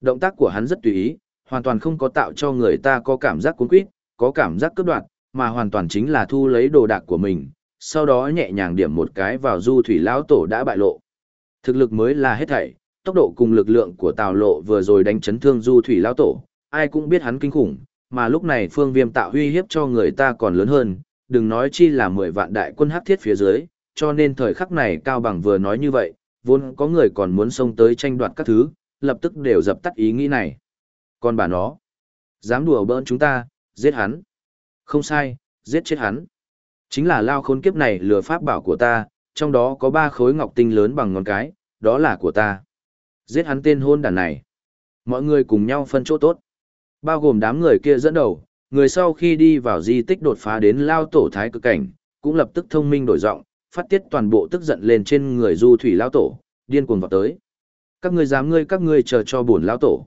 Động tác của hắn rất tùy ý, hoàn toàn không có tạo cho người ta có cảm giác cuốn quýt, có cảm giác cướp đoạt, mà hoàn toàn chính là thu lấy đồ đạc của mình, sau đó nhẹ nhàng điểm một cái vào du thủy lão tổ đã bại lộ. Thực lực mới là hết thảy, tốc độ cùng lực lượng của Tào Lộ vừa rồi đánh chấn thương du thủy lão tổ, ai cũng biết hắn kinh khủng, mà lúc này phương viêm tạo uy hiếp cho người ta còn lớn hơn, đừng nói chi là 10 vạn đại quân hắc thiết phía dưới, cho nên thời khắc này Cao Bằng vừa nói như vậy, vốn có người còn muốn xông tới tranh đoạt các thứ, lập tức đều dập tắt ý nghĩ này. Còn bà nó, dám đùa bỡn chúng ta, giết hắn. Không sai, giết chết hắn. Chính là lao khốn kiếp này lừa pháp bảo của ta, trong đó có ba khối ngọc tinh lớn bằng ngón cái, đó là của ta. Giết hắn tên hôn đàn này. Mọi người cùng nhau phân chỗ tốt. Bao gồm đám người kia dẫn đầu, người sau khi đi vào di tích đột phá đến lao tổ thái cực cảnh, cũng lập tức thông minh đổi giọng, phát tiết toàn bộ tức giận lên trên người du thủy lao tổ, điên cuồng vào tới. Các ngươi dám ngươi các ngươi chờ cho bổn lão tổ.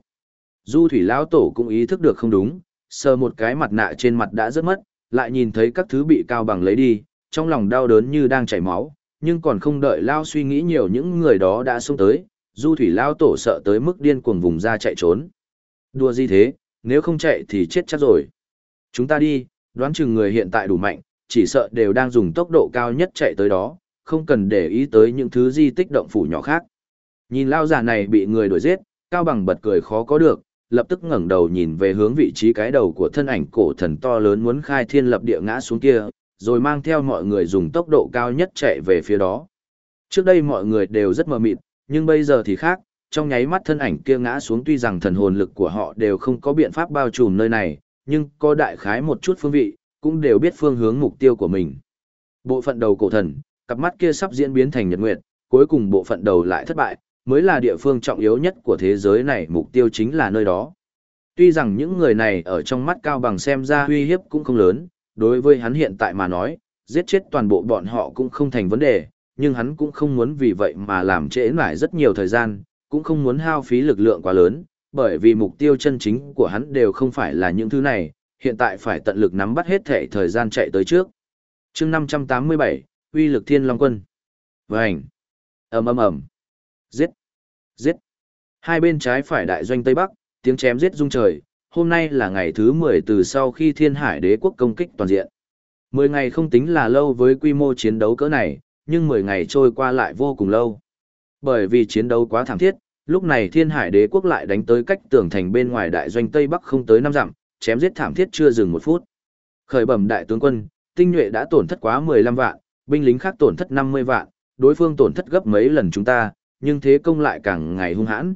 Du thủy lão tổ cũng ý thức được không đúng, sờ một cái mặt nạ trên mặt đã rất mất, lại nhìn thấy các thứ bị cao bằng lấy đi, trong lòng đau đớn như đang chảy máu, nhưng còn không đợi lao suy nghĩ nhiều những người đó đã xông tới, du thủy lao tổ sợ tới mức điên cuồng vùng ra chạy trốn. Đùa gì thế, nếu không chạy thì chết chắc rồi. Chúng ta đi, đoán chừng người hiện tại đủ mạnh, chỉ sợ đều đang dùng tốc độ cao nhất chạy tới đó, không cần để ý tới những thứ di tích động phủ nhỏ khác. Nhìn lao già này bị người đuổi giết, Cao Bằng bật cười khó có được, lập tức ngẩng đầu nhìn về hướng vị trí cái đầu của thân ảnh cổ thần to lớn muốn khai thiên lập địa ngã xuống kia, rồi mang theo mọi người dùng tốc độ cao nhất chạy về phía đó. Trước đây mọi người đều rất mờ mịt, nhưng bây giờ thì khác, trong nháy mắt thân ảnh kia ngã xuống tuy rằng thần hồn lực của họ đều không có biện pháp bao trùm nơi này, nhưng có đại khái một chút phương vị, cũng đều biết phương hướng mục tiêu của mình. Bộ phận đầu cổ thần, cặp mắt kia sắp diễn biến thành nhật nguyệt, cuối cùng bộ phận đầu lại thất bại, mới là địa phương trọng yếu nhất của thế giới này mục tiêu chính là nơi đó. Tuy rằng những người này ở trong mắt cao bằng xem ra uy hiếp cũng không lớn, đối với hắn hiện tại mà nói, giết chết toàn bộ bọn họ cũng không thành vấn đề, nhưng hắn cũng không muốn vì vậy mà làm trễ nải rất nhiều thời gian, cũng không muốn hao phí lực lượng quá lớn, bởi vì mục tiêu chân chính của hắn đều không phải là những thứ này, hiện tại phải tận lực nắm bắt hết thể thời gian chạy tới trước. chương 587, uy lực thiên long quân. Vành. ầm ầm ầm Giết! Giết! Hai bên trái phải đại doanh Tây Bắc, tiếng chém giết rung trời, hôm nay là ngày thứ 10 từ sau khi thiên hải đế quốc công kích toàn diện. 10 ngày không tính là lâu với quy mô chiến đấu cỡ này, nhưng 10 ngày trôi qua lại vô cùng lâu. Bởi vì chiến đấu quá thảm thiết, lúc này thiên hải đế quốc lại đánh tới cách tường thành bên ngoài đại doanh Tây Bắc không tới năm dặm, chém giết thảm thiết chưa dừng một phút. Khởi bẩm đại tướng quân, tinh nhuệ đã tổn thất quá 15 vạn, binh lính khác tổn thất 50 vạn, đối phương tổn thất gấp mấy lần chúng ta, nhưng thế công lại càng ngày hung hãn.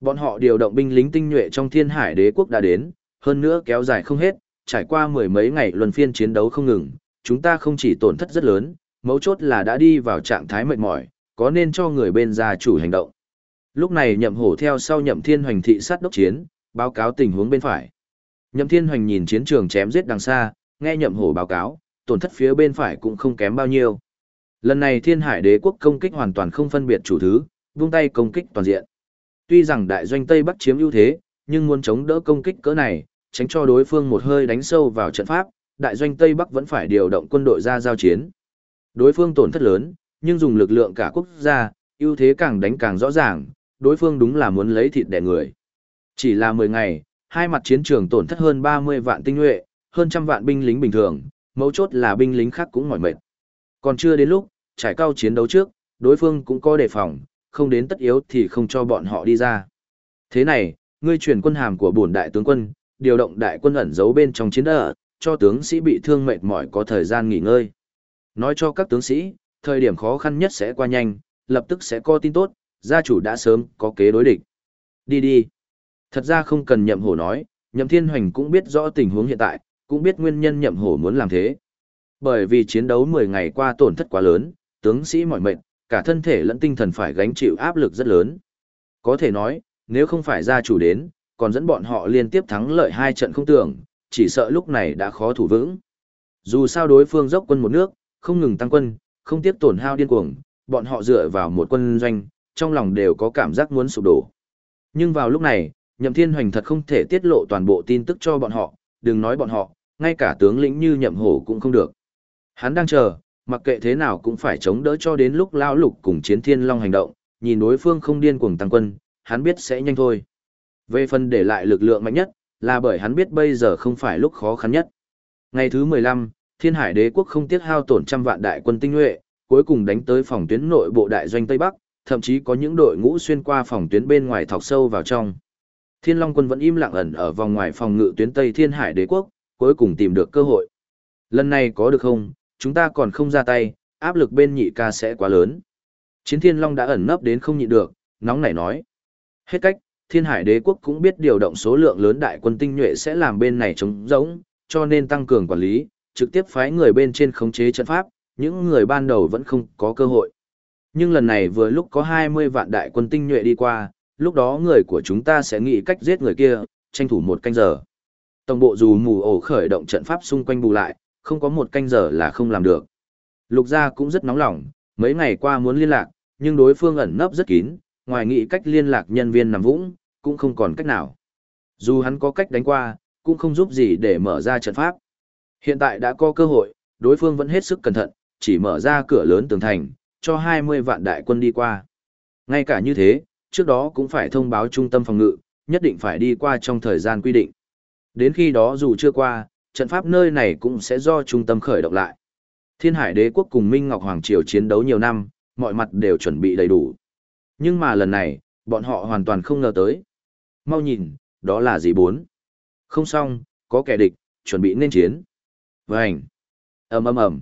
Bọn họ điều động binh lính tinh nhuệ trong thiên hải đế quốc đã đến, hơn nữa kéo dài không hết, trải qua mười mấy ngày luân phiên chiến đấu không ngừng, chúng ta không chỉ tổn thất rất lớn, mấu chốt là đã đi vào trạng thái mệt mỏi, có nên cho người bên gia chủ hành động. Lúc này nhậm hổ theo sau nhậm thiên hoành thị sát đốc chiến, báo cáo tình huống bên phải. Nhậm thiên hoành nhìn chiến trường chém giết đằng xa, nghe nhậm hổ báo cáo, tổn thất phía bên phải cũng không kém bao nhiêu. Lần này thiên hải đế quốc công kích hoàn toàn không phân biệt chủ thứ, vung tay công kích toàn diện. Tuy rằng đại doanh Tây Bắc chiếm ưu thế, nhưng muốn chống đỡ công kích cỡ này, tránh cho đối phương một hơi đánh sâu vào trận pháp, đại doanh Tây Bắc vẫn phải điều động quân đội ra giao chiến. Đối phương tổn thất lớn, nhưng dùng lực lượng cả quốc gia, ưu thế càng đánh càng rõ ràng, đối phương đúng là muốn lấy thịt đẻ người. Chỉ là 10 ngày, hai mặt chiến trường tổn thất hơn 30 vạn tinh nhuệ, hơn trăm vạn binh lính bình thường, mấu chốt là binh lính khác cũng mỏi mệt. Còn chưa đến lúc, trải cao chiến đấu trước, đối phương cũng có đề phòng, không đến tất yếu thì không cho bọn họ đi ra. Thế này, ngươi chuyển quân hàm của bổn đại tướng quân, điều động đại quân ẩn giấu bên trong chiến đỡ, cho tướng sĩ bị thương mệt mỏi có thời gian nghỉ ngơi. Nói cho các tướng sĩ, thời điểm khó khăn nhất sẽ qua nhanh, lập tức sẽ có tin tốt, gia chủ đã sớm có kế đối địch. Đi đi. Thật ra không cần nhậm hổ nói, nhậm thiên hoành cũng biết rõ tình huống hiện tại, cũng biết nguyên nhân nhậm hổ muốn làm thế. Bởi vì chiến đấu 10 ngày qua tổn thất quá lớn, tướng sĩ mỏi mệt, cả thân thể lẫn tinh thần phải gánh chịu áp lực rất lớn. Có thể nói, nếu không phải gia chủ đến, còn dẫn bọn họ liên tiếp thắng lợi hai trận không tưởng, chỉ sợ lúc này đã khó thủ vững. Dù sao đối phương dốc quân một nước, không ngừng tăng quân, không tiếp tổn hao điên cuồng, bọn họ dựa vào một quân doanh, trong lòng đều có cảm giác muốn sụp đổ. Nhưng vào lúc này, Nhậm Thiên Hoành thật không thể tiết lộ toàn bộ tin tức cho bọn họ, đừng nói bọn họ, ngay cả tướng lĩnh như Nhậm Hổ cũng không được. Hắn đang chờ, mặc kệ thế nào cũng phải chống đỡ cho đến lúc Lão Lục cùng Chiến Thiên Long hành động, nhìn đối phương không điên cuồng tăng quân, hắn biết sẽ nhanh thôi. Về phần để lại lực lượng mạnh nhất, là bởi hắn biết bây giờ không phải lúc khó khăn nhất. Ngày thứ 15, Thiên Hải Đế quốc không tiếc hao tổn trăm vạn đại quân tinh nhuệ, cuối cùng đánh tới phòng tuyến nội bộ đại doanh Tây Bắc, thậm chí có những đội ngũ xuyên qua phòng tuyến bên ngoài thọc sâu vào trong. Thiên Long quân vẫn im lặng ẩn ở vòng ngoài phòng ngự tuyến Tây Thiên Hải Đế quốc, cuối cùng tìm được cơ hội. Lần này có được không, chúng ta còn không ra tay, áp lực bên nhị ca sẽ quá lớn. Chiến Thiên Long đã ẩn nấp đến không nhịn được, nóng nảy nói. Hết cách, Thiên Hải Đế quốc cũng biết điều động số lượng lớn đại quân tinh nhuệ sẽ làm bên này trống rỗng, cho nên tăng cường quản lý, trực tiếp phái người bên trên khống chế trận pháp, những người ban đầu vẫn không có cơ hội. Nhưng lần này vừa lúc có 20 vạn đại quân tinh nhuệ đi qua, lúc đó người của chúng ta sẽ nghĩ cách giết người kia, tranh thủ một canh giờ. Tổng bộ dù mù ổ khởi động trận pháp xung quanh bù lại, không có một canh giờ là không làm được. Lục gia cũng rất nóng lòng, mấy ngày qua muốn liên lạc, nhưng đối phương ẩn nấp rất kín, ngoài nghĩ cách liên lạc nhân viên nằm vũng, cũng không còn cách nào. Dù hắn có cách đánh qua, cũng không giúp gì để mở ra trận pháp. Hiện tại đã có cơ hội, đối phương vẫn hết sức cẩn thận, chỉ mở ra cửa lớn tường thành, cho 20 vạn đại quân đi qua. Ngay cả như thế, trước đó cũng phải thông báo trung tâm phòng ngự, nhất định phải đi qua trong thời gian quy định. Đến khi đó dù chưa qua, trận pháp nơi này cũng sẽ do trung tâm khởi động lại. Thiên Hải Đế quốc cùng Minh Ngọc Hoàng Triều chiến đấu nhiều năm, mọi mặt đều chuẩn bị đầy đủ. Nhưng mà lần này, bọn họ hoàn toàn không ngờ tới. Mau nhìn, đó là gì bốn? Không xong, có kẻ địch, chuẩn bị nên chiến. Vành! ầm ầm ầm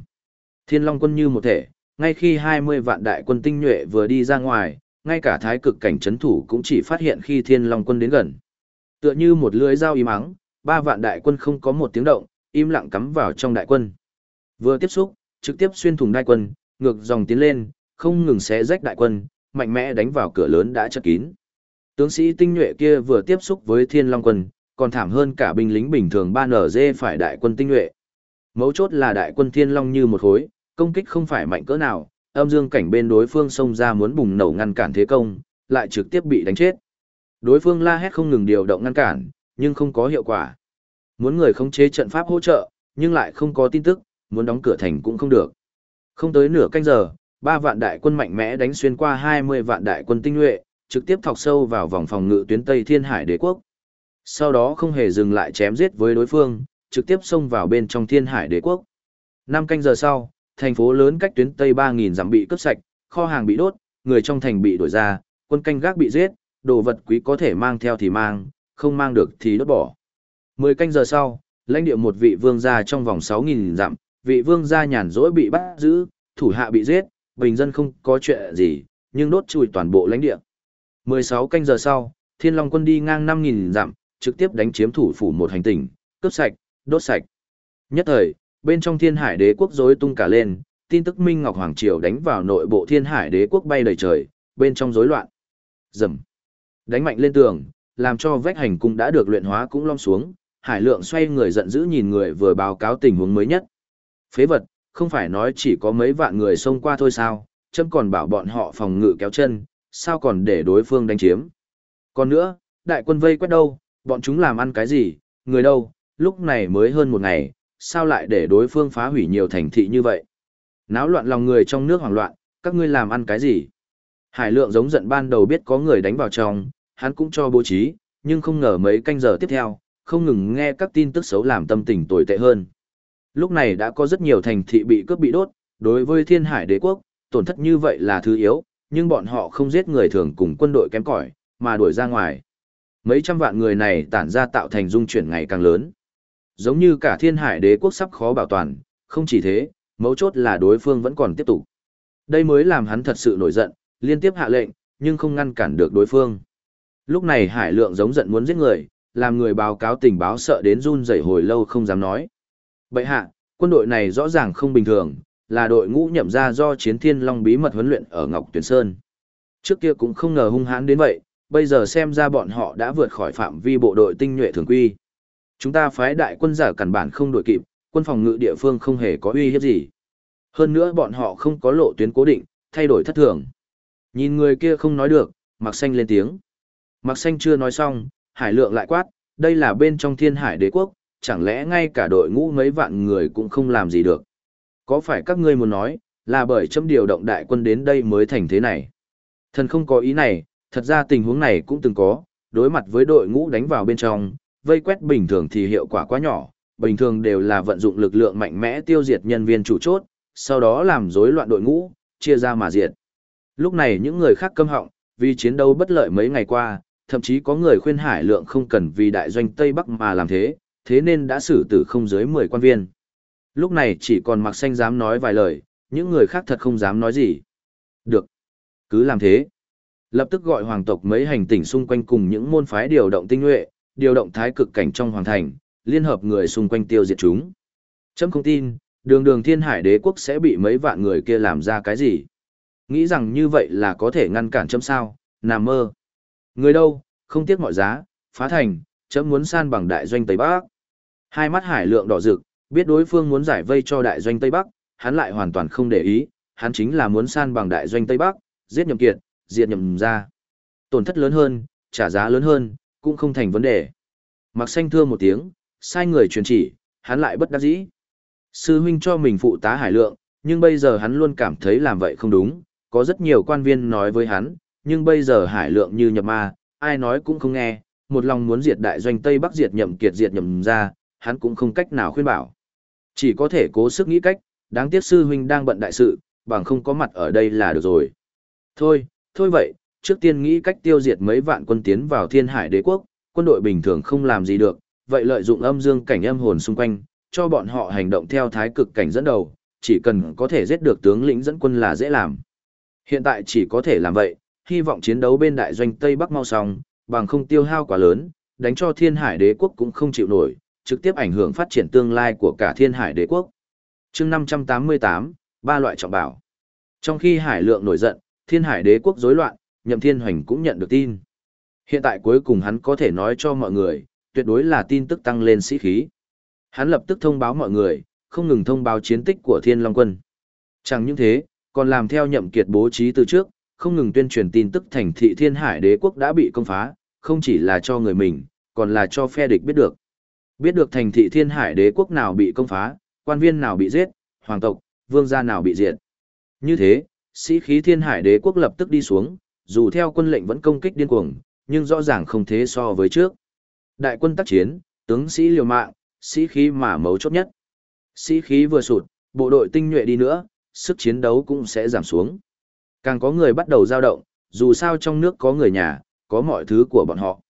Thiên Long quân như một thể, ngay khi 20 vạn đại quân tinh nhuệ vừa đi ra ngoài, ngay cả thái cực cảnh chấn thủ cũng chỉ phát hiện khi Thiên Long quân đến gần. Tựa như một lưới dao y mắng ba vạn đại quân không có một tiếng động, im lặng cắm vào trong đại quân. Vừa tiếp xúc, trực tiếp xuyên thủng đại quân, ngược dòng tiến lên, không ngừng xé rách đại quân, mạnh mẽ đánh vào cửa lớn đã chật kín. Tướng sĩ tinh nhuệ kia vừa tiếp xúc với Thiên Long quân, còn thảm hơn cả binh lính bình thường ban ở dê phải đại quân tinh nhuệ. Mấu chốt là đại quân Thiên Long như một khối, công kích không phải mạnh cỡ nào, âm dương cảnh bên đối phương xông ra muốn bùng nổ ngăn cản thế công, lại trực tiếp bị đánh chết. Đối phương la hét không ngừng điều động ngăn cản, nhưng không có hiệu quả. Muốn người khống chế trận pháp hỗ trợ, nhưng lại không có tin tức, muốn đóng cửa thành cũng không được. Không tới nửa canh giờ, ba vạn đại quân mạnh mẽ đánh xuyên qua 20 vạn đại quân tinh nhuệ, trực tiếp thọc sâu vào vòng phòng ngự tuyến Tây Thiên Hải Đế quốc. Sau đó không hề dừng lại chém giết với đối phương, trực tiếp xông vào bên trong Thiên Hải Đế quốc. Năm canh giờ sau, thành phố lớn cách tuyến Tây 3000 dặm bị cướp sạch, kho hàng bị đốt, người trong thành bị đuổi ra, quân canh gác bị giết, đồ vật quý có thể mang theo thì mang, không mang được thì đốt bỏ. Mười canh giờ sau, lãnh địa một vị vương gia trong vòng 6.000 dặm, vị vương gia nhàn rỗi bị bắt giữ, thủ hạ bị giết, bình dân không có chuyện gì, nhưng đốt chùi toàn bộ lãnh địa. 16 canh giờ sau, Thiên Long quân đi ngang 5.000 dặm, trực tiếp đánh chiếm thủ phủ một hành tinh, cướp sạch, đốt sạch. Nhất thời, bên trong Thiên Hải Đế quốc rối tung cả lên, tin tức Minh Ngọc Hoàng Triều đánh vào nội bộ Thiên Hải Đế quốc bay đầy trời, bên trong rối loạn. Rầm. Đánh mạnh lên tường, làm cho vách hành cung đã được luyện hóa cũng lom xuống, Hải Lượng xoay người giận dữ nhìn người vừa báo cáo tình huống mới nhất. Phế vật, không phải nói chỉ có mấy vạn người xông qua thôi sao, châm còn bảo bọn họ phòng ngự kéo chân, sao còn để đối phương đánh chiếm. Còn nữa, đại quân vây quét đâu, bọn chúng làm ăn cái gì, người đâu, lúc này mới hơn một ngày, sao lại để đối phương phá hủy nhiều thành thị như vậy. Náo loạn lòng người trong nước hoảng loạn, các ngươi làm ăn cái gì. Hải lượng giống giận ban đầu biết có người đánh vào trong, hắn cũng cho bố trí, nhưng không ngờ mấy canh giờ tiếp theo, không ngừng nghe các tin tức xấu làm tâm tình tồi tệ hơn. Lúc này đã có rất nhiều thành thị bị cướp bị đốt, đối với thiên hải đế quốc, tổn thất như vậy là thứ yếu, nhưng bọn họ không giết người thường cùng quân đội kém cỏi, mà đuổi ra ngoài. Mấy trăm vạn người này tản ra tạo thành dung chuyển ngày càng lớn. Giống như cả thiên hải đế quốc sắp khó bảo toàn, không chỉ thế, mấu chốt là đối phương vẫn còn tiếp tục. Đây mới làm hắn thật sự nổi giận, liên tiếp hạ lệnh, nhưng không ngăn cản được đối phương. Lúc này hải lượng giống giận muốn giết người, làm người báo cáo tình báo sợ đến run rẩy hồi lâu không dám nói. Bậy hạ, quân đội này rõ ràng không bình thường, là đội ngũ nhậm ra do chiến thiên long bí mật huấn luyện ở Ngọc Tuyền Sơn. Trước kia cũng không ngờ hung hãn đến vậy, bây giờ xem ra bọn họ đã vượt khỏi phạm vi bộ đội tinh nhuệ thường quy. Chúng ta phái đại quân giả cản bản không đội kịp, quân phòng ngự địa phương không hề có uy hiếp gì. Hơn nữa bọn họ không có lộ tuyến cố định, thay đổi thất thường. Nhìn người kia không nói được, Mạc Xanh lên tiếng. Mạc Xanh chưa nói xong, Hải Lượng lại quát, đây là bên trong thiên hải đế quốc, chẳng lẽ ngay cả đội ngũ mấy vạn người cũng không làm gì được. Có phải các ngươi muốn nói, là bởi chấm điều động đại quân đến đây mới thành thế này? Thần không có ý này, thật ra tình huống này cũng từng có, đối mặt với đội ngũ đánh vào bên trong, vây quét bình thường thì hiệu quả quá nhỏ, bình thường đều là vận dụng lực lượng mạnh mẽ tiêu diệt nhân viên chủ chốt, sau đó làm rối loạn đội ngũ, chia ra mà diệt. Lúc này những người khác câm họng, vì chiến đấu bất lợi mấy ngày qua, thậm chí có người khuyên Hải Lượng không cần vì đại doanh Tây Bắc mà làm thế, thế nên đã xử tử không dưới 10 quan viên. Lúc này chỉ còn mặc xanh dám nói vài lời, những người khác thật không dám nói gì. Được. Cứ làm thế. Lập tức gọi hoàng tộc mấy hành tỉnh xung quanh cùng những môn phái điều động tinh nhuệ, điều động thái cực cảnh trong hoàng thành, liên hợp người xung quanh tiêu diệt chúng. Chấm không tin, đường đường thiên hải đế quốc sẽ bị mấy vạn người kia làm ra cái gì. Nghĩ rằng như vậy là có thể ngăn cản chấm sao, nằm mơ. Người đâu, không tiếc mọi giá, phá thành, chấm muốn san bằng đại doanh Tây Bắc. Hai mắt hải lượng đỏ rực, biết đối phương muốn giải vây cho đại doanh Tây Bắc, hắn lại hoàn toàn không để ý, hắn chính là muốn san bằng đại doanh Tây Bắc, giết nhầm kiệt, diệt nhầm ra. Tổn thất lớn hơn, trả giá lớn hơn, cũng không thành vấn đề. Mặc xanh thưa một tiếng, sai người truyền chỉ, hắn lại bất đắc dĩ. Sư huynh cho mình phụ tá hải lượng, nhưng bây giờ hắn luôn cảm thấy làm vậy không đúng, có rất nhiều quan viên nói với hắn, nhưng bây giờ hải lượng như nhập ma, ai nói cũng không nghe, một lòng muốn diệt đại doanh Tây Bắc diệt nhậm kiệt diệt nhậm ra, hắn cũng không cách nào khuyên bảo. Chỉ có thể cố sức nghĩ cách, đáng tiếc sư huynh đang bận đại sự, bằng không có mặt ở đây là được rồi. Thôi, thôi vậy, trước tiên nghĩ cách tiêu diệt mấy vạn quân tiến vào thiên hải đế quốc, quân đội bình thường không làm gì được, vậy lợi dụng âm dương cảnh âm hồn xung quanh, cho bọn họ hành động theo thái cực cảnh dẫn đầu, chỉ cần có thể giết được tướng lĩnh dẫn quân là dễ làm. Hiện tại chỉ có thể làm vậy, hy vọng chiến đấu bên đại doanh Tây Bắc mau xong, bằng không tiêu hao quá lớn, đánh cho thiên hải đế quốc cũng không chịu nổi, trực tiếp ảnh hưởng phát triển tương lai của cả thiên hải đế quốc. chương 588, ba loại trọng bảo. Trong khi hải lượng nổi giận, thiên hải đế quốc rối loạn, nhậm thiên hoành cũng nhận được tin. Hiện tại cuối cùng hắn có thể nói cho mọi người, tuyệt đối là tin tức tăng lên sĩ khí. Hắn lập tức thông báo mọi người, không ngừng thông báo chiến tích của thiên long quân. Chẳng những thế, còn làm theo nhậm kiệt bố trí từ trước, không ngừng tuyên truyền tin tức thành thị thiên hải đế quốc đã bị công phá, không chỉ là cho người mình, còn là cho phe địch biết được. Biết được thành thị thiên hải đế quốc nào bị công phá, quan viên nào bị giết, hoàng tộc, vương gia nào bị diệt. Như thế, sĩ khí thiên hải đế quốc lập tức đi xuống, dù theo quân lệnh vẫn công kích điên cuồng, nhưng rõ ràng không thế so với trước. Đại quân tác chiến, tướng sĩ liều mạng, sĩ khí mà mấu chốt nhất. Sĩ khí vừa sụt, bộ đội tinh nhuệ đi nữa, sức chiến đấu cũng sẽ giảm xuống. Càng có người bắt đầu dao động, dù sao trong nước có người nhà, có mọi thứ của bọn họ.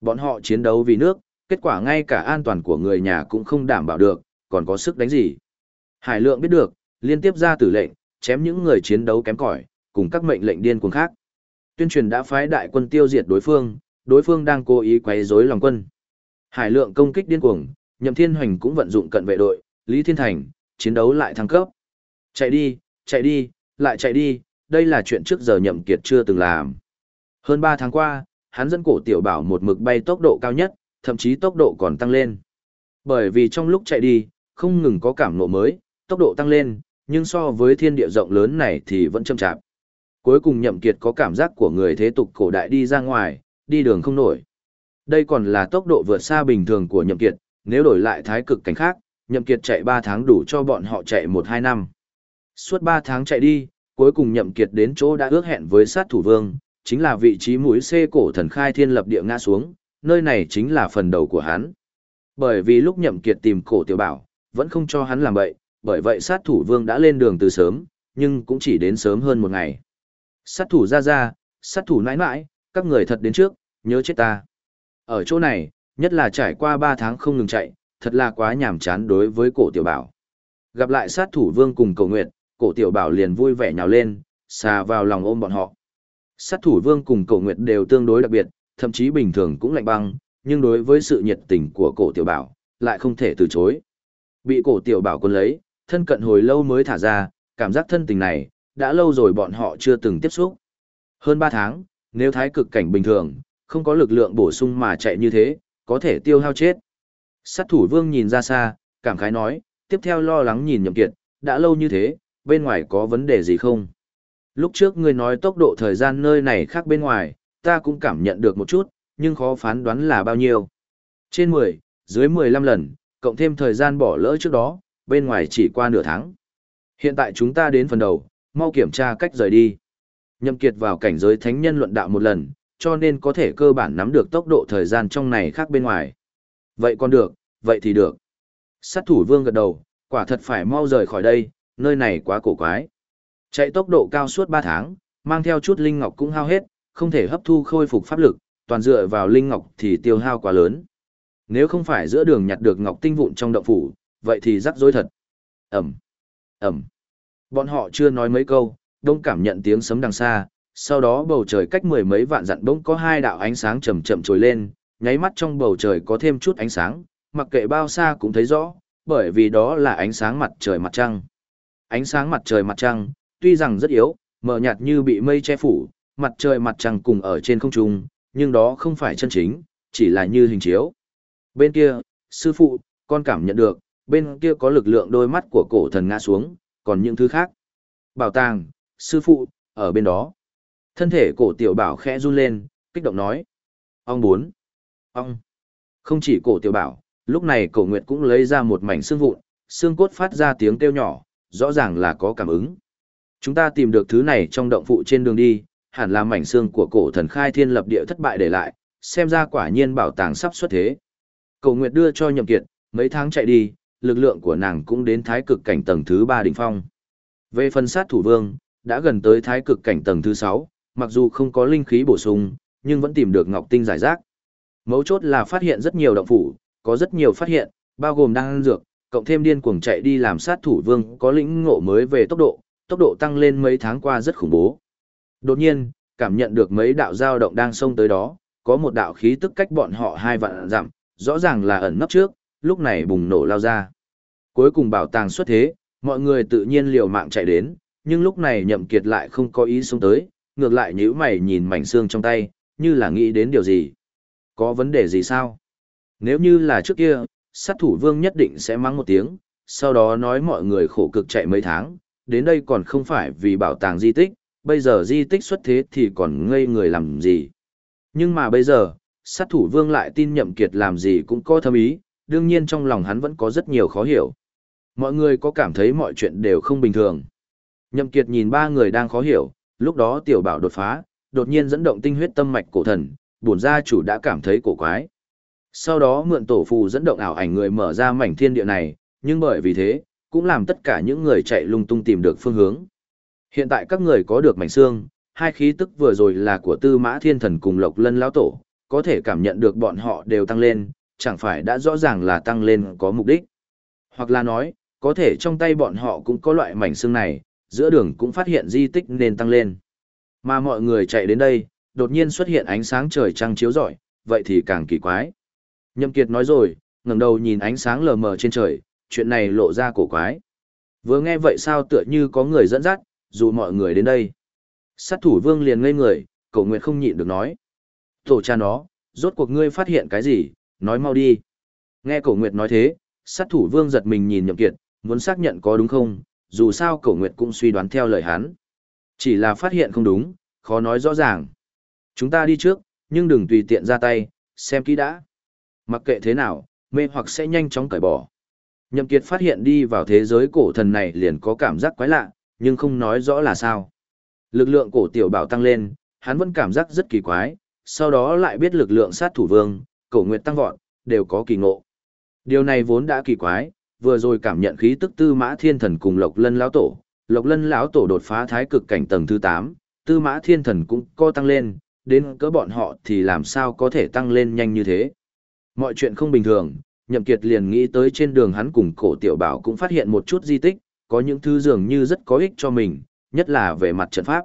Bọn họ chiến đấu vì nước, kết quả ngay cả an toàn của người nhà cũng không đảm bảo được, còn có sức đánh gì. Hải lượng biết được, liên tiếp ra tử lệnh, chém những người chiến đấu kém cỏi, cùng các mệnh lệnh điên cuồng khác. Tuyên truyền đã phái đại quân tiêu diệt đối phương, đối phương đang cố ý quấy rối lòng quân. Hải lượng công kích điên cuồng, Nhậm Thiên Hoành cũng vận dụng cận vệ đội, Lý Thiên Thành, chiến đấu lại thăng cấp. Chạy đi, chạy đi, lại chạy đi, đây là chuyện trước giờ Nhậm Kiệt chưa từng làm. Hơn 3 tháng qua, hắn dẫn cổ tiểu bảo một mực bay tốc độ cao nhất, thậm chí tốc độ còn tăng lên. Bởi vì trong lúc chạy đi, không ngừng có cảm ngộ mới, tốc độ tăng lên, nhưng so với thiên địa rộng lớn này thì vẫn chậm chạp. Cuối cùng nhậm kiệt có cảm giác của người thế tục cổ đại đi ra ngoài, đi đường không nổi. Đây còn là tốc độ vượt xa bình thường của nhậm kiệt, nếu đổi lại thái cực cảnh khác, nhậm kiệt chạy 3 tháng đủ cho bọn họ chạy 1-2 năm. Suốt 3 tháng chạy đi, cuối cùng nhậm kiệt đến chỗ đã ước hẹn với sát thủ vương, chính là vị trí mũi xê cổ thần khai thiên lập địa ngã xuống, nơi này chính là phần đầu của hắn. Bởi vì lúc nhậm kiệt tìm cổ tiểu bảo, vẫn không cho hắn làm vậy, bởi vậy sát thủ vương đã lên đường từ sớm, nhưng cũng chỉ đến sớm hơn một ngày. Sát thủ ra ra, sát thủ nãi nãi, các người thật đến trước, nhớ chết ta. Ở chỗ này, nhất là trải qua 3 tháng không ngừng chạy, thật là quá nhàm chán đối với cổ tiểu bảo. Gặp lại sát thủ vương cùng cầu nguyện, cổ tiểu bảo liền vui vẻ nhào lên, xà vào lòng ôm bọn họ. Sát thủ vương cùng Cổ Nguyệt đều tương đối đặc biệt, thậm chí bình thường cũng lạnh băng, nhưng đối với sự nhiệt tình của cổ tiểu bảo, lại không thể từ chối. Bị cổ tiểu bảo quân lấy, thân cận hồi lâu mới thả ra, cảm giác thân tình này, đã lâu rồi bọn họ chưa từng tiếp xúc. Hơn 3 tháng, nếu thái cực cảnh bình thường, không có lực lượng bổ sung mà chạy như thế, có thể tiêu hao chết. Sát thủ vương nhìn ra xa, cảm khái nói, tiếp theo lo lắng nhìn nhậm kiệt, đã lâu như thế, bên ngoài có vấn đề gì không? Lúc trước ngươi nói tốc độ thời gian nơi này khác bên ngoài, ta cũng cảm nhận được một chút, nhưng khó phán đoán là bao nhiêu. Trên 10, dưới 15 lần, cộng thêm thời gian bỏ lỡ trước đó, bên ngoài chỉ qua nửa tháng. Hiện tại chúng ta đến phần đầu, mau kiểm tra cách rời đi. Nhậm Kiệt vào cảnh giới thánh nhân luận đạo một lần, cho nên có thể cơ bản nắm được tốc độ thời gian trong này khác bên ngoài. Vậy còn được, vậy thì được. Sát thủ vương gật đầu, quả thật phải mau rời khỏi đây, nơi này quá cổ quái. Chạy tốc độ cao suốt 3 tháng, mang theo chút linh ngọc cũng hao hết, không thể hấp thu khôi phục pháp lực, toàn dựa vào linh ngọc thì tiêu hao quá lớn. Nếu không phải giữa đường nhặt được ngọc tinh vụn trong động phủ, vậy thì rắc rối thật. Ẩm, Ẩm. Bọn họ chưa nói mấy câu, đông cảm nhận tiếng sấm đằng xa, sau đó bầu trời cách mười mấy vạn dặn bỗng có hai đạo ánh sáng chậm chậm trồi lên, nháy mắt trong bầu trời có thêm chút ánh sáng, mặc kệ bao xa cũng thấy rõ, bởi vì đó là ánh sáng mặt trời mặt trăng. Ánh sáng mặt trời mặt trăng, tuy rằng rất yếu, mờ nhạt như bị mây che phủ, mặt trời mặt trăng cùng ở trên không trung, nhưng đó không phải chân chính, chỉ là như hình chiếu. Bên kia, sư phụ, con cảm nhận được, bên kia có lực lượng đôi mắt của cổ thần ngã xuống, còn những thứ khác. Bảo tàng, sư phụ, ở bên đó. Thân thể cổ tiểu bảo khẽ run lên, kích động nói. Ông bốn. Ông. Không chỉ cổ tiểu bảo, lúc này cổ nguyệt cũng lấy ra một mảnh xương vụn, xương cốt phát ra tiếng kêu nhỏ, rõ ràng là có cảm ứng. Chúng ta tìm được thứ này trong động phụ trên đường đi, hẳn là mảnh xương của cổ thần khai thiên lập địa thất bại để lại, xem ra quả nhiên bảo tàng sắp xuất thế. Cầu Nguyệt đưa cho Nhậm Kiệt, mấy tháng chạy đi, lực lượng của nàng cũng đến thái cực cảnh tầng thứ 3 đỉnh phong. Về phần sát thủ vương, đã gần tới thái cực cảnh tầng thứ 6, mặc dù không có linh khí bổ sung, nhưng vẫn tìm được ngọc tinh giải rác. Mấu chốt là phát hiện rất nhiều động phủ, có rất nhiều phát hiện, bao gồm đang ăn dược, cộng thêm điên cuồng chạy đi làm sát thủ vương có lĩnh ngộ mới về tốc độ, tốc độ tăng lên mấy tháng qua rất khủng bố. Đột nhiên, cảm nhận được mấy đạo dao động đang xông tới đó, có một đạo khí tức cách bọn họ hai vạn dặm, rõ ràng là ẩn nấp trước, lúc này bùng nổ lao ra. Cuối cùng bảo tàng xuất thế, mọi người tự nhiên liều mạng chạy đến, nhưng lúc này nhậm kiệt lại không có ý xuống tới, ngược lại nhíu mày nhìn mảnh xương trong tay, như là nghĩ đến điều gì. Có vấn đề gì sao? Nếu như là trước kia, sát thủ vương nhất định sẽ mắng một tiếng, sau đó nói mọi người khổ cực chạy mấy tháng, đến đây còn không phải vì bảo tàng di tích, bây giờ di tích xuất thế thì còn ngây người làm gì. Nhưng mà bây giờ, sát thủ vương lại tin nhậm kiệt làm gì cũng có thâm ý, đương nhiên trong lòng hắn vẫn có rất nhiều khó hiểu. Mọi người có cảm thấy mọi chuyện đều không bình thường. Nhậm kiệt nhìn ba người đang khó hiểu, lúc đó tiểu bảo đột phá, đột nhiên dẫn động tinh huyết tâm mạch cổ thần, bổn gia chủ đã cảm thấy cổ quái. Sau đó mượn tổ phù dẫn động ảo ảnh người mở ra mảnh thiên địa này, nhưng bởi vì thế, cũng làm tất cả những người chạy lung tung tìm được phương hướng. Hiện tại các người có được mảnh xương, hai khí tức vừa rồi là của Tư Mã Thiên Thần cùng Lộc Lân lão tổ, có thể cảm nhận được bọn họ đều tăng lên, chẳng phải đã rõ ràng là tăng lên có mục đích. Hoặc là nói, có thể trong tay bọn họ cũng có loại mảnh xương này, giữa đường cũng phát hiện di tích nên tăng lên. Mà mọi người chạy đến đây, đột nhiên xuất hiện ánh sáng trời trăng chiếu rọi, vậy thì càng kỳ quái. Nhậm Kiệt nói rồi, ngẩng đầu nhìn ánh sáng lờ mờ trên trời, chuyện này lộ ra cổ quái. Vừa nghe vậy sao tựa như có người dẫn dắt, dù mọi người đến đây. Sát thủ vương liền ngây người, cổ nguyệt không nhịn được nói. Tổ cha nó, rốt cuộc ngươi phát hiện cái gì, nói mau đi. Nghe cổ nguyệt nói thế, sát thủ vương giật mình nhìn nhậm kiệt, muốn xác nhận có đúng không, dù sao cổ nguyệt cũng suy đoán theo lời hắn. Chỉ là phát hiện không đúng, khó nói rõ ràng. Chúng ta đi trước, nhưng đừng tùy tiện ra tay, xem kỹ đã. Mặc kệ thế nào, mê hoặc sẽ nhanh chóng cởi bỏ. Nhậm Kiệt phát hiện đi vào thế giới cổ thần này liền có cảm giác quái lạ, nhưng không nói rõ là sao. Lực lượng cổ tiểu bảo tăng lên, hắn vẫn cảm giác rất kỳ quái, sau đó lại biết lực lượng sát thủ vương, cổ nguyệt tăng vọt, đều có kỳ ngộ. Điều này vốn đã kỳ quái, vừa rồi cảm nhận khí tức tư mã thiên thần cùng lộc lân lão tổ, lộc lân lão tổ đột phá thái cực cảnh tầng thứ 8, tư mã thiên thần cũng co tăng lên, đến cỡ bọn họ thì làm sao có thể tăng lên nhanh như thế. Mọi chuyện không bình thường, nhậm kiệt liền nghĩ tới trên đường hắn cùng cổ tiểu bảo cũng phát hiện một chút di tích, có những thứ dường như rất có ích cho mình, nhất là về mặt trận pháp.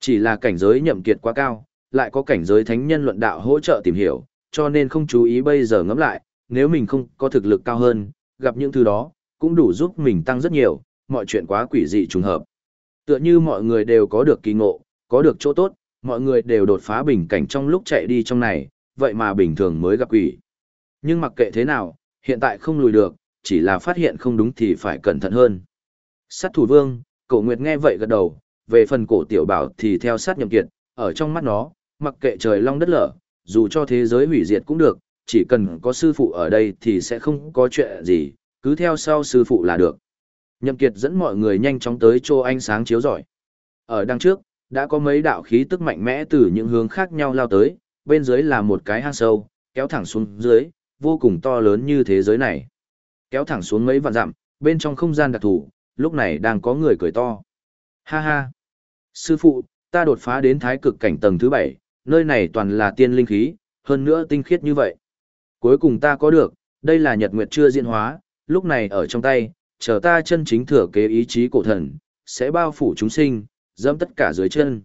Chỉ là cảnh giới nhậm kiệt quá cao, lại có cảnh giới thánh nhân luận đạo hỗ trợ tìm hiểu, cho nên không chú ý bây giờ ngẫm lại, nếu mình không có thực lực cao hơn, gặp những thứ đó, cũng đủ giúp mình tăng rất nhiều, mọi chuyện quá quỷ dị trùng hợp. Tựa như mọi người đều có được kỳ ngộ, có được chỗ tốt, mọi người đều đột phá bình cảnh trong lúc chạy đi trong này, vậy mà bình thường mới gặp quỷ. Nhưng mặc kệ thế nào, hiện tại không lùi được, chỉ là phát hiện không đúng thì phải cẩn thận hơn. Sát thủ vương, cổ nguyệt nghe vậy gật đầu, về phần cổ tiểu bảo thì theo sát nhậm kiệt, ở trong mắt nó, mặc kệ trời long đất lở, dù cho thế giới hủy diệt cũng được, chỉ cần có sư phụ ở đây thì sẽ không có chuyện gì, cứ theo sau sư phụ là được. Nhậm kiệt dẫn mọi người nhanh chóng tới chỗ ánh sáng chiếu rọi. Ở đằng trước, đã có mấy đạo khí tức mạnh mẽ từ những hướng khác nhau lao tới, bên dưới là một cái hang sâu, kéo thẳng xuống dưới, vô cùng to lớn như thế giới này. Kéo thẳng xuống mấy vạn dặm, bên trong không gian đặc thù, lúc này đang có người cười to. Ha ha! Sư phụ, ta đột phá đến thái cực cảnh tầng thứ bảy, nơi này toàn là tiên linh khí, hơn nữa tinh khiết như vậy. Cuối cùng ta có được, đây là nhật nguyệt chưa diễn hóa, lúc này ở trong tay, chờ ta chân chính thừa kế ý chí cổ thần, sẽ bao phủ chúng sinh, dẫm tất cả dưới chân.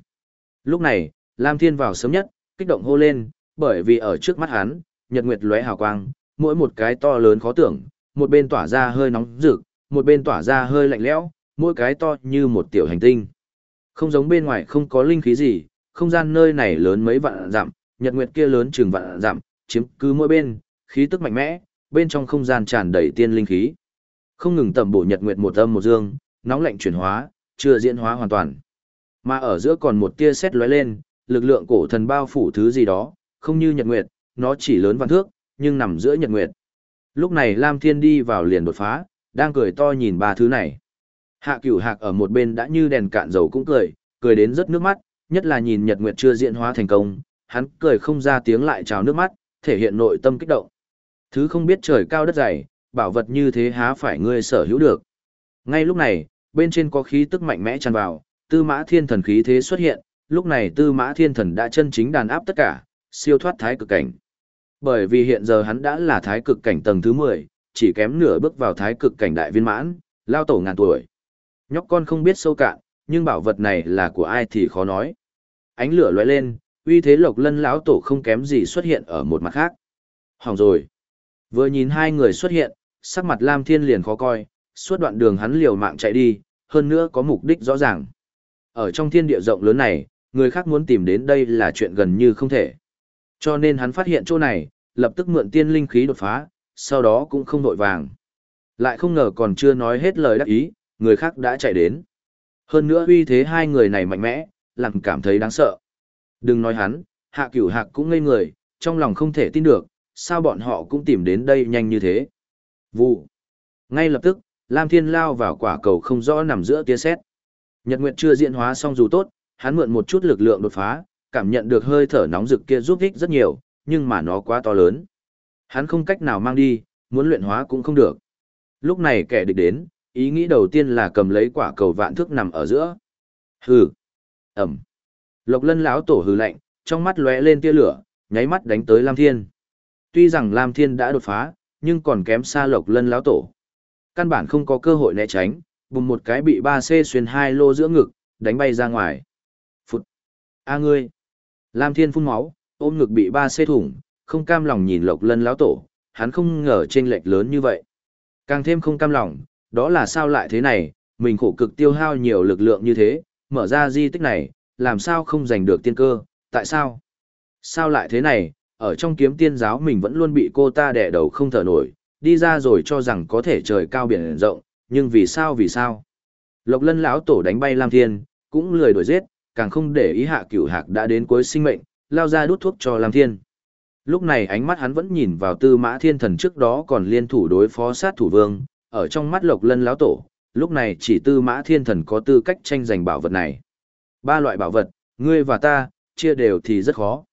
Lúc này, Lam Thiên vào sớm nhất, kích động hô lên, bởi vì ở trước mắt hắn, nhật nguyệt lóe hào quang, mỗi một cái to lớn khó tưởng, một bên tỏa ra hơi nóng rực, một bên tỏa ra hơi lạnh lẽo, mỗi cái to như một tiểu hành tinh. Không giống bên ngoài không có linh khí gì, không gian nơi này lớn mấy vạn dặm, nhật nguyệt kia lớn chừng vạn dặm, chiếm cứ mỗi bên, khí tức mạnh mẽ, bên trong không gian tràn đầy tiên linh khí. Không ngừng tầm bổ nhật nguyệt một âm một dương, nóng lạnh chuyển hóa, chưa diễn hóa hoàn toàn. Mà ở giữa còn một tia sét lóe lên, lực lượng cổ thần bao phủ thứ gì đó, không như nhật nguyệt, nó chỉ lớn vạn thước, nhưng nằm giữa nhật nguyệt. Lúc này Lam Thiên đi vào liền đột phá, đang cười to nhìn ba thứ này. Hạ cửu hạc ở một bên đã như đèn cạn dầu cũng cười, cười đến rất nước mắt, nhất là nhìn nhật nguyệt chưa diễn hóa thành công, hắn cười không ra tiếng lại trào nước mắt, thể hiện nội tâm kích động. Thứ không biết trời cao đất dày, bảo vật như thế há phải ngươi sở hữu được. Ngay lúc này, bên trên có khí tức mạnh mẽ tràn vào, tư mã thiên thần khí thế xuất hiện, lúc này tư mã thiên thần đã chân chính đàn áp tất cả, siêu thoát thái cực cảnh. Bởi vì hiện giờ hắn đã là thái cực cảnh tầng thứ 10, chỉ kém nửa bước vào thái cực cảnh đại viên mãn, lao tổ ngàn tuổi. Nhóc con không biết sâu cạn, nhưng bảo vật này là của ai thì khó nói. Ánh lửa lóe lên, uy thế lộc lân lão tổ không kém gì xuất hiện ở một mặt khác. Hỏng rồi. Vừa nhìn hai người xuất hiện, sắc mặt Lam Thiên liền khó coi, suốt đoạn đường hắn liều mạng chạy đi, hơn nữa có mục đích rõ ràng. Ở trong thiên địa rộng lớn này, người khác muốn tìm đến đây là chuyện gần như không thể. Cho nên hắn phát hiện chỗ này, lập tức mượn tiên linh khí đột phá, sau đó cũng không vội vàng. Lại không ngờ còn chưa nói hết lời đắc ý, người khác đã chạy đến. Hơn nữa uy thế hai người này mạnh mẽ, làm cảm thấy đáng sợ. Đừng nói hắn, hạ cửu hạc cũng ngây người, trong lòng không thể tin được, sao bọn họ cũng tìm đến đây nhanh như thế. Vụ. Ngay lập tức, Lam Thiên lao vào quả cầu không rõ nằm giữa tia sét. Nhật Nguyệt chưa diễn hóa xong dù tốt, hắn mượn một chút lực lượng đột phá, cảm nhận được hơi thở nóng rực kia giúp ích rất nhiều, nhưng mà nó quá to lớn. Hắn không cách nào mang đi, muốn luyện hóa cũng không được. Lúc này kẻ địch đến, ý nghĩ đầu tiên là cầm lấy quả cầu vạn thước nằm ở giữa. Hừ. Ẩm. Lộc lân lão tổ hừ lạnh, trong mắt lóe lên tia lửa, nháy mắt đánh tới Lam Thiên. Tuy rằng Lam Thiên đã đột phá, nhưng còn kém xa Lộc lân lão tổ. Căn bản không có cơ hội né tránh, bùng một cái bị ba c xuyên hai lô giữa ngực, đánh bay ra ngoài. Phụt! A ngươi! Lam Thiên phun máu, ôm ngực bị ba xê thủng, không cam lòng nhìn Lộc Lân lão tổ, hắn không ngờ chênh lệch lớn như vậy. Càng thêm không cam lòng, đó là sao lại thế này, mình khổ cực tiêu hao nhiều lực lượng như thế, mở ra di tích này, làm sao không giành được tiên cơ, tại sao? Sao lại thế này, ở trong kiếm tiên giáo mình vẫn luôn bị cô ta đè đầu không thở nổi, đi ra rồi cho rằng có thể trời cao biển rộng, nhưng vì sao vì sao? Lộc lân lão tổ đánh bay Lam Thiên, cũng lười đuổi giết, càng không để ý hạ cửu hạc đã đến cuối sinh mệnh, lao ra đút thuốc cho Lam Thiên. Lúc này ánh mắt hắn vẫn nhìn vào tư mã thiên thần trước đó còn liên thủ đối phó sát thủ vương, ở trong mắt lộc lân lão tổ, lúc này chỉ tư mã thiên thần có tư cách tranh giành bảo vật này. Ba loại bảo vật, ngươi và ta, chia đều thì rất khó.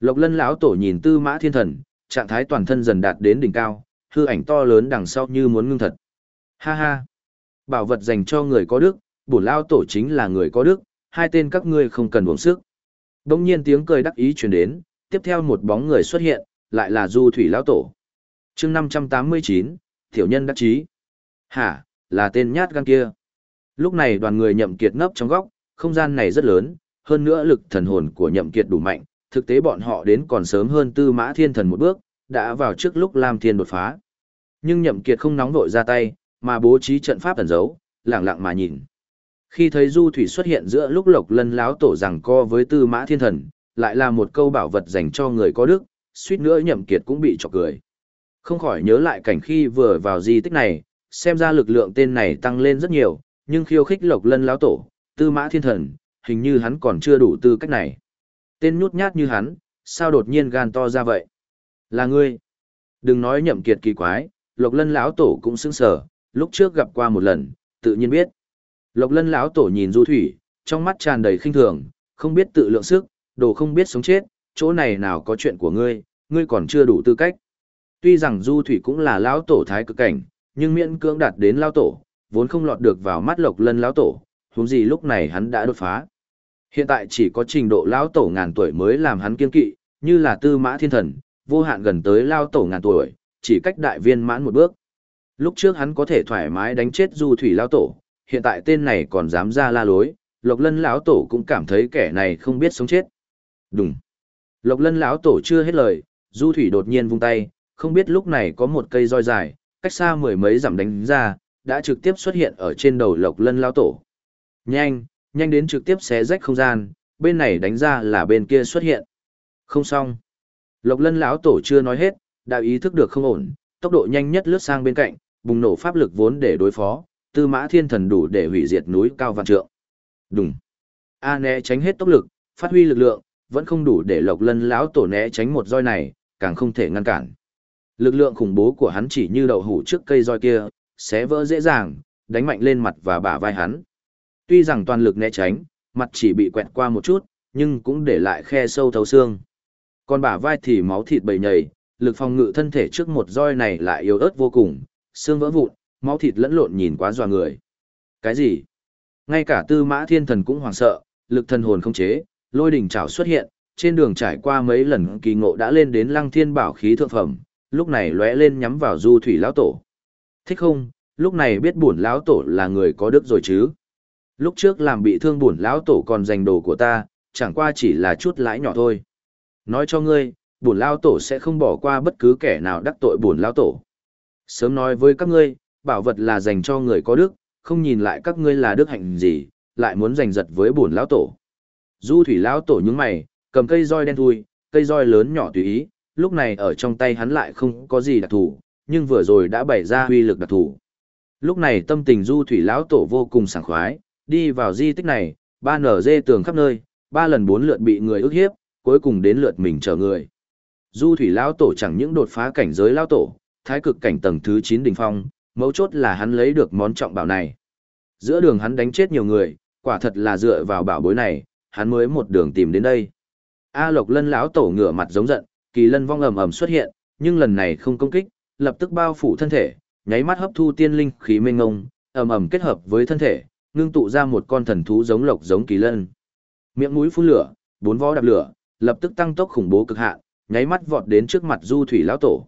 Lộc lân lão tổ nhìn tư mã thiên thần, trạng thái toàn thân dần đạt đến đỉnh cao, hư ảnh to lớn đằng sau như muốn ngưng thật. Ha ha! Bảo vật dành cho người có đức, bổn lao tổ chính là người có đức, hai tên các ngươi không cần uống sức. Đông nhiên tiếng cười đắc ý truyền đến, tiếp theo một bóng người xuất hiện, lại là Du Thủy lão tổ. Chương 589, tiểu nhân đắc chí. Hả, là tên nhát gan kia. Lúc này đoàn người nhậm kiệt nấp trong góc, không gian này rất lớn, hơn nữa lực thần hồn của nhậm kiệt đủ mạnh, thực tế bọn họ đến còn sớm hơn tư mã thiên thần một bước, đã vào trước lúc Lam Thiên đột phá. Nhưng nhậm kiệt không nóng vội ra tay, mà bố trí trận pháp ẩn giấu, lặng lặng mà nhìn. Khi thấy Du Thủy xuất hiện giữa lúc Lộc Lân láo tổ rằng co với Tư Mã Thiên Thần, lại là một câu bảo vật dành cho người có đức, suýt nữa nhậm kiệt cũng bị chọc cười. Không khỏi nhớ lại cảnh khi vừa vào di tích này, xem ra lực lượng tên này tăng lên rất nhiều, nhưng khiêu khích Lộc Lân láo tổ, Tư Mã Thiên Thần, hình như hắn còn chưa đủ tư cách này. Tên nhút nhát như hắn, sao đột nhiên gan to ra vậy? Là ngươi. Đừng nói nhậm kiệt kỳ quái, Lộc Lân lão tổ cũng sững sờ, lúc trước gặp qua một lần, tự nhiên biết. Lộc Lân lão tổ nhìn Du Thủy, trong mắt tràn đầy khinh thường, không biết tự lượng sức, đồ không biết sống chết, chỗ này nào có chuyện của ngươi, ngươi còn chưa đủ tư cách. Tuy rằng Du Thủy cũng là lão tổ thái cực cảnh, nhưng miễn cưỡng đạt đến lão tổ, vốn không lọt được vào mắt Lộc Lân lão tổ, huống gì lúc này hắn đã đột phá. Hiện tại chỉ có trình độ lão tổ ngàn tuổi mới làm hắn kiên kỵ, như là Tư Mã Thiên Thần, vô hạn gần tới lão tổ ngàn tuổi, chỉ cách đại viên mãn một bước. Lúc trước hắn có thể thoải mái đánh chết Du Thủy lão tổ, hiện tại tên này còn dám ra la lối, Lộc Lân lão tổ cũng cảm thấy kẻ này không biết sống chết. Đúng. Lộc Lân lão tổ chưa hết lời, Du Thủy đột nhiên vung tay, không biết lúc này có một cây roi dài, cách xa mười mấy dặm đánh ra, đã trực tiếp xuất hiện ở trên đầu Lộc Lân lão tổ. Nhanh, nhanh đến trực tiếp xé rách không gian, bên này đánh ra là bên kia xuất hiện. Không xong. Lộc Lân lão tổ chưa nói hết, đã ý thức được không ổn, tốc độ nhanh nhất lướt sang bên cạnh, bùng nổ pháp lực vốn để đối phó, Tư Mã Thiên Thần đủ để hủy diệt núi cao vạn trượng. Đùng. A né tránh hết tốc lực, phát huy lực lượng, vẫn không đủ để Lộc Lân lão tổ né tránh một roi này, càng không thể ngăn cản. Lực lượng khủng bố của hắn chỉ như đậu hũ trước cây roi kia, xé vỡ dễ dàng, đánh mạnh lên mặt và bả vai hắn. Tuy rằng toàn lực né tránh, mặt chỉ bị quẹt qua một chút, nhưng cũng để lại khe sâu thấu xương. Còn bả vai thì máu thịt bầy nhầy, lực phòng ngự thân thể trước một roi này lại yếu ớt vô cùng, xương vỡ vụn, máu thịt lẫn lộn nhìn quá dọa người. Cái gì? Ngay cả tư mã thiên thần cũng hoảng sợ, lực thần hồn không chế, lôi đỉnh trảo xuất hiện, trên đường trải qua mấy lần kỳ ngộ đã lên đến lăng thiên bảo khí thượng phẩm, lúc này lóe lên nhắm vào du thủy lão tổ. Thích không, lúc này biết bổn lão tổ là người có đức rồi chứ. Lúc trước làm bị thương bổn lão tổ còn giành đồ của ta, chẳng qua chỉ là chút lãi nhỏ thôi. Nói cho ngươi, bổn lão tổ sẽ không bỏ qua bất cứ kẻ nào đắc tội bổn lão tổ. Sớm nói với các ngươi, bảo vật là dành cho người có đức, không nhìn lại các ngươi là đức hạnh gì, lại muốn giành giật với bổn lão tổ. Du thủy lão tổ nhướng mày, cầm cây roi đen thui, cây roi lớn nhỏ tùy ý, lúc này ở trong tay hắn lại không có gì đặc thù, nhưng vừa rồi đã bày ra huy lực đặc thù. Lúc này tâm tình du thủy lão tổ vô cùng sảng khoái, đi vào di tích này, ba nở dê tường khắp nơi, ba lần bốn lượt bị người ức hiếp, cuối cùng đến lượt mình chờ người. Du thủy lão tổ chẳng những đột phá cảnh giới lão tổ, thái cực cảnh tầng thứ 9 đỉnh phong, mấu chốt là hắn lấy được món trọng bảo này. Giữa đường hắn đánh chết nhiều người, quả thật là dựa vào bảo bối này, hắn mới một đường tìm đến đây. A Lộc Lân lão tổ ngửa mặt giống giận, kỳ lân vong ầm ầm xuất hiện, nhưng lần này không công kích, lập tức bao phủ thân thể, nháy mắt hấp thu tiên linh khí mênh ngông, ầm ầm kết hợp với thân thể, ngưng tụ ra một con thần thú giống lộc giống kỳ lân. Miệng mũi phun lửa, bốn vó đạp lửa, lập tức tăng tốc khủng bố cực hạn, nháy mắt vọt đến trước mặt Du Thủy lão tổ.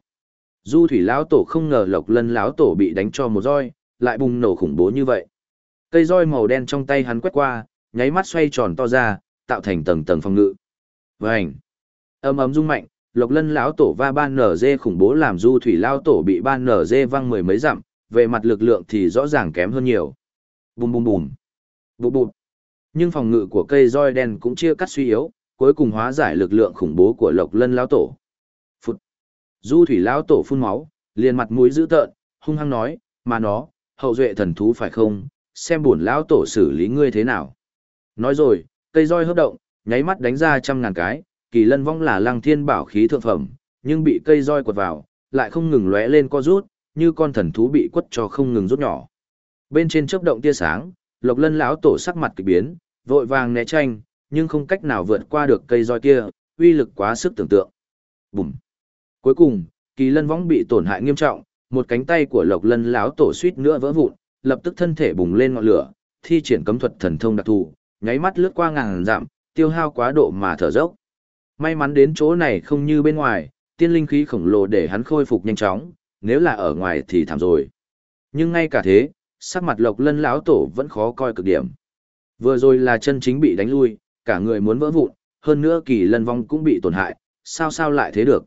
Du Thủy lão tổ không ngờ Lộc Lân lão tổ bị đánh cho một roi, lại bùng nổ khủng bố như vậy. Cây roi màu đen trong tay hắn quét qua, nháy mắt xoay tròn to ra, tạo thành tầng tầng phòng ngự. Vành. Ầm ầm rung mạnh, Lộc Lân lão tổ va ban nở dê khủng bố làm Du Thủy lão tổ bị ban nở dê văng mười mấy dặm, về mặt lực lượng thì rõ ràng kém hơn nhiều. Bùm bùm bùm. Bụp bụp. Nhưng phòng ngự của cây roi đen cũng chia cắt suy yếu, cuối cùng hóa giải lực lượng khủng bố của Lộc Lân lão tổ. Du thủy lão tổ phun máu, liền mặt mũi dữ tợn, hung hăng nói, mà nó, hậu duệ thần thú phải không, xem bổn lão tổ xử lý ngươi thế nào. Nói rồi, cây roi hấp động, nháy mắt đánh ra trăm ngàn cái, kỳ lân vong là lăng thiên bảo khí thượng phẩm, nhưng bị cây roi quật vào, lại không ngừng lóe lên co rút, như con thần thú bị quất cho không ngừng rút nhỏ. Bên trên chớp động tia sáng, Lộc Lân lão tổ sắc mặt kỳ biến, vội vàng né tranh, nhưng không cách nào vượt qua được cây roi kia, uy lực quá sức tưởng tượng. Bùm. Cuối cùng, Kỳ Lân võng bị tổn hại nghiêm trọng, một cánh tay của Lộc Lân lão tổ suýt nữa vỡ vụn, lập tức thân thể bùng lên ngọn lửa, thi triển cấm thuật thần thông đặc thù, nháy mắt lướt qua ngàn dặm, tiêu hao quá độ mà thở dốc. May mắn đến chỗ này không như bên ngoài, tiên linh khí khổng lồ để hắn khôi phục nhanh chóng, nếu là ở ngoài thì thảm rồi. Nhưng ngay cả thế, sắc mặt lộc lân lão tổ vẫn khó coi cực điểm. Vừa rồi là chân chính bị đánh lui, cả người muốn vỡ vụn, hơn nữa kỳ lân vong cũng bị tổn hại, sao sao lại thế được.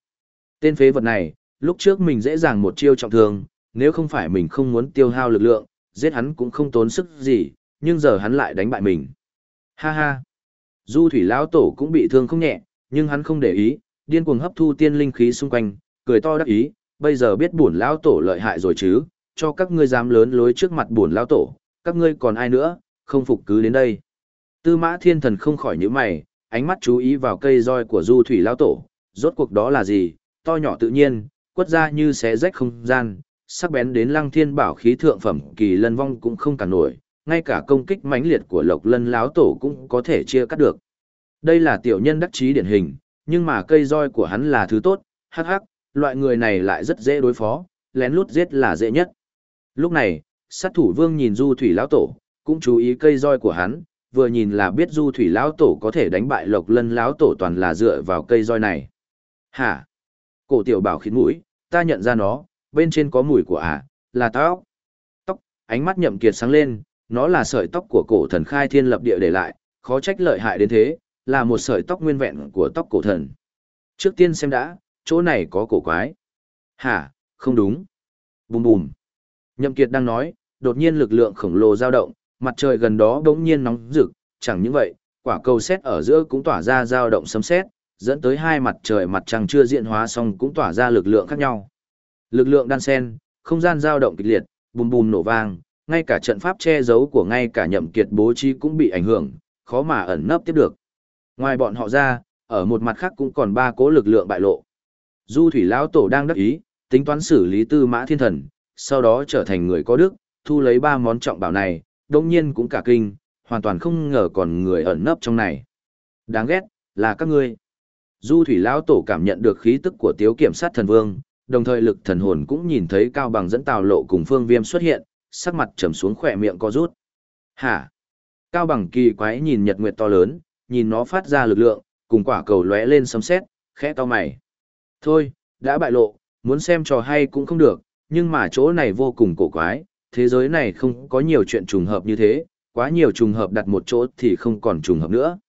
Tên phế vật này, lúc trước mình dễ dàng một chiêu trọng thương, nếu không phải mình không muốn tiêu hao lực lượng, giết hắn cũng không tốn sức gì, nhưng giờ hắn lại đánh bại mình. Ha ha. Du thủy lão tổ cũng bị thương không nhẹ, nhưng hắn không để ý, điên cuồng hấp thu tiên linh khí xung quanh, cười to đắc ý, bây giờ biết bổn lão tổ lợi hại rồi chứ, cho các ngươi dám lớn lối trước mặt buồn Lão tổ, các ngươi còn ai nữa, không phục cứ đến đây. Tư mã thiên thần không khỏi nhíu mày, ánh mắt chú ý vào cây roi của du thủy Lão tổ, rốt cuộc đó là gì, to nhỏ tự nhiên, quất ra như xé rách không gian, sắc bén đến lăng thiên bảo khí thượng phẩm kỳ lân vong cũng không cản nổi, ngay cả công kích mãnh liệt của Lộc Lân lão tổ cũng có thể chia cắt được. Đây là tiểu nhân đắc chí điển hình, nhưng mà cây roi của hắn là thứ tốt, hắc hắc, loại người này lại rất dễ đối phó, lén lút giết là dễ nhất. Lúc này, sát thủ vương nhìn du thủy lão tổ, cũng chú ý cây roi của hắn, vừa nhìn là biết du thủy lão tổ có thể đánh bại lộc lân lão tổ toàn là dựa vào cây roi này. Hả? Cổ tiểu bảo khiến mũi, ta nhận ra nó, bên trên có mùi của ả, à, là tóc. Tóc, ánh mắt nhậm kiệt sáng lên, nó là sợi tóc của cổ thần khai thiên lập địa để lại, khó trách lợi hại đến thế, là một sợi tóc nguyên vẹn của tóc cổ thần. Trước tiên xem đã, chỗ này có cổ quái. Hả, không đúng. Bùm bùm. Nhậm Kiệt đang nói, đột nhiên lực lượng khổng lồ dao động, mặt trời gần đó đống nhiên nóng rực, chẳng những vậy, quả cầu xét ở giữa cũng tỏa ra dao động sấm sét, dẫn tới hai mặt trời mặt trăng chưa diễn hóa xong cũng tỏa ra lực lượng khác nhau. Lực lượng đan sen không gian dao động kịch liệt, bùm bùm nổ vang, ngay cả trận pháp che giấu của ngay cả nhậm kiệt bố trí cũng bị ảnh hưởng, khó mà ẩn nấp tiếp được. Ngoài bọn họ ra, ở một mặt khác cũng còn ba cố lực lượng bại lộ. Du thủy lão tổ đang đắc ý, tính toán xử lý tư mã thiên thần, sau đó trở thành người có đức, thu lấy ba món trọng bảo này, đồng nhiên cũng cả kinh, hoàn toàn không ngờ còn người ẩn nấp trong này. Đáng ghét, là các ngươi. Du thủy lão tổ cảm nhận được khí tức của tiếu kiểm sát thần vương, đồng thời lực thần hồn cũng nhìn thấy cao bằng dẫn tào lộ cùng phương viêm xuất hiện, sắc mặt trầm xuống khỏe miệng co rút. Hả? Cao bằng kỳ quái nhìn nhật nguyệt to lớn, nhìn nó phát ra lực lượng, cùng quả cầu lóe lên sấm sét, khẽ to mày. Thôi, đã bại lộ, muốn xem trò hay cũng không được, nhưng mà chỗ này vô cùng cổ quái, thế giới này không có nhiều chuyện trùng hợp như thế, quá nhiều trùng hợp đặt một chỗ thì không còn trùng hợp nữa.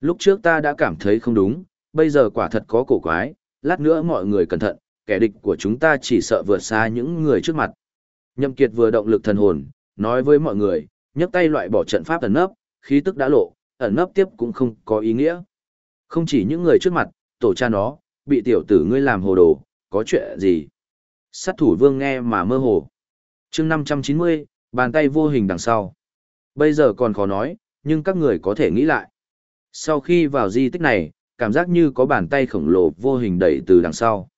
Lúc trước ta đã cảm thấy không đúng, bây giờ quả thật có cổ quái, lát nữa mọi người cẩn thận, kẻ địch của chúng ta chỉ sợ vượt xa những người trước mặt. Nhậm Kiệt vừa động lực thần hồn, nói với mọi người, nhấc tay loại bỏ trận pháp ẩn nấp, khí tức đã lộ, ẩn nấp tiếp cũng không có ý nghĩa. Không chỉ những người trước mặt, tổ cha nó, bị tiểu tử ngươi làm hồ đồ, có chuyện gì? Sát thủ vương nghe mà mơ hồ. chương 590, bàn tay vô hình đằng sau. Bây giờ còn khó nói, nhưng các người có thể nghĩ lại. Sau khi vào di tích này, cảm giác như có bàn tay khổng lồ vô hình đẩy từ đằng sau.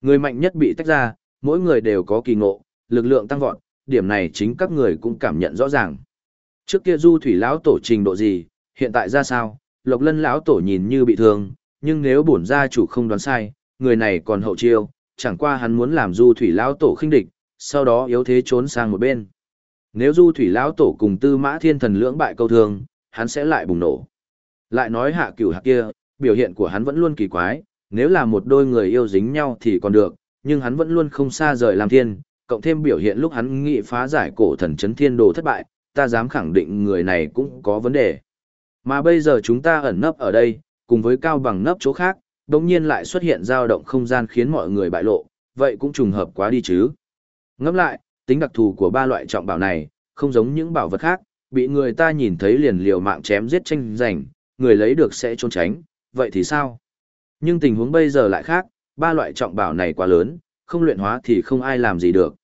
Người mạnh nhất bị tách ra, mỗi người đều có kỳ ngộ, lực lượng tăng vọt, điểm này chính các người cũng cảm nhận rõ ràng. Trước kia du thủy lão tổ trình độ gì, hiện tại ra sao, lộc lân lão tổ nhìn như bị thương, nhưng nếu bổn gia chủ không đoán sai, người này còn hậu chiêu, chẳng qua hắn muốn làm du thủy lão tổ khinh địch, sau đó yếu thế trốn sang một bên. Nếu du thủy lão tổ cùng tư mã thiên thần lưỡng bại câu thương, hắn sẽ lại bùng nổ. Lại nói hạ cửu hạ kia, biểu hiện của hắn vẫn luôn kỳ quái, nếu là một đôi người yêu dính nhau thì còn được, nhưng hắn vẫn luôn không xa rời lam thiên, cộng thêm biểu hiện lúc hắn nghị phá giải cổ thần chấn thiên đồ thất bại, ta dám khẳng định người này cũng có vấn đề. Mà bây giờ chúng ta ẩn nấp ở đây, cùng với cao bằng nấp chỗ khác, đồng nhiên lại xuất hiện dao động không gian khiến mọi người bại lộ, vậy cũng trùng hợp quá đi chứ. Ngẫm lại, tính đặc thù của ba loại trọng bảo này, không giống những bảo vật khác, bị người ta nhìn thấy liền liều mạng chém giết tranh giành, người lấy được sẽ trốn tránh, vậy thì sao? Nhưng tình huống bây giờ lại khác, ba loại trọng bảo này quá lớn, không luyện hóa thì không ai làm gì được.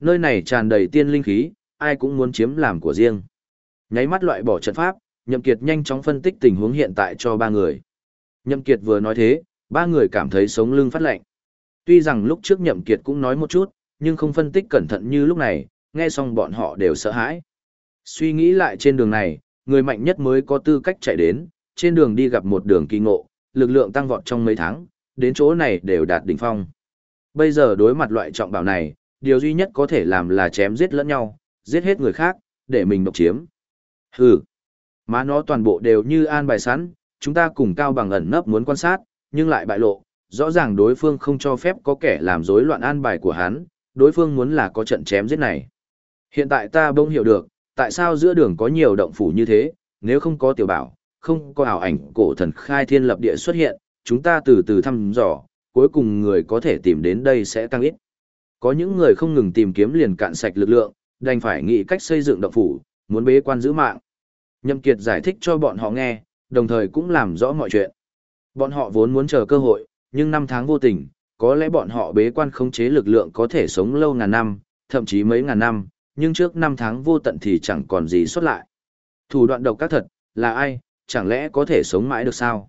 Nơi này tràn đầy tiên linh khí, ai cũng muốn chiếm làm của riêng. Nháy mắt loại bỏ trận pháp, Nhậm Kiệt nhanh chóng phân tích tình huống hiện tại cho ba người. Nhậm Kiệt vừa nói thế, ba người cảm thấy sống lưng phát lạnh. Tuy rằng lúc trước Nhậm Kiệt cũng nói một chút, nhưng không phân tích cẩn thận như lúc này, nghe xong bọn họ đều sợ hãi. Suy nghĩ lại trên đường này, người mạnh nhất mới có tư cách chạy đến, trên đường đi gặp một đường kỳ ngộ, lực lượng tăng vọt trong mấy tháng, đến chỗ này đều đạt đỉnh phong. Bây giờ đối mặt loại trọng bảo này, điều duy nhất có thể làm là chém giết lẫn nhau, giết hết người khác, để mình độc chiếm. Hừ, má nó toàn bộ đều như an bài sẵn, chúng ta cùng cao bằng ẩn nấp muốn quan sát, nhưng lại bại lộ, rõ ràng đối phương không cho phép có kẻ làm rối loạn an bài của hắn, đối phương muốn là có trận chém giết này. Hiện tại ta bỗng hiểu được, tại sao giữa đường có nhiều động phủ như thế, nếu không có tiểu bảo, không có ảo ảnh cổ thần khai thiên lập địa xuất hiện, chúng ta từ từ thăm dò, cuối cùng người có thể tìm đến đây sẽ tăng ít. Có những người không ngừng tìm kiếm liền cạn sạch lực lượng, đành phải nghĩ cách xây dựng động phủ, muốn bế quan giữ mạng. Nhậm Kiệt giải thích cho bọn họ nghe, đồng thời cũng làm rõ mọi chuyện. Bọn họ vốn muốn chờ cơ hội, nhưng năm tháng vô tình, có lẽ bọn họ bế quan khống chế lực lượng có thể sống lâu ngàn năm, thậm chí mấy ngàn năm, nhưng trước năm tháng vô tận thì chẳng còn gì xuất lại. Thủ đoạn độc các thật, là ai, chẳng lẽ có thể sống mãi được sao?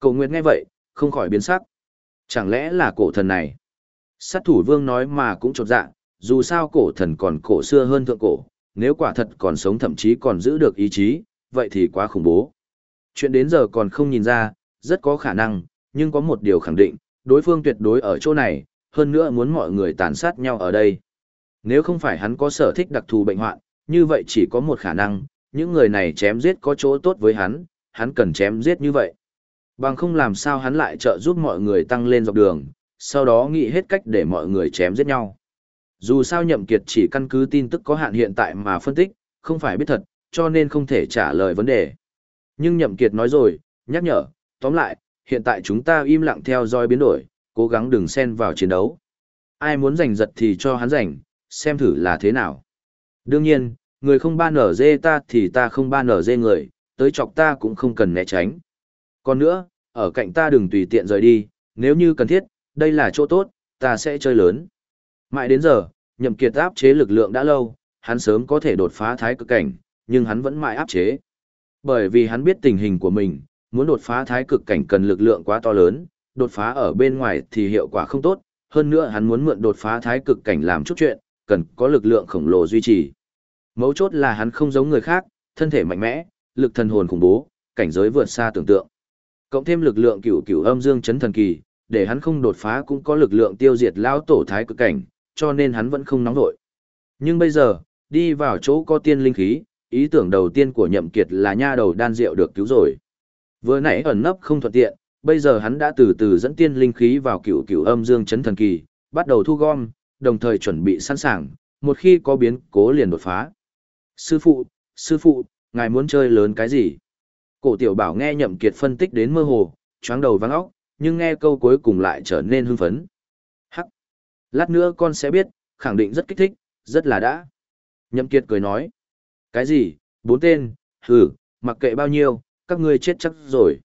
Cầu Nguyệt nghe vậy, không khỏi biến sắc. Chẳng lẽ là cổ thần này? Sát thủ vương nói mà cũng trột dạ, dù sao cổ thần còn cổ xưa hơn thượng cổ, nếu quả thật còn sống thậm chí còn giữ được ý chí, vậy thì quá khủng bố. Chuyện đến giờ còn không nhìn ra, rất có khả năng, nhưng có một điều khẳng định, đối phương tuyệt đối ở chỗ này, hơn nữa muốn mọi người tàn sát nhau ở đây. Nếu không phải hắn có sở thích đặc thù bệnh hoạn, như vậy chỉ có một khả năng, những người này chém giết có chỗ tốt với hắn, hắn cần chém giết như vậy. Bằng không làm sao hắn lại trợ giúp mọi người tăng lên dọc đường, sau đó nghĩ hết cách để mọi người chém giết nhau. Dù sao nhậm kiệt chỉ căn cứ tin tức có hạn hiện tại mà phân tích, không phải biết thật, cho nên không thể trả lời vấn đề. Nhưng nhậm kiệt nói rồi, nhắc nhở, tóm lại, hiện tại chúng ta im lặng theo dõi biến đổi, cố gắng đừng xen vào chiến đấu. Ai muốn giành giật thì cho hắn giành, xem thử là thế nào. Đương nhiên, người không ba nở dê ta thì ta không ba nở dê người, tới chọc ta cũng không cần né tránh. Còn nữa, ở cạnh ta đừng tùy tiện rời đi, nếu như cần thiết, đây là chỗ tốt, ta sẽ chơi lớn. Mãi đến giờ, nhậm kiệt áp chế lực lượng đã lâu, hắn sớm có thể đột phá thái cực cảnh, nhưng hắn vẫn mãi áp chế. Bởi vì hắn biết tình hình của mình, muốn đột phá thái cực cảnh cần lực lượng quá to lớn, đột phá ở bên ngoài thì hiệu quả không tốt, hơn nữa hắn muốn mượn đột phá thái cực cảnh làm chút chuyện, cần có lực lượng khổng lồ duy trì. Mấu chốt là hắn không giống người khác, thân thể mạnh mẽ, lực thần hồn khủng bố, cảnh giới vượt xa tưởng tượng. Cộng thêm lực lượng cửu cửu âm dương chấn thần kỳ, để hắn không đột phá cũng có lực lượng tiêu diệt lão tổ thái cực cảnh, cho nên hắn vẫn không nóng nổi. Nhưng bây giờ, đi vào chỗ có tiên linh khí, ý tưởng đầu tiên của nhậm kiệt là nha đầu đan rượu được cứu rồi. Vừa nãy ẩn nấp không thuận tiện, bây giờ hắn đã từ từ dẫn tiên linh khí vào cửu cửu âm dương chấn thần kỳ, bắt đầu thu gom, đồng thời chuẩn bị sẵn sàng, một khi có biến cố liền đột phá. Sư phụ, sư phụ, ngài muốn chơi lớn cái gì? Cổ tiểu bảo nghe nhậm kiệt phân tích đến mơ hồ, choáng đầu vắng óc, nhưng nghe câu cuối cùng lại trở nên hưng phấn. Hắc! Lát nữa con sẽ biết, khẳng định rất kích thích, rất là đã. Nhậm kiệt cười nói. Cái gì, bốn tên, hừ, mặc kệ bao nhiêu, các ngươi chết chắc rồi.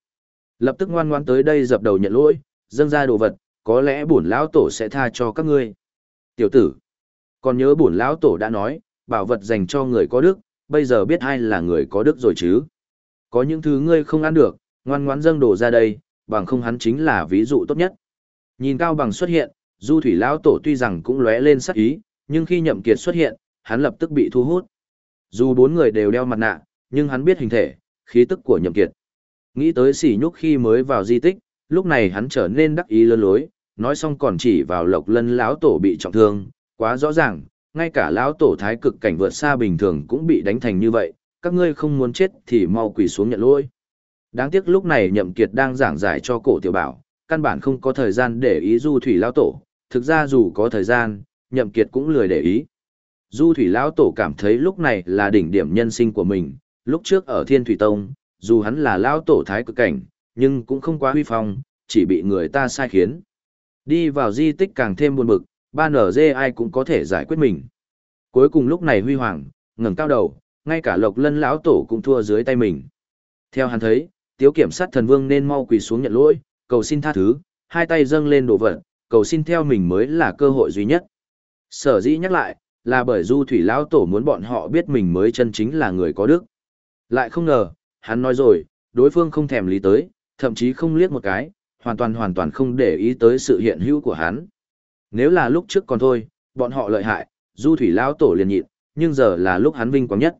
Lập tức ngoan ngoãn tới đây dập đầu nhận lỗi, dâng ra đồ vật, có lẽ bổn lão tổ sẽ tha cho các ngươi. Tiểu tử, còn nhớ bổn lão tổ đã nói, bảo vật dành cho người có đức, bây giờ biết ai là người có đức rồi chứ. Có những thứ ngươi không ăn được, ngoan ngoãn dâng đổ ra đây, bằng không hắn chính là ví dụ tốt nhất. Nhìn Cao Bằng xuất hiện, Du Thủy lão tổ tuy rằng cũng lóe lên sắc ý, nhưng khi Nhậm Kiệt xuất hiện, hắn lập tức bị thu hút. Dù bốn người đều đeo mặt nạ, nhưng hắn biết hình thể, khí tức của Nhậm Kiệt. Nghĩ tới sỉ nhúc khi mới vào di tích, lúc này hắn trở nên đắc ý lơn lối, nói xong còn chỉ vào Lộc Lân lão tổ bị trọng thương, quá rõ ràng, ngay cả lão tổ thái cực cảnh vượt xa bình thường cũng bị đánh thành như vậy, các ngươi không muốn chết thì mau quỳ xuống nhận lỗi. Đáng tiếc lúc này Nhậm Kiệt đang giảng giải cho cổ tiểu bảo, căn bản không có thời gian để ý du thủy lão tổ, thực ra dù có thời gian, Nhậm Kiệt cũng lười để ý. Du thủy lão tổ cảm thấy lúc này là đỉnh điểm nhân sinh của mình, lúc trước ở Thiên Thủy Tông, dù hắn là lão tổ thái cực cảnh, nhưng cũng không quá huy phong, chỉ bị người ta sai khiến. Đi vào di tích càng thêm buồn bực, ba nở dê ai cũng có thể giải quyết mình. Cuối cùng lúc này huy hoàng, ngẩng cao đầu, ngay cả lộc lân lão tổ cũng thua dưới tay mình. Theo hắn thấy, tiếu kiểm sát thần vương nên mau quỳ xuống nhận lỗi, cầu xin tha thứ, hai tay dâng lên đổ vật, cầu xin theo mình mới là cơ hội duy nhất. Sở dĩ nhắc lại, là bởi du thủy lão tổ muốn bọn họ biết mình mới chân chính là người có đức. Lại không ngờ, hắn nói rồi, đối phương không thèm lý tới, thậm chí không liếc một cái, hoàn toàn hoàn toàn không để ý tới sự hiện hữu của hắn. Nếu là lúc trước còn thôi, bọn họ lợi hại, du thủy lão tổ liền nhịn, nhưng giờ là lúc hắn vinh quang nhất.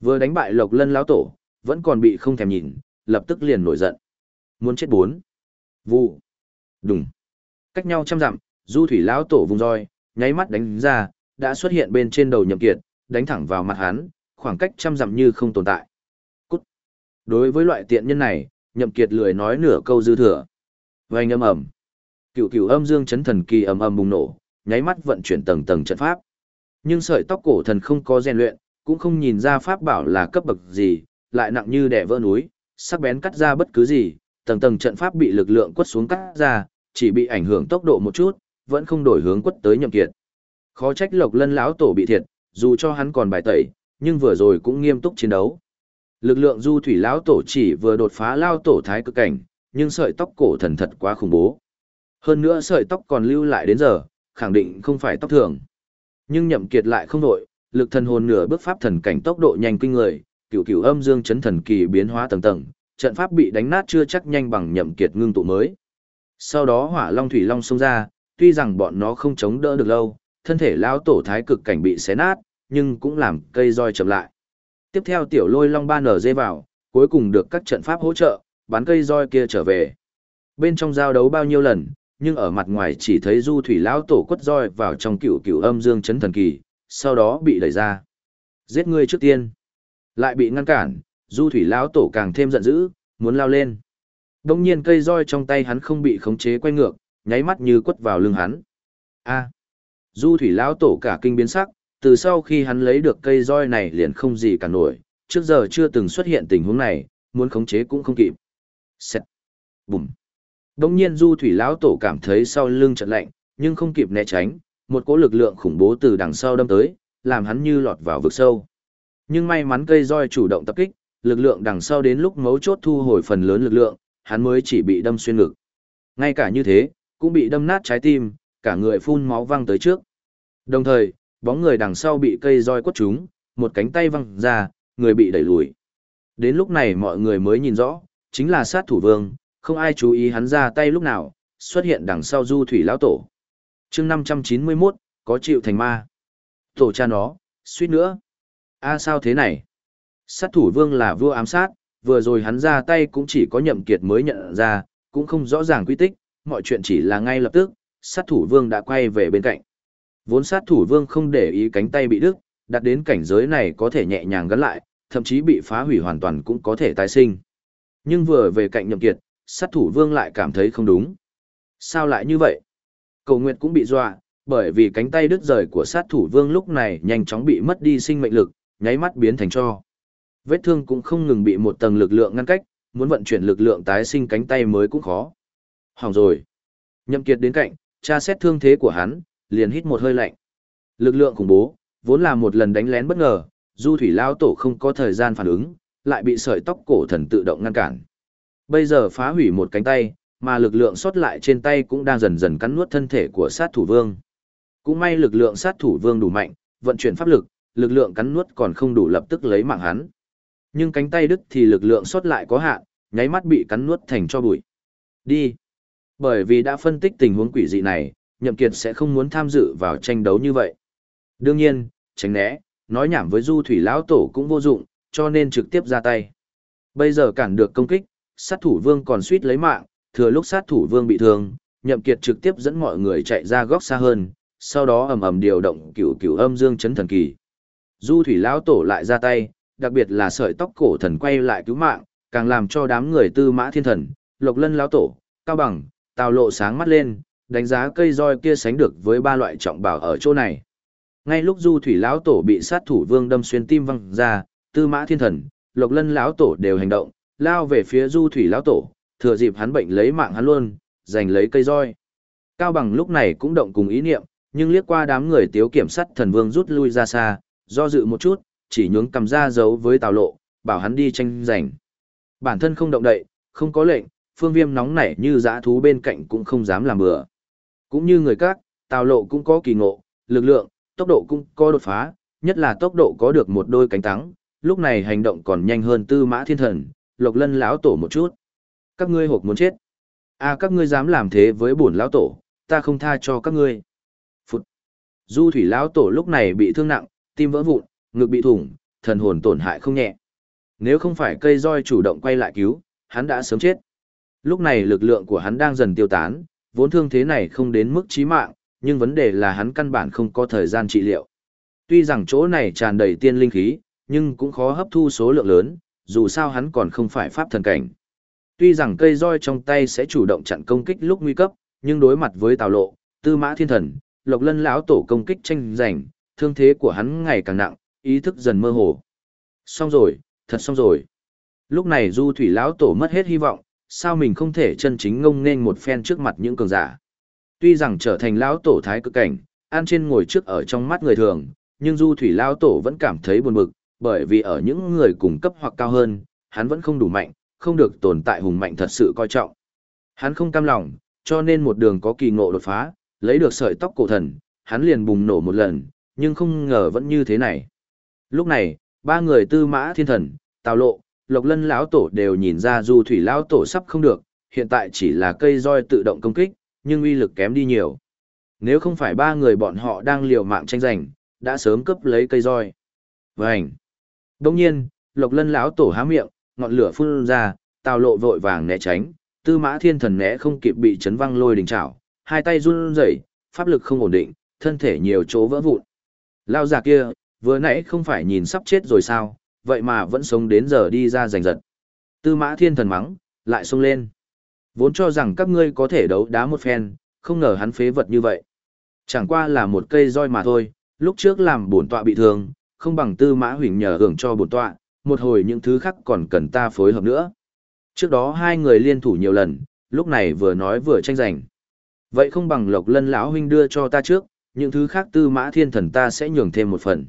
Vừa đánh bại Lộc Lân lão tổ, vẫn còn bị không thèm nhìn, lập tức liền nổi giận. Muốn chết bốn. Vụ. Đùng. Cách nhau trăm dặm, Du Thủy lão tổ vùng roi, nháy mắt đánh ra, đã xuất hiện bên trên đầu Nhậm Kiệt, đánh thẳng vào mặt hắn, khoảng cách trăm dặm như không tồn tại. Cút. Đối với loại tiện nhân này, Nhậm Kiệt lười nói nửa câu dư thừa. Vành âm ầm. Cửu cửu âm dương chấn thần kỳ ầm ầm bùng nổ, nháy mắt vận chuyển tầng tầng trận pháp. Nhưng sợi tóc cổ thần không có rèn luyện, cũng không nhìn ra pháp bảo là cấp bậc gì, lại nặng như đè vỡ núi, sắc bén cắt ra bất cứ gì, tầng tầng trận pháp bị lực lượng quất xuống cắt ra, chỉ bị ảnh hưởng tốc độ một chút, vẫn không đổi hướng quất tới nhậm kiệt. Khó trách Lộc Lân lão tổ bị thiệt, dù cho hắn còn bài tẩy, nhưng vừa rồi cũng nghiêm túc chiến đấu. Lực lượng Du Thủy lão tổ chỉ vừa đột phá lao tổ thái cực cảnh, nhưng sợi tóc cổ thần thật quá khủng bố. Hơn nữa sợi tóc còn lưu lại đến giờ, khẳng định không phải tóc thường. Nhưng nhậm kiệt lại không đổi, lực thần hồn nửa bước pháp thần cảnh tốc độ nhanh kinh người, cửu cửu âm dương chấn thần kỳ biến hóa tầng tầng, trận pháp bị đánh nát chưa chắc nhanh bằng nhậm kiệt ngưng tụ mới. Sau đó hỏa long thủy long xông ra, tuy rằng bọn nó không chống đỡ được lâu, thân thể lão tổ thái cực cảnh bị xé nát, nhưng cũng làm cây roi chậm lại. Tiếp theo tiểu lôi long ba nở dê vào, cuối cùng được các trận pháp hỗ trợ, bắn cây roi kia trở về. Bên trong giao đấu bao nhiêu lần, nhưng ở mặt ngoài chỉ thấy du thủy lão tổ quất roi vào trong cựu cựu âm dương chấn thần kỳ, sau đó bị đẩy ra. Giết ngươi trước tiên. Lại bị ngăn cản, du thủy lão tổ càng thêm giận dữ, muốn lao lên. Đông nhiên cây roi trong tay hắn không bị khống chế quay ngược, nháy mắt như quất vào lưng hắn. A. Du thủy lão tổ cả kinh biến sắc, từ sau khi hắn lấy được cây roi này liền không gì cả nổi, trước giờ chưa từng xuất hiện tình huống này, muốn khống chế cũng không kịp. Xẹt. Bùm. Đông nhiên du thủy lão tổ cảm thấy sau lưng chợt lạnh, nhưng không kịp né tránh, một cỗ lực lượng khủng bố từ đằng sau đâm tới, làm hắn như lọt vào vực sâu. Nhưng may mắn cây roi chủ động tập kích, lực lượng đằng sau đến lúc mấu chốt thu hồi phần lớn lực lượng, hắn mới chỉ bị đâm xuyên ngực. Ngay cả như thế, cũng bị đâm nát trái tim, cả người phun máu văng tới trước. Đồng thời, bóng người đằng sau bị cây roi quất trúng, một cánh tay văng ra, người bị đẩy lùi. Đến lúc này mọi người mới nhìn rõ, chính là sát thủ vương, không ai chú ý hắn ra tay lúc nào, xuất hiện đằng sau du thủy lão tổ. chương 591, có chịu thành ma. Tổ cha nó, suýt nữa. a sao thế này? Sát thủ vương là vua ám sát, vừa rồi hắn ra tay cũng chỉ có nhậm kiệt mới nhận ra, cũng không rõ ràng quy tích, mọi chuyện chỉ là ngay lập tức, sát thủ vương đã quay về bên cạnh. Vốn sát thủ vương không để ý cánh tay bị đứt, đặt đến cảnh giới này có thể nhẹ nhàng gắn lại, thậm chí bị phá hủy hoàn toàn cũng có thể tái sinh. Nhưng vừa về cạnh nhậm kiệt, sát thủ vương lại cảm thấy không đúng. Sao lại như vậy? Cầu Nguyệt cũng bị dọa, bởi vì cánh tay đứt rời của sát thủ vương lúc này nhanh chóng bị mất đi sinh mệnh lực, nháy mắt biến thành cho. Vết thương cũng không ngừng bị một tầng lực lượng ngăn cách, muốn vận chuyển lực lượng tái sinh cánh tay mới cũng khó. Hỏng rồi. Nhậm Kiệt đến cạnh, tra xét thương thế của hắn, liền hít một hơi lạnh. Lực lượng khủng bố, vốn là một lần đánh lén bất ngờ, Du Thủy Lao Tổ không có thời gian phản ứng, lại bị sợi tóc cổ thần tự động ngăn cản. Bây giờ phá hủy một cánh tay, mà lực lượng sót lại trên tay cũng đang dần dần cắn nuốt thân thể của sát thủ vương. Cũng may lực lượng sát thủ vương đủ mạnh, vận chuyển pháp lực, lực lượng cắn nuốt còn không đủ lập tức lấy mạng hắn. Nhưng cánh tay đứt thì lực lượng sót lại có hạn, nháy mắt bị cắn nuốt thành cho bụi. Đi. Bởi vì đã phân tích tình huống quỷ dị này, Nhậm Kiệt sẽ không muốn tham dự vào tranh đấu như vậy. Đương nhiên, tránh né, nói nhảm với Du Thủy lão tổ cũng vô dụng, cho nên trực tiếp ra tay. Bây giờ cản được công kích, sát thủ vương còn suýt lấy mạng, thừa lúc sát thủ vương bị thương, Nhậm Kiệt trực tiếp dẫn mọi người chạy ra góc xa hơn, sau đó ầm ầm điều động cửu cửu âm dương chấn thần kỳ. Du Thủy lão tổ lại ra tay, đặc biệt là sợi tóc cổ thần quay lại cứu mạng, càng làm cho đám người tư mã thiên thần, lộc lân lão tổ, cao bằng, tào lộ sáng mắt lên, đánh giá cây roi kia sánh được với ba loại trọng bảo ở chỗ này. Ngay lúc Du Thủy lão tổ bị sát thủ vương đâm xuyên tim văng ra, Tư Mã Thiên Thần, Lộc Lân lão tổ đều hành động, lao về phía Du Thủy lão tổ, thừa dịp hắn bệnh lấy mạng hắn luôn, giành lấy cây roi. Cao Bằng lúc này cũng động cùng ý niệm, nhưng liếc qua đám người tiếu kiểm sát thần vương rút lui ra xa, do dự một chút, chỉ nhướng cầm ra giấu với Tào Lộ, bảo hắn đi tranh giành. Bản thân không động đậy, không có lệnh, phương viêm nóng nảy như dã thú bên cạnh cũng không dám làm bừa. Cũng như người khác, Tào Lộ cũng có kỳ ngộ, lực lượng, tốc độ cũng có đột phá, nhất là tốc độ có được một đôi cánh thắng, lúc này hành động còn nhanh hơn Tư Mã Thiên Thần, Lộc Lân lão tổ một chút. Các ngươi hộp muốn chết. A à, các ngươi dám làm thế với bổn lão tổ, ta không tha cho các ngươi. Phụt. Du Thủy lão tổ lúc này bị thương nặng, tim vỡ vụn, ngực bị thủng, thần hồn tổn hại không nhẹ. Nếu không phải cây roi chủ động quay lại cứu, hắn đã sớm chết. Lúc này lực lượng của hắn đang dần tiêu tán, vốn thương thế này không đến mức chí mạng, nhưng vấn đề là hắn căn bản không có thời gian trị liệu. Tuy rằng chỗ này tràn đầy tiên linh khí, nhưng cũng khó hấp thu số lượng lớn, dù sao hắn còn không phải pháp thần cảnh. Tuy rằng cây roi trong tay sẽ chủ động chặn công kích lúc nguy cấp, nhưng đối mặt với Tào Lộ, Tư Mã Thiên Thần, Lộc Lân lão tổ công kích tranh giành, thương thế của hắn ngày càng nặng, ý thức dần mơ hồ. Xong rồi, thật xong rồi. Lúc này Du Thủy lão tổ mất hết hy vọng, sao mình không thể chân chính ngông nên một phen trước mặt những cường giả. Tuy rằng trở thành lão tổ thái cực cảnh, an trên ngồi trước ở trong mắt người thường, nhưng Du Thủy lão tổ vẫn cảm thấy buồn bực, bởi vì ở những người cùng cấp hoặc cao hơn, hắn vẫn không đủ mạnh, không được tồn tại hùng mạnh thật sự coi trọng. Hắn không cam lòng, cho nên một đường có kỳ ngộ đột phá, lấy được sợi tóc cổ thần, hắn liền bùng nổ một lần, nhưng không ngờ vẫn như thế này. Lúc này, ba người tư mã thiên thần, tào lộ, lộc lân lão tổ đều nhìn ra du thủy lão tổ sắp không được, hiện tại chỉ là cây roi tự động công kích, nhưng uy lực kém đi nhiều. Nếu không phải ba người bọn họ đang liều mạng tranh giành, đã sớm cướp lấy cây roi. Vành đông nhiên, Lộc Lân lão tổ há miệng, ngọn lửa phun ra, Tào Lộ vội vàng né tránh, Tư Mã Thiên Thần né không kịp bị chấn văng lôi đình chảo, hai tay run rẩy, pháp lực không ổn định, thân thể nhiều chỗ vỡ vụn. Lao già kia, vừa nãy không phải nhìn sắp chết rồi sao, vậy mà vẫn sống đến giờ đi ra giành giật. Tư Mã Thiên Thần mắng, lại xông lên. Vốn cho rằng các ngươi có thể đấu đá một phen, không ngờ hắn phế vật như vậy. Chẳng qua là một cây roi mà thôi, lúc trước làm bổn tọa bị thương, không bằng tư mã huỳnh nhờ hưởng cho bổn tọa, một hồi những thứ khác còn cần ta phối hợp nữa. Trước đó hai người liên thủ nhiều lần, lúc này vừa nói vừa tranh giành. Vậy không bằng Lộc Lân lão huynh đưa cho ta trước, những thứ khác Tư Mã Thiên Thần ta sẽ nhường thêm một phần.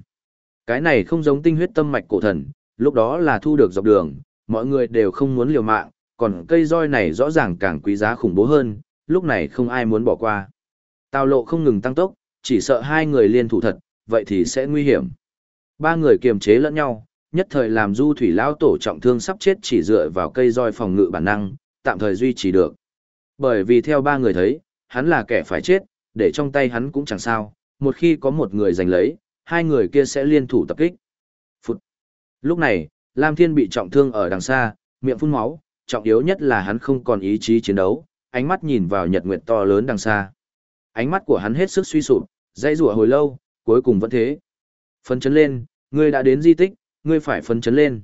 Cái này không giống tinh huyết tâm mạch cổ thần, lúc đó là thu được dọc đường, mọi người đều không muốn liều mạng, còn cây roi này rõ ràng càng quý giá khủng bố hơn, lúc này không ai muốn bỏ qua. Tào lộ không ngừng tăng tốc, chỉ sợ hai người liên thủ thật, vậy thì sẽ nguy hiểm. Ba người kiềm chế lẫn nhau, nhất thời làm du thủy lão tổ trọng thương sắp chết chỉ dựa vào cây roi phòng ngự bản năng, tạm thời duy trì được. Bởi vì theo ba người thấy, hắn là kẻ phải chết, để trong tay hắn cũng chẳng sao, một khi có một người giành lấy, hai người kia sẽ liên thủ tập kích. Phút. Lúc này, Lam Thiên bị trọng thương ở đằng xa, miệng phun máu, trọng yếu nhất là hắn không còn ý chí chiến đấu, ánh mắt nhìn vào nhật nguyệt to lớn đằng xa. Ánh mắt của hắn hết sức suy sụp, dãy rủa hồi lâu, cuối cùng vẫn thế. Phấn chấn lên, ngươi đã đến di tích, ngươi phải phấn chấn lên.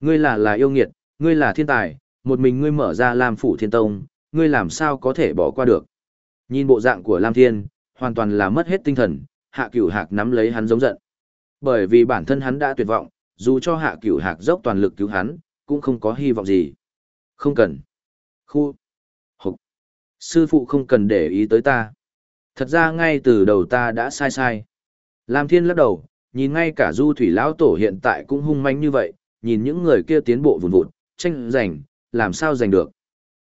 Ngươi là là yêu nghiệt, ngươi là thiên tài, một mình ngươi mở ra Lam phủ thiên tông, ngươi làm sao có thể bỏ qua được. Nhìn bộ dạng của Lam Thiên, hoàn toàn là mất hết tinh thần, hạ cửu hạc nắm lấy hắn giống giận. Bởi vì bản thân hắn đã tuyệt vọng, dù cho hạ cửu hạc dốc toàn lực cứu hắn, cũng không có hy vọng gì. Không cần. Khu. Hục. Sư phụ không cần để ý tới ta. Thật ra ngay từ đầu ta đã sai sai. Lam Thiên lắc đầu, nhìn ngay cả du thủy lão tổ hiện tại cũng hung manh như vậy, nhìn những người kia tiến bộ vùn vụt, tranh giành, làm sao giành được.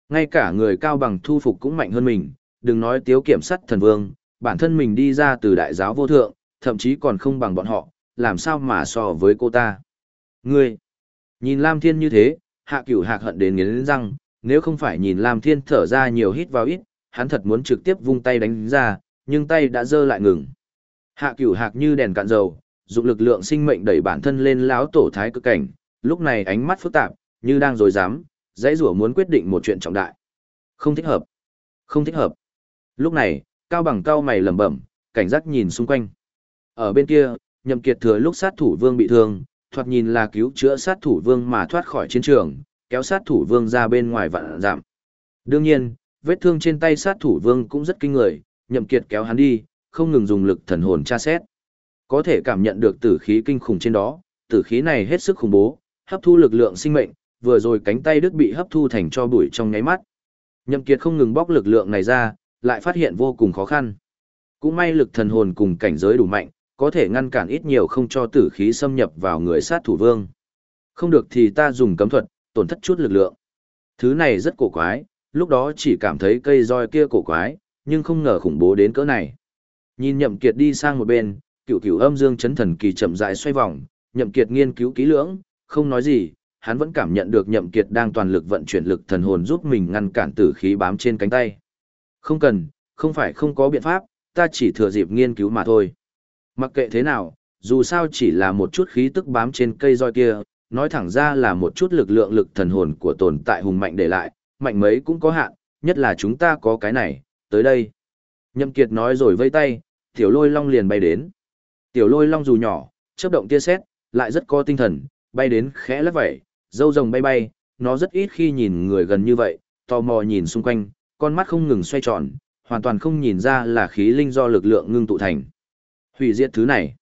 Ngay cả người cao bằng thu phục cũng mạnh hơn mình, đừng nói tiếu kiểm sát thần vương, bản thân mình đi ra từ đại giáo vô thượng, thậm chí còn không bằng bọn họ, làm sao mà so với cô ta. Ngươi, nhìn Lam Thiên như thế, hạ cửu hạc hận đến nghiến răng, nếu không phải nhìn Lam Thiên thở ra nhiều hít vào ít, hắn thật muốn trực tiếp vung tay đánh ra, nhưng tay đã dơ lại ngừng. Hạ cửu hạc như đèn cạn dầu, dụng lực lượng sinh mệnh đẩy bản thân lên lão tổ thái cực cảnh, lúc này ánh mắt phức tạp, như đang rồi dám, dãy rủa muốn quyết định một chuyện trọng đại. Không thích hợp. Không thích hợp. Lúc này, cao bằng cao mày lẩm bẩm, cảnh giác nhìn xung quanh. Ở bên kia, nhậm kiệt thừa lúc sát thủ vương bị thương, thoạt nhìn là cứu chữa sát thủ vương mà thoát khỏi chiến trường, kéo sát thủ vương ra bên ngoài vạn giảm. Đương nhiên, vết thương trên tay sát thủ vương cũng rất kinh người, nhậm kiệt kéo hắn đi, không ngừng dùng lực thần hồn tra xét. Có thể cảm nhận được tử khí kinh khủng trên đó, tử khí này hết sức khủng bố, hấp thu lực lượng sinh mệnh, vừa rồi cánh tay đứt bị hấp thu thành cho bụi trong nháy mắt. Nhậm Kiệt không ngừng bóc lực lượng này ra, lại phát hiện vô cùng khó khăn. Cũng may lực thần hồn cùng cảnh giới đủ mạnh, có thể ngăn cản ít nhiều không cho tử khí xâm nhập vào người sát thủ vương. Không được thì ta dùng cấm thuật, tổn thất chút lực lượng. Thứ này rất cổ quái, lúc đó chỉ cảm thấy cây roi kia cổ quái, nhưng không ngờ khủng bố đến cỡ này. Nhìn Nhậm Kiệt đi sang một bên, cựu cựu âm dương chấn thần kỳ chậm rãi xoay vòng, Nhậm Kiệt nghiên cứu kỹ lưỡng, không nói gì, hắn vẫn cảm nhận được Nhậm Kiệt đang toàn lực vận chuyển lực thần hồn giúp mình ngăn cản tử khí bám trên cánh tay. Không cần, không phải không có biện pháp, ta chỉ thừa dịp nghiên cứu mà thôi. Mặc kệ thế nào, dù sao chỉ là một chút khí tức bám trên cây roi kia, nói thẳng ra là một chút lực lượng lực thần hồn của tồn tại hùng mạnh để lại, mạnh mấy cũng có hạn, nhất là chúng ta có cái này, tới đây. Nhậm Kiệt nói rồi vây tay, tiểu lôi long liền bay đến. Tiểu lôi long dù nhỏ, chớp động tia sét, lại rất có tinh thần, bay đến khẽ lắc vẩy, dâu rồng bay bay, nó rất ít khi nhìn người gần như vậy, tò mò nhìn xung quanh, con mắt không ngừng xoay tròn, hoàn toàn không nhìn ra là khí linh do lực lượng ngưng tụ thành. Hủy diệt thứ này,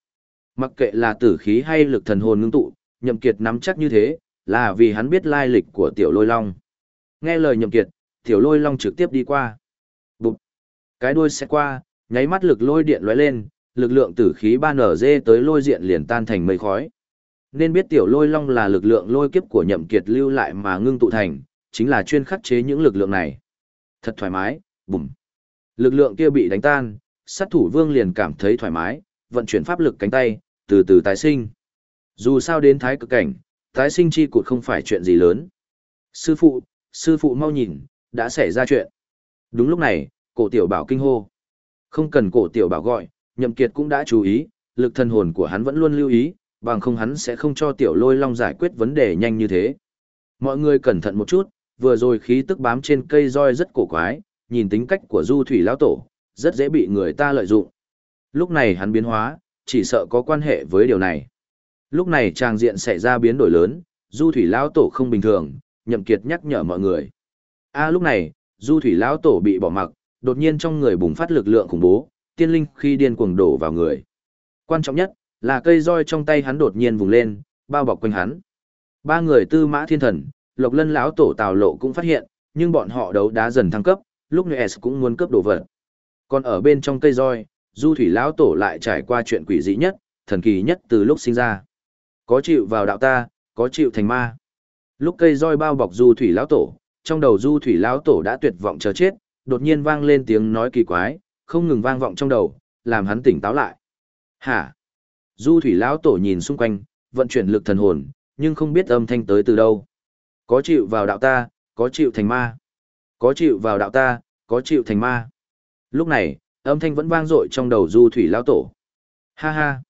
mặc kệ là tử khí hay lực thần hồn ngưng tụ, Nhậm Kiệt nắm chắc như thế, là vì hắn biết lai lịch của Tiểu Lôi Long. Nghe lời Nhậm Kiệt, Tiểu Lôi Long trực tiếp đi qua. Bụp. Cái đuôi sẽ qua, nháy mắt lực lôi điện lóe lên, lực lượng tử khí ban nở tới lôi diện liền tan thành mây khói. Nên biết Tiểu Lôi Long là lực lượng lôi kiếp của Nhậm Kiệt lưu lại mà ngưng tụ thành, chính là chuyên khắc chế những lực lượng này. Thật thoải mái, bùm. Lực lượng kia bị đánh tan, sát thủ vương liền cảm thấy thoải mái, vận chuyển pháp lực cánh tay, từ từ tái sinh. Dù sao đến thái cực cảnh, tái sinh chi cụt không phải chuyện gì lớn. Sư phụ, sư phụ mau nhìn, đã xảy ra chuyện. Đúng lúc này, cổ tiểu bảo kinh hô. Không cần cổ tiểu bảo gọi, nhậm kiệt cũng đã chú ý, lực thần hồn của hắn vẫn luôn lưu ý, bằng không hắn sẽ không cho tiểu lôi long giải quyết vấn đề nhanh như thế. Mọi người cẩn thận một chút, vừa rồi khí tức bám trên cây roi rất cổ quái, nhìn tính cách của du thủy lão tổ, rất dễ bị người ta lợi dụng. Lúc này hắn biến hóa, chỉ sợ có quan hệ với điều này. Lúc này trang diện xảy ra biến đổi lớn, du thủy lão tổ không bình thường, nhậm kiệt nhắc nhở mọi người. A lúc này, du thủy lão tổ bị bỏ mặc, đột nhiên trong người bùng phát lực lượng khủng bố, tiên linh khi điên cuồng đổ vào người. Quan trọng nhất, là cây roi trong tay hắn đột nhiên vùng lên, bao bọc quanh hắn. Ba người tư mã thiên thần, lộc lân lão tổ tào lộ cũng phát hiện, nhưng bọn họ đấu đá dần thăng cấp, lúc này S cũng muốn cướp đồ vật. Còn ở bên trong cây roi, du thủy lão tổ lại trải qua chuyện quỷ dị nhất, thần kỳ nhất từ lúc sinh ra. Có chịu vào đạo ta, có chịu thành ma. Lúc cây roi bao bọc du thủy lão tổ, trong đầu du thủy lão tổ đã tuyệt vọng chờ chết, đột nhiên vang lên tiếng nói kỳ quái, không ngừng vang vọng trong đầu, làm hắn tỉnh táo lại. Hả? Du thủy lão tổ nhìn xung quanh, vận chuyển lực thần hồn, nhưng không biết âm thanh tới từ đâu. Có chịu vào đạo ta, có chịu thành ma. Có chịu vào đạo ta, có chịu thành ma. Lúc này, âm thanh vẫn vang dội trong đầu du thủy lão tổ. Ha ha.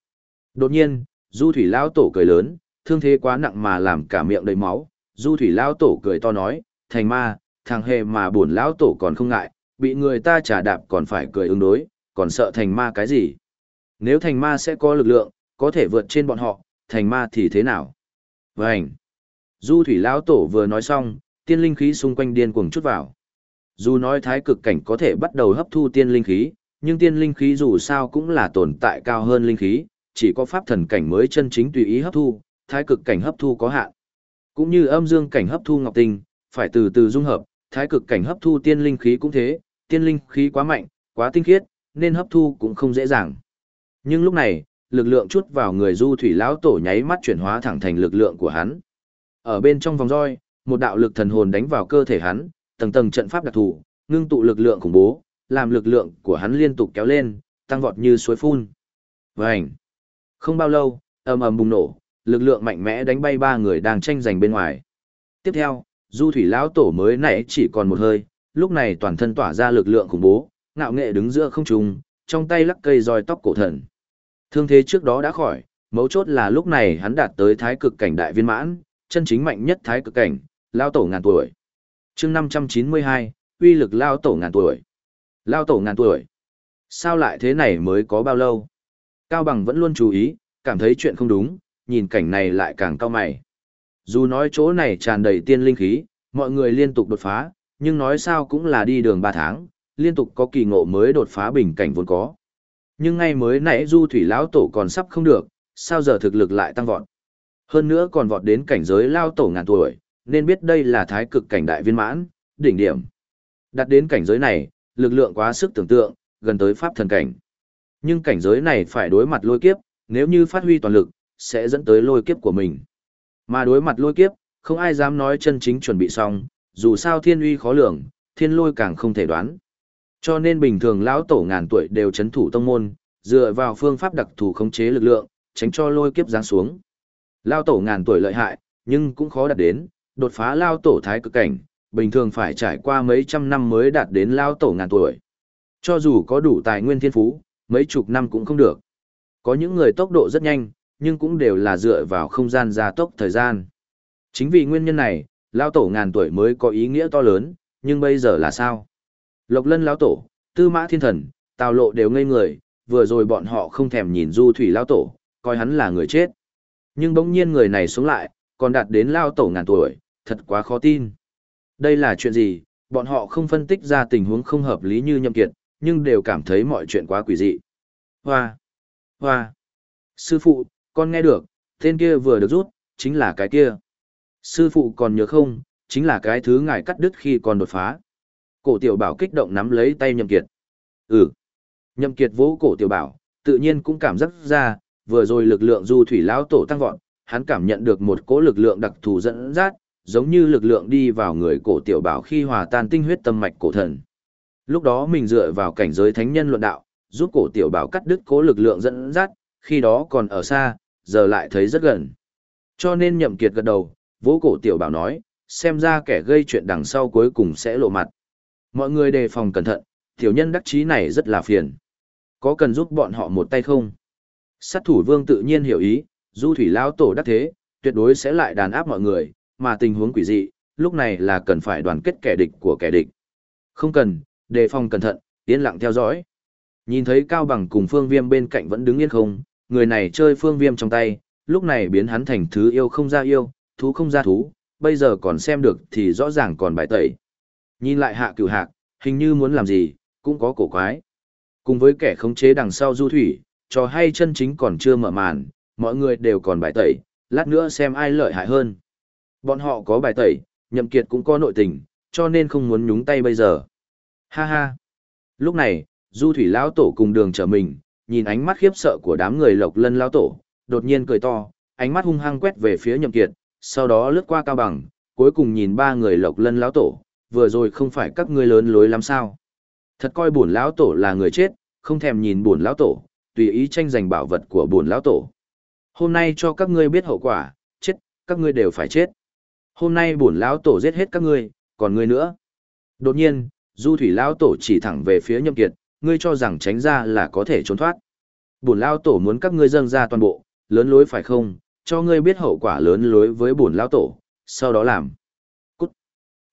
Đột nhiên, du thủy lão tổ cười lớn, thương thế quá nặng mà làm cả miệng đầy máu. Du thủy lão tổ cười to nói, thành ma, thằng hề mà buồn lão tổ còn không ngại, bị người ta trả đạp còn phải cười ứng đối, còn sợ thành ma cái gì. Nếu thành ma sẽ có lực lượng, có thể vượt trên bọn họ, thành ma thì thế nào? Vânh! Du thủy lão tổ vừa nói xong, tiên linh khí xung quanh điên cuồng chút vào. Dù nói thái cực cảnh có thể bắt đầu hấp thu tiên linh khí, nhưng tiên linh khí dù sao cũng là tồn tại cao hơn linh khí, chỉ có pháp thần cảnh mới chân chính tùy ý hấp thu, thái cực cảnh hấp thu có hạn. Cũng như âm dương cảnh hấp thu ngọc tinh, phải từ từ dung hợp, thái cực cảnh hấp thu tiên linh khí cũng thế, tiên linh khí quá mạnh, quá tinh khiết, nên hấp thu cũng không dễ dàng. Nhưng lúc này, lực lượng chút vào người du thủy lão tổ nháy mắt chuyển hóa thẳng thành lực lượng của hắn. Ở bên trong vòng roi, một đạo lực thần hồn đánh vào cơ thể hắn, tầng tầng trận pháp đặc thù, ngưng tụ lực lượng khủng bố, làm lực lượng của hắn liên tục kéo lên, tăng vọt như suối phun. Vành. Không bao lâu, ầm ầm bùng nổ, lực lượng mạnh mẽ đánh bay ba người đang tranh giành bên ngoài. Tiếp theo, Du Thủy lão tổ mới nãy chỉ còn một hơi, lúc này toàn thân tỏa ra lực lượng khủng bố, ngạo nghệ đứng giữa không trung, trong tay lắc cây roi tóc cổ thần. Thương thế trước đó đã khỏi, mấu chốt là lúc này hắn đạt tới thái cực cảnh đại viên mãn, chân chính mạnh nhất thái cực cảnh, lao tổ ngàn tuổi. chương 592, uy lực lao tổ ngàn tuổi. Lao tổ ngàn tuổi. Sao lại thế này mới có bao lâu? Cao Bằng vẫn luôn chú ý, cảm thấy chuyện không đúng, nhìn cảnh này lại càng cao mày. Dù nói chỗ này tràn đầy tiên linh khí, mọi người liên tục đột phá, nhưng nói sao cũng là đi đường 3 tháng, liên tục có kỳ ngộ mới đột phá bình cảnh vốn có. Nhưng ngay mới nãy Du Thủy lão tổ còn sắp không được, sao giờ thực lực lại tăng vọt. Hơn nữa còn vọt đến cảnh giới lao tổ ngàn tuổi, nên biết đây là thái cực cảnh đại viên mãn, đỉnh điểm. Đặt đến cảnh giới này, lực lượng quá sức tưởng tượng, gần tới pháp thần cảnh. Nhưng cảnh giới này phải đối mặt lôi kiếp, nếu như phát huy toàn lực, sẽ dẫn tới lôi kiếp của mình. Mà đối mặt lôi kiếp, không ai dám nói chân chính chuẩn bị xong, dù sao thiên uy khó lường, thiên lôi càng không thể đoán. Cho nên bình thường lão tổ ngàn tuổi đều chấn thủ tông môn, dựa vào phương pháp đặc thù khống chế lực lượng, tránh cho lôi kiếp giáng xuống. Lão tổ ngàn tuổi lợi hại, nhưng cũng khó đạt đến, đột phá lão tổ thái cực cảnh, bình thường phải trải qua mấy trăm năm mới đạt đến lão tổ ngàn tuổi. Cho dù có đủ tài nguyên thiên phú, mấy chục năm cũng không được. Có những người tốc độ rất nhanh, nhưng cũng đều là dựa vào không gian gia tốc thời gian. Chính vì nguyên nhân này, lão tổ ngàn tuổi mới có ý nghĩa to lớn, nhưng bây giờ là sao? Lộc lân lão tổ, tư mã thiên thần, tào lộ đều ngây người, vừa rồi bọn họ không thèm nhìn du thủy lão tổ, coi hắn là người chết. Nhưng bỗng nhiên người này sống lại, còn đạt đến lão tổ ngàn tuổi, thật quá khó tin. Đây là chuyện gì, bọn họ không phân tích ra tình huống không hợp lý như nhậm kiệt, nhưng đều cảm thấy mọi chuyện quá quỷ dị. Hoa! Hoa! Sư phụ, con nghe được, tên kia vừa được rút, chính là cái kia. Sư phụ còn nhớ không, chính là cái thứ ngài cắt đứt khi còn đột phá. Cổ tiểu bảo kích động nắm lấy tay nhậm kiệt. Ừ. Nhậm kiệt vỗ cổ tiểu bảo, tự nhiên cũng cảm giác ra, vừa rồi lực lượng du thủy lão tổ tăng vọt, hắn cảm nhận được một cỗ lực lượng đặc thù dẫn dắt, giống như lực lượng đi vào người cổ tiểu bảo khi hòa tan tinh huyết tâm mạch cổ thần. Lúc đó mình dựa vào cảnh giới thánh nhân luận đạo, giúp cổ tiểu bảo cắt đứt cỗ lực lượng dẫn dắt, khi đó còn ở xa, giờ lại thấy rất gần. Cho nên nhậm kiệt gật đầu, vỗ cổ tiểu bảo nói, xem ra kẻ gây chuyện đằng sau cuối cùng sẽ lộ mặt. Mọi người đề phòng cẩn thận, tiểu nhân đắc chí này rất là phiền. Có cần giúp bọn họ một tay không? Sát thủ vương tự nhiên hiểu ý, du thủy lão tổ đắc thế, tuyệt đối sẽ lại đàn áp mọi người, mà tình huống quỷ dị, lúc này là cần phải đoàn kết kẻ địch của kẻ địch. Không cần, đề phòng cẩn thận, yên lặng theo dõi. Nhìn thấy Cao Bằng cùng Phương Viêm bên cạnh vẫn đứng yên không, người này chơi Phương Viêm trong tay, lúc này biến hắn thành thứ yêu không ra yêu, thú không ra thú, bây giờ còn xem được thì rõ ràng còn bài tẩy. Nhìn lại hạ cửu hạc, hình như muốn làm gì, cũng có cổ quái. Cùng với kẻ khống chế đằng sau du thủy, trò hay chân chính còn chưa mở màn, mọi người đều còn bài tẩy, lát nữa xem ai lợi hại hơn. Bọn họ có bài tẩy, nhậm kiệt cũng có nội tình, cho nên không muốn nhúng tay bây giờ. Ha ha. Lúc này, du thủy lão tổ cùng đường trở mình, nhìn ánh mắt khiếp sợ của đám người lộc lân lão tổ, đột nhiên cười to, ánh mắt hung hăng quét về phía nhậm kiệt, sau đó lướt qua cao bằng, cuối cùng nhìn ba người lộc lân lão tổ, vừa rồi không phải các ngươi lớn lối lắm sao. Thật coi bổn lão tổ là người chết, không thèm nhìn bổn lão tổ, tùy ý tranh giành bảo vật của bổn lão tổ. Hôm nay cho các ngươi biết hậu quả, chết, các ngươi đều phải chết. Hôm nay bổn lão tổ giết hết các ngươi, còn ngươi nữa. Đột nhiên, Du Thủy lão tổ chỉ thẳng về phía Nhậm Kiệt, ngươi cho rằng tránh ra là có thể trốn thoát. Bổn lão tổ muốn các ngươi dâng ra toàn bộ, lớn lối phải không? Cho ngươi biết hậu quả lớn lối với bổn lão tổ, sau đó làm. Cút.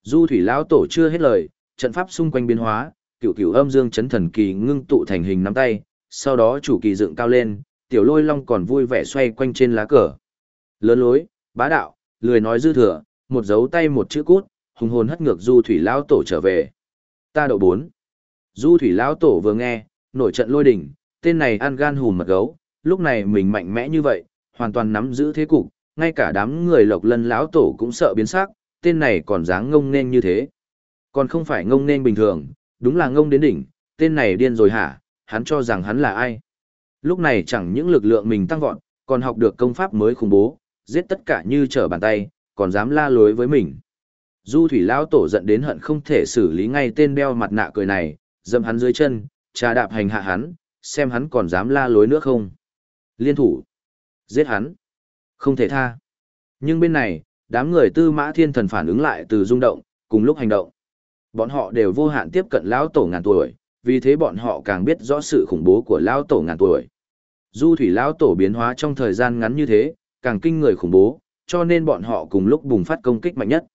Du Thủy lão tổ chưa hết lời, trận pháp xung quanh biến hóa, cựu cựu âm dương chấn thần kỳ ngưng tụ thành hình nắm tay, sau đó chủ kỳ dựng cao lên, tiểu lôi long còn vui vẻ xoay quanh trên lá cờ. Lớn lối, bá đạo, lười nói dư thừa, một dấu tay một chữ cút, hùng hồn hất ngược du thủy lão tổ trở về. Ta đậu bốn. Du thủy lão tổ vừa nghe, nổi trận lôi đỉnh, tên này ăn gan hùm mật gấu, lúc này mình mạnh mẽ như vậy, hoàn toàn nắm giữ thế cục, ngay cả đám người lộc lân lão tổ cũng sợ biến sắc, tên này còn dáng ngông nên như thế. Còn không phải ngông nên bình thường, đúng là ngông đến đỉnh, tên này điên rồi hả, hắn cho rằng hắn là ai. Lúc này chẳng những lực lượng mình tăng vọt, còn học được công pháp mới khủng bố, giết tất cả như trở bàn tay, còn dám la lối với mình. Du thủy lão tổ giận đến hận không thể xử lý ngay tên đeo mặt nạ cười này, dâm hắn dưới chân, trà đạp hành hạ hắn, xem hắn còn dám la lối nữa không. Liên thủ. Giết hắn. Không thể tha. Nhưng bên này, đám người tư mã thiên thần phản ứng lại từ rung động, cùng lúc hành động. Bọn họ đều vô hạn tiếp cận lão tổ ngàn tuổi, vì thế bọn họ càng biết rõ sự khủng bố của lão tổ ngàn tuổi. Du thủy lão tổ biến hóa trong thời gian ngắn như thế, càng kinh người khủng bố, cho nên bọn họ cùng lúc bùng phát công kích mạnh nhất.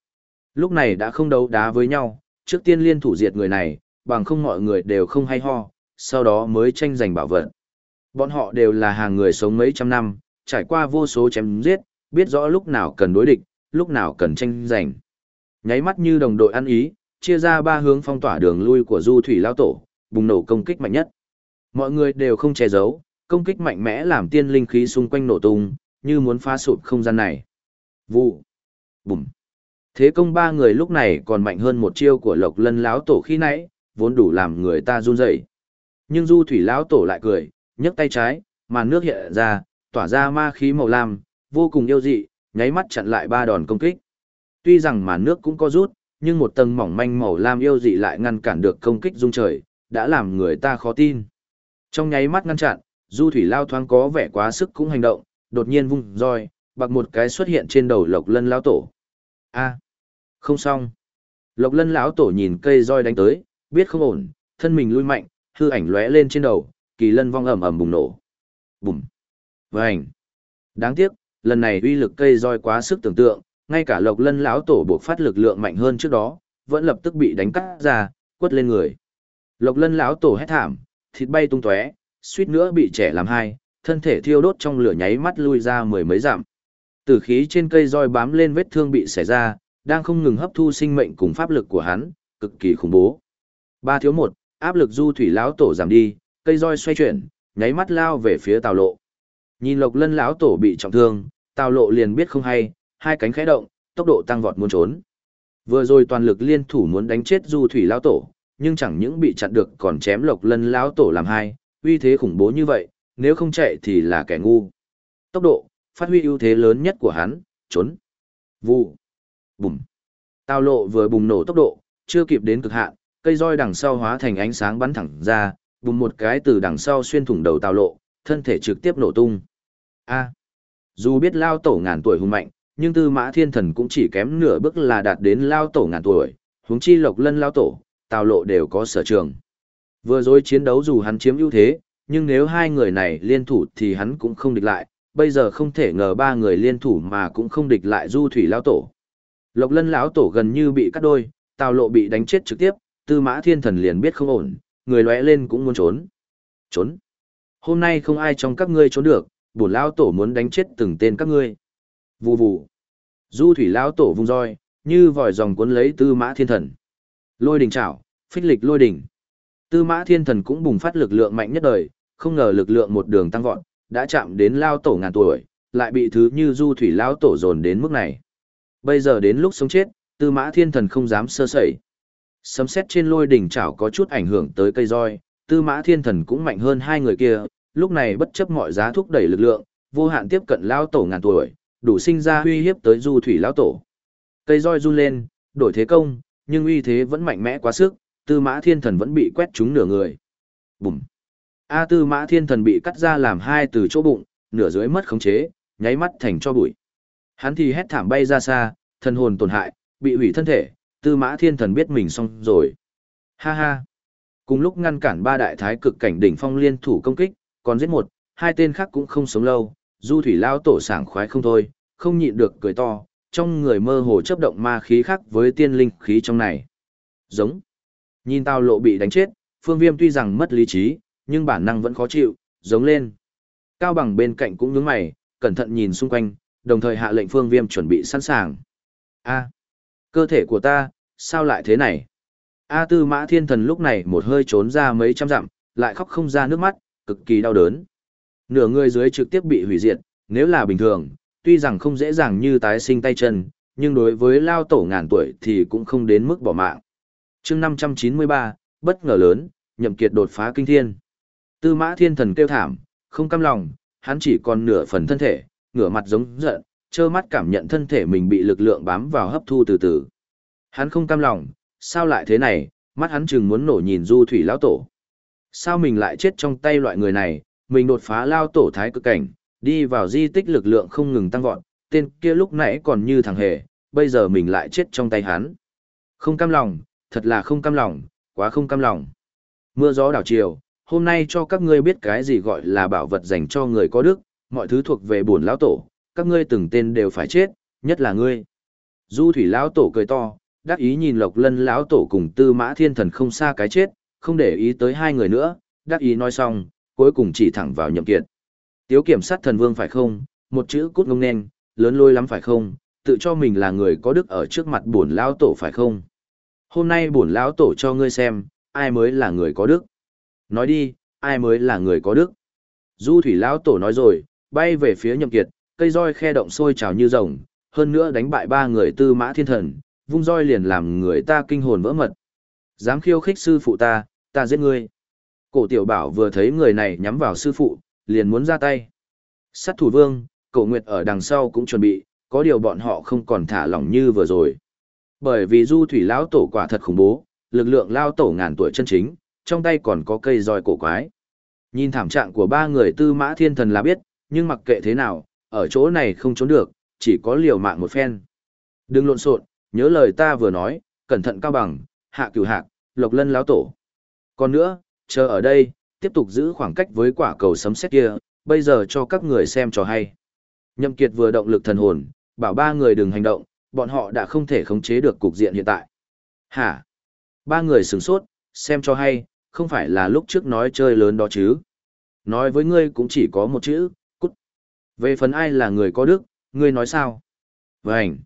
Lúc này đã không đấu đá với nhau, trước tiên liên thủ diệt người này, bằng không mọi người đều không hay ho, sau đó mới tranh giành bảo vật. Bọn họ đều là hàng người sống mấy trăm năm, trải qua vô số chém giết, biết rõ lúc nào cần đối địch, lúc nào cần tranh giành. Nháy mắt như đồng đội ăn ý, chia ra ba hướng phong tỏa đường lui của du thủy lao tổ, bùng nổ công kích mạnh nhất. Mọi người đều không che giấu, công kích mạnh mẽ làm tiên linh khí xung quanh nổ tung, như muốn phá sụp không gian này. Vụ. Bùm. Thế công ba người lúc này còn mạnh hơn một chiêu của lộc lân lão tổ khi nãy, vốn đủ làm người ta run rẩy. Nhưng du thủy lão tổ lại cười, nhấc tay trái, màn nước hiện ra, tỏa ra ma khí màu lam, vô cùng yêu dị, nháy mắt chặn lại ba đòn công kích. Tuy rằng màn nước cũng có rút, nhưng một tầng mỏng manh màu lam yêu dị lại ngăn cản được công kích dung trời, đã làm người ta khó tin. Trong nháy mắt ngăn chặn, Du Thủy Lao thoáng có vẻ quá sức cũng hành động, đột nhiên vung roi, bạc một cái xuất hiện trên đầu Lộc Lân lão tổ. A, không xong. Lộc Lân lão tổ nhìn cây roi đánh tới, biết không ổn, thân mình lui mạnh, hư ảnh lóe lên trên đầu, kỳ lân vong ầm ầm bùng nổ. Bùm. Vành. Đáng tiếc, lần này uy lực cây roi quá sức tưởng tượng, ngay cả Lộc Lân lão tổ buộc phát lực lượng mạnh hơn trước đó, vẫn lập tức bị đánh cắt ra, quất lên người. Lộc Lân lão tổ hét thảm, thịt bay tung tóe, suýt nữa bị trẻ làm hai, thân thể thiêu đốt trong lửa nháy mắt lui ra mười mấy dặm. Tử khí trên cây roi bám lên vết thương bị xẻ ra, đang không ngừng hấp thu sinh mệnh cùng pháp lực của hắn, cực kỳ khủng bố. Ba thiếu một, áp lực du thủy lão tổ giảm đi, cây roi xoay chuyển, nháy mắt lao về phía tàu Lộ. Nhìn Lộc Lân lão tổ bị trọng thương, Tào Lộ liền biết không hay, hai cánh khẽ động, tốc độ tăng vọt muốn trốn. Vừa rồi toàn lực liên thủ muốn đánh chết du thủy lão tổ, nhưng chẳng những bị chặn được còn chém Lộc Lân lão tổ làm hai, uy thế khủng bố như vậy, nếu không chạy thì là kẻ ngu. Tốc độ, phát huy ưu thế lớn nhất của hắn, trốn. Vụ. Bùm. Tào lộ vừa bùng nổ tốc độ, chưa kịp đến cực hạn, cây roi đằng sau hóa thành ánh sáng bắn thẳng ra, bùng một cái từ đằng sau xuyên thủng đầu Tào lộ, thân thể trực tiếp nổ tung. A. Dù biết lao tổ ngàn tuổi hùng mạnh, nhưng tư mã thiên thần cũng chỉ kém nửa bước là đạt đến lao tổ ngàn tuổi, huống chi lộc lân lao tổ, tào lộ đều có sở trường. Vừa rồi chiến đấu dù hắn chiếm ưu thế, nhưng nếu hai người này liên thủ thì hắn cũng không địch lại, bây giờ không thể ngờ ba người liên thủ mà cũng không địch lại du thủy lão tổ. Lộc lân lão tổ gần như bị cắt đôi, tào lộ bị đánh chết trực tiếp, tư mã thiên thần liền biết không ổn, người lóe lên cũng muốn trốn. Trốn. Hôm nay không ai trong các ngươi trốn được, bổn lão tổ muốn đánh chết từng tên các ngươi. Vù vù. Du thủy lão tổ vung roi, như vòi rồng cuốn lấy tư mã thiên thần. Lôi đỉnh chảo, phích lịch lôi đỉnh. Tư mã thiên thần cũng bùng phát lực lượng mạnh nhất đời, không ngờ lực lượng một đường tăng vọt, đã chạm đến lao tổ ngàn tuổi, lại bị thứ như du thủy lão tổ dồn đến mức này. Bây giờ đến lúc sống chết, tư mã thiên thần không dám sơ sẩy. Sấm xét trên lôi đỉnh chảo có chút ảnh hưởng tới cây roi, tư mã thiên thần cũng mạnh hơn hai người kia, lúc này bất chấp mọi giá thúc đẩy lực lượng, vô hạn tiếp cận lao tổ ngàn tuổi, đủ sinh ra uy hiếp tới du thủy lão tổ. Cây roi run lên, đổi thế công, nhưng uy thế vẫn mạnh mẽ quá sức, tư mã thiên thần vẫn bị quét trúng nửa người. Bùm! A tư mã thiên thần bị cắt ra làm hai từ chỗ bụng, nửa dưới mất khống chế, nháy mắt thành cho bụi. Hắn thì hét thảm bay ra xa, thần hồn tổn hại, bị hủy thân thể, tư mã thiên thần biết mình xong rồi. Ha ha! Cùng lúc ngăn cản ba đại thái cực cảnh đỉnh phong liên thủ công kích, còn giết một, hai tên khác cũng không sống lâu, du thủy lao tổ sảng khoái không thôi, không nhịn được cười to, trong người mơ hồ chấp động ma khí khác với tiên linh khí trong này. Giống. Nhìn tao lộ bị đánh chết, phương viêm tuy rằng mất lý trí, nhưng bản năng vẫn khó chịu, giống lên. Cao bằng bên cạnh cũng nhướng mày, cẩn thận nhìn xung quanh, đồng thời hạ lệnh phương viêm chuẩn bị sẵn sàng. A. cơ thể của ta, sao lại thế này? A tư mã thiên thần lúc này một hơi trốn ra mấy trăm dặm, lại khóc không ra nước mắt, cực kỳ đau đớn. Nửa người dưới trực tiếp bị hủy diệt, nếu là bình thường, tuy rằng không dễ dàng như tái sinh tay chân, nhưng đối với lao tổ ngàn tuổi thì cũng không đến mức bỏ mạng. chương 593, bất ngờ lớn, nhậm kiệt đột phá kinh thiên. Tư mã thiên thần kêu thảm, không cam lòng, hắn chỉ còn nửa phần thân thể, ngửa mặt giống giận, trơ mắt cảm nhận thân thể mình bị lực lượng bám vào hấp thu từ từ. Hắn không cam lòng, sao lại thế này, mắt hắn chừng muốn nổ nhìn du thủy lão tổ. Sao mình lại chết trong tay loại người này, mình đột phá lao tổ thái cực cảnh, đi vào di tích lực lượng không ngừng tăng vọt, tên kia lúc nãy còn như thằng hề, bây giờ mình lại chết trong tay hắn. Không cam lòng, thật là không cam lòng, quá không cam lòng. Mưa gió đảo chiều, hôm nay cho các ngươi biết cái gì gọi là bảo vật dành cho người có đức, mọi thứ thuộc về bổn lão tổ, các ngươi từng tên đều phải chết, nhất là ngươi. Du thủy lão tổ cười to, đắc ý nhìn lộc lân lão tổ cùng tư mã thiên thần không xa cái chết, không để ý tới hai người nữa, đắc ý nói xong, cuối cùng chỉ thẳng vào nhậm kiệt. Tiếu kiểm sát thần vương phải không, một chữ cút ngông nên, lớn lôi lắm phải không, tự cho mình là người có đức ở trước mặt bổn lão tổ phải không. Hôm nay bổn lão tổ cho ngươi xem, ai mới là người có đức. Nói đi, ai mới là người có đức. Du thủy lão tổ nói rồi, bay về phía nhậm kiệt, cây roi khe động sôi trào như rồng, hơn nữa đánh bại ba người tư mã thiên thần, vung roi liền làm người ta kinh hồn vỡ mật. Dám khiêu khích sư phụ ta, ta giết ngươi. Cổ tiểu bảo vừa thấy người này nhắm vào sư phụ, liền muốn ra tay. Sát thủ vương, cổ nguyệt ở đằng sau cũng chuẩn bị, có điều bọn họ không còn thả lỏng như vừa rồi. Bởi vì du thủy lão tổ quả thật khủng bố, lực lượng lao tổ ngàn tuổi chân chính, trong tay còn có cây roi cổ quái. Nhìn thảm trạng của ba người tư mã thiên thần là biết, nhưng mặc kệ thế nào, ở chỗ này không trốn được, chỉ có liều mạng một phen. Đừng lộn xộn, nhớ lời ta vừa nói, cẩn thận cao bằng, hạ cửu hạc, lộc lân lão tổ. Còn nữa, chờ ở đây, tiếp tục giữ khoảng cách với quả cầu sấm sét kia, bây giờ cho các người xem cho hay. Nhậm Kiệt vừa động lực thần hồn, bảo ba người đừng hành động, bọn họ đã không thể khống chế được cục diện hiện tại. Hả? Ba người sửng sốt, xem cho hay, không phải là lúc trước nói chơi lớn đó chứ. Nói với ngươi cũng chỉ có một chữ, cút. Về phần ai là người có đức, ngươi nói sao? Vânh.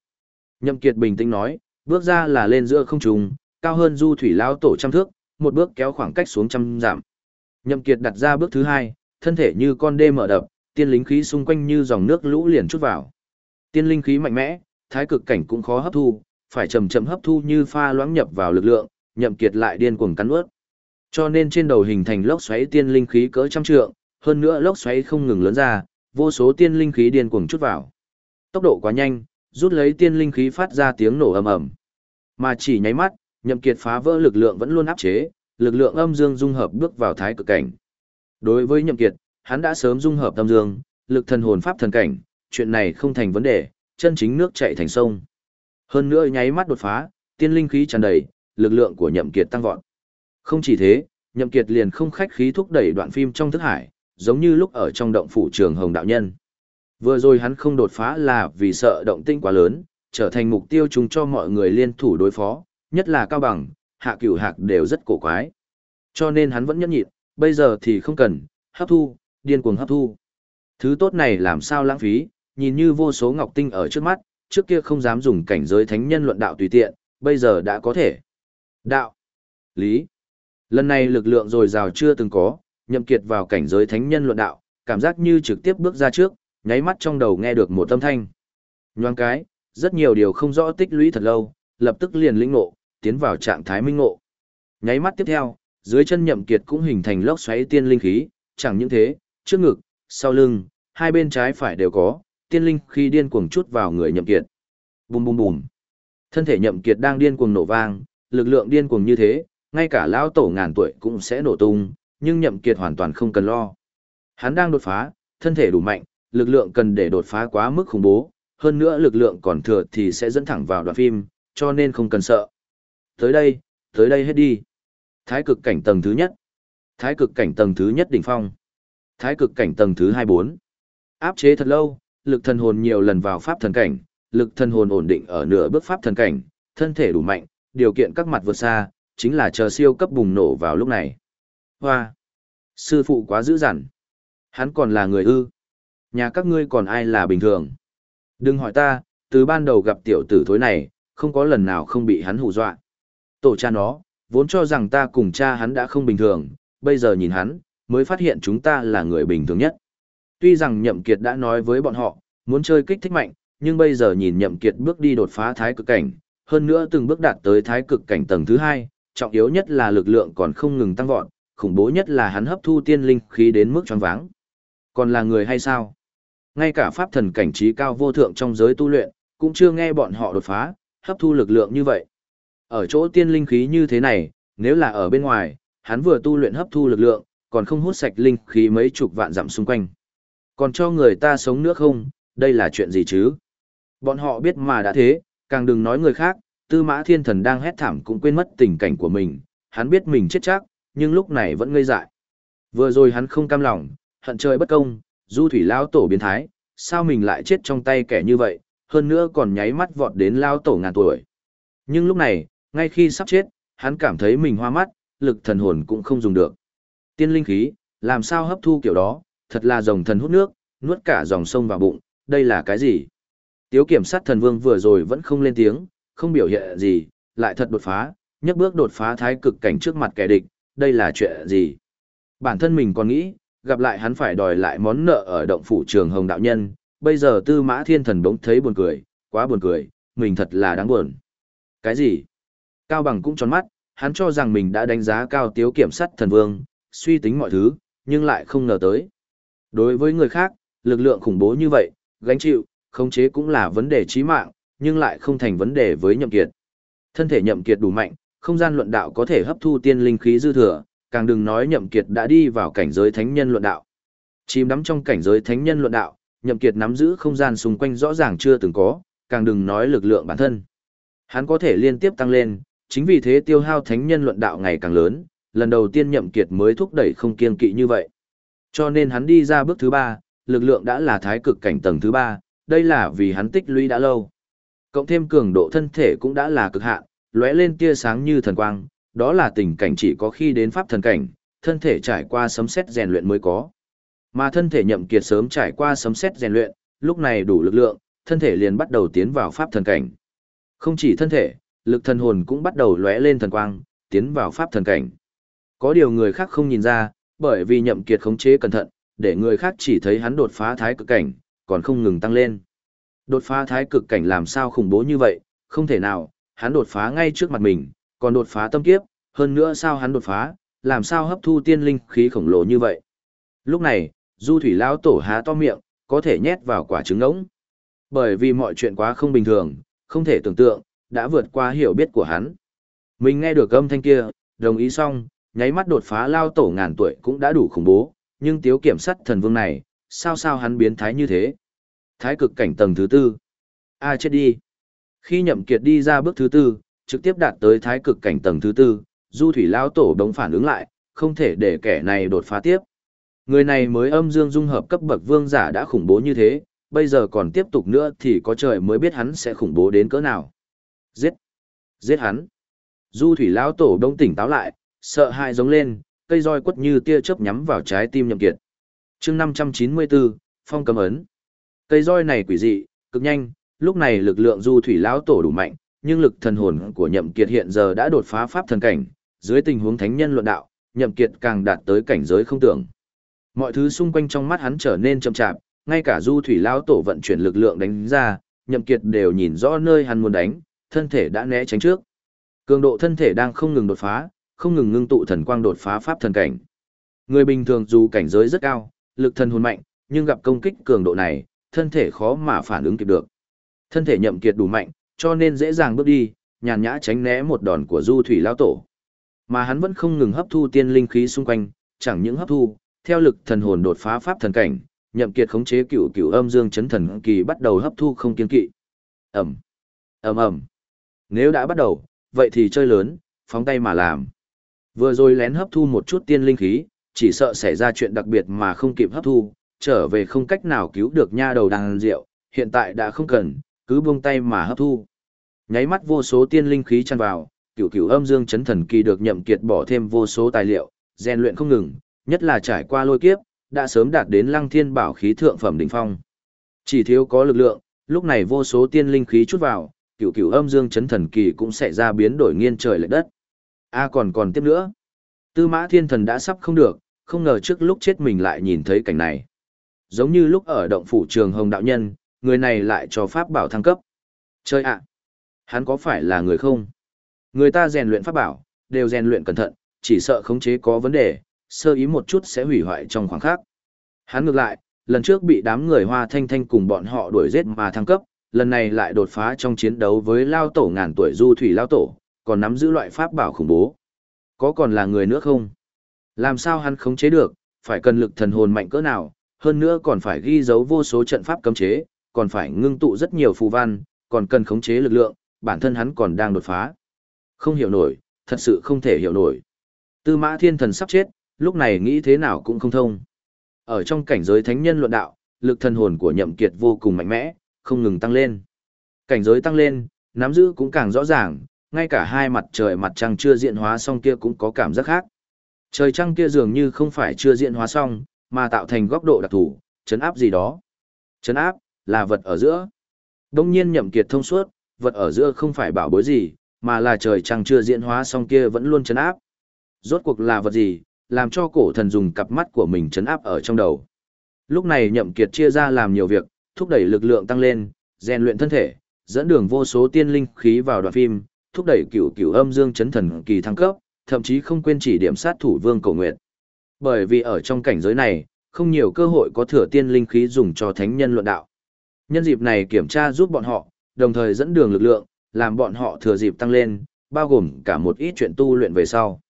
Nhậm Kiệt bình tĩnh nói, bước ra là lên giữa không trung, cao hơn du thủy lao tổ trăm thước, một bước kéo khoảng cách xuống trăm giảm. Nhậm Kiệt đặt ra bước thứ hai, thân thể như con đê mở đập, tiên linh khí xung quanh như dòng nước lũ liền chút vào. Tiên linh khí mạnh mẽ, thái cực cảnh cũng khó hấp thu, phải chậm chậm hấp thu như pha loãng nhập vào lực lượng, Nhậm Kiệt lại điên cuồng cắn nuốt. Cho nên trên đầu hình thành lốc xoáy tiên linh khí cỡ trăm trượng, hơn nữa lốc xoáy không ngừng lớn ra, vô số tiên linh khí điên cuồng chút vào. Tốc độ quá nhanh, rút lấy tiên linh khí phát ra tiếng nổ ầm ầm. Mà chỉ nháy mắt, Nhậm Kiệt phá vỡ lực lượng vẫn luôn áp chế, lực lượng âm dương dung hợp bước vào thái cực cảnh. Đối với Nhậm Kiệt, hắn đã sớm dung hợp âm dương, lực thần hồn pháp thần cảnh, chuyện này không thành vấn đề, chân chính nước chảy thành sông. Hơn nữa nháy mắt đột phá, tiên linh khí tràn đầy, lực lượng của Nhậm Kiệt tăng vọt. Không chỉ thế, Nhậm Kiệt liền không khách khí thúc đẩy đoạn phim trong thức hải, giống như lúc ở trong động phủ trường Hồng đạo nhân. Vừa rồi hắn không đột phá là vì sợ động tinh quá lớn, trở thành mục tiêu chung cho mọi người liên thủ đối phó, nhất là Cao Bằng, Hạ Cửu Hạc đều rất cổ quái. Cho nên hắn vẫn nhẫn nhịn, bây giờ thì không cần, hấp thu, điên cuồng hấp thu. Thứ tốt này làm sao lãng phí, nhìn như vô số ngọc tinh ở trước mắt, trước kia không dám dùng cảnh giới thánh nhân luận đạo tùy tiện, bây giờ đã có thể. Đạo, lý. Lần này lực lượng dồi dào chưa từng có, nhậm kiệt vào cảnh giới thánh nhân luận đạo, cảm giác như trực tiếp bước ra trước, nháy mắt trong đầu nghe được một âm thanh. Nhoang cái, rất nhiều điều không rõ tích lũy thật lâu, lập tức liền lĩnh ngộ, tiến vào trạng thái minh ngộ. Nháy mắt tiếp theo, dưới chân nhậm kiệt cũng hình thành lốc xoáy tiên linh khí, chẳng những thế, trước ngực, sau lưng, hai bên trái phải đều có, tiên linh khí điên cuồng chút vào người nhậm kiệt. Bùm bùm bùm. Thân thể nhậm kiệt đang điên cuồng nổ vang, lực lượng điên cuồng như thế, ngay cả lão tổ ngàn tuổi cũng sẽ nổ tung, nhưng nhậm kiệt hoàn toàn không cần lo. Hắn đang đột phá, thân thể đủ mạnh, lực lượng cần để đột phá quá mức khủng bố, hơn nữa lực lượng còn thừa thì sẽ dẫn thẳng vào đoạn phim, cho nên không cần sợ. Tới đây, tới đây hết đi. Thái cực cảnh tầng thứ nhất. Thái cực cảnh tầng thứ nhất đỉnh phong. Thái cực cảnh tầng thứ 24. Áp chế thật lâu, lực thần hồn nhiều lần vào pháp thần cảnh, lực thần hồn ổn định ở nửa bước pháp thần cảnh, thân thể đủ mạnh, điều kiện các mặt vượt xa, chính là chờ siêu cấp bùng nổ vào lúc này. Hoa! Sư phụ quá dữ dằn. Hắn còn là người ư. Nhà các ngươi còn ai là bình thường. Đừng hỏi ta, từ ban đầu gặp tiểu tử thối này, không có lần nào không bị hắn hù dọa. Tổ cha nó, vốn cho rằng ta cùng cha hắn đã không bình thường, bây giờ nhìn hắn, mới phát hiện chúng ta là người bình thường nhất. Tuy rằng Nhậm Kiệt đã nói với bọn họ, muốn chơi kích thích mạnh, nhưng bây giờ nhìn Nhậm Kiệt bước đi đột phá thái cực cảnh, hơn nữa từng bước đạt tới thái cực cảnh tầng thứ hai, trọng yếu nhất là lực lượng còn không ngừng tăng vọt, khủng bố nhất là hắn hấp thu tiên linh khí đến mức choáng váng. Còn là người hay sao? Ngay cả pháp thần cảnh trí cao vô thượng trong giới tu luyện, cũng chưa nghe bọn họ đột phá, hấp thu lực lượng như vậy. Ở chỗ tiên linh khí như thế này, nếu là ở bên ngoài, hắn vừa tu luyện hấp thu lực lượng, còn không hút sạch linh khí mấy chục vạn dặm xung quanh. Còn cho người ta sống nữa không, đây là chuyện gì chứ? Bọn họ biết mà đã thế, càng đừng nói người khác, tư mã thiên thần đang hét thảm cũng quên mất tình cảnh của mình, hắn biết mình chết chắc, nhưng lúc này vẫn ngây dại. Vừa rồi hắn không cam lòng, hận trời bất công, du thủy lao tổ biến thái, sao mình lại chết trong tay kẻ như vậy, hơn nữa còn nháy mắt vọt đến lao tổ ngàn tuổi. Nhưng lúc này, ngay khi sắp chết, hắn cảm thấy mình hoa mắt, lực thần hồn cũng không dùng được. Tiên linh khí, làm sao hấp thu kiểu đó, thật là dòng thần hút nước, nuốt cả dòng sông vào bụng, đây là cái gì? Tiếu kiểm sát thần vương vừa rồi vẫn không lên tiếng, không biểu hiện gì, lại thật đột phá, nhấc bước đột phá thái cực cảnh trước mặt kẻ địch, đây là chuyện gì? Bản thân mình còn nghĩ, gặp lại hắn phải đòi lại món nợ ở động phủ trường hồng đạo nhân, bây giờ tư mã thiên thần bỗng thấy buồn cười, quá buồn cười, mình thật là đáng buồn. Cái gì? Cao bằng cũng tròn mắt, hắn cho rằng mình đã đánh giá cao tiếu kiểm sát thần vương, suy tính mọi thứ, nhưng lại không ngờ tới. Đối với người khác, lực lượng khủng bố như vậy, gánh chịu, khống chế cũng là vấn đề chí mạng, nhưng lại không thành vấn đề với nhậm kiệt. Thân thể nhậm kiệt đủ mạnh, không gian luận đạo có thể hấp thu tiên linh khí dư thừa, càng đừng nói nhậm kiệt đã đi vào cảnh giới thánh nhân luận đạo. Chìm đắm trong cảnh giới thánh nhân luận đạo, nhậm kiệt nắm giữ không gian xung quanh rõ ràng chưa từng có, càng đừng nói lực lượng bản thân. Hắn có thể liên tiếp tăng lên, chính vì thế tiêu hao thánh nhân luận đạo ngày càng lớn, lần đầu tiên nhậm kiệt mới thúc đẩy không kiên kỵ như vậy. Cho nên hắn đi ra bước thứ ba, lực lượng đã là thái cực cảnh tầng thứ ba, đây là vì hắn tích lũy đã lâu. Cộng thêm cường độ thân thể cũng đã là cực hạn, lóe lên tia sáng như thần quang, đó là tình cảnh chỉ có khi đến pháp thần cảnh, thân thể trải qua sấm sét rèn luyện mới có. Mà thân thể nhậm kiệt sớm trải qua sấm sét rèn luyện, lúc này đủ lực lượng, thân thể liền bắt đầu tiến vào pháp thần cảnh. Không chỉ thân thể, lực thần hồn cũng bắt đầu lóe lên thần quang, tiến vào pháp thần cảnh. Có điều người khác không nhìn ra, bởi vì nhậm kiệt khống chế cẩn thận, để người khác chỉ thấy hắn đột phá thái cực cảnh, còn không ngừng tăng lên. Đột phá thái cực cảnh làm sao khủng bố như vậy, không thể nào, hắn đột phá ngay trước mặt mình, còn đột phá tâm kiếp, hơn nữa sao hắn đột phá, làm sao hấp thu tiên linh khí khổng lồ như vậy. Lúc này, Du Thủy lão tổ há to miệng, có thể nhét vào quả trứng ngỗng. Bởi vì mọi chuyện quá không bình thường, không thể tưởng tượng, đã vượt qua hiểu biết của hắn. Mình nghe được âm thanh kia, đồng ý xong, nháy mắt đột phá lao tổ ngàn tuổi cũng đã đủ khủng bố, nhưng tiếu kiểm sát thần vương này, sao sao hắn biến thái như thế? Thái cực cảnh tầng thứ tư. A chết đi. Khi nhậm kiệt đi ra bước thứ tư, trực tiếp đạt tới thái cực cảnh tầng thứ tư, du thủy lao tổ đống phản ứng lại, không thể để kẻ này đột phá tiếp. Người này mới âm dương dung hợp cấp bậc vương giả đã khủng bố như thế, bây giờ còn tiếp tục nữa thì có trời mới biết hắn sẽ khủng bố đến cỡ nào. Giết! Giết hắn! Du thủy lão tổ đông tỉnh táo lại, sợ hãi giống lên, cây roi quất như tia chớp nhắm vào trái tim nhậm kiệt. chương 594, phong cấm ấn. Cây roi này quỷ dị, cực nhanh, lúc này lực lượng du thủy lão tổ đủ mạnh, nhưng lực thần hồn của nhậm kiệt hiện giờ đã đột phá pháp thần cảnh, dưới tình huống thánh nhân luận đạo, nhậm kiệt càng đạt tới cảnh giới không tưởng. Mọi thứ xung quanh trong mắt hắn trở nên chậm chạp, ngay cả du thủy lão tổ vận chuyển lực lượng đánh ra, nhậm kiệt đều nhìn rõ nơi hắn muốn đánh, thân thể đã né tránh trước. Cường độ thân thể đang không ngừng đột phá, không ngừng ngưng tụ thần quang đột phá pháp thần cảnh. Người bình thường dù cảnh giới rất cao, lực thần hồn mạnh, nhưng gặp công kích cường độ này, thân thể khó mà phản ứng kịp được. Thân thể nhậm kiệt đủ mạnh, cho nên dễ dàng bước đi, nhàn nhã tránh né một đòn của du thủy lão tổ. Mà hắn vẫn không ngừng hấp thu tiên linh khí xung quanh, chẳng những hấp thu, theo lực thần hồn đột phá pháp thần cảnh, nhậm kiệt khống chế cựu cựu âm dương chấn thần kỳ bắt đầu hấp thu không kiên kỵ. Ầm, ầm ầm. Nếu đã bắt đầu, vậy thì chơi lớn, phóng tay mà làm. Vừa rồi lén hấp thu một chút tiên linh khí, chỉ sợ xảy ra chuyện đặc biệt mà không kịp hấp thu, trở về không cách nào cứu được nha đầu đang rượu, hiện tại đã không cần, cứ buông tay mà hấp thu. Nháy mắt vô số tiên linh khí tràn vào, cửu cửu âm dương chấn thần kỳ được nhậm kiệt bỏ thêm vô số tài liệu, rèn luyện không ngừng, nhất là trải qua lôi kiếp, đã sớm đạt đến lăng thiên bảo khí thượng phẩm đỉnh phong. Chỉ thiếu có lực lượng, lúc này vô số tiên linh khí chút vào, cửu cửu âm dương chấn thần kỳ cũng sẽ ra biến đổi nghiên trời lệch đất. A còn còn tiếp nữa. Tư mã thiên thần đã sắp không được, không ngờ trước lúc chết mình lại nhìn thấy cảnh này. Giống như lúc ở động phủ trường hồng đạo nhân, người này lại cho pháp bảo thăng cấp. Chơi ạ! hắn có phải là người không? Người ta rèn luyện pháp bảo, đều rèn luyện cẩn thận, chỉ sợ khống chế có vấn đề, sơ ý một chút sẽ hủy hoại trong khoảng khắc. Hắn ngược lại, lần trước bị đám người hoa thanh thanh cùng bọn họ đuổi giết mà thăng cấp, lần này lại đột phá trong chiến đấu với lao tổ ngàn tuổi du thủy lao tổ, còn nắm giữ loại pháp bảo khủng bố. Có còn là người nữa không? Làm sao hắn khống chế được, phải cần lực thần hồn mạnh cỡ nào, hơn nữa còn phải ghi dấu vô số trận pháp cấm chế, còn phải ngưng tụ rất nhiều phù văn, còn cần khống chế lực lượng, bản thân hắn còn đang đột phá. Không hiểu nổi, thật sự không thể hiểu nổi. Tư mã thiên thần sắp chết, lúc này nghĩ thế nào cũng không thông. Ở trong cảnh giới thánh nhân luận đạo, lực thần hồn của nhậm kiệt vô cùng mạnh mẽ, không ngừng tăng lên. Cảnh giới tăng lên, nắm giữ cũng càng rõ ràng, ngay cả hai mặt trời mặt trăng chưa diện hóa xong kia cũng có cảm giác khác. Trời trăng kia dường như không phải chưa diện hóa xong, mà tạo thành góc độ đặc thù, chấn áp gì đó. Chấn áp, là vật ở giữa. Đông nhiên nhậm kiệt thông suốt, vật ở giữa không phải bảo bối gì, mà là trời trăng chưa diễn hóa xong kia vẫn luôn chấn áp. Rốt cuộc là vật gì, làm cho cổ thần dùng cặp mắt của mình chấn áp ở trong đầu. Lúc này nhậm kiệt chia ra làm nhiều việc, thúc đẩy lực lượng tăng lên, rèn luyện thân thể, dẫn đường vô số tiên linh khí vào đoạn phim, thúc đẩy cửu cửu âm dương chấn thần kỳ thăng cấp, thậm chí không quên chỉ điểm sát thủ vương cổ nguyệt. Bởi vì ở trong cảnh giới này, không nhiều cơ hội có thừa tiên linh khí dùng cho thánh nhân luận đạo. Nhân dịp này kiểm tra giúp bọn họ, đồng thời dẫn đường lực lượng, làm bọn họ thừa dịp tăng lên, bao gồm cả một ít chuyện tu luyện về sau.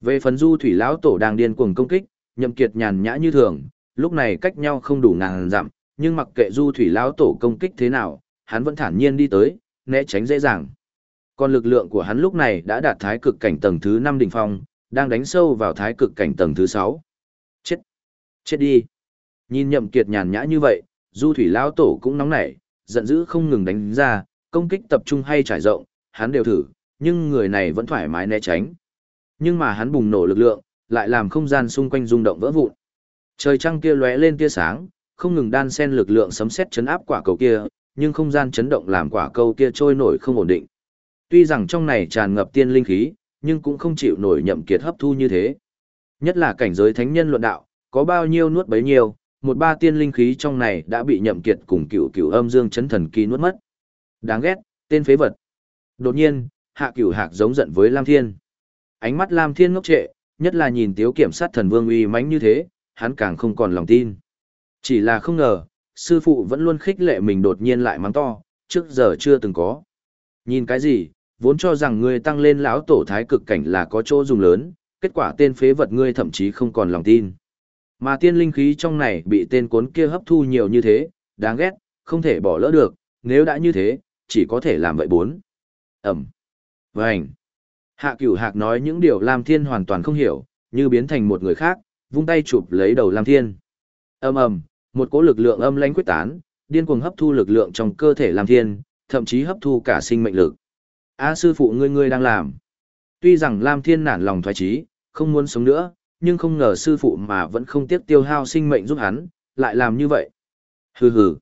Về phần du thủy lão tổ đang điên cuồng công kích, nhậm kiệt nhàn nhã như thường, lúc này cách nhau không đủ ngàn dặm, nhưng mặc kệ du thủy lão tổ công kích thế nào, hắn vẫn thản nhiên đi tới, né tránh dễ dàng. Còn lực lượng của hắn lúc này đã đạt thái cực cảnh tầng thứ 5 đỉnh phong, đang đánh sâu vào thái cực cảnh tầng thứ 6. Chết! Chết đi! Nhìn nhậm kiệt nhàn nhã như vậy, du thủy lão tổ cũng nóng nảy, giận dữ không ngừng đánh ra, công kích tập trung hay trải rộng, hắn đều thử, nhưng người này vẫn thoải mái né tránh. Nhưng mà hắn bùng nổ lực lượng, lại làm không gian xung quanh rung động vỡ vụn. Trời trăng kia lóe lên tia sáng, không ngừng đan xen lực lượng sấm sét chấn áp quả cầu kia, nhưng không gian chấn động làm quả cầu kia trôi nổi không ổn định. Tuy rằng trong này tràn ngập tiên linh khí, nhưng cũng không chịu nổi nhậm kiệt hấp thu như thế. Nhất là cảnh giới thánh nhân luận đạo, có bao nhiêu nuốt bấy nhiêu, một ba tiên linh khí trong này đã bị nhậm kiệt cùng cửu cửu âm dương chấn thần kỳ nuốt mất. Đáng ghét, tên phế vật. Đột nhiên, hạ cửu hạc giống giận với Lam Thiên. Ánh mắt Lam Thiên ngốc trệ, nhất là nhìn tiếu kiểm sát thần vương uy mãnh như thế, hắn càng không còn lòng tin. Chỉ là không ngờ, sư phụ vẫn luôn khích lệ mình đột nhiên lại mắng to, trước giờ chưa từng có. Nhìn cái gì, vốn cho rằng ngươi tăng lên lão tổ thái cực cảnh là có chỗ dùng lớn, kết quả tên phế vật ngươi thậm chí không còn lòng tin. Mà tiên linh khí trong này bị tên cuốn kia hấp thu nhiều như thế, đáng ghét, không thể bỏ lỡ được, nếu đã như thế, chỉ có thể làm vậy bốn. Ẩm. Vânh. Hạ cửu hạc nói những điều Lam Thiên hoàn toàn không hiểu, như biến thành một người khác, vung tay chụp lấy đầu Lam Thiên. Ầm ầm, một cỗ lực lượng âm lãnh quyết tán, điên cuồng hấp thu lực lượng trong cơ thể Lam Thiên, thậm chí hấp thu cả sinh mệnh lực. A sư phụ ngươi ngươi đang làm. Tuy rằng Lam Thiên nản lòng thoái chí, không muốn sống nữa, nhưng không ngờ sư phụ mà vẫn không tiếc tiêu hao sinh mệnh giúp hắn, lại làm như vậy. Hừ hừ.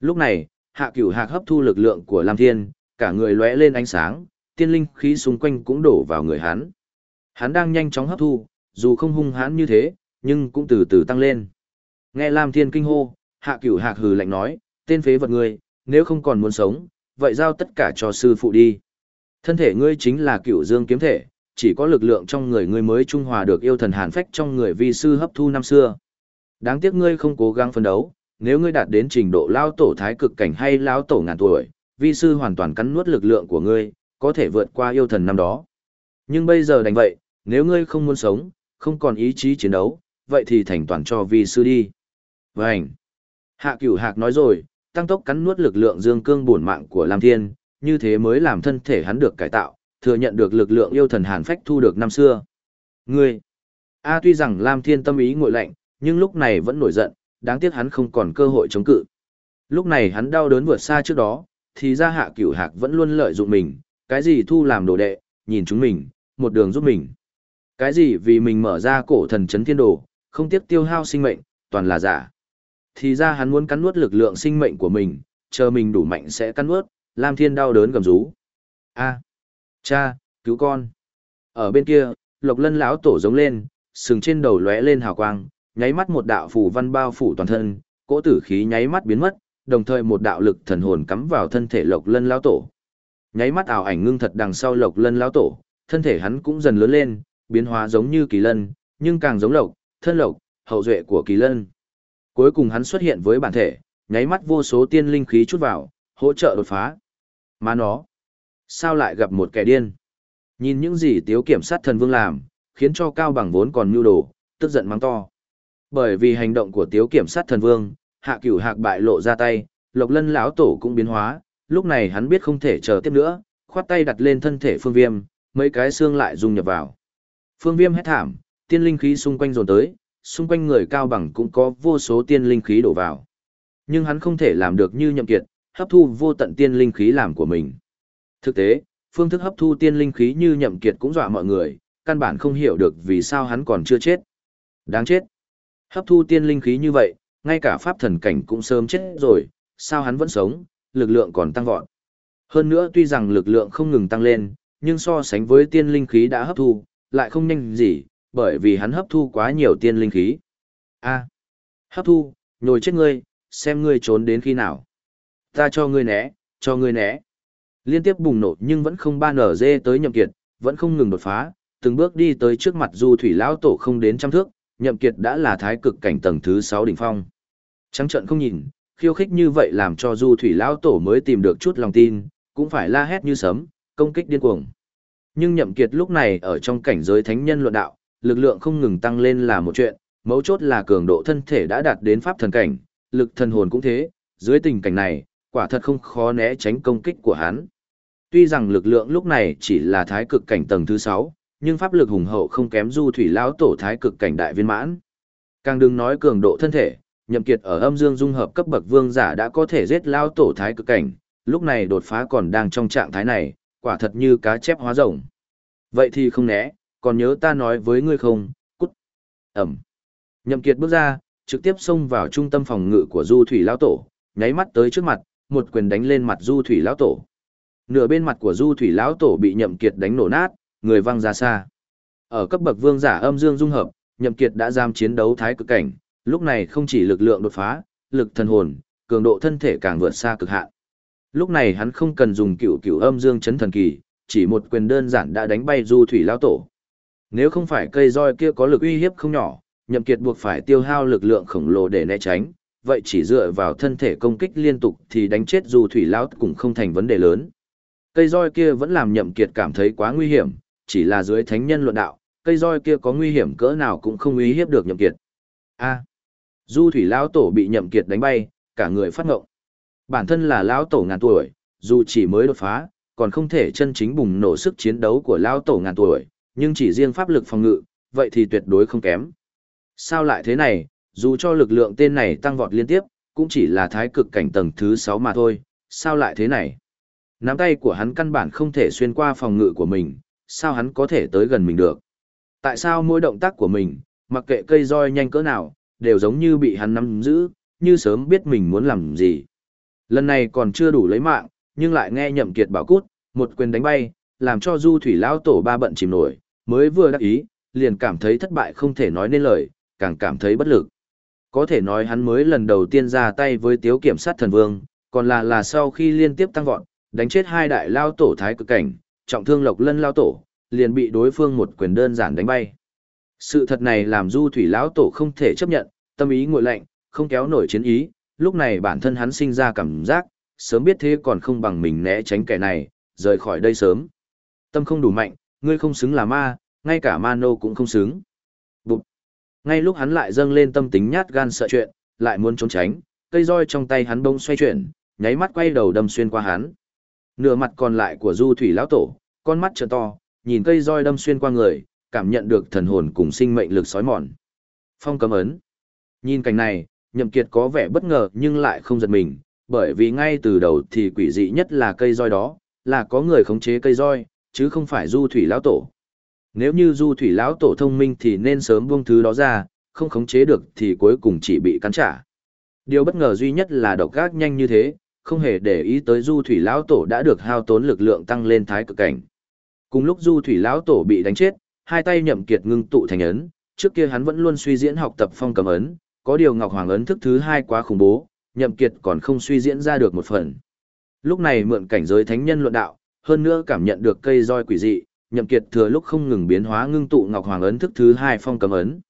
Lúc này, hạ cửu hạc hấp thu lực lượng của Lam Thiên, cả người lóe lên ánh sáng, tiên linh khí xung quanh cũng đổ vào người hắn. Hắn đang nhanh chóng hấp thu, dù không hung hãn như thế, nhưng cũng từ từ tăng lên. Nghe Lam Thiên kinh hô, hạ cửu hạc hừ lạnh nói, tên phế vật ngươi, nếu không còn muốn sống, vậy giao tất cả cho sư phụ đi. Thân thể ngươi chính là cửu dương kiếm thể, chỉ có lực lượng trong người ngươi mới trung hòa được yêu thần hàn phách trong người vi sư hấp thu năm xưa. Đáng tiếc ngươi không cố gắng phấn đấu, nếu ngươi đạt đến trình độ lao tổ thái cực cảnh hay lao tổ ngàn tuổi, vi sư hoàn toàn cắn nuốt lực lượng của ngươi, có thể vượt qua yêu thần năm đó. Nhưng bây giờ đành vậy, nếu ngươi không muốn sống, không còn ý chí chiến đấu, vậy thì thành toàn cho vi sư đi. Vành. Hạ cửu hạc nói rồi, tăng tốc cắn nuốt lực lượng dương cương bổn mạng của Lam Thiên, như thế mới làm thân thể hắn được cải tạo, thừa nhận được lực lượng yêu thần hàn phách thu được năm xưa. Ngươi! A tuy rằng Lam Thiên tâm ý ngội lạnh, nhưng lúc này vẫn nổi giận, đáng tiếc hắn không còn cơ hội chống cự. Lúc này hắn đau đớn vượt xa trước đó, thì ra hạ cửu hạc vẫn luôn lợi dụng mình, cái gì thu làm đồ đệ, nhìn chúng mình, một đường giúp mình. Cái gì vì mình mở ra cổ thần chấn thiên đồ, không tiếc tiêu hao sinh mệnh, toàn là giả. Thì ra hắn muốn cắn nuốt lực lượng sinh mệnh của mình, chờ mình đủ mạnh sẽ cắn nuốt, Lam Thiên đau đớn gầm rú. A, cha, cứu con. Ở bên kia, Lộc Lân lão tổ giống lên, sừng trên đầu lóe lên hào quang, nháy mắt một đạo phù văn bao phủ toàn thân, cỗ tử khí nháy mắt biến mất, đồng thời một đạo lực thần hồn cắm vào thân thể Lộc Lân lão tổ. Nháy mắt ảo ảnh ngưng thật đằng sau Lộc Lân lão tổ, thân thể hắn cũng dần lớn lên, biến hóa giống như kỳ lân, nhưng càng giống lộc, thân lộc, hậu duệ của kỳ lân. Cuối cùng hắn xuất hiện với bản thể, nháy mắt vô số tiên linh khí chút vào, hỗ trợ đột phá. Mà nó, sao lại gặp một kẻ điên? Nhìn những gì tiếu kiểm sát thần vương làm, khiến cho cao bằng vốn còn nhu đồ, tức giận mắng to. Bởi vì hành động của tiếu kiểm sát thần vương, hạ cửu hạc bại lộ ra tay, lộc lân lão tổ cũng biến hóa, lúc này hắn biết không thể chờ tiếp nữa, khoát tay đặt lên thân thể phương viêm, mấy cái xương lại dung nhập vào. Phương viêm hét thảm, tiên linh khí xung quanh dồn tới, xung quanh người cao bằng cũng có vô số tiên linh khí đổ vào. Nhưng hắn không thể làm được như nhậm kiệt, hấp thu vô tận tiên linh khí làm của mình. Thực tế, phương thức hấp thu tiên linh khí như nhậm kiệt cũng dọa mọi người, căn bản không hiểu được vì sao hắn còn chưa chết. Đáng chết. Hấp thu tiên linh khí như vậy, ngay cả pháp thần cảnh cũng sớm chết rồi, sao hắn vẫn sống, lực lượng còn tăng vọt. Hơn nữa tuy rằng lực lượng không ngừng tăng lên, nhưng so sánh với tiên linh khí đã hấp thu, lại không nhanh gì, bởi vì hắn hấp thu quá nhiều tiên linh khí. A, hấp thu, nhồi chết ngươi, xem ngươi trốn đến khi nào. Ta cho ngươi né, cho ngươi né. Liên tiếp bùng nổ nhưng vẫn không ba nở dê tới nhậm kiệt, vẫn không ngừng đột phá, từng bước đi tới trước mặt du thủy lão tổ không đến trăm thước, nhậm kiệt đã là thái cực cảnh tầng thứ 6 đỉnh phong. Trắng trận không nhìn, khiêu khích như vậy làm cho du thủy lão tổ mới tìm được chút lòng tin, cũng phải la hét như sấm, công kích điên cuồng. Nhưng nhậm kiệt lúc này ở trong cảnh giới thánh nhân luận đạo, lực lượng không ngừng tăng lên là một chuyện, mấu chốt là cường độ thân thể đã đạt đến pháp thần cảnh, lực thần hồn cũng thế, dưới tình cảnh này, quả thật không khó né tránh công kích của hắn. Tuy rằng lực lượng lúc này chỉ là thái cực cảnh tầng thứ 6, nhưng pháp lực hùng hậu không kém du thủy lão tổ thái cực cảnh đại viên mãn. Càng đừng nói cường độ thân thể, nhậm kiệt ở âm dương dung hợp cấp bậc vương giả đã có thể giết lão tổ thái cực cảnh, lúc này đột phá còn đang trong trạng thái này, quả thật như cá chép hóa rồng. Vậy thì không né, còn nhớ ta nói với ngươi không, cút. Ẩm. Nhậm Kiệt bước ra, trực tiếp xông vào trung tâm phòng ngự của Du Thủy Lão Tổ, nháy mắt tới trước mặt, một quyền đánh lên mặt Du Thủy Lão Tổ. Nửa bên mặt của Du Thủy Lão Tổ bị Nhậm Kiệt đánh nổ nát, người văng ra xa. Ở cấp bậc vương giả âm dương dung hợp, Nhậm Kiệt đã giam chiến đấu thái cực cảnh, lúc này không chỉ lực lượng đột phá, lực thần hồn, cường độ thân thể càng vượt xa cực hạn. Lúc này hắn không cần dùng cựu cựu âm dương chấn thần kỳ, chỉ một quyền đơn giản đã đánh bay du thủy lão tổ. Nếu không phải cây roi kia có lực uy hiếp không nhỏ, nhậm kiệt buộc phải tiêu hao lực lượng khổng lồ để né tránh, vậy chỉ dựa vào thân thể công kích liên tục thì đánh chết du thủy lão cũng không thành vấn đề lớn. Cây roi kia vẫn làm nhậm kiệt cảm thấy quá nguy hiểm, chỉ là dưới thánh nhân luận đạo, cây roi kia có nguy hiểm cỡ nào cũng không uy hiếp được nhậm kiệt. A. du thủy lão tổ bị nhậm kiệt đánh bay, cả người phát ngộng. Bản thân là lão tổ ngàn tuổi, dù chỉ mới đột phá, còn không thể chân chính bùng nổ sức chiến đấu của lão tổ ngàn tuổi, nhưng chỉ riêng pháp lực phòng ngự, vậy thì tuyệt đối không kém. Sao lại thế này, dù cho lực lượng tên này tăng vọt liên tiếp, cũng chỉ là thái cực cảnh tầng thứ 6 mà thôi, sao lại thế này? Nắm tay của hắn căn bản không thể xuyên qua phòng ngự của mình, sao hắn có thể tới gần mình được? Tại sao mỗi động tác của mình, mặc kệ cây roi nhanh cỡ nào, đều giống như bị hắn nắm giữ, như sớm biết mình muốn làm gì. Lần này còn chưa đủ lấy mạng, nhưng lại nghe nhậm kiệt bảo cút, một quyền đánh bay, làm cho du thủy lão tổ ba bận chìm nổi, mới vừa đắc ý, liền cảm thấy thất bại không thể nói nên lời, càng cảm thấy bất lực. Có thể nói hắn mới lần đầu tiên ra tay với tiếu kiểm sát thần vương, còn là là sau khi liên tiếp tăng vọt, đánh chết hai đại lao tổ thái cực cảnh, trọng thương lộc lân lao tổ, liền bị đối phương một quyền đơn giản đánh bay. Sự thật này làm du thủy lão tổ không thể chấp nhận, tâm ý nguội lạnh, không kéo nổi chiến ý, lúc này bản thân hắn sinh ra cảm giác, sớm biết thế còn không bằng mình né tránh kẻ này, rời khỏi đây sớm. Tâm không đủ mạnh, ngươi không xứng là ma, ngay cả ma nô cũng không xứng. Bụt! Ngay lúc hắn lại dâng lên tâm tính nhát gan sợ chuyện, lại muốn trốn tránh, cây roi trong tay hắn bông xoay chuyển, nháy mắt quay đầu đâm xuyên qua hắn. Nửa mặt còn lại của Du Thủy lão tổ, con mắt trợn to, nhìn cây roi đâm xuyên qua người, cảm nhận được thần hồn cùng sinh mệnh lực sói mòn. Phong cấm ấn. Nhìn cảnh này, Nhậm Kiệt có vẻ bất ngờ nhưng lại không giật mình, bởi vì ngay từ đầu thì quỷ dị nhất là cây roi đó, là có người khống chế cây roi, chứ không phải Du Thủy lão tổ. Nếu như Du Thủy lão tổ thông minh thì nên sớm buông thứ đó ra, không khống chế được thì cuối cùng chỉ bị cắn trả. Điều bất ngờ duy nhất là độc gác nhanh như thế, không hề để ý tới Du Thủy lão tổ đã được hao tốn lực lượng tăng lên thái cực cảnh. Cùng lúc Du Thủy lão tổ bị đánh chết, hai tay nhậm kiệt ngưng tụ thành ấn, trước kia hắn vẫn luôn suy diễn học tập phong cầm ấn, có điều Ngọc Hoàng ấn thức thứ hai quá khủng bố, nhậm kiệt còn không suy diễn ra được một phần. Lúc này mượn cảnh giới thánh nhân luận đạo, hơn nữa cảm nhận được cây roi quỷ dị, nhậm kiệt thừa lúc không ngừng biến hóa ngưng tụ Ngọc Hoàng ấn thức thứ hai phong cầm ấn.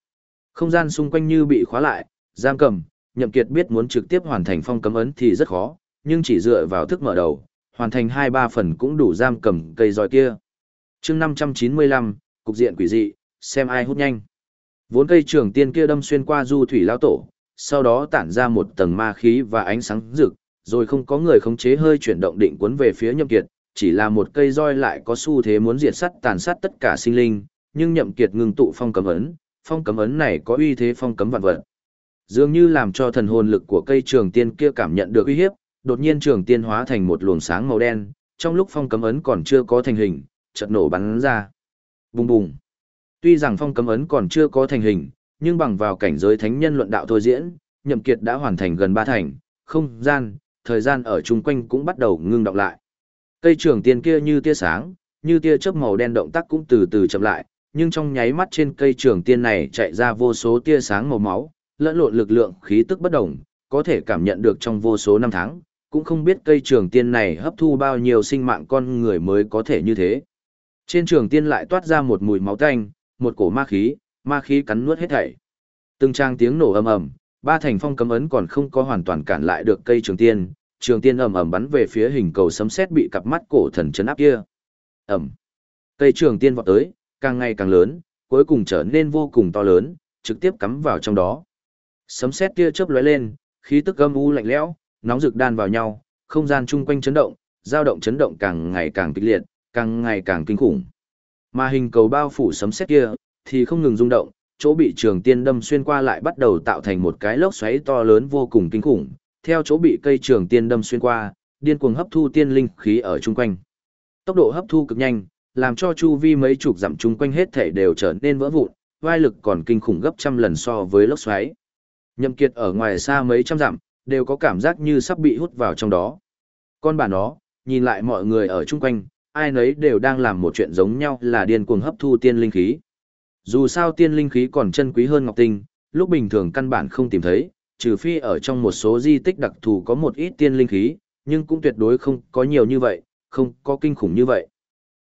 Không gian xung quanh như bị khóa lại, giam cầm, nhậm kiệt biết muốn trực tiếp hoàn thành phong cấm ấn thì rất khó, nhưng chỉ dựa vào thức mở đầu, hoàn thành hai ba phần cũng đủ giam cầm cây roi kia. Chương 595, cục diện quỷ dị, xem ai hút nhanh. Vốn cây trường tiên kia đâm xuyên qua du thủy lao tổ, sau đó tản ra một tầng ma khí và ánh sáng rực, rồi không có người khống chế hơi chuyển động định cuốn về phía nhậm kiệt, chỉ là một cây roi lại có xu thế muốn diệt sắt tàn sát tất cả sinh linh, nhưng nhậm kiệt ngừng tụ phong cấm ấn, phong cấm ấn này có uy thế phong cấm vạn vật. Dường như làm cho thần hồn lực của cây trường tiên kia cảm nhận được uy hiếp, đột nhiên trường tiên hóa thành một luồng sáng màu đen, trong lúc phong cấm ấn còn chưa có thành hình, chợt nổ bắn ra. Bùng bùng. Tuy rằng phong cấm ấn còn chưa có thành hình, nhưng bằng vào cảnh giới thánh nhân luận đạo thôi diễn, Nhậm Kiệt đã hoàn thành gần ba thành, không gian, thời gian ở chung quanh cũng bắt đầu ngưng đọng lại. Cây trường tiên kia như tia sáng, như tia chớp màu đen động tác cũng từ từ chậm lại, nhưng trong nháy mắt trên cây trường tiên này chạy ra vô số tia sáng màu máu, lẫn lộn lực lượng khí tức bất đồng, có thể cảm nhận được trong vô số năm tháng, cũng không biết cây trường tiên này hấp thu bao nhiêu sinh mạng con người mới có thể như thế. Trên trường tiên lại toát ra một mùi máu tanh, một cổ ma khí, ma khí cắn nuốt hết thảy. Từng trang tiếng nổ ầm ầm, ba thành phong cấm ấn còn không có hoàn toàn cản lại được cây trường tiên, trường tiên ầm ầm bắn về phía hình cầu sấm sét bị cặp mắt cổ thần chấn áp kia. Ầm. Cây trường tiên vọt tới, càng ngày càng lớn, cuối cùng trở nên vô cùng to lớn, trực tiếp cắm vào trong đó. Sấm sét kia chớp lóe lên, khí tức âm u lạnh lẽo, nóng rực đan vào nhau, không gian chung quanh chấn động, dao động chấn động càng ngày càng kịch liệt, càng ngày càng kinh khủng. Mà hình cầu bao phủ sấm sét kia thì không ngừng rung động, chỗ bị trường tiên đâm xuyên qua lại bắt đầu tạo thành một cái lốc xoáy to lớn vô cùng kinh khủng, theo chỗ bị cây trường tiên đâm xuyên qua, điên cuồng hấp thu tiên linh khí ở chung quanh. Tốc độ hấp thu cực nhanh, làm cho chu vi mấy chục dặm chung quanh hết thể đều trở nên vỡ vụn, vai lực còn kinh khủng gấp trăm lần so với lốc xoáy. Nhậm Kiệt ở ngoài xa mấy trăm dặm, đều có cảm giác như sắp bị hút vào trong đó. Con bà nó, nhìn lại mọi người ở chung quanh, ai nấy đều đang làm một chuyện giống nhau là điên cuồng hấp thu tiên linh khí. Dù sao tiên linh khí còn chân quý hơn ngọc tinh, lúc bình thường căn bản không tìm thấy, trừ phi ở trong một số di tích đặc thù có một ít tiên linh khí, nhưng cũng tuyệt đối không có nhiều như vậy, không có kinh khủng như vậy.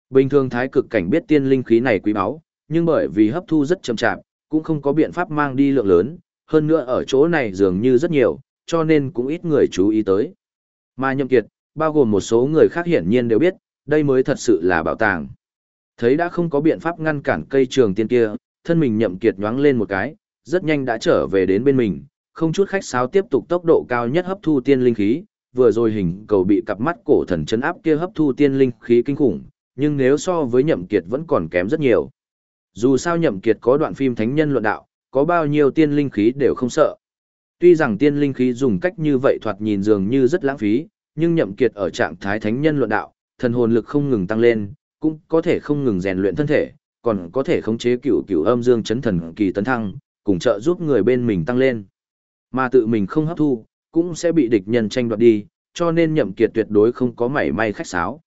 Bình thường thái cực cảnh biết tiên linh khí này quý báu, nhưng bởi vì hấp thu rất chậm chạp, cũng không có biện pháp mang đi lượng lớn, hơn nữa ở chỗ này dường như rất nhiều, cho nên cũng ít người chú ý tới. Mà Nhậm Kiệt, bao gồm một số người khác hiển nhiên đều biết, đây mới thật sự là bảo tàng. Thấy đã không có biện pháp ngăn cản cây trường tiên kia, thân mình Nhậm Kiệt nhoáng lên một cái, rất nhanh đã trở về đến bên mình, không chút khách sáo tiếp tục tốc độ cao nhất hấp thu tiên linh khí, vừa rồi hình cầu bị cặp mắt cổ thần chấn áp kia hấp thu tiên linh khí kinh khủng, nhưng nếu so với Nhậm Kiệt vẫn còn kém rất nhiều. Dù sao nhậm kiệt có đoạn phim thánh nhân luận đạo, có bao nhiêu tiên linh khí đều không sợ. Tuy rằng tiên linh khí dùng cách như vậy thoạt nhìn dường như rất lãng phí, nhưng nhậm kiệt ở trạng thái thánh nhân luận đạo, thần hồn lực không ngừng tăng lên, cũng có thể không ngừng rèn luyện thân thể, còn có thể khống chế cửu cửu âm dương chấn thần kỳ tấn thăng, cùng trợ giúp người bên mình tăng lên. Mà tự mình không hấp thu, cũng sẽ bị địch nhân tranh đoạt đi, cho nên nhậm kiệt tuyệt đối không có mảy may khách sáo.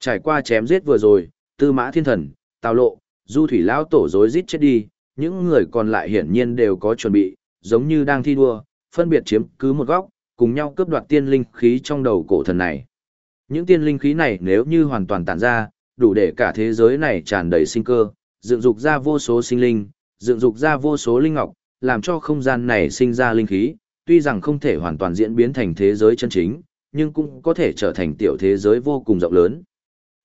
Trải qua chém giết vừa rồi, tư mã thiên thần, tào lộ, du thủy lão tổ rối giết chết đi, những người còn lại hiển nhiên đều có chuẩn bị, giống như đang thi đua, phân biệt chiếm cứ một góc, cùng nhau cướp đoạt tiên linh khí trong đầu cổ thần này. Những tiên linh khí này nếu như hoàn toàn tản ra, đủ để cả thế giới này tràn đầy sinh cơ, dựng dục ra vô số sinh linh, dựng dục ra vô số linh ngọc, làm cho không gian này sinh ra linh khí, tuy rằng không thể hoàn toàn diễn biến thành thế giới chân chính, nhưng cũng có thể trở thành tiểu thế giới vô cùng rộng lớn.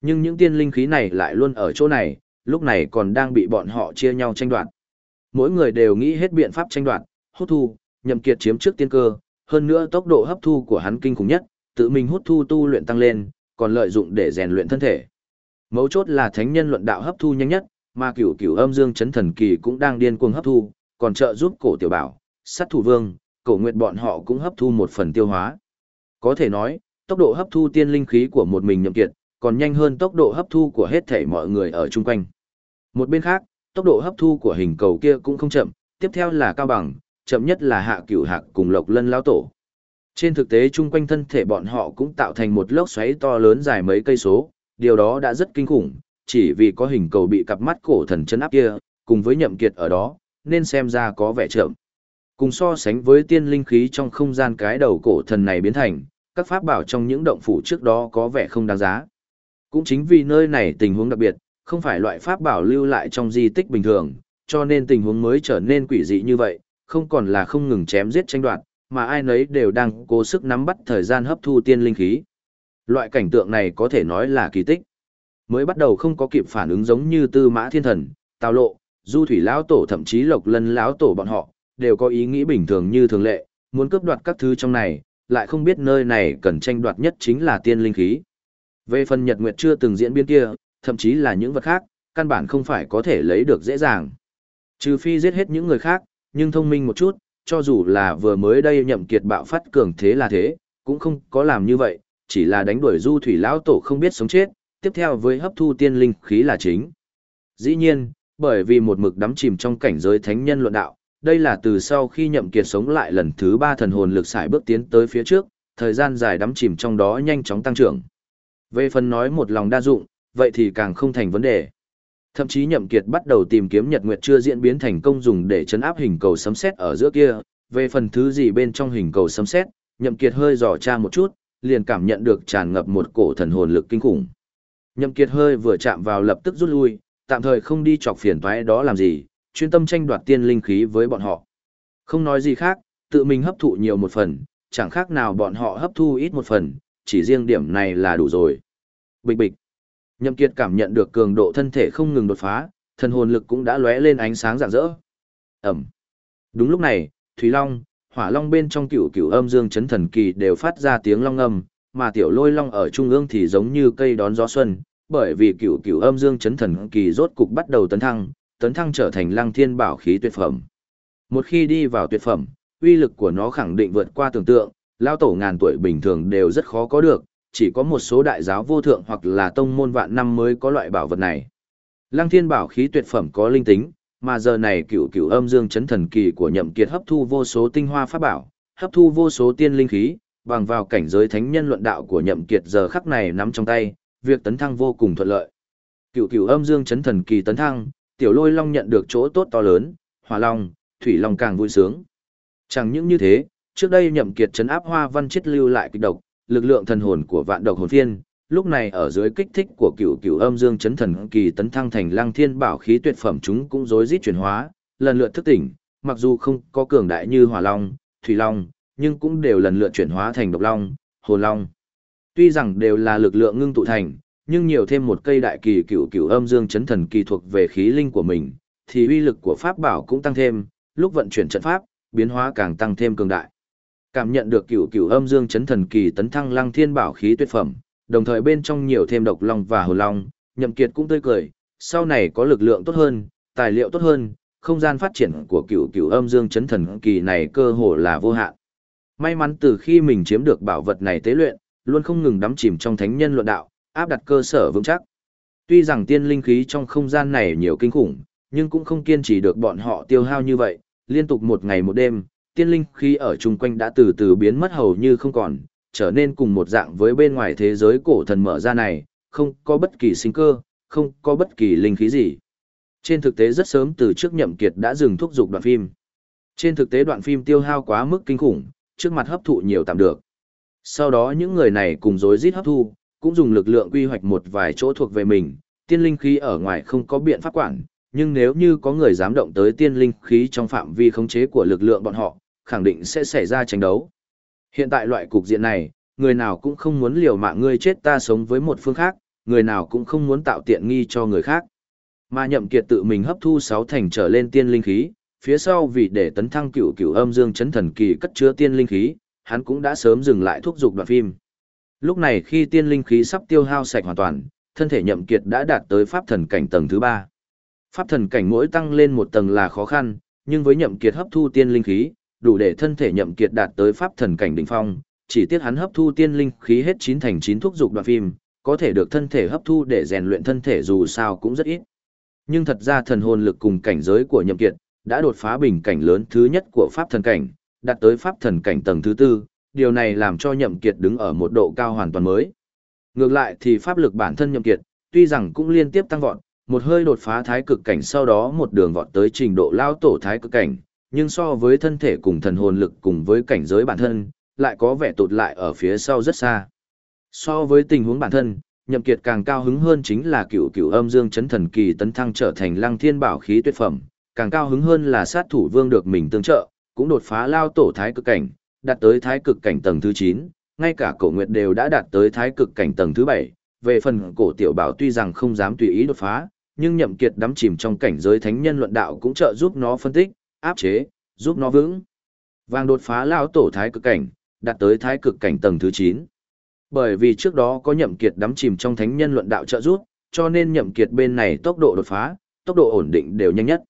Nhưng những tiên linh khí này lại luôn ở chỗ này, lúc này còn đang bị bọn họ chia nhau tranh đoạt. Mỗi người đều nghĩ hết biện pháp tranh đoạt, hút thu, nhậm kiệt chiếm trước tiên cơ, hơn nữa tốc độ hấp thu của hắn kinh khủng nhất, tự mình hút thu tu luyện tăng lên, còn lợi dụng để rèn luyện thân thể. Mấu chốt là thánh nhân luận đạo hấp thu nhanh nhất, mà cửu cửu âm dương chấn thần kỳ cũng đang điên cuồng hấp thu, còn trợ giúp cổ tiểu bảo, sát thủ vương, cổ nguyệt bọn họ cũng hấp thu một phần tiêu hóa. Có thể nói, tốc độ hấp thu tiên linh khí của một mình nhậm kiệt, còn nhanh hơn tốc độ hấp thu của hết thảy mọi người ở chung quanh. Một bên khác, tốc độ hấp thu của hình cầu kia cũng không chậm, tiếp theo là cao bằng, chậm nhất là hạ cửu hạc cùng lộc lân lao tổ. Trên thực tế chung quanh thân thể bọn họ cũng tạo thành một lốc xoáy to lớn dài mấy cây số, điều đó đã rất kinh khủng, chỉ vì có hình cầu bị cặp mắt cổ thần chân áp kia, cùng với nhậm kiệt ở đó, nên xem ra có vẻ chậm. Cùng so sánh với tiên linh khí trong không gian cái đầu cổ thần này biến thành, các pháp bảo trong những động phủ trước đó có vẻ không đáng giá. Cũng chính vì nơi này tình huống đặc biệt, không phải loại pháp bảo lưu lại trong di tích bình thường, cho nên tình huống mới trở nên quỷ dị như vậy, không còn là không ngừng chém giết tranh đoạt, mà ai nấy đều đang cố sức nắm bắt thời gian hấp thu tiên linh khí. Loại cảnh tượng này có thể nói là kỳ tích. Mới bắt đầu không có kịp phản ứng giống như Tư Mã Thiên Thần, Tào Lộ, Du Thủy lão tổ thậm chí Lộc Lân lão tổ bọn họ, đều có ý nghĩ bình thường như thường lệ, muốn cướp đoạt các thứ trong này, lại không biết nơi này cần tranh đoạt nhất chính là tiên linh khí. Về phần Nhật Nguyệt chưa từng diễn biến kia, thậm chí là những vật khác, căn bản không phải có thể lấy được dễ dàng. Trừ phi giết hết những người khác, nhưng thông minh một chút, cho dù là vừa mới đây nhậm kiệt bạo phát cường thế là thế, cũng không có làm như vậy, chỉ là đánh đuổi du thủy lão tổ không biết sống chết, tiếp theo với hấp thu tiên linh khí là chính. Dĩ nhiên, bởi vì một mực đắm chìm trong cảnh giới thánh nhân luận đạo, đây là từ sau khi nhậm kiệt sống lại lần thứ ba thần hồn lực xài bước tiến tới phía trước, thời gian dài đắm chìm trong đó nhanh chóng tăng trưởng. Về phần nói một lòng đa dụng, vậy thì càng không thành vấn đề. Thậm chí Nhậm Kiệt bắt đầu tìm kiếm Nhật Nguyệt chưa diễn biến thành công dùng để chấn áp hình cầu sấm sét ở giữa kia, về phần thứ gì bên trong hình cầu sấm sét, Nhậm Kiệt hơi dò tra một chút, liền cảm nhận được tràn ngập một cổ thần hồn lực kinh khủng. Nhậm Kiệt hơi vừa chạm vào lập tức rút lui, tạm thời không đi chọc phiền toái đó làm gì, chuyên tâm tranh đoạt tiên linh khí với bọn họ. Không nói gì khác, tự mình hấp thụ nhiều một phần, chẳng khác nào bọn họ hấp thu ít một phần, chỉ riêng điểm này là đủ rồi. Bịch bịch. Nhậm Kiệt cảm nhận được cường độ thân thể không ngừng đột phá, thần hồn lực cũng đã lóe lên ánh sáng rạng rỡ. Ầm. Đúng lúc này, Thủy Long, Hỏa Long bên trong cửu cửu âm dương chấn thần kỳ đều phát ra tiếng long ngâm, mà tiểu lôi long ở trung ương thì giống như cây đón gió xuân, bởi vì cửu cửu âm dương chấn thần kỳ rốt cục bắt đầu tấn thăng, tấn thăng trở thành lăng thiên bảo khí tuyệt phẩm. Một khi đi vào tuyệt phẩm, uy lực của nó khẳng định vượt qua tưởng tượng, lao tổ ngàn tuổi bình thường đều rất khó có được, chỉ có một số đại giáo vô thượng hoặc là tông môn vạn năm mới có loại bảo vật này. Lăng thiên bảo khí tuyệt phẩm có linh tính, mà giờ này cửu cửu âm dương chấn thần kỳ của nhậm kiệt hấp thu vô số tinh hoa pháp bảo, hấp thu vô số tiên linh khí, bằng vào cảnh giới thánh nhân luận đạo của nhậm kiệt giờ khắc này nắm trong tay, việc tấn thăng vô cùng thuận lợi. Cửu cửu âm dương chấn thần kỳ tấn thăng, tiểu lôi long nhận được chỗ tốt to lớn, hỏa long, thủy long càng vui sướng. Chẳng những như thế, trước đây nhậm kiệt chấn áp hoa văn chết lưu lại kịch độc, lực lượng thần hồn của vạn độc hồn phiên, lúc này ở dưới kích thích của cửu cửu âm dương chấn thần kỳ tấn thăng thành lăng thiên bảo khí tuyệt phẩm chúng cũng rối rít chuyển hóa, lần lượt thức tỉnh, mặc dù không có cường đại như hỏa long, thủy long, nhưng cũng đều lần lượt chuyển hóa thành độc long, hồn long. Tuy rằng đều là lực lượng ngưng tụ thành, nhưng nhiều thêm một cây đại kỳ cửu cửu âm dương chấn thần kỳ thuộc về khí linh của mình, thì uy lực của pháp bảo cũng tăng thêm, lúc vận chuyển trận pháp, biến hóa càng tăng thêm cường đại. Cảm nhận được cửu cửu âm dương chấn thần kỳ tấn thăng lăng thiên bảo khí tuyệt phẩm, đồng thời bên trong nhiều thêm độc long và hồ long, nhậm kiệt cũng tươi cười, sau này có lực lượng tốt hơn, tài liệu tốt hơn, không gian phát triển của cựu cựu âm dương chấn thần kỳ này cơ hồ là vô hạn. May mắn từ khi mình chiếm được bảo vật này tế luyện, luôn không ngừng đắm chìm trong thánh nhân luận đạo, áp đặt cơ sở vững chắc. Tuy rằng tiên linh khí trong không gian này nhiều kinh khủng, nhưng cũng không kiên trì được bọn họ tiêu hao như vậy, liên tục một ngày một đêm, tiên linh khí ở chung quanh đã từ từ biến mất hầu như không còn, trở nên cùng một dạng với bên ngoài thế giới cổ thần mở ra này, không có bất kỳ sinh cơ, không có bất kỳ linh khí gì. Trên thực tế rất sớm từ trước nhậm kiệt đã dừng thúc dục đoạn phim. Trên thực tế đoạn phim tiêu hao quá mức kinh khủng, trước mặt hấp thụ nhiều tạm được. Sau đó những người này cùng rối rít hấp thu, cũng dùng lực lượng quy hoạch một vài chỗ thuộc về mình, tiên linh khí ở ngoài không có biện pháp quản, nhưng nếu như có người dám động tới tiên linh khí trong phạm vi khống chế của lực lượng bọn họ, khẳng định sẽ xảy ra tranh đấu. Hiện tại loại cục diện này, người nào cũng không muốn liều mạng ngươi chết ta sống với một phương khác, người nào cũng không muốn tạo tiện nghi cho người khác. Mà nhậm kiệt tự mình hấp thu sáu thành trở lên tiên linh khí, phía sau vì để tấn thăng cửu cửu âm dương chấn thần kỳ cất chứa tiên linh khí, hắn cũng đã sớm dừng lại thúc dục đoạn phim. Lúc này khi tiên linh khí sắp tiêu hao sạch hoàn toàn, thân thể nhậm kiệt đã đạt tới pháp thần cảnh tầng thứ ba. Pháp thần cảnh mỗi tăng lên một tầng là khó khăn, nhưng với nhậm kiệt hấp thu tiên linh khí, đủ để thân thể nhậm kiệt đạt tới pháp thần cảnh đỉnh phong, chỉ tiếc hắn hấp thu tiên linh khí hết chín thành chín thuốc dục đoạn phim, có thể được thân thể hấp thu để rèn luyện thân thể dù sao cũng rất ít. Nhưng thật ra thần hồn lực cùng cảnh giới của nhậm kiệt, đã đột phá bình cảnh lớn thứ nhất của pháp thần cảnh, đạt tới pháp thần cảnh tầng thứ tư, điều này làm cho nhậm kiệt đứng ở một độ cao hoàn toàn mới. Ngược lại thì pháp lực bản thân nhậm kiệt, tuy rằng cũng liên tiếp tăng vọt, một hơi đột phá thái cực cảnh sau đó một đường vọt tới trình độ lao tổ thái cực cảnh, nhưng so với thân thể cùng thần hồn lực cùng với cảnh giới bản thân, lại có vẻ tụt lại ở phía sau rất xa. So với tình huống bản thân, nhậm kiệt càng cao hứng hơn chính là cựu cựu âm dương chấn thần kỳ tấn thăng trở thành lăng thiên bảo khí tuyệt phẩm, càng cao hứng hơn là sát thủ vương được mình tương trợ, cũng đột phá lao tổ thái cực cảnh, đạt tới thái cực cảnh tầng thứ 9, ngay cả cổ nguyệt đều đã đạt tới thái cực cảnh tầng thứ 7, về phần cổ tiểu bảo tuy rằng không dám tùy ý đột phá, nhưng nhậm kiệt đắm chìm trong cảnh giới thánh nhân luận đạo cũng trợ giúp nó phân tích, áp chế, giúp nó vững. Vàng đột phá lao tổ thái cực cảnh, đạt tới thái cực cảnh tầng thứ 9. Bởi vì trước đó có nhậm kiệt đắm chìm trong thánh nhân luận đạo trợ giúp, cho nên nhậm kiệt bên này tốc độ đột phá, tốc độ ổn định đều nhanh nhất.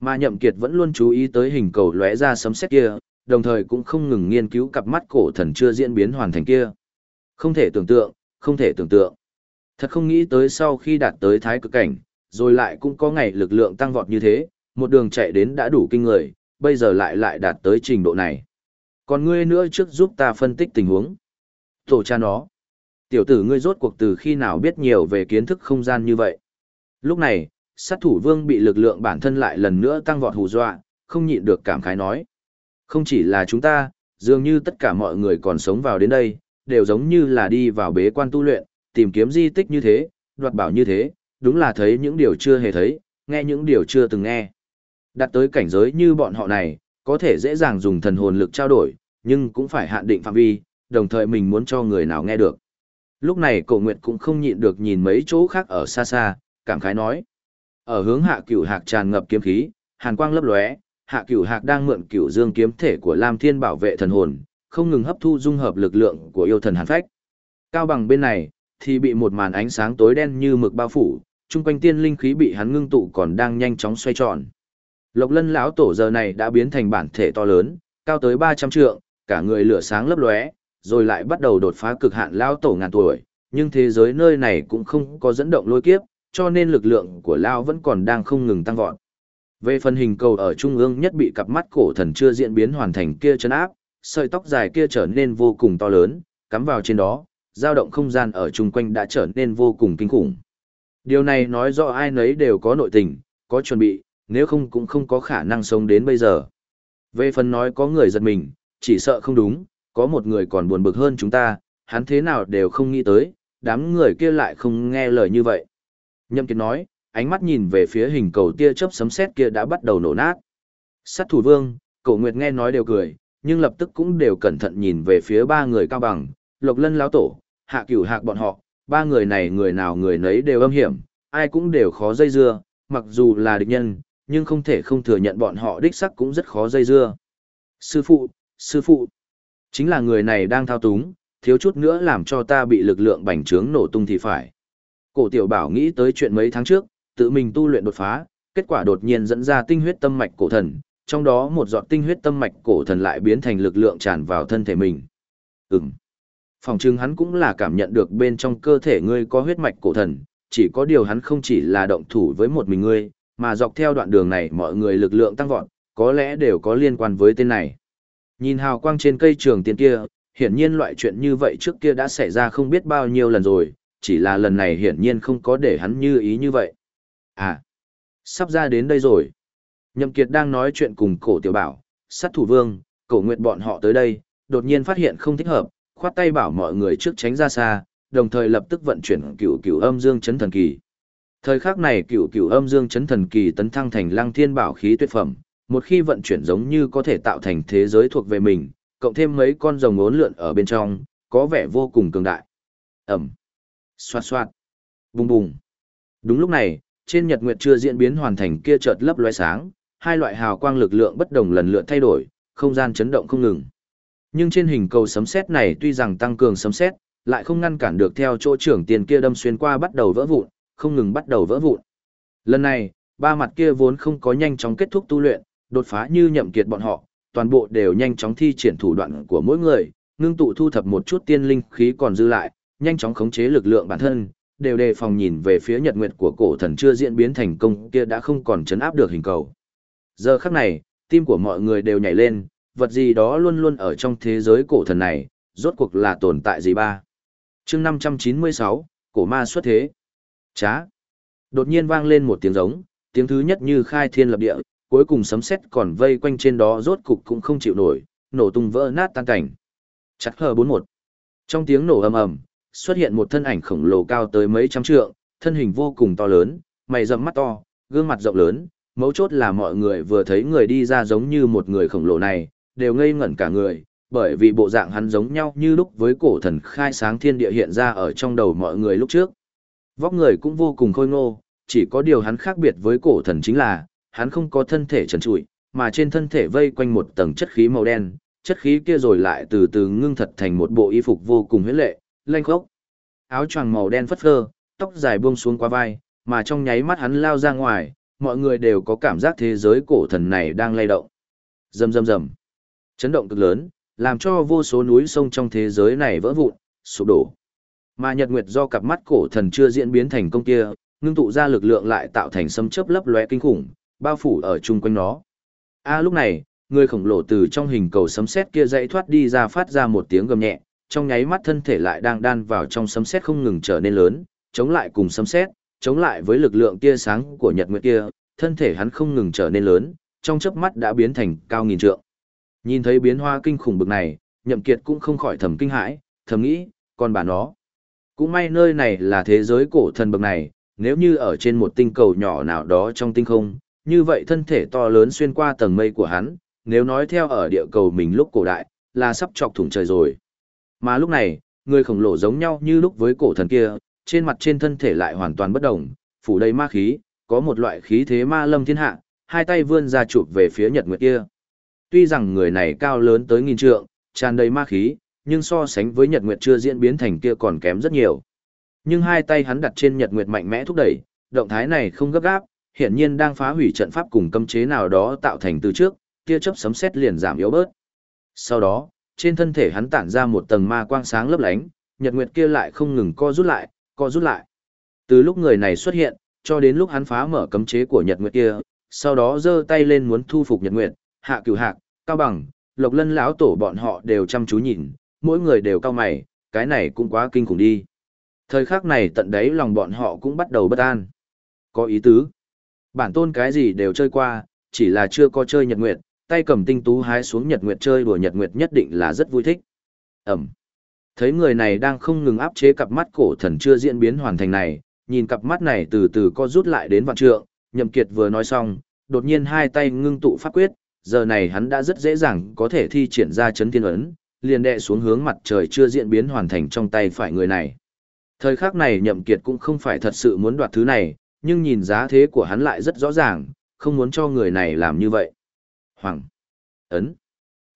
Mà nhậm kiệt vẫn luôn chú ý tới hình cầu lóe ra sấm sét kia, đồng thời cũng không ngừng nghiên cứu cặp mắt cổ thần chưa diễn biến hoàn thành kia. Không thể tưởng tượng, không thể tưởng tượng. Thật không nghĩ tới sau khi đạt tới thái cực cảnh, rồi lại cũng có ngày lực lượng tăng vọt như thế, một đường chạy đến đã đủ kinh người, bây giờ lại lại đạt tới trình độ này. Còn ngươi nữa trước giúp ta phân tích tình huống. Tổ cha nó. Tiểu tử ngươi rốt cuộc từ khi nào biết nhiều về kiến thức không gian như vậy. Lúc này, sát thủ vương bị lực lượng bản thân lại lần nữa tăng vọt hù dọa, không nhịn được cảm khái nói. Không chỉ là chúng ta, dường như tất cả mọi người còn sống vào đến đây, đều giống như là đi vào bế quan tu luyện, tìm kiếm di tích như thế, đoạt bảo như thế, đúng là thấy những điều chưa hề thấy, nghe những điều chưa từng nghe. Đặt tới cảnh giới như bọn họ này, có thể dễ dàng dùng thần hồn lực trao đổi, nhưng cũng phải hạn định phạm vi, đồng thời mình muốn cho người nào nghe được. Lúc này cổ nguyệt cũng không nhịn được nhìn mấy chỗ khác ở xa xa, cảm khái nói. Ở hướng hạ cửu hạc tràn ngập kiếm khí, hàn quang lấp lóe, hạ cửu hạc đang mượn cửu dương kiếm thể của Lam Thiên bảo vệ thần hồn, không ngừng hấp thu dung hợp lực lượng của yêu thần hàn phách. Cao bằng bên này, thì bị một màn ánh sáng tối đen như mực bao phủ, chung quanh tiên linh khí bị hắn ngưng tụ còn đang nhanh chóng xoay tròn. Lộc Lân lão tổ giờ này đã biến thành bản thể to lớn, cao tới 300 trượng, cả người lửa sáng lấp lóe, rồi lại bắt đầu đột phá cực hạn lão tổ ngàn tuổi, nhưng thế giới nơi này cũng không có dẫn động lôi kiếp, cho nên lực lượng của Lao vẫn còn đang không ngừng tăng vọt. Về phần hình cầu ở trung ương nhất bị cặp mắt cổ thần chưa diễn biến hoàn thành kia chấn áp, sợi tóc dài kia trở nên vô cùng to lớn, cắm vào trên đó, dao động không gian ở chung quanh đã trở nên vô cùng kinh khủng. Điều này nói rõ ai nấy đều có nội tình, có chuẩn bị, nếu không cũng không có khả năng sống đến bây giờ. Về phần nói có người giật mình, chỉ sợ không đúng, có một người còn buồn bực hơn chúng ta, hắn thế nào đều không nghĩ tới, đám người kia lại không nghe lời như vậy. Nhậm Kiệt nói, ánh mắt nhìn về phía hình cầu tia chớp sấm sét kia đã bắt đầu nổ nát. Sát thủ vương, cổ nguyệt nghe nói đều cười, nhưng lập tức cũng đều cẩn thận nhìn về phía ba người cao bằng, lộc lân lão tổ, hạ cửu hạc bọn họ, ba người này người nào người nấy đều âm hiểm, ai cũng đều khó dây dưa, mặc dù là địch nhân, nhưng không thể không thừa nhận bọn họ đích sắc cũng rất khó dây dưa. Sư phụ, sư phụ, chính là người này đang thao túng, thiếu chút nữa làm cho ta bị lực lượng bành trướng nổ tung thì phải. Cổ tiểu bảo nghĩ tới chuyện mấy tháng trước, tự mình tu luyện đột phá, kết quả đột nhiên dẫn ra tinh huyết tâm mạch cổ thần, trong đó một giọt tinh huyết tâm mạch cổ thần lại biến thành lực lượng tràn vào thân thể mình. Ừm. Phòng trưng hắn cũng là cảm nhận được bên trong cơ thể ngươi có huyết mạch cổ thần, chỉ có điều hắn không chỉ là động thủ với một mình ngươi, mà dọc theo đoạn đường này mọi người lực lượng tăng vọt, có lẽ đều có liên quan với tên này. Nhìn hào quang trên cây trường tiền kia, hiển nhiên loại chuyện như vậy trước kia đã xảy ra không biết bao nhiêu lần rồi, chỉ là lần này hiển nhiên không có để hắn như ý như vậy. À, sắp ra đến đây rồi. Nhậm Kiệt đang nói chuyện cùng cổ tiểu bảo, sát thủ vương, cổ nguyệt bọn họ tới đây, đột nhiên phát hiện không thích hợp, khoát tay bảo mọi người trước tránh ra xa, đồng thời lập tức vận chuyển cửu cửu âm dương chấn thần kỳ. Thời khắc này cửu cửu âm dương chấn thần kỳ tấn thăng thành lăng thiên bảo khí tuyệt phẩm, một khi vận chuyển giống như có thể tạo thành thế giới thuộc về mình, cộng thêm mấy con rồng ốn lượn ở bên trong, có vẻ vô cùng cường đại. Ẩm, xoạt xoạt, bùng bùng. Đúng lúc này, trên nhật nguyệt chưa diễn biến hoàn thành kia chợt lấp loé sáng, hai loại hào quang lực lượng bất đồng lần lượt thay đổi, không gian chấn động không ngừng. Nhưng trên hình cầu sấm sét này tuy rằng tăng cường sấm sét, lại không ngăn cản được theo chỗ trưởng tiền kia đâm xuyên qua bắt đầu vỡ vụn, không ngừng bắt đầu vỡ vụn. Lần này, ba mặt kia vốn không có nhanh chóng kết thúc tu luyện, đột phá như nhậm kiệt bọn họ, toàn bộ đều nhanh chóng thi triển thủ đoạn của mỗi người, ngưng tụ thu thập một chút tiên linh khí còn dư lại, nhanh chóng khống chế lực lượng bản thân, đều đề phòng nhìn về phía nhật nguyệt của cổ thần chưa diễn biến thành công kia đã không còn chấn áp được hình cầu. Giờ khắc này, tim của mọi người đều nhảy lên, vật gì đó luôn luôn ở trong thế giới cổ thần này, rốt cuộc là tồn tại gì ba. chương 596, cổ ma xuất thế. Chá. Đột nhiên vang lên một tiếng giống, tiếng thứ nhất như khai thiên lập địa, cuối cùng sấm sét còn vây quanh trên đó rốt cục cũng không chịu nổi, nổ tung vỡ nát tan cảnh. Chặt hờ 41. Trong tiếng nổ ầm ầm, xuất hiện một thân ảnh khổng lồ cao tới mấy trăm trượng, thân hình vô cùng to lớn, mày rậm mắt to, gương mặt rộng lớn, mấu chốt là mọi người vừa thấy người đi ra giống như một người khổng lồ này, đều ngây ngẩn cả người, bởi vì bộ dạng hắn giống nhau như lúc với cổ thần khai sáng thiên địa hiện ra ở trong đầu mọi người lúc trước. Vóc người cũng vô cùng khôi ngô, chỉ có điều hắn khác biệt với cổ thần chính là, hắn không có thân thể trần trụi, mà trên thân thể vây quanh một tầng chất khí màu đen, chất khí kia rồi lại từ từ ngưng thật thành một bộ y phục vô cùng huyết lệ, lanh khốc. Áo choàng màu đen phất phơ, tóc dài buông xuống qua vai, mà trong nháy mắt hắn lao ra ngoài, mọi người đều có cảm giác thế giới cổ thần này đang lay động. Rầm rầm rầm. Chấn động cực lớn, làm cho vô số núi sông trong thế giới này vỡ vụn, sụp đổ. Mà Nhật Nguyệt do cặp mắt cổ thần chưa diễn biến thành công kia, ngưng tụ ra lực lượng lại tạo thành sấm chớp lấp lóe kinh khủng, bao phủ ở chung quanh nó. A lúc này, người khổng lồ từ trong hình cầu sấm sét kia dậy thoát đi ra phát ra một tiếng gầm nhẹ, trong nháy mắt thân thể lại đang đan vào trong sấm sét không ngừng trở nên lớn, chống lại cùng sấm sét, chống lại với lực lượng tia sáng của Nhật Nguyệt kia, thân thể hắn không ngừng trở nên lớn, trong chớp mắt đã biến thành cao nghìn trượng. Nhìn thấy biến hóa kinh khủng bực này, Nhậm Kiệt cũng không khỏi thầm kinh hãi, thầm nghĩ, còn bà nó. Cũng may nơi này là thế giới cổ thần bậc này, nếu như ở trên một tinh cầu nhỏ nào đó trong tinh không, như vậy thân thể to lớn xuyên qua tầng mây của hắn, nếu nói theo ở địa cầu mình lúc cổ đại, là sắp chọc thủng trời rồi. Mà lúc này, người khổng lồ giống nhau như lúc với cổ thần kia, trên mặt trên thân thể lại hoàn toàn bất động, phủ đầy ma khí, có một loại khí thế ma lâm thiên hạ, hai tay vươn ra chụp về phía Nhật Nguyệt kia. Tuy rằng người này cao lớn tới nghìn trượng, tràn đầy ma khí, nhưng so sánh với Nhật Nguyệt chưa diễn biến thành kia còn kém rất nhiều. Nhưng hai tay hắn đặt trên Nhật Nguyệt mạnh mẽ thúc đẩy, động thái này không gấp gáp, hiện nhiên đang phá hủy trận pháp cùng cấm chế nào đó tạo thành từ trước, kia chớp sấm sét liền giảm yếu bớt. Sau đó, trên thân thể hắn tản ra một tầng ma quang sáng lấp lánh, Nhật Nguyệt kia lại không ngừng co rút lại, co rút lại. Từ lúc người này xuất hiện, cho đến lúc hắn phá mở cấm chế của Nhật Nguyệt kia, sau đó giơ tay lên muốn thu phục Nhật Nguyệt, Hạ Cửu Hạc, Cao Bằng, Lộc Lân lão tổ bọn họ đều chăm chú nhìn, mỗi người đều cao mày, cái này cũng quá kinh khủng đi. Thời khắc này tận đấy lòng bọn họ cũng bắt đầu bất an. Có ý tứ. Bản tôn cái gì đều chơi qua, chỉ là chưa có chơi Nhật Nguyệt, tay cầm tinh tú hái xuống Nhật Nguyệt chơi đùa Nhật Nguyệt nhất định là rất vui thích. Ẩm. Thấy người này đang không ngừng áp chế cặp mắt cổ thần chưa diễn biến hoàn thành này, nhìn cặp mắt này từ từ co rút lại đến vạn trượng, Nhậm Kiệt vừa nói xong, đột nhiên hai tay ngưng tụ pháp quyết, giờ này hắn đã rất dễ dàng có thể thi triển ra chấn thiên ấn, liền đệ xuống hướng mặt trời chưa diễn biến hoàn thành trong tay phải người này. Thời khắc này Nhậm Kiệt cũng không phải thật sự muốn đoạt thứ này, nhưng nhìn giá thế của hắn lại rất rõ ràng, không muốn cho người này làm như vậy. Hoàng. Ấn.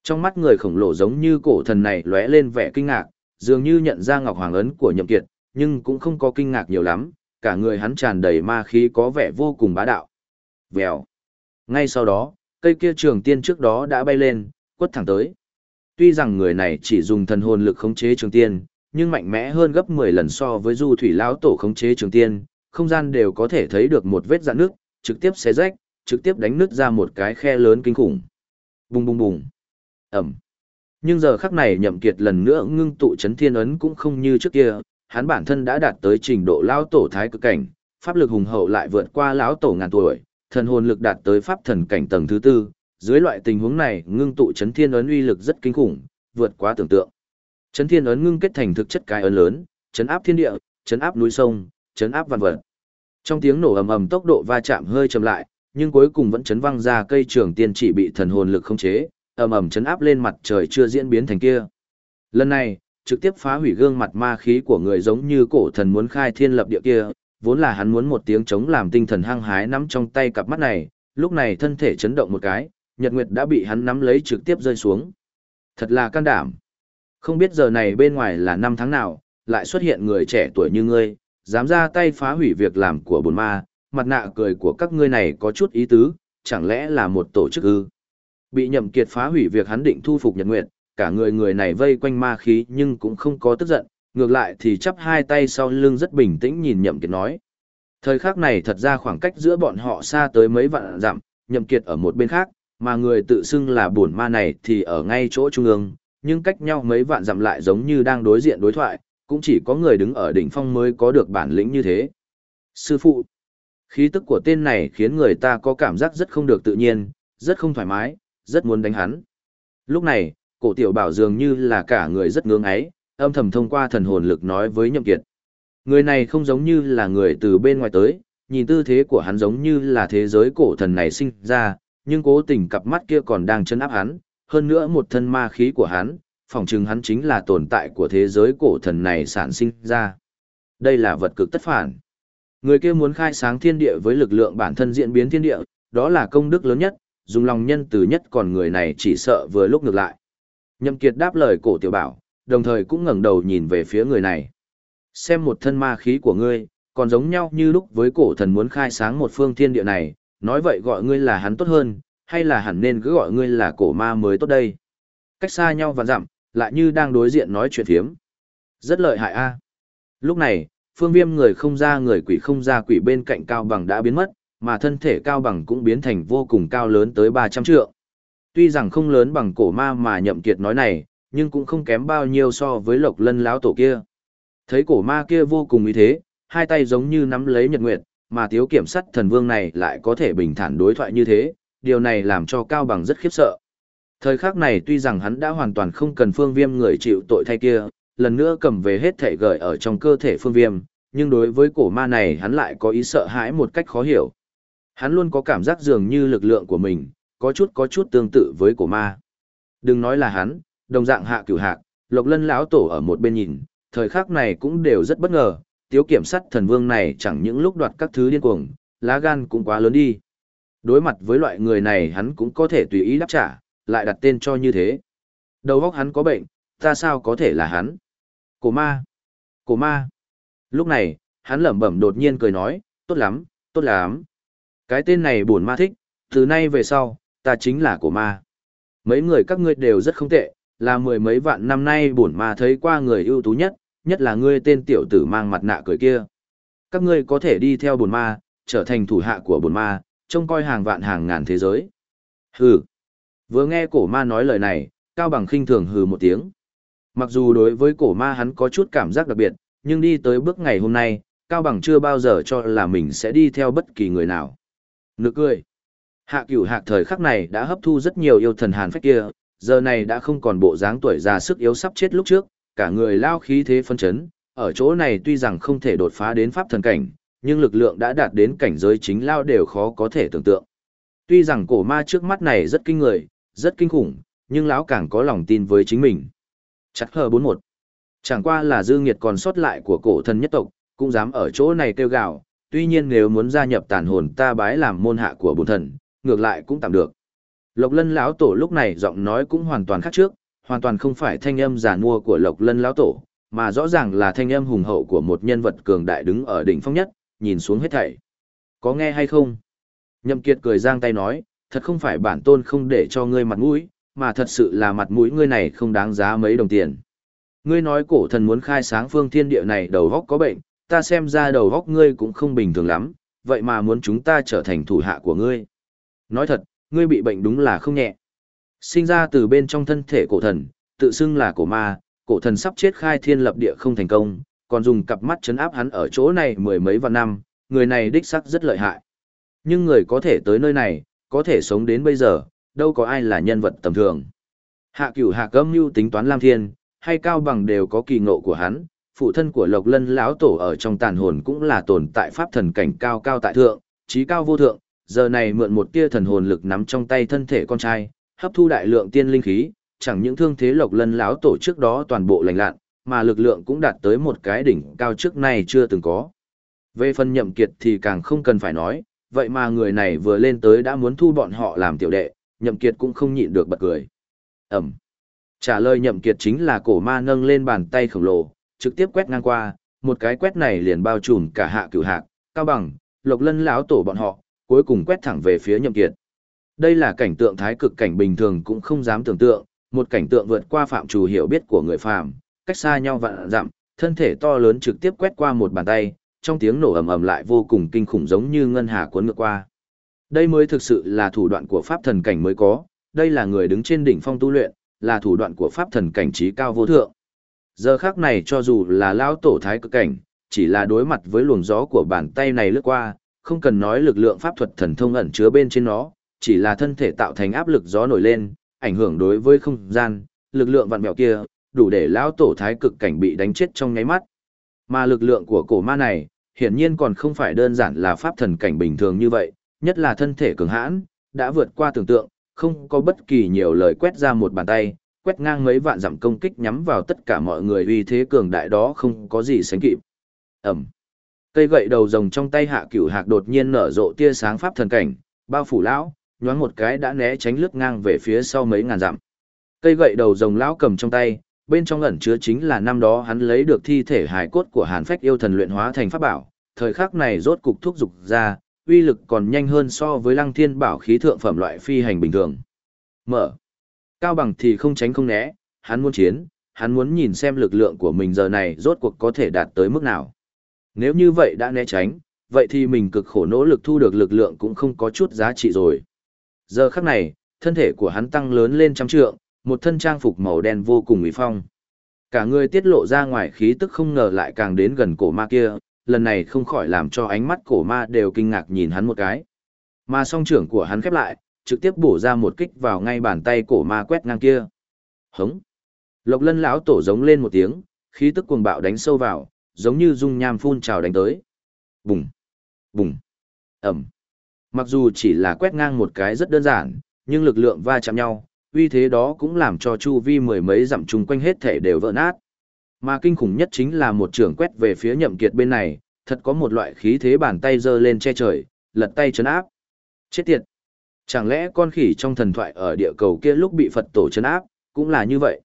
Trong mắt người khổng lồ giống như cổ thần này lóe lên vẻ kinh ngạc, dường như nhận ra Ngọc Hoàng Ấn của Nhậm Kiệt, nhưng cũng không có kinh ngạc nhiều lắm, cả người hắn tràn đầy ma khí có vẻ vô cùng bá đạo. vèo. Ngay sau đó, cây kia trường tiên trước đó đã bay lên, quất thẳng tới. Tuy rằng người này chỉ dùng thần hồn lực khống chế trường tiên, nhưng mạnh mẽ hơn gấp 10 lần so với du thủy lão tổ khống chế trường tiên, không gian đều có thể thấy được một vết dạn nước, trực tiếp xé rách, trực tiếp đánh nứt ra một cái khe lớn kinh khủng. Bùng bùng bùng. Ẩm. Nhưng giờ khắc này nhậm kiệt lần nữa ngưng tụ chấn thiên ấn cũng không như trước kia, hắn bản thân đã đạt tới trình độ lão tổ thái cực cảnh, pháp lực hùng hậu lại vượt qua lão tổ ngàn tuổi, thần hồn lực đạt tới pháp thần cảnh tầng thứ tư. Dưới loại tình huống này, ngưng tụ chấn thiên ấn uy lực rất kinh khủng, vượt quá tưởng tượng. Chấn thiên ấn ngưng kết thành thực chất cái ấn lớn, chấn áp thiên địa, chấn áp núi sông, chấn áp vạn vật. Trong tiếng nổ ầm ầm tốc độ va chạm hơi chậm lại, nhưng cuối cùng vẫn chấn văng ra cây trường tiên chỉ bị thần hồn lực không chế, ầm ầm chấn áp lên mặt trời chưa diễn biến thành kia. Lần này, trực tiếp phá hủy gương mặt ma khí của người giống như cổ thần muốn khai thiên lập địa kia, vốn là hắn muốn một tiếng chống làm tinh thần hăng hái nắm trong tay cặp mắt này, lúc này thân thể chấn động một cái, nhật nguyệt đã bị hắn nắm lấy trực tiếp rơi xuống. Thật là can đảm. Không biết giờ này bên ngoài là năm tháng nào, lại xuất hiện người trẻ tuổi như ngươi, dám ra tay phá hủy việc làm của bồn ma, mặt nạ cười của các ngươi này có chút ý tứ, chẳng lẽ là một tổ chức ư? Bị nhậm kiệt phá hủy việc hắn định thu phục nhật nguyệt, cả người người này vây quanh ma khí nhưng cũng không có tức giận, ngược lại thì chắp hai tay sau lưng rất bình tĩnh nhìn nhậm kiệt nói. Thời khắc này thật ra khoảng cách giữa bọn họ xa tới mấy vạn dặm, nhậm kiệt ở một bên khác, mà người tự xưng là bổn ma này thì ở ngay chỗ trung ương, nhưng cách nhau mấy vạn dặm lại giống như đang đối diện đối thoại, cũng chỉ có người đứng ở đỉnh phong mới có được bản lĩnh như thế. Sư phụ, khí tức của tên này khiến người ta có cảm giác rất không được tự nhiên, rất không thoải mái, rất muốn đánh hắn. Lúc này, cổ tiểu bảo dường như là cả người rất ngưỡng ấy, âm thầm thông qua thần hồn lực nói với nhậm kiệt. Người này không giống như là người từ bên ngoài tới, nhìn tư thế của hắn giống như là thế giới cổ thần này sinh ra, nhưng cố tình cặp mắt kia còn đang chân áp hắn, hơn nữa một thân ma khí của hắn, phỏng chừng hắn chính là tồn tại của thế giới cổ thần này sản sinh ra. Đây là vật cực tất phản. Người kia muốn khai sáng thiên địa với lực lượng bản thân diễn biến thiên địa, đó là công đức lớn nhất, dùng lòng nhân từ nhất còn người này chỉ sợ vừa lúc ngược lại. Nhậm Kiệt đáp lời cổ tiểu bảo, đồng thời cũng ngẩng đầu nhìn về phía người này. Xem một thân ma khí của ngươi, còn giống nhau như lúc với cổ thần muốn khai sáng một phương thiên địa này, nói vậy gọi ngươi là hắn tốt hơn, hay là hẳn nên cứ gọi ngươi là cổ ma mới tốt đây. Cách xa nhau và dặm, lại như đang đối diện nói chuyện phiếm. Rất lợi hại a. Lúc này, phương viêm người không ra người quỷ không ra quỷ bên cạnh cao bằng đã biến mất, mà thân thể cao bằng cũng biến thành vô cùng cao lớn tới 300 trượng. Tuy rằng không lớn bằng cổ ma mà nhậm kiệt nói này, nhưng cũng không kém bao nhiêu so với lộc lân lão tổ kia. Thấy cổ ma kia vô cùng ý thế, hai tay giống như nắm lấy nhật nguyệt, mà thiếu kiểm sát thần vương này lại có thể bình thản đối thoại như thế, điều này làm cho Cao Bằng rất khiếp sợ. Thời khắc này tuy rằng hắn đã hoàn toàn không cần phương viêm người chịu tội thay kia, lần nữa cầm về hết thể gợi ở trong cơ thể phương viêm, nhưng đối với cổ ma này hắn lại có ý sợ hãi một cách khó hiểu. Hắn luôn có cảm giác dường như lực lượng của mình, có chút có chút tương tự với cổ ma. Đừng nói là hắn, đồng dạng hạ cửu hạc, lộc lân lão tổ ở một bên nhìn, thời khắc này cũng đều rất bất ngờ, tiếu kiểm sát thần vương này chẳng những lúc đoạt các thứ điên cuồng, lá gan cũng quá lớn đi. Đối mặt với loại người này hắn cũng có thể tùy ý đáp trả, lại đặt tên cho như thế. Đầu óc hắn có bệnh, ta sao có thể là hắn? Cổ ma! Cổ ma! Lúc này, hắn lẩm bẩm đột nhiên cười nói, tốt lắm, tốt lắm. Cái tên này buồn ma thích, từ nay về sau, ta chính là cổ ma. Mấy người các ngươi đều rất không tệ, là mười mấy vạn năm nay buồn ma thấy qua người ưu tú nhất, nhất là ngươi tên tiểu tử mang mặt nạ cười kia. Các ngươi có thể đi theo buồn ma, trở thành thủ hạ của buồn ma, trông coi hàng vạn hàng ngàn thế giới. Hừ. Vừa nghe cổ ma nói lời này, Cao Bằng khinh thường hừ một tiếng. Mặc dù đối với cổ ma hắn có chút cảm giác đặc biệt, nhưng đi tới bước ngày hôm nay, Cao Bằng chưa bao giờ cho là mình sẽ đi theo bất kỳ người nào. Nực cười. Hạ cửu hạc thời khắc này đã hấp thu rất nhiều yêu thần hàn phách kia, giờ này đã không còn bộ dáng tuổi già sức yếu sắp chết lúc trước, cả người lao khí thế phân chấn, ở chỗ này tuy rằng không thể đột phá đến pháp thần cảnh, nhưng lực lượng đã đạt đến cảnh giới chính lao đều khó có thể tưởng tượng. Tuy rằng cổ ma trước mắt này rất kinh người, rất kinh khủng, nhưng lão càng có lòng tin với chính mình. Chắc hờ 41. Chẳng qua là dư nghiệt còn sót lại của cổ thần nhất tộc, cũng dám ở chỗ này kêu gào, tuy nhiên nếu muốn gia nhập tàn hồn ta bái làm môn hạ của bổn thần, ngược lại cũng tạm được. Lộc Lân lão tổ lúc này giọng nói cũng hoàn toàn khác trước, hoàn toàn không phải thanh âm giả mua của Lộc Lân lão tổ, mà rõ ràng là thanh âm hùng hậu của một nhân vật cường đại đứng ở đỉnh phong nhất, nhìn xuống hết thảy. Có nghe hay không? Nhậm Kiệt cười giang tay nói, thật không phải bản tôn không để cho ngươi mặt mũi, mà thật sự là mặt mũi ngươi này không đáng giá mấy đồng tiền. Ngươi nói cổ thần muốn khai sáng phương thiên địa này đầu góc có bệnh, ta xem ra đầu góc ngươi cũng không bình thường lắm, vậy mà muốn chúng ta trở thành thủ hạ của ngươi. Nói thật, ngươi bị bệnh đúng là không nhẹ. Sinh ra từ bên trong thân thể cổ thần, tự xưng là cổ ma, cổ thần sắp chết khai thiên lập địa không thành công, còn dùng cặp mắt chấn áp hắn ở chỗ này mười mấy vạn năm, người này đích sắc rất lợi hại. Nhưng người có thể tới nơi này, có thể sống đến bây giờ, đâu có ai là nhân vật tầm thường. Hạ cửu hạ cấm mưu tính toán Lam Thiên, hay Cao Bằng đều có kỳ ngộ của hắn, phụ thân của Lộc Lân lão tổ ở trong tàn hồn cũng là tồn tại pháp thần cảnh cao cao tại thượng, trí cao vô thượng, giờ này mượn một tia thần hồn lực nắm trong tay thân thể con trai, hấp thu đại lượng tiên linh khí, chẳng những thương thế Lộc Lân lão tổ trước đó toàn bộ lành lặn, mà lực lượng cũng đạt tới một cái đỉnh cao trước nay chưa từng có. Về phần nhậm kiệt thì càng không cần phải nói, vậy mà người này vừa lên tới đã muốn thu bọn họ làm tiểu đệ, nhậm kiệt cũng không nhịn được bật cười. Ẩm. Trả lời nhậm kiệt chính là cổ ma nâng lên bàn tay khổng lồ, trực tiếp quét ngang qua, một cái quét này liền bao trùm cả hạ cửu hạc, cao bằng, lộc lân lão tổ bọn họ, cuối cùng quét thẳng về phía nhậm kiệt. Đây là cảnh tượng thái cực cảnh bình thường cũng không dám tưởng tượng, một cảnh tượng vượt qua phạm trù hiểu biết của người phàm, cách xa nhau vạn dặm, thân thể to lớn trực tiếp quét qua một bàn tay, trong tiếng nổ ầm ầm lại vô cùng kinh khủng giống như ngân hà cuốn ngược qua. Đây mới thực sự là thủ đoạn của pháp thần cảnh mới có, đây là người đứng trên đỉnh phong tu luyện, là thủ đoạn của pháp thần cảnh trí cao vô thượng. Giờ khác này cho dù là lão tổ thái cực cảnh, chỉ là đối mặt với luồng gió của bàn tay này lướt qua, không cần nói lực lượng pháp thuật thần thông ẩn chứa bên trên nó, chỉ là thân thể tạo thành áp lực gió nổi lên, ảnh hưởng đối với không gian, lực lượng vạn mèo kia, đủ để lão tổ thái cực cảnh bị đánh chết trong nháy mắt. Mà lực lượng của cổ ma này, hiển nhiên còn không phải đơn giản là pháp thần cảnh bình thường như vậy, nhất là thân thể cường hãn, đã vượt qua tưởng tượng, không có bất kỳ nhiều lời quét ra một bàn tay, quét ngang mấy vạn dặm công kích nhắm vào tất cả mọi người uy thế cường đại đó không có gì sánh kịp. Ẩm. Cây gậy đầu rồng trong tay hạ cửu hạc đột nhiên nở rộ tia sáng pháp thần cảnh, bao phủ lão, nhoáng một cái đã né tránh lướt ngang về phía sau mấy ngàn dặm. Cây gậy đầu rồng lão cầm trong tay, bên trong ẩn chứa chính là năm đó hắn lấy được thi thể hài cốt của Hàn Phách yêu thần luyện hóa thành pháp bảo, thời khắc này rốt cục thúc dục ra, uy lực còn nhanh hơn so với Lăng Thiên bảo khí thượng phẩm loại phi hành bình thường. Mở. Cao bằng thì không tránh không né, hắn muốn chiến, hắn muốn nhìn xem lực lượng của mình giờ này rốt cuộc có thể đạt tới mức nào. Nếu như vậy đã né tránh, vậy thì mình cực khổ nỗ lực thu được lực lượng cũng không có chút giá trị rồi. Giờ khắc này, thân thể của hắn tăng lớn lên trăm trượng, một thân trang phục màu đen vô cùng uy phong. Cả người tiết lộ ra ngoài khí tức không ngờ lại càng đến gần cổ ma kia, lần này không khỏi làm cho ánh mắt cổ ma đều kinh ngạc nhìn hắn một cái. Mà song trưởng của hắn khép lại, trực tiếp bổ ra một kích vào ngay bàn tay cổ ma quét ngang kia. Hống. Lộc lân lão tổ giống lên một tiếng, khí tức cuồng bạo đánh sâu vào, giống như dung nham phun trào đánh tới. Bùng. Bùng. Ẩm. Mặc dù chỉ là quét ngang một cái rất đơn giản, nhưng lực lượng va chạm nhau, uy thế đó cũng làm cho chu vi mười mấy dặm chung quanh hết thể đều vỡ nát. Mà kinh khủng nhất chính là một trường quét về phía nhậm kiệt bên này, thật có một loại khí thế bàn tay giơ lên che trời, lật tay chấn áp. Chết tiệt! Chẳng lẽ con khỉ trong thần thoại ở địa cầu kia lúc bị Phật tổ chấn áp, cũng là như vậy?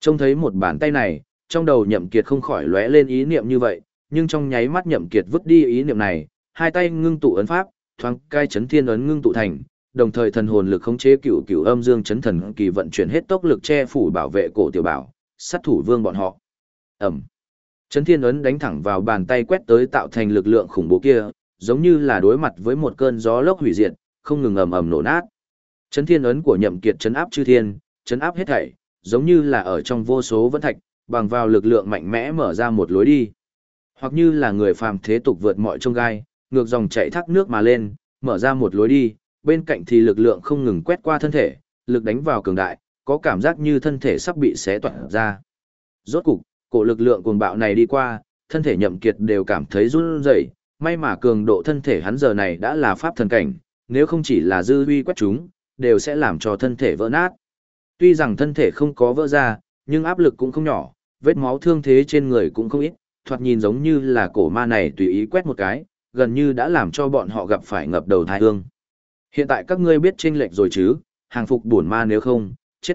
Trông thấy một bàn tay này, trong đầu nhậm kiệt không khỏi lóe lên ý niệm như vậy, nhưng trong nháy mắt nhậm kiệt vứt đi ý niệm này, hai tay ngưng tụ ấn pháp, thoáng cai chấn thiên ấn ngưng tụ thành, đồng thời thần hồn lực khống chế cửu cửu âm dương chấn thần kỳ vận chuyển hết tốc lực che phủ bảo vệ cổ tiểu bảo, sát thủ vương bọn họ. Ẩm. Chấn thiên ấn đánh thẳng vào bàn tay quét tới tạo thành lực lượng khủng bố kia, giống như là đối mặt với một cơn gió lốc hủy diệt, không ngừng ầm ầm nổ nát. Chấn thiên ấn của nhậm kiệt chấn áp chư thiên, chấn áp hết thảy, giống như là ở trong vô số vân thạch, bằng vào lực lượng mạnh mẽ mở ra một lối đi. Hoặc như là người phàm thế tục vượt mọi trông gai, ngược dòng chảy thác nước mà lên, mở ra một lối đi, bên cạnh thì lực lượng không ngừng quét qua thân thể, lực đánh vào cường đại, có cảm giác như thân thể sắp bị xé toạc ra. Rốt cục, cổ lực lượng cuồng bạo này đi qua, thân thể nhậm kiệt đều cảm thấy run rẩy, may mà cường độ thân thể hắn giờ này đã là pháp thần cảnh, nếu không chỉ là dư uy quét chúng, đều sẽ làm cho thân thể vỡ nát. Tuy rằng thân thể không có vỡ ra, nhưng áp lực cũng không nhỏ, vết máu thương thế trên người cũng không ít, thoạt nhìn giống như là cổ ma này tùy ý quét một cái, gần như đã làm cho bọn họ gặp phải ngập đầu thai hương. Hiện tại các ngươi biết chênh lệch rồi chứ, hàng phục bổn ma nếu không, chết.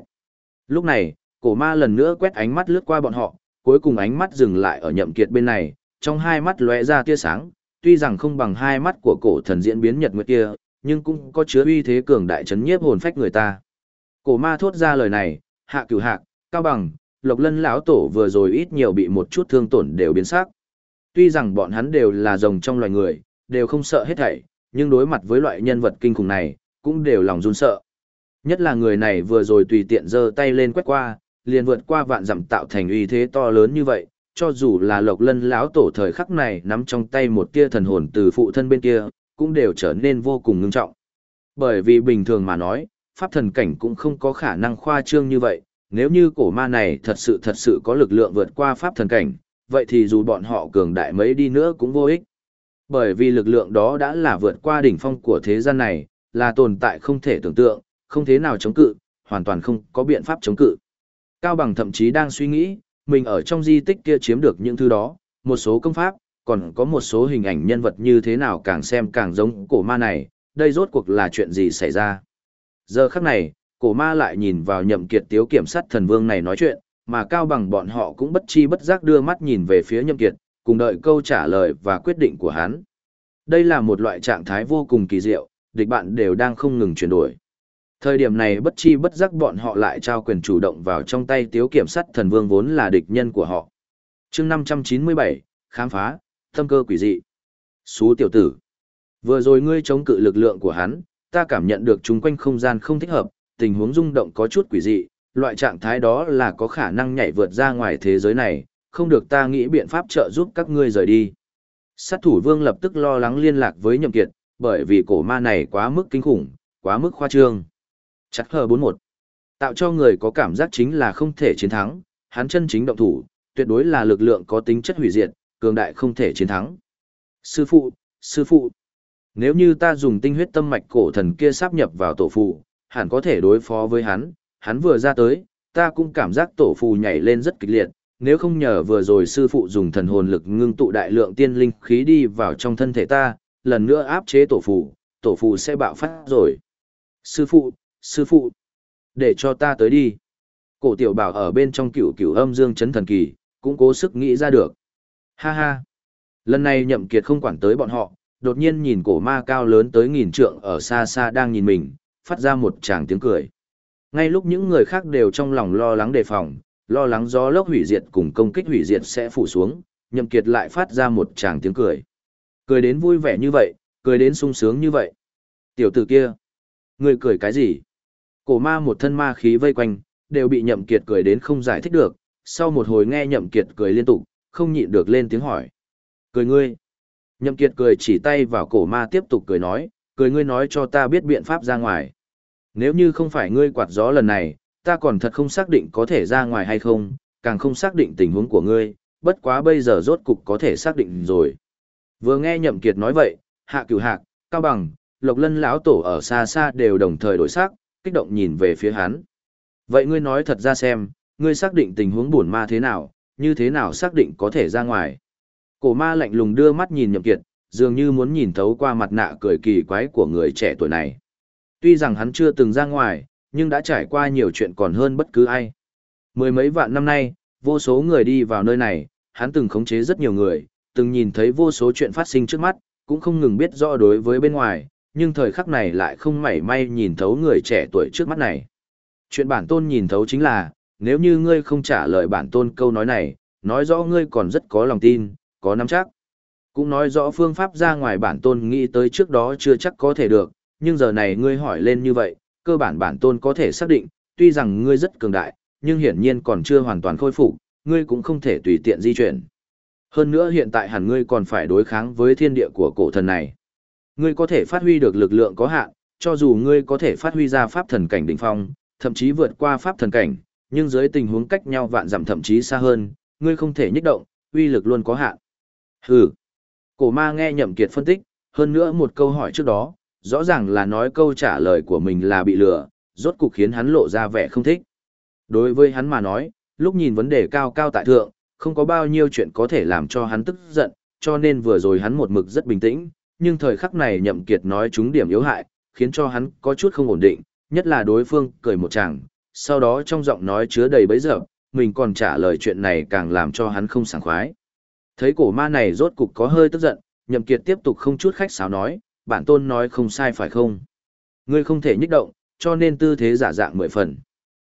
Lúc này, cổ ma lần nữa quét ánh mắt lướt qua bọn họ, cuối cùng ánh mắt dừng lại ở nhậm kiệt bên này, trong hai mắt lóe ra tia sáng, tuy rằng không bằng hai mắt của cổ thần diễn biến nhật nguyệt kia, nhưng cũng có chứa uy thế cường đại chấn nhiếp hồn phách người ta. Cổ ma thốt ra lời này, hạ cửu hạc, cao bằng, lộc lân lão tổ vừa rồi ít nhiều bị một chút thương tổn đều biến sắc. Tuy rằng bọn hắn đều là rồng trong loài người, đều không sợ hết thảy, nhưng đối mặt với loại nhân vật kinh khủng này, cũng đều lòng run sợ. Nhất là người này vừa rồi tùy tiện giơ tay lên quét qua, liền vượt qua vạn dặm tạo thành uy thế to lớn như vậy, cho dù là Lộc Lân lão tổ thời khắc này nắm trong tay một tia thần hồn từ phụ thân bên kia, cũng đều trở nên vô cùng ngưng trọng. Bởi vì bình thường mà nói, pháp thần cảnh cũng không có khả năng khoa trương như vậy, nếu như cổ ma này thật sự thật sự có lực lượng vượt qua pháp thần cảnh, vậy thì dù bọn họ cường đại mấy đi nữa cũng vô ích. Bởi vì lực lượng đó đã là vượt qua đỉnh phong của thế gian này, là tồn tại không thể tưởng tượng, không thế nào chống cự, hoàn toàn không có biện pháp chống cự. Cao Bằng thậm chí đang suy nghĩ, mình ở trong di tích kia chiếm được những thứ đó, một số công pháp, còn có một số hình ảnh nhân vật như thế nào càng xem càng giống cổ ma này, đây rốt cuộc là chuyện gì xảy ra. Giờ khắc này, cổ ma lại nhìn vào nhậm kiệt tiếu kiểm sát thần vương này nói chuyện, mà cao bằng bọn họ cũng bất chi bất giác đưa mắt nhìn về phía nhậm kiệt, cùng đợi câu trả lời và quyết định của hắn. Đây là một loại trạng thái vô cùng kỳ diệu, địch bạn đều đang không ngừng chuyển đổi. Thời điểm này bất chi bất giác bọn họ lại trao quyền chủ động vào trong tay tiếu kiểm sát thần vương vốn là địch nhân của họ. chương 597, khám phá, tâm cơ quỷ dị. Xú tiểu tử. Vừa rồi ngươi chống cự lực lượng của hắn, ta cảm nhận được chung quanh không gian không thích hợp, tình huống rung động có chút quỷ dị, loại trạng thái đó là có khả năng nhảy vượt ra ngoài thế giới này, không được ta nghĩ biện pháp trợ giúp các ngươi rời đi. Sát thủ vương lập tức lo lắng liên lạc với nhậm kiệt, bởi vì cổ ma này quá mức kinh khủng, quá mức khoa trương. Chắc hờ 41. Tạo cho người có cảm giác chính là không thể chiến thắng, hắn chân chính động thủ, tuyệt đối là lực lượng có tính chất hủy diệt, cường đại không thể chiến thắng. Sư phụ, sư phụ. Nếu như ta dùng tinh huyết tâm mạch cổ thần kia sáp nhập vào tổ phụ, hẳn có thể đối phó với hắn, hắn vừa ra tới, ta cũng cảm giác tổ phù nhảy lên rất kịch liệt, nếu không nhờ vừa rồi sư phụ dùng thần hồn lực ngưng tụ đại lượng tiên linh khí đi vào trong thân thể ta, lần nữa áp chế tổ phù, tổ phù sẽ bạo phát rồi. Sư phụ, sư phụ, để cho ta tới đi. Cổ tiểu bảo ở bên trong cửu cửu âm dương chấn thần kỳ, cũng cố sức nghĩ ra được. Ha ha. Lần này nhậm kiệt không quản tới bọn họ, đột nhiên nhìn cổ ma cao lớn tới nghìn trượng ở xa xa đang nhìn mình, phát ra một tràng tiếng cười. Ngay lúc những người khác đều trong lòng lo lắng đề phòng, lo lắng gió lốc hủy diệt cùng công kích hủy diệt sẽ phủ xuống, nhậm kiệt lại phát ra một tràng tiếng cười. Cười đến vui vẻ như vậy, cười đến sung sướng như vậy. Tiểu tử kia, người cười cái gì? Cổ ma một thân ma khí vây quanh, đều bị nhậm kiệt cười đến không giải thích được, sau một hồi nghe nhậm kiệt cười liên tục, không nhịn được lên tiếng hỏi. Cười ngươi. Nhậm kiệt cười chỉ tay vào cổ ma tiếp tục cười nói, cười ngươi nói cho ta biết biện pháp ra ngoài. Nếu như không phải ngươi quạt gió lần này, ta còn thật không xác định có thể ra ngoài hay không, càng không xác định tình huống của ngươi, bất quá bây giờ rốt cục có thể xác định rồi. Vừa nghe Nhậm Kiệt nói vậy, Hạ Cửu Hạc, Cao Bằng, Lộc Lân lão tổ ở xa xa đều đồng thời đổi sắc, kích động nhìn về phía hắn. Vậy ngươi nói thật ra xem, ngươi xác định tình huống buồn ma thế nào, như thế nào xác định có thể ra ngoài. Cổ ma lạnh lùng đưa mắt nhìn Nhậm Kiệt, dường như muốn nhìn thấu qua mặt nạ cười kỳ quái của người trẻ tuổi này. Tuy rằng hắn chưa từng ra ngoài, nhưng đã trải qua nhiều chuyện còn hơn bất cứ ai. Mười mấy vạn năm nay, vô số người đi vào nơi này, hắn từng khống chế rất nhiều người, từng nhìn thấy vô số chuyện phát sinh trước mắt, cũng không ngừng biết rõ đối với bên ngoài, nhưng thời khắc này lại không mảy may nhìn thấu người trẻ tuổi trước mắt này. Chuyện bản tôn nhìn thấu chính là, nếu như ngươi không trả lời bản tôn câu nói này, nói rõ ngươi còn rất có lòng tin, có nắm chắc. Cũng nói rõ phương pháp ra ngoài bản tôn nghĩ tới trước đó chưa chắc có thể được, nhưng giờ này ngươi hỏi lên như vậy, cơ bản bản tôn có thể xác định, tuy rằng ngươi rất cường đại, nhưng hiển nhiên còn chưa hoàn toàn khôi phục, ngươi cũng không thể tùy tiện di chuyển. Hơn nữa hiện tại hẳn ngươi còn phải đối kháng với thiên địa của cổ thần này. Ngươi có thể phát huy được lực lượng có hạn, cho dù ngươi có thể phát huy ra pháp thần cảnh đỉnh phong, thậm chí vượt qua pháp thần cảnh, nhưng dưới tình huống cách nhau vạn dặm thậm chí xa hơn, ngươi không thể nhích động, uy lực luôn có hạn. Hừ. Cổ ma nghe Nhậm Kiệt phân tích, hơn nữa một câu hỏi trước đó, rõ ràng là nói câu trả lời của mình là bị lừa, rốt cục khiến hắn lộ ra vẻ không thích. Đối với hắn mà nói, lúc nhìn vấn đề cao cao tại thượng, không có bao nhiêu chuyện có thể làm cho hắn tức giận, cho nên vừa rồi hắn một mực rất bình tĩnh, nhưng thời khắc này Nhậm Kiệt nói chúng điểm yếu hại, khiến cho hắn có chút không ổn định, nhất là đối phương cười một chàng, sau đó trong giọng nói chứa đầy bấy giờ, mình còn trả lời chuyện này càng làm cho hắn không sảng khoái. Thấy cổ ma này rốt cục có hơi tức giận, Nhậm Kiệt tiếp tục không chút khách sáo nói, bản tôn nói không sai phải không? Ngươi không thể nhích động, cho nên tư thế giả dạng mười phần.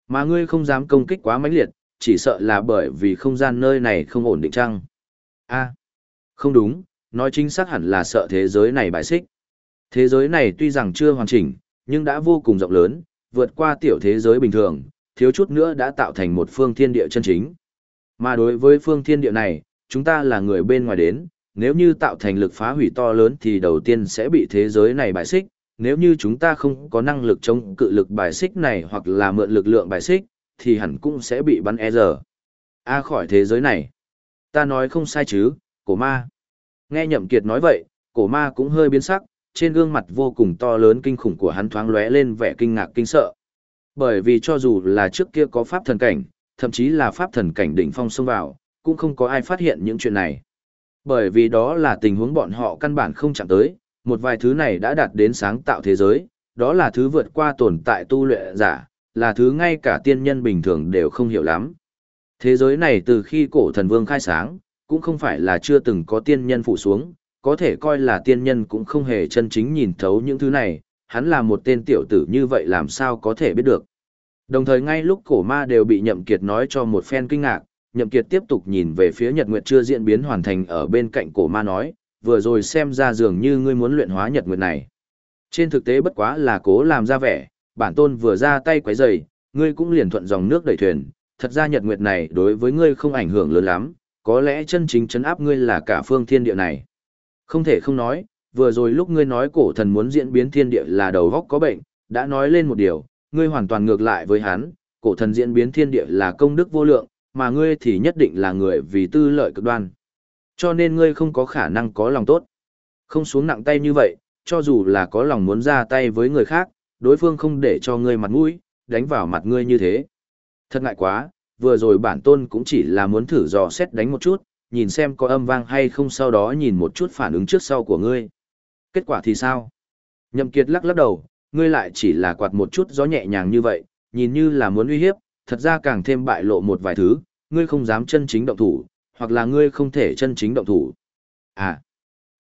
Mà ngươi không dám công kích quá mãnh liệt, chỉ sợ là bởi vì không gian nơi này không ổn định chăng? A, không đúng, nói chính xác hẳn là sợ thế giới này bại xích. Thế giới này tuy rằng chưa hoàn chỉnh, nhưng đã vô cùng rộng lớn, vượt qua tiểu thế giới bình thường, thiếu chút nữa đã tạo thành một phương thiên địa chân chính. Mà đối với phương thiên địa này, chúng ta là người bên ngoài đến, nếu như tạo thành lực phá hủy to lớn thì đầu tiên sẽ bị thế giới này bại xích, nếu như chúng ta không có năng lực chống cự lực bài xích này hoặc là mượn lực lượng bài xích, thì hẳn cũng sẽ bị bắn e giờ. A khỏi thế giới này. Ta nói không sai chứ, cổ ma. Nghe nhậm kiệt nói vậy, cổ ma cũng hơi biến sắc, trên gương mặt vô cùng to lớn kinh khủng của hắn thoáng lóe lên vẻ kinh ngạc kinh sợ. Bởi vì cho dù là trước kia có pháp thần cảnh, thậm chí là pháp thần cảnh đỉnh phong xông vào, cũng không có ai phát hiện những chuyện này. Bởi vì đó là tình huống bọn họ căn bản không chạm tới, một vài thứ này đã đạt đến sáng tạo thế giới, đó là thứ vượt qua tồn tại tu luyện giả, là thứ ngay cả tiên nhân bình thường đều không hiểu lắm. Thế giới này từ khi cổ thần vương khai sáng, cũng không phải là chưa từng có tiên nhân phụ xuống, có thể coi là tiên nhân cũng không hề chân chính nhìn thấu những thứ này, hắn là một tên tiểu tử như vậy làm sao có thể biết được. Đồng thời ngay lúc cổ ma đều bị nhậm kiệt nói cho một phen kinh ngạc, nhậm kiệt tiếp tục nhìn về phía nhật nguyệt chưa diễn biến hoàn thành ở bên cạnh cổ ma nói, vừa rồi xem ra dường như ngươi muốn luyện hóa nhật nguyệt này. Trên thực tế bất quá là cố làm ra vẻ, bản tôn vừa ra tay quấy rầy, ngươi cũng liền thuận dòng nước đẩy thuyền, thật ra nhật nguyệt này đối với ngươi không ảnh hưởng lớn lắm, có lẽ chân chính chấn áp ngươi là cả phương thiên địa này. Không thể không nói, vừa rồi lúc ngươi nói cổ thần muốn diễn biến thiên địa là đầu góc có bệnh, đã nói lên một điều, ngươi hoàn toàn ngược lại với hắn, cổ thần diễn biến thiên địa là công đức vô lượng, mà ngươi thì nhất định là người vì tư lợi cực đoan. Cho nên ngươi không có khả năng có lòng tốt. Không xuống nặng tay như vậy, cho dù là có lòng muốn ra tay với người khác, đối phương không để cho ngươi mặt mũi, đánh vào mặt ngươi như thế. Thật ngại quá, vừa rồi bản tôn cũng chỉ là muốn thử dò xét đánh một chút, nhìn xem có âm vang hay không sau đó nhìn một chút phản ứng trước sau của ngươi. Kết quả thì sao? Nhậm Kiệt lắc lắc đầu, ngươi lại chỉ là quạt một chút gió nhẹ nhàng như vậy, nhìn như là muốn uy hiếp, thật ra càng thêm bại lộ một vài thứ, ngươi không dám chân chính động thủ, hoặc là ngươi không thể chân chính động thủ. À,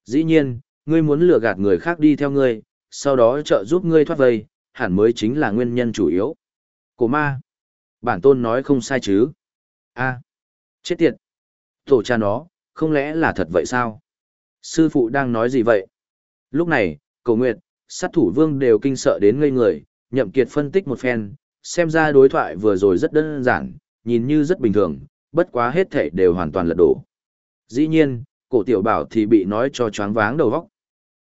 dĩ nhiên, ngươi muốn lừa gạt người khác đi theo ngươi, sau đó trợ giúp ngươi thoát vây, hẳn mới chính là nguyên nhân chủ yếu. Cổ ma, bản tôn nói không sai chứ. À, chết tiệt. Tổ cha nó, không lẽ là thật vậy sao? Sư phụ đang nói gì vậy? Lúc này, cầu nguyệt, sát thủ vương đều kinh sợ đến ngây người, nhậm kiệt phân tích một phen, xem ra đối thoại vừa rồi rất đơn giản, nhìn như rất bình thường, bất quá hết thảy đều hoàn toàn lật đổ. Dĩ nhiên, cổ tiểu bảo thì bị nói cho choáng váng đầu óc.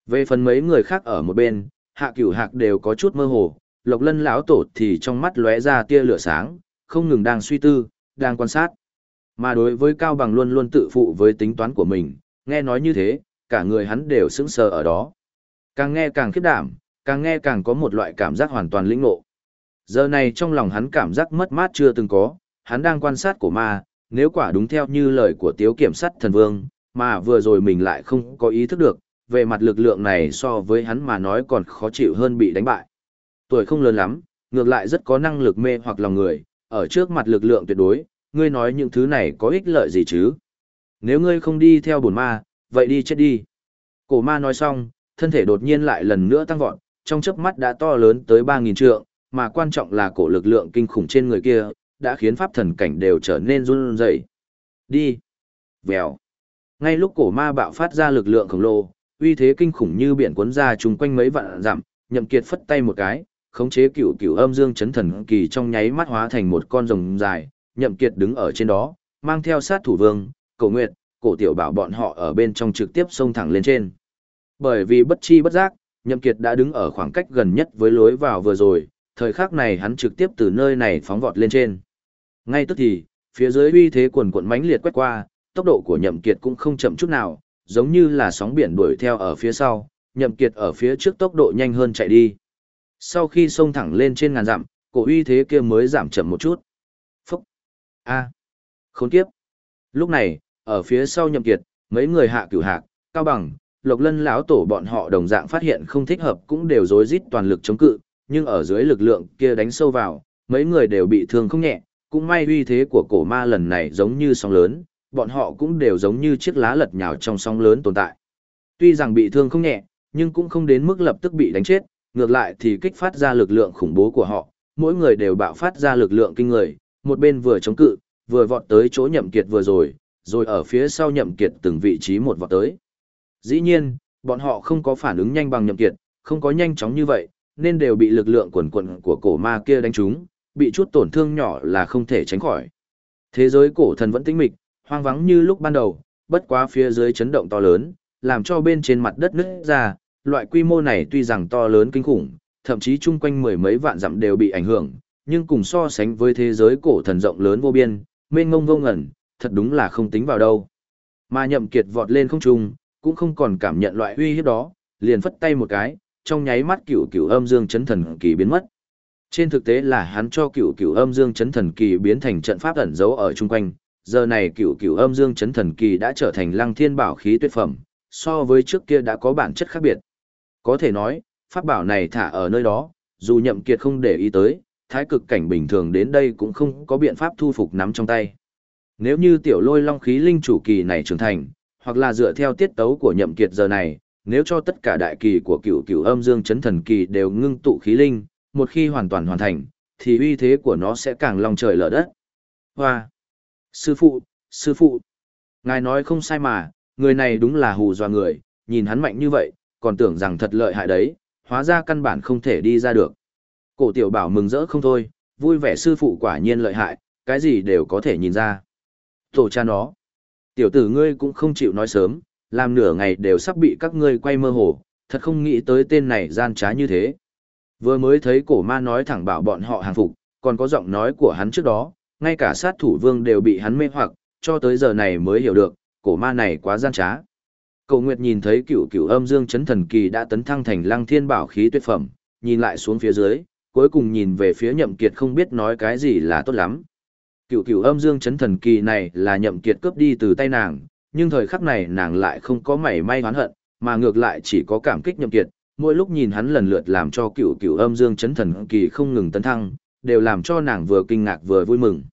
Về phần mấy người khác ở một bên, hạ cửu hạc đều có chút mơ hồ, lộc lân lão tổ thì trong mắt lóe ra tia lửa sáng, không ngừng đang suy tư, đang quan sát. Mà đối với Cao Bằng luôn luôn tự phụ với tính toán của mình, nghe nói như thế, cả người hắn đều sững sờ ở đó. Càng nghe càng khiếp đảm, càng nghe càng có một loại cảm giác hoàn toàn lĩnh ngộ. Giờ này trong lòng hắn cảm giác mất mát chưa từng có, hắn đang quan sát của ma, nếu quả đúng theo như lời của tiếu kiểm sát thần vương, mà vừa rồi mình lại không có ý thức được, về mặt lực lượng này so với hắn mà nói còn khó chịu hơn bị đánh bại. Tuổi không lớn lắm, ngược lại rất có năng lực mê hoặc lòng người, ở trước mặt lực lượng tuyệt đối, ngươi nói những thứ này có ích lợi gì chứ? Nếu ngươi không đi theo bổn ma, vậy đi chết đi. Cổ ma nói xong, thân thể đột nhiên lại lần nữa tăng vọt, trong chớp mắt đã to lớn tới 3.000 trượng, mà quan trọng là cổ lực lượng kinh khủng trên người kia, đã khiến pháp thần cảnh đều trở nên run rẩy. Đi. Vèo. Ngay lúc cổ ma bạo phát ra lực lượng khổng lồ, uy thế kinh khủng như biển cuốn ra chung quanh mấy vạn dặm, Nhậm Kiệt phất tay một cái, khống chế cựu cựu âm dương chấn thần kỳ trong nháy mắt hóa thành một con rồng dài, Nhậm Kiệt đứng ở trên đó, mang theo sát thủ vương, cổ nguyệt, cổ tiểu bảo bọn họ ở bên trong trực tiếp xông thẳng lên trên. Bởi vì bất chi bất giác, Nhậm Kiệt đã đứng ở khoảng cách gần nhất với lối vào vừa rồi, thời khắc này hắn trực tiếp từ nơi này phóng vọt lên trên. Ngay tức thì, phía dưới uy thế quần cuộn mãnh liệt quét qua, tốc độ của Nhậm Kiệt cũng không chậm chút nào, giống như là sóng biển đuổi theo ở phía sau, Nhậm Kiệt ở phía trước tốc độ nhanh hơn chạy đi. Sau khi xông thẳng lên trên ngàn dặm, cổ uy thế kia mới giảm chậm một chút. Phúc! A! Khốn kiếp! Lúc này, ở phía sau Nhậm Kiệt, mấy người hạ cửu hạc, cao bằng, lộc lân lão tổ bọn họ đồng dạng phát hiện không thích hợp cũng đều rối rít toàn lực chống cự, nhưng ở dưới lực lượng kia đánh sâu vào, mấy người đều bị thương không nhẹ, cũng may uy thế của cổ ma lần này giống như sóng lớn, bọn họ cũng đều giống như chiếc lá lật nhào trong sóng lớn tồn tại. Tuy rằng bị thương không nhẹ, nhưng cũng không đến mức lập tức bị đánh chết, ngược lại thì kích phát ra lực lượng khủng bố của họ, mỗi người đều bạo phát ra lực lượng kinh người, một bên vừa chống cự, vừa vọt tới chỗ nhậm kiệt vừa rồi, rồi ở phía sau nhậm kiệt từng vị trí một vọt tới. Dĩ nhiên, bọn họ không có phản ứng nhanh bằng nhậm kiệt, không có nhanh chóng như vậy, nên đều bị lực lượng quần quần của cổ ma kia đánh trúng, bị chút tổn thương nhỏ là không thể tránh khỏi. Thế giới cổ thần vẫn tĩnh mịch, hoang vắng như lúc ban đầu, bất quá phía dưới chấn động to lớn, làm cho bên trên mặt đất nứt ra, loại quy mô này tuy rằng to lớn kinh khủng, thậm chí chung quanh mười mấy vạn dặm đều bị ảnh hưởng, nhưng cùng so sánh với thế giới cổ thần rộng lớn vô biên, mênh ngông vô ngẩn, thật đúng là không tính vào đâu. Mà nhậm kiệt vọt lên không trung, cũng không còn cảm nhận loại uy hiếp đó, liền phất tay một cái, trong nháy mắt cửu cửu âm dương chấn thần kỳ biến mất. Trên thực tế là hắn cho cửu cửu âm dương chấn thần kỳ biến thành trận pháp ẩn giấu ở chung quanh, giờ này cửu cửu âm dương chấn thần kỳ đã trở thành lăng thiên bảo khí tuyệt phẩm, so với trước kia đã có bản chất khác biệt. Có thể nói, pháp bảo này thả ở nơi đó, dù nhậm kiệt không để ý tới, thái cực cảnh bình thường đến đây cũng không có biện pháp thu phục nắm trong tay. Nếu như tiểu lôi long khí linh chủ kỳ này trưởng thành, hoặc là dựa theo tiết tấu của nhậm kiệt giờ này, nếu cho tất cả đại kỳ của cửu cửu âm dương chấn thần kỳ đều ngưng tụ khí linh, một khi hoàn toàn hoàn thành, thì uy thế của nó sẽ càng long trời lở đất. Hoa! Sư phụ, sư phụ! Ngài nói không sai mà, người này đúng là hù dọa người, nhìn hắn mạnh như vậy, còn tưởng rằng thật lợi hại đấy, hóa ra căn bản không thể đi ra được. Cổ tiểu bảo mừng rỡ không thôi, vui vẻ sư phụ quả nhiên lợi hại, cái gì đều có thể nhìn ra. Tổ cha nó. Tiểu tử ngươi cũng không chịu nói sớm, làm nửa ngày đều sắp bị các ngươi quay mơ hồ, thật không nghĩ tới tên này gian trá như thế. Vừa mới thấy cổ ma nói thẳng bảo bọn họ hàng phục, còn có giọng nói của hắn trước đó, ngay cả sát thủ vương đều bị hắn mê hoặc, cho tới giờ này mới hiểu được, cổ ma này quá gian trá. Cầu Nguyệt nhìn thấy cựu cựu âm dương chấn thần kỳ đã tấn thăng thành lăng thiên bảo khí tuyệt phẩm, nhìn lại xuống phía dưới, cuối cùng nhìn về phía nhậm kiệt không biết nói cái gì là tốt lắm. Cựu cựu âm dương chấn thần kỳ này là nhậm kiệt cướp đi từ tay nàng, nhưng thời khắc này nàng lại không có mảy may oán hận, mà ngược lại chỉ có cảm kích nhậm kiệt, mỗi lúc nhìn hắn lần lượt làm cho cựu cựu âm dương chấn thần kỳ không ngừng tấn thăng, đều làm cho nàng vừa kinh ngạc vừa vui mừng.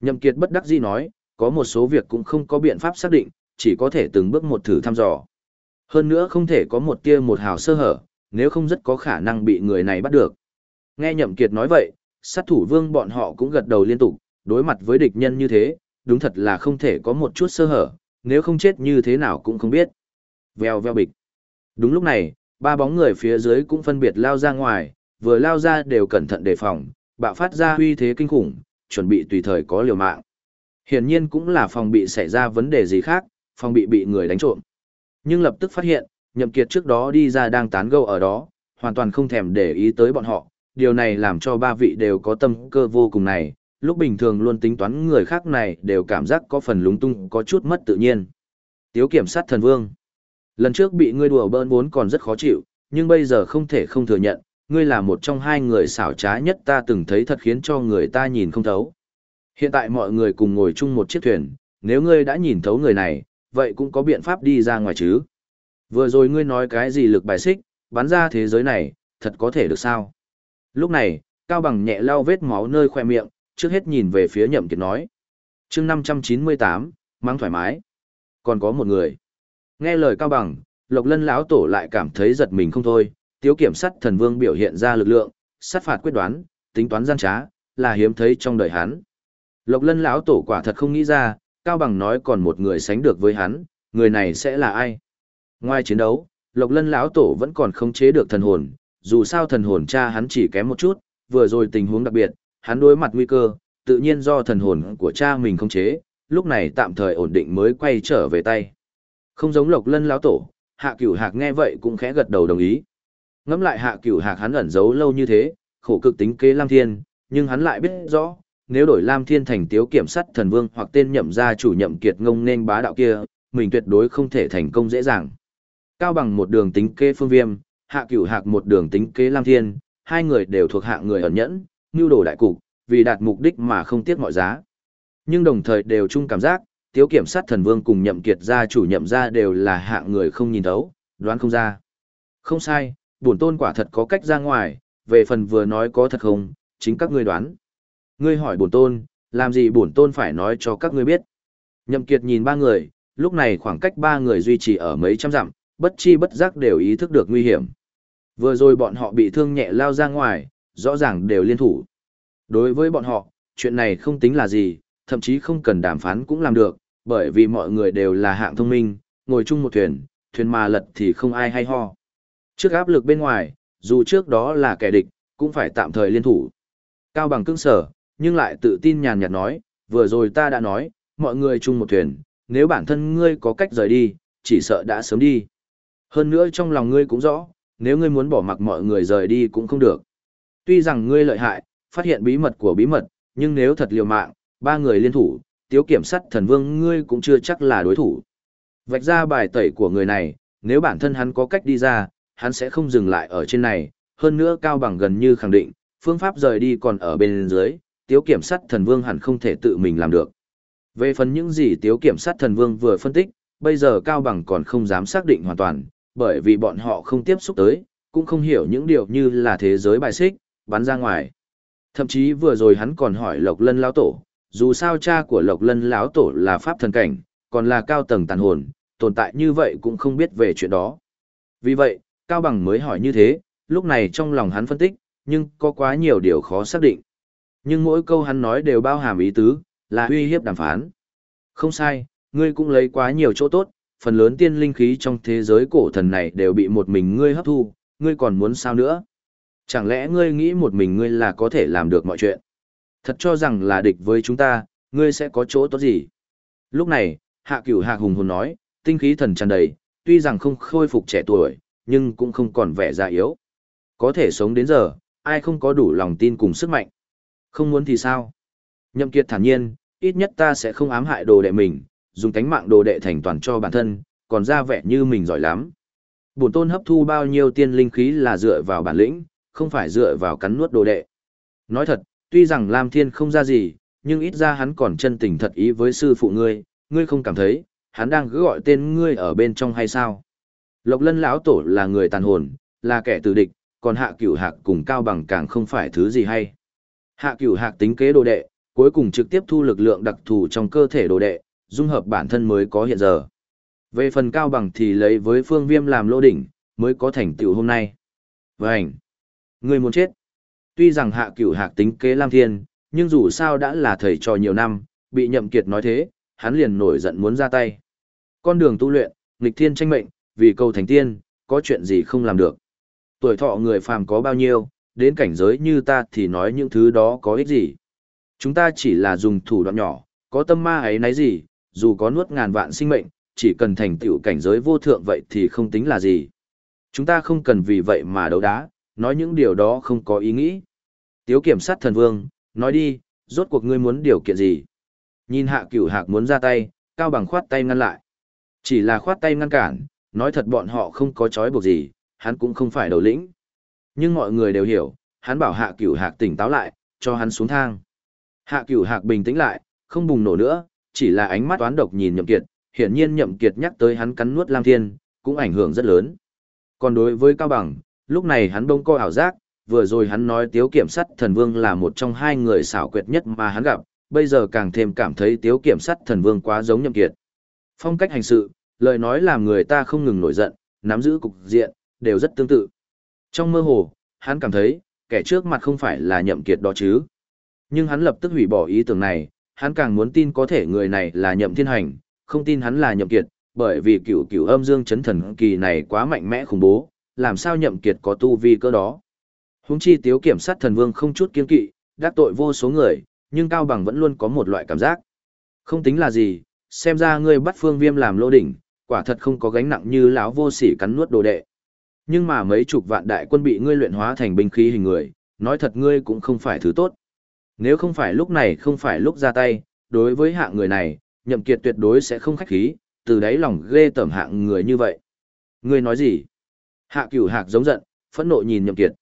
Nhậm kiệt bất đắc dĩ nói, có một số việc cũng không có biện pháp xác định, chỉ có thể từng bước một thử thăm dò. Hơn nữa không thể có một tia một hào sơ hở, nếu không rất có khả năng bị người này bắt được. Nghe Nhậm Kiệt nói vậy, sát thủ vương bọn họ cũng gật đầu liên tục, đối mặt với địch nhân như thế, đúng thật là không thể có một chút sơ hở, nếu không chết như thế nào cũng không biết. Vèo veo bịch. Đúng lúc này, ba bóng người phía dưới cũng phân biệt lao ra ngoài, vừa lao ra đều cẩn thận đề phòng, bạo phát ra uy thế kinh khủng, chuẩn bị tùy thời có liều mạng. Hiển nhiên cũng là phòng bị xảy ra vấn đề gì khác, phòng bị bị người đánh trộm. Nhưng lập tức phát hiện, Nhậm Kiệt trước đó đi ra đang tán gẫu ở đó, hoàn toàn không thèm để ý tới bọn họ, điều này làm cho ba vị đều có tâm cơ vô cùng này, lúc bình thường luôn tính toán người khác này đều cảm giác có phần lúng tung có chút mất tự nhiên. Tiếu kiểm sát thần vương. Lần trước bị ngươi đùa bỡn vốn còn rất khó chịu, nhưng bây giờ không thể không thừa nhận, ngươi là một trong hai người xảo trá nhất ta từng thấy thật khiến cho người ta nhìn không thấu. Hiện tại mọi người cùng ngồi chung một chiếc thuyền, nếu ngươi đã nhìn thấu người này, vậy cũng có biện pháp đi ra ngoài chứ. Vừa rồi ngươi nói cái gì lực bài xích, bắn ra thế giới này, thật có thể được sao? Lúc này, Cao Bằng nhẹ lau vết máu nơi khoe miệng, trước hết nhìn về phía Nhậm Kiệt nói. chương 598, mang thoải mái. Còn có một người. Nghe lời Cao Bằng, Lộc Lân lão tổ lại cảm thấy giật mình không thôi, tiếu kiểm sát thần vương biểu hiện ra lực lượng, sát phạt quyết đoán, tính toán gian trá, là hiếm thấy trong đời hắn. Lộc Lân lão tổ quả thật không nghĩ ra, Cao Bằng nói còn một người sánh được với hắn, người này sẽ là ai? Ngoài chiến đấu, Lộc Lân lão tổ vẫn còn không chế được thần hồn, dù sao thần hồn cha hắn chỉ kém một chút, vừa rồi tình huống đặc biệt, hắn đối mặt nguy cơ, tự nhiên do thần hồn của cha mình không chế, lúc này tạm thời ổn định mới quay trở về tay. Không giống Lộc Lân lão tổ, Hạ Cửu Hạc nghe vậy cũng khẽ gật đầu đồng ý. Ngẫm lại Hạ Cửu Hạc hắn ẩn giấu lâu như thế, khổ cực tính kế Lam Thiên, nhưng hắn lại biết rõ, nếu đổi Lam Thiên thành tiếu kiểm sát thần vương hoặc tên nhậm gia chủ nhậm kiệt ngông nên bá đạo kia, mình tuyệt đối không thể thành công dễ dàng. Cao bằng một đường tính kế phương viêm, hạ cửu hạc một đường tính kế Lam Thiên, hai người đều thuộc hạng người ẩn nhẫn, nưu đồ đại cục, vì đạt mục đích mà không tiếc mọi giá. Nhưng đồng thời đều chung cảm giác, tiếu kiểm sát thần vương cùng nhậm kiệt gia chủ nhậm gia đều là hạng người không nhìn thấu, đoán không ra. Không sai, bổn tôn quả thật có cách ra ngoài, về phần vừa nói có thật không, chính các ngươi đoán. Ngươi hỏi bổn tôn, làm gì bổn tôn phải nói cho các ngươi biết. Nhậm Kiệt nhìn ba người, lúc này khoảng cách ba người duy trì ở mấy trăm dặm, bất chi bất giác đều ý thức được nguy hiểm. Vừa rồi bọn họ bị thương nhẹ lao ra ngoài, rõ ràng đều liên thủ. Đối với bọn họ, chuyện này không tính là gì, thậm chí không cần đàm phán cũng làm được, bởi vì mọi người đều là hạng thông minh, ngồi chung một thuyền, thuyền mà lật thì không ai hay ho. Trước áp lực bên ngoài, dù trước đó là kẻ địch, cũng phải tạm thời liên thủ. Cao bằng cưng sở, nhưng lại tự tin nhàn nhạt nói, vừa rồi ta đã nói, mọi người chung một thuyền, nếu bản thân ngươi có cách rời đi, chỉ sợ đã sớm đi. Hơn nữa trong lòng ngươi cũng rõ, nếu ngươi muốn bỏ mặc mọi người rời đi cũng không được. Tuy rằng ngươi lợi hại, phát hiện bí mật của bí mật, nhưng nếu thật liều mạng, ba người liên thủ, tiếu kiểm sát thần vương ngươi cũng chưa chắc là đối thủ. Vạch ra bài tẩy của người này, nếu bản thân hắn có cách đi ra, hắn sẽ không dừng lại ở trên này, hơn nữa Cao Bằng gần như khẳng định, phương pháp rời đi còn ở bên dưới, tiếu kiểm sát thần vương hẳn không thể tự mình làm được. Về phần những gì tiếu kiểm sát thần vương vừa phân tích, bây giờ Cao Bằng còn không dám xác định hoàn toàn, bởi vì bọn họ không tiếp xúc tới, cũng không hiểu những điều như là thế giới bài xích, bắn ra ngoài. Thậm chí vừa rồi hắn còn hỏi Lộc Lân lão tổ, dù sao cha của Lộc Lân lão tổ là pháp thần cảnh, còn là cao tầng tàn hồn, tồn tại như vậy cũng không biết về chuyện đó. Vì vậy, Cao Bằng mới hỏi như thế, lúc này trong lòng hắn phân tích, nhưng có quá nhiều điều khó xác định. Nhưng mỗi câu hắn nói đều bao hàm ý tứ, là uy hiếp đàm phán. Không sai, ngươi cũng lấy quá nhiều chỗ tốt, phần lớn tiên linh khí trong thế giới cổ thần này đều bị một mình ngươi hấp thu, ngươi còn muốn sao nữa? Chẳng lẽ ngươi nghĩ một mình ngươi là có thể làm được mọi chuyện? Thật cho rằng là địch với chúng ta, ngươi sẽ có chỗ tốt gì? Lúc này, hạ cửu hạ hùng hồn nói, tinh khí thần tràn đầy, tuy rằng không khôi phục trẻ tuổi, nhưng cũng không còn vẻ già yếu. Có thể sống đến giờ, ai không có đủ lòng tin cùng sức mạnh. Không muốn thì sao? Nhậm kiệt thản nhiên, ít nhất ta sẽ không ám hại đồ đệ mình, dùng cánh mạng đồ đệ thành toàn cho bản thân, còn ra vẻ như mình giỏi lắm. Bổn tôn hấp thu bao nhiêu tiên linh khí là dựa vào bản lĩnh, không phải dựa vào cắn nuốt đồ đệ. Nói thật, tuy rằng Lam Thiên không ra gì, nhưng ít ra hắn còn chân tình thật ý với sư phụ ngươi, ngươi không cảm thấy, hắn đang cứ gọi tên ngươi ở bên trong hay sao? Lộc lân lão tổ là người tàn hồn, là kẻ tử địch, còn hạ cửu hạc cùng cao bằng càng không phải thứ gì hay. Hạ cửu hạc tính kế đồ đệ, cuối cùng trực tiếp thu lực lượng đặc thù trong cơ thể đồ đệ, dung hợp bản thân mới có hiện giờ. Về phần cao bằng thì lấy với phương viêm làm lô đỉnh, mới có thành tựu hôm nay. Vânh! Người muốn chết. Tuy rằng hạ cửu hạc tính kế Lam Thiên, nhưng dù sao đã là thầy trò nhiều năm, bị nhậm kiệt nói thế, hắn liền nổi giận muốn ra tay. Con đường tu luyện, nghịch thiên tranh mệnh, vì cầu thành tiên, có chuyện gì không làm được. Tuổi thọ người phàm có bao nhiêu, đến cảnh giới như ta thì nói những thứ đó có ích gì. Chúng ta chỉ là dùng thủ đoạn nhỏ, có tâm ma ấy nấy gì, dù có nuốt ngàn vạn sinh mệnh, chỉ cần thành tựu cảnh giới vô thượng vậy thì không tính là gì. Chúng ta không cần vì vậy mà đấu đá, nói những điều đó không có ý nghĩ. Tiếu kiểm sát thần vương, nói đi, rốt cuộc ngươi muốn điều kiện gì? Nhìn hạ cửu hạc muốn ra tay, cao bằng khoát tay ngăn lại. Chỉ là khoát tay ngăn cản, nói thật bọn họ không có chói buộc gì, hắn cũng không phải đầu lĩnh. Nhưng mọi người đều hiểu, hắn bảo hạ cửu hạc tỉnh táo lại, cho hắn xuống thang. Hạ cửu hạc bình tĩnh lại, không bùng nổ nữa, chỉ là ánh mắt toán độc nhìn nhậm kiệt, hiển nhiên nhậm kiệt nhắc tới hắn cắn nuốt Lam Thiên, cũng ảnh hưởng rất lớn. Còn đối với Cao Bằng, lúc này hắn bỗng coi ảo giác, vừa rồi hắn nói Tiếu Kiểm Sắt Thần Vương là một trong hai người xảo quyệt nhất mà hắn gặp, bây giờ càng thêm cảm thấy Tiếu Kiểm Sắt Thần Vương quá giống nhậm kiệt. Phong cách hành sự, lời nói làm người ta không ngừng nổi giận, nắm giữ cục diện, đều rất tương tự. Trong mơ hồ, hắn cảm thấy, kẻ trước mặt không phải là nhậm kiệt đó chứ. Nhưng hắn lập tức hủy bỏ ý tưởng này, hắn càng muốn tin có thể người này là nhậm thiên hành, không tin hắn là nhậm kiệt, bởi vì cửu cửu âm dương chấn thần kỳ này quá mạnh mẽ khủng bố, làm sao nhậm kiệt có tu vi cơ đó. Húng chi tiếu kiểm sát thần vương không chút kiên kỵ, đắc tội vô số người, nhưng Cao Bằng vẫn luôn có một loại cảm giác. Không tính là gì, xem ra ngươi bắt phương viêm làm lô đỉnh, quả thật không có gánh nặng như lão vô sỉ cắn nuốt đồ đệ. Nhưng mà mấy chục vạn đại quân bị ngươi luyện hóa thành binh khí hình người, nói thật ngươi cũng không phải thứ tốt. Nếu không phải lúc này không phải lúc ra tay, đối với hạng người này, nhậm kiệt tuyệt đối sẽ không khách khí, từ đấy lòng ghê tởm hạng người như vậy. Ngươi nói gì? Hạ cửu hạc giống giận, phẫn nộ nhìn nhậm kiệt.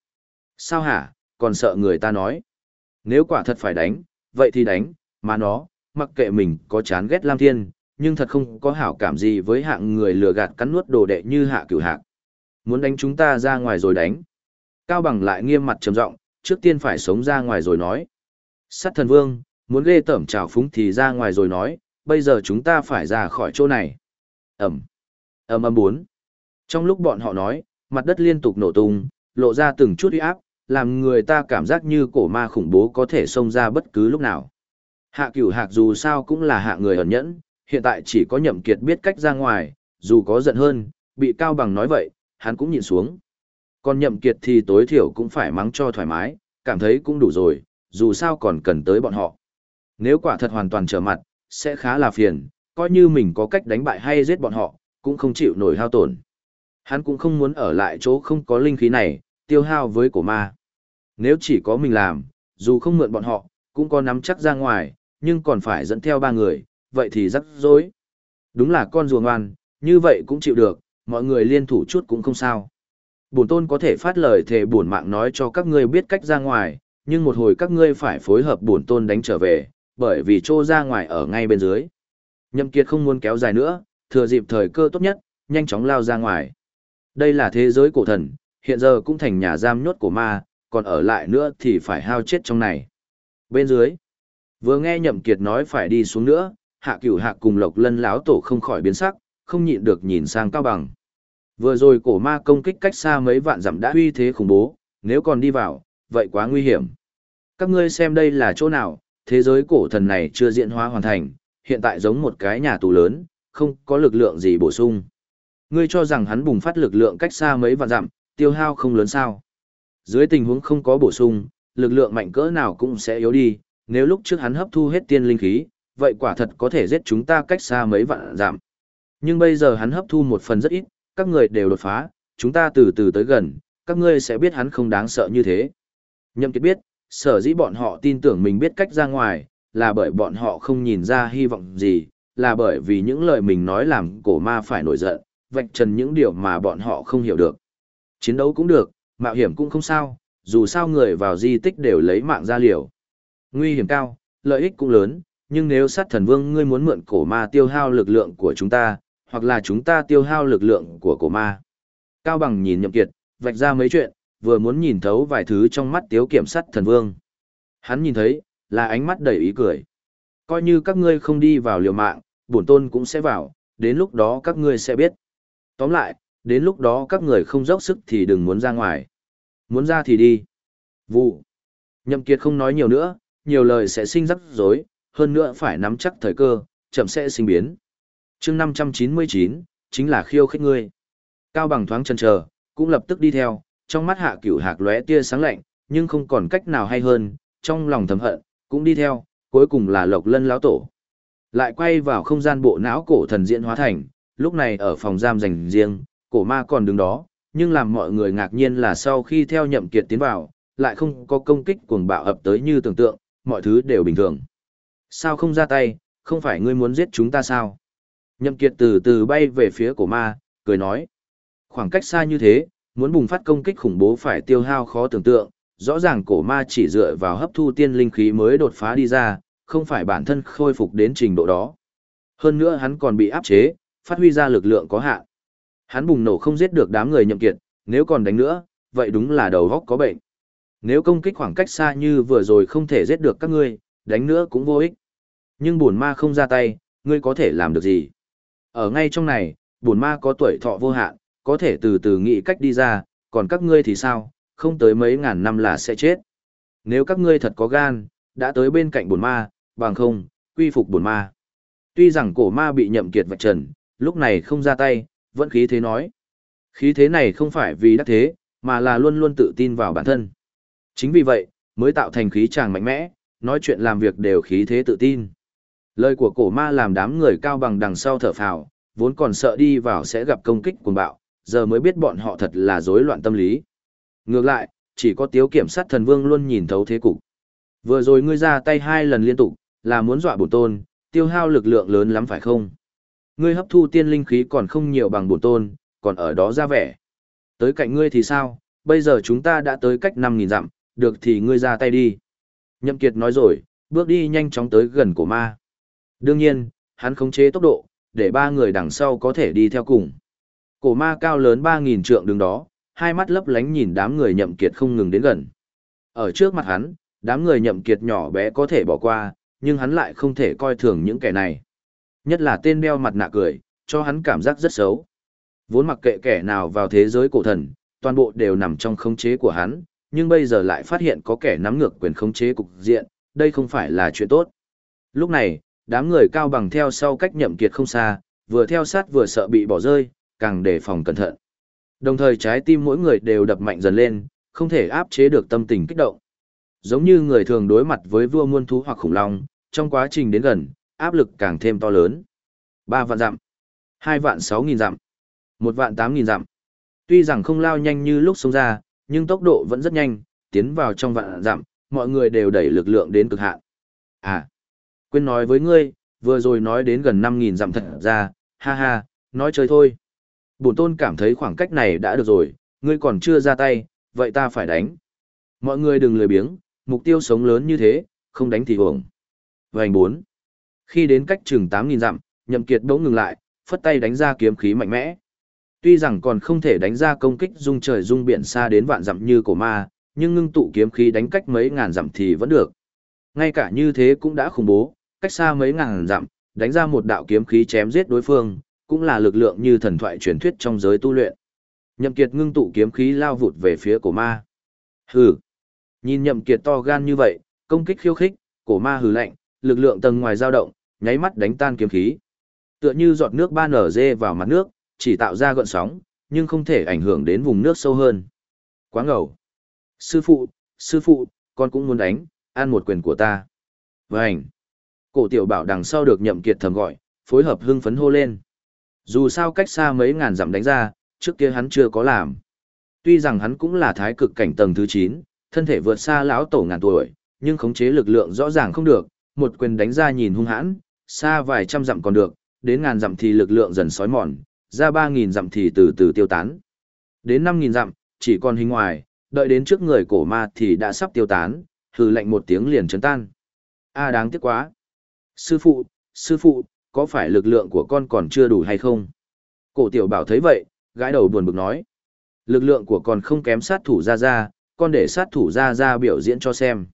Sao hả, còn sợ người ta nói. Nếu quả thật phải đánh, vậy thì đánh, mà nó, mặc kệ mình có chán ghét Lam Thiên, nhưng thật không có hảo cảm gì với hạng người lừa gạt cắn nuốt đồ đệ như hạ cửu hạc. Muốn đánh chúng ta ra ngoài rồi đánh. Cao bằng lại nghiêm mặt trầm giọng, trước tiên phải sống ra ngoài rồi nói. Sát thần vương, muốn ghê tởm trào phúng thì ra ngoài rồi nói, bây giờ chúng ta phải ra khỏi chỗ này. Ẩm, ầm ầm bốn. Trong lúc bọn họ nói, mặt đất liên tục nổ tung, lộ ra từng chút uy áp, làm người ta cảm giác như cổ ma khủng bố có thể xông ra bất cứ lúc nào. Hạ cửu hạc dù sao cũng là hạ người ẩn nhẫn, hiện tại chỉ có nhậm kiệt biết cách ra ngoài, dù có giận hơn, bị cao bằng nói vậy, hắn cũng nhìn xuống. Còn nhậm kiệt thì tối thiểu cũng phải mắng cho thoải mái, cảm thấy cũng đủ rồi, dù sao còn cần tới bọn họ. Nếu quả thật hoàn toàn trở mặt, sẽ khá là phiền, coi như mình có cách đánh bại hay giết bọn họ, cũng không chịu nổi hao tổn. Hắn cũng không muốn ở lại chỗ không có linh khí này, tiêu hao với cổ ma. Nếu chỉ có mình làm, dù không mượn bọn họ, cũng có nắm chắc ra ngoài, nhưng còn phải dẫn theo ba người, vậy thì rắc rối. Đúng là con rùa ngoan, như vậy cũng chịu được, mọi người liên thủ chút cũng không sao. Bổn tôn có thể phát lời thề bổn mạng nói cho các ngươi biết cách ra ngoài, nhưng một hồi các ngươi phải phối hợp bổn tôn đánh trở về, bởi vì trô ra ngoài ở ngay bên dưới. Nhậm Kiệt không muốn kéo dài nữa, thừa dịp thời cơ tốt nhất, nhanh chóng lao ra ngoài. Đây là thế giới cổ thần, hiện giờ cũng thành nhà giam nhốt của ma, còn ở lại nữa thì phải hao chết trong này. Bên dưới, vừa nghe Nhậm Kiệt nói phải đi xuống nữa, Hạ Cửu Hạ cùng Lộc Lân láo tổ không khỏi biến sắc, không nhịn được nhìn sang Cao Bằng. Vừa rồi cổ ma công kích cách xa mấy vạn dặm đã uy thế khủng bố, nếu còn đi vào, vậy quá nguy hiểm. Các ngươi xem đây là chỗ nào, thế giới cổ thần này chưa diễn hóa hoàn thành, hiện tại giống một cái nhà tù lớn, không có lực lượng gì bổ sung. Ngươi cho rằng hắn bùng phát lực lượng cách xa mấy vạn dặm, tiêu hao không lớn sao. Dưới tình huống không có bổ sung, lực lượng mạnh cỡ nào cũng sẽ yếu đi, nếu lúc trước hắn hấp thu hết tiên linh khí, vậy quả thật có thể giết chúng ta cách xa mấy vạn dặm. Nhưng bây giờ hắn hấp thu một phần rất ít, các người đều đột phá, chúng ta từ từ tới gần, các ngươi sẽ biết hắn không đáng sợ như thế. Nhậm Kiệt biết, sở dĩ bọn họ tin tưởng mình biết cách ra ngoài, là bởi bọn họ không nhìn ra hy vọng gì, là bởi vì những lời mình nói làm cổ ma phải nổi giận, vạch trần những điều mà bọn họ không hiểu được. Chiến đấu cũng được, mạo hiểm cũng không sao, dù sao người vào di tích đều lấy mạng ra liều. Nguy hiểm cao, lợi ích cũng lớn, nhưng nếu sát thần vương ngươi muốn mượn cổ ma tiêu hao lực lượng của chúng ta, hoặc là chúng ta tiêu hao lực lượng của cổ ma. Cao bằng nhìn nhậm kiệt, vạch ra mấy chuyện, vừa muốn nhìn thấu vài thứ trong mắt tiếu kiểm sát thần vương. Hắn nhìn thấy, là ánh mắt đầy ý cười. Coi như các ngươi không đi vào liều mạng, bổn tôn cũng sẽ vào, đến lúc đó các ngươi sẽ biết. Tóm lại, đến lúc đó các người không dốc sức thì đừng muốn ra ngoài. Muốn ra thì đi. Vụ. Nhậm Kiệt không nói nhiều nữa, nhiều lời sẽ sinh rắc rối, hơn nữa phải nắm chắc thời cơ, chậm sẽ sinh biến. Chương 599, chính là khiêu khích ngươi. Cao bằng thoáng chần chờ, cũng lập tức đi theo, trong mắt hạ cửu hạc lóe tia sáng lạnh, nhưng không còn cách nào hay hơn, trong lòng thầm hận, cũng đi theo, cuối cùng là lộc lân lão tổ. Lại quay vào không gian bộ não cổ thần diễn hóa thành, lúc này ở phòng giam dành riêng, cổ ma còn đứng đó, nhưng làm mọi người ngạc nhiên là sau khi theo nhậm kiệt tiến vào, lại không có công kích cuồng bạo ập tới như tưởng tượng, mọi thứ đều bình thường. Sao không ra tay, không phải ngươi muốn giết chúng ta sao? Nhậm kiệt từ từ bay về phía cổ ma, cười nói. Khoảng cách xa như thế, muốn bùng phát công kích khủng bố phải tiêu hao khó tưởng tượng, rõ ràng cổ ma chỉ dựa vào hấp thu tiên linh khí mới đột phá đi ra, không phải bản thân khôi phục đến trình độ đó. Hơn nữa hắn còn bị áp chế, phát huy ra lực lượng có hạn. Hắn bùng nổ không giết được đám người nhậm kiệt, nếu còn đánh nữa, vậy đúng là đầu góc có bệnh. Nếu công kích khoảng cách xa như vừa rồi không thể giết được các ngươi, đánh nữa cũng vô ích. Nhưng bổn ma không ra tay, ngươi có thể làm được gì? Ở ngay trong này, bổn ma có tuổi thọ vô hạn, có thể từ từ nghĩ cách đi ra, còn các ngươi thì sao, không tới mấy ngàn năm là sẽ chết. Nếu các ngươi thật có gan, đã tới bên cạnh bổn ma, bằng không, quy phục bổn ma. Tuy rằng cổ ma bị nhậm kiệt vạch trần, lúc này không ra tay, vẫn khí thế nói. Khí thế này không phải vì đắc thế, mà là luôn luôn tự tin vào bản thân. Chính vì vậy, mới tạo thành khí chàng mạnh mẽ, nói chuyện làm việc đều khí thế tự tin. Lời của cổ ma làm đám người cao bằng đằng sau thở phào, vốn còn sợ đi vào sẽ gặp công kích cuồng bạo, giờ mới biết bọn họ thật là rối loạn tâm lý. Ngược lại, chỉ có tiếu kiểm sát thần vương luôn nhìn thấu thế cục. Vừa rồi ngươi ra tay hai lần liên tục, là muốn dọa bổn tôn, tiêu hao lực lượng lớn lắm phải không? Ngươi hấp thu tiên linh khí còn không nhiều bằng bổn tôn, còn ở đó ra vẻ. Tới cạnh ngươi thì sao, bây giờ chúng ta đã tới cách 5.000 dặm, được thì ngươi ra tay đi. Nhậm Kiệt nói rồi, bước đi nhanh chóng tới gần cổ ma. Đương nhiên, hắn khống chế tốc độ, để ba người đằng sau có thể đi theo cùng. Cổ ma cao lớn 3.000 trượng đứng đó, hai mắt lấp lánh nhìn đám người nhậm kiệt không ngừng đến gần. Ở trước mặt hắn, đám người nhậm kiệt nhỏ bé có thể bỏ qua, nhưng hắn lại không thể coi thường những kẻ này. Nhất là tên đeo mặt nạ cười, cho hắn cảm giác rất xấu. Vốn mặc kệ kẻ nào vào thế giới cổ thần, toàn bộ đều nằm trong khống chế của hắn, nhưng bây giờ lại phát hiện có kẻ nắm ngược quyền khống chế cục diện, đây không phải là chuyện tốt. Lúc này, đám người cao bằng theo sau cách nhậm kiệt không xa, vừa theo sát vừa sợ bị bỏ rơi, càng đề phòng cẩn thận. Đồng thời trái tim mỗi người đều đập mạnh dần lên, không thể áp chế được tâm tình kích động. Giống như người thường đối mặt với vua muôn thú hoặc khủng long, trong quá trình đến gần, áp lực càng thêm to lớn. 3 vạn dặm, 2 vạn 6 nghìn dặm, 1 vạn 8 nghìn dặm. Tuy rằng không lao nhanh như lúc xông ra, nhưng tốc độ vẫn rất nhanh, tiến vào trong vạn dặm, mọi người đều đẩy lực lượng đến cực hạn. À, quên nói với ngươi, vừa rồi nói đến gần 5.000 dặm thật ra, ha ha, nói chơi thôi. Bổn tôn cảm thấy khoảng cách này đã được rồi, ngươi còn chưa ra tay, vậy ta phải đánh. Mọi người đừng lười biếng, mục tiêu sống lớn như thế, không đánh thì hưởng. Vành 4. Khi đến cách chừng 8.000 dặm, nhậm kiệt đống ngừng lại, phất tay đánh ra kiếm khí mạnh mẽ. Tuy rằng còn không thể đánh ra công kích dung trời dung biển xa đến vạn dặm như cổ ma, nhưng ngưng tụ kiếm khí đánh cách mấy ngàn dặm thì vẫn được. Ngay cả như thế cũng đã khủng bố, cách xa mấy ngàn dặm, đánh ra một đạo kiếm khí chém giết đối phương, cũng là lực lượng như thần thoại truyền thuyết trong giới tu luyện. Nhậm Kiệt ngưng tụ kiếm khí lao vụt về phía cổ ma. Hừ. Nhìn Nhậm Kiệt to gan như vậy, công kích khiêu khích, cổ ma hừ lạnh, lực lượng tầng ngoài dao động, nháy mắt đánh tan kiếm khí. Tựa như giọt nước ba nở dê vào mặt nước, chỉ tạo ra gợn sóng, nhưng không thể ảnh hưởng đến vùng nước sâu hơn. Quá ngầu. Sư phụ, sư phụ, con cũng muốn đánh, ăn một quyền của ta. Vành. Cổ tiểu bảo đằng sau được nhậm kiệt thầm gọi, phối hợp hưng phấn hô lên. Dù sao cách xa mấy ngàn dặm đánh ra, trước kia hắn chưa có làm. Tuy rằng hắn cũng là thái cực cảnh tầng thứ 9, thân thể vượt xa lão tổ ngàn tuổi, nhưng khống chế lực lượng rõ ràng không được, một quyền đánh ra nhìn hung hãn, xa vài trăm dặm còn được, đến ngàn dặm thì lực lượng dần sói mòn, ra 3000 dặm thì từ từ tiêu tán. Đến 5.000 dặm, chỉ còn hình ngoài, đợi đến trước người cổ ma thì đã sắp tiêu tán, hừ lạnh một tiếng liền chấn tan. A à, đáng tiếc quá. Sư phụ, sư phụ, có phải lực lượng của con còn chưa đủ hay không? Cổ tiểu bảo thấy vậy, gái đầu buồn bực nói. Lực lượng của con không kém sát thủ ra ra, con để sát thủ ra ra biểu diễn cho xem.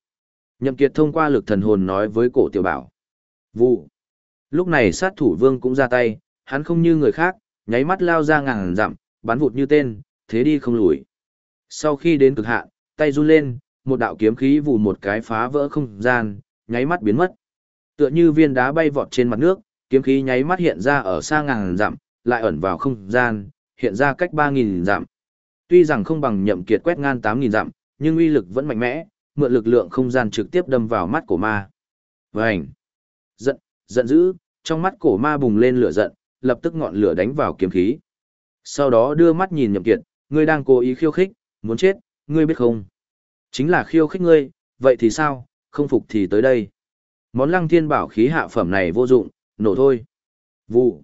Nhậm Kiệt thông qua lực thần hồn nói với cổ tiểu bảo. Vụ. Lúc này sát thủ vương cũng ra tay, hắn không như người khác, nháy mắt lao ra ngàn dặm, bắn vụt như tên, thế đi không lùi. Sau khi đến cực hạn, tay run lên, một đạo kiếm khí vù một cái phá vỡ không gian, nháy mắt biến mất. Tựa như viên đá bay vọt trên mặt nước, kiếm khí nháy mắt hiện ra ở xa ngàn dặm, lại ẩn vào không gian, hiện ra cách 3.000 dặm. Tuy rằng không bằng nhậm kiệt quét ngang 8.000 dặm, nhưng uy lực vẫn mạnh mẽ, mượn lực lượng không gian trực tiếp đâm vào mắt của ma. Vành! Giận, giận dữ, trong mắt cổ ma bùng lên lửa giận, lập tức ngọn lửa đánh vào kiếm khí. Sau đó đưa mắt nhìn nhậm kiệt, ngươi đang cố ý khiêu khích, muốn chết, ngươi biết không? Chính là khiêu khích ngươi, vậy thì sao, không phục thì tới đây. Món lăng thiên bảo khí hạ phẩm này vô dụng, nổ thôi. Vụ.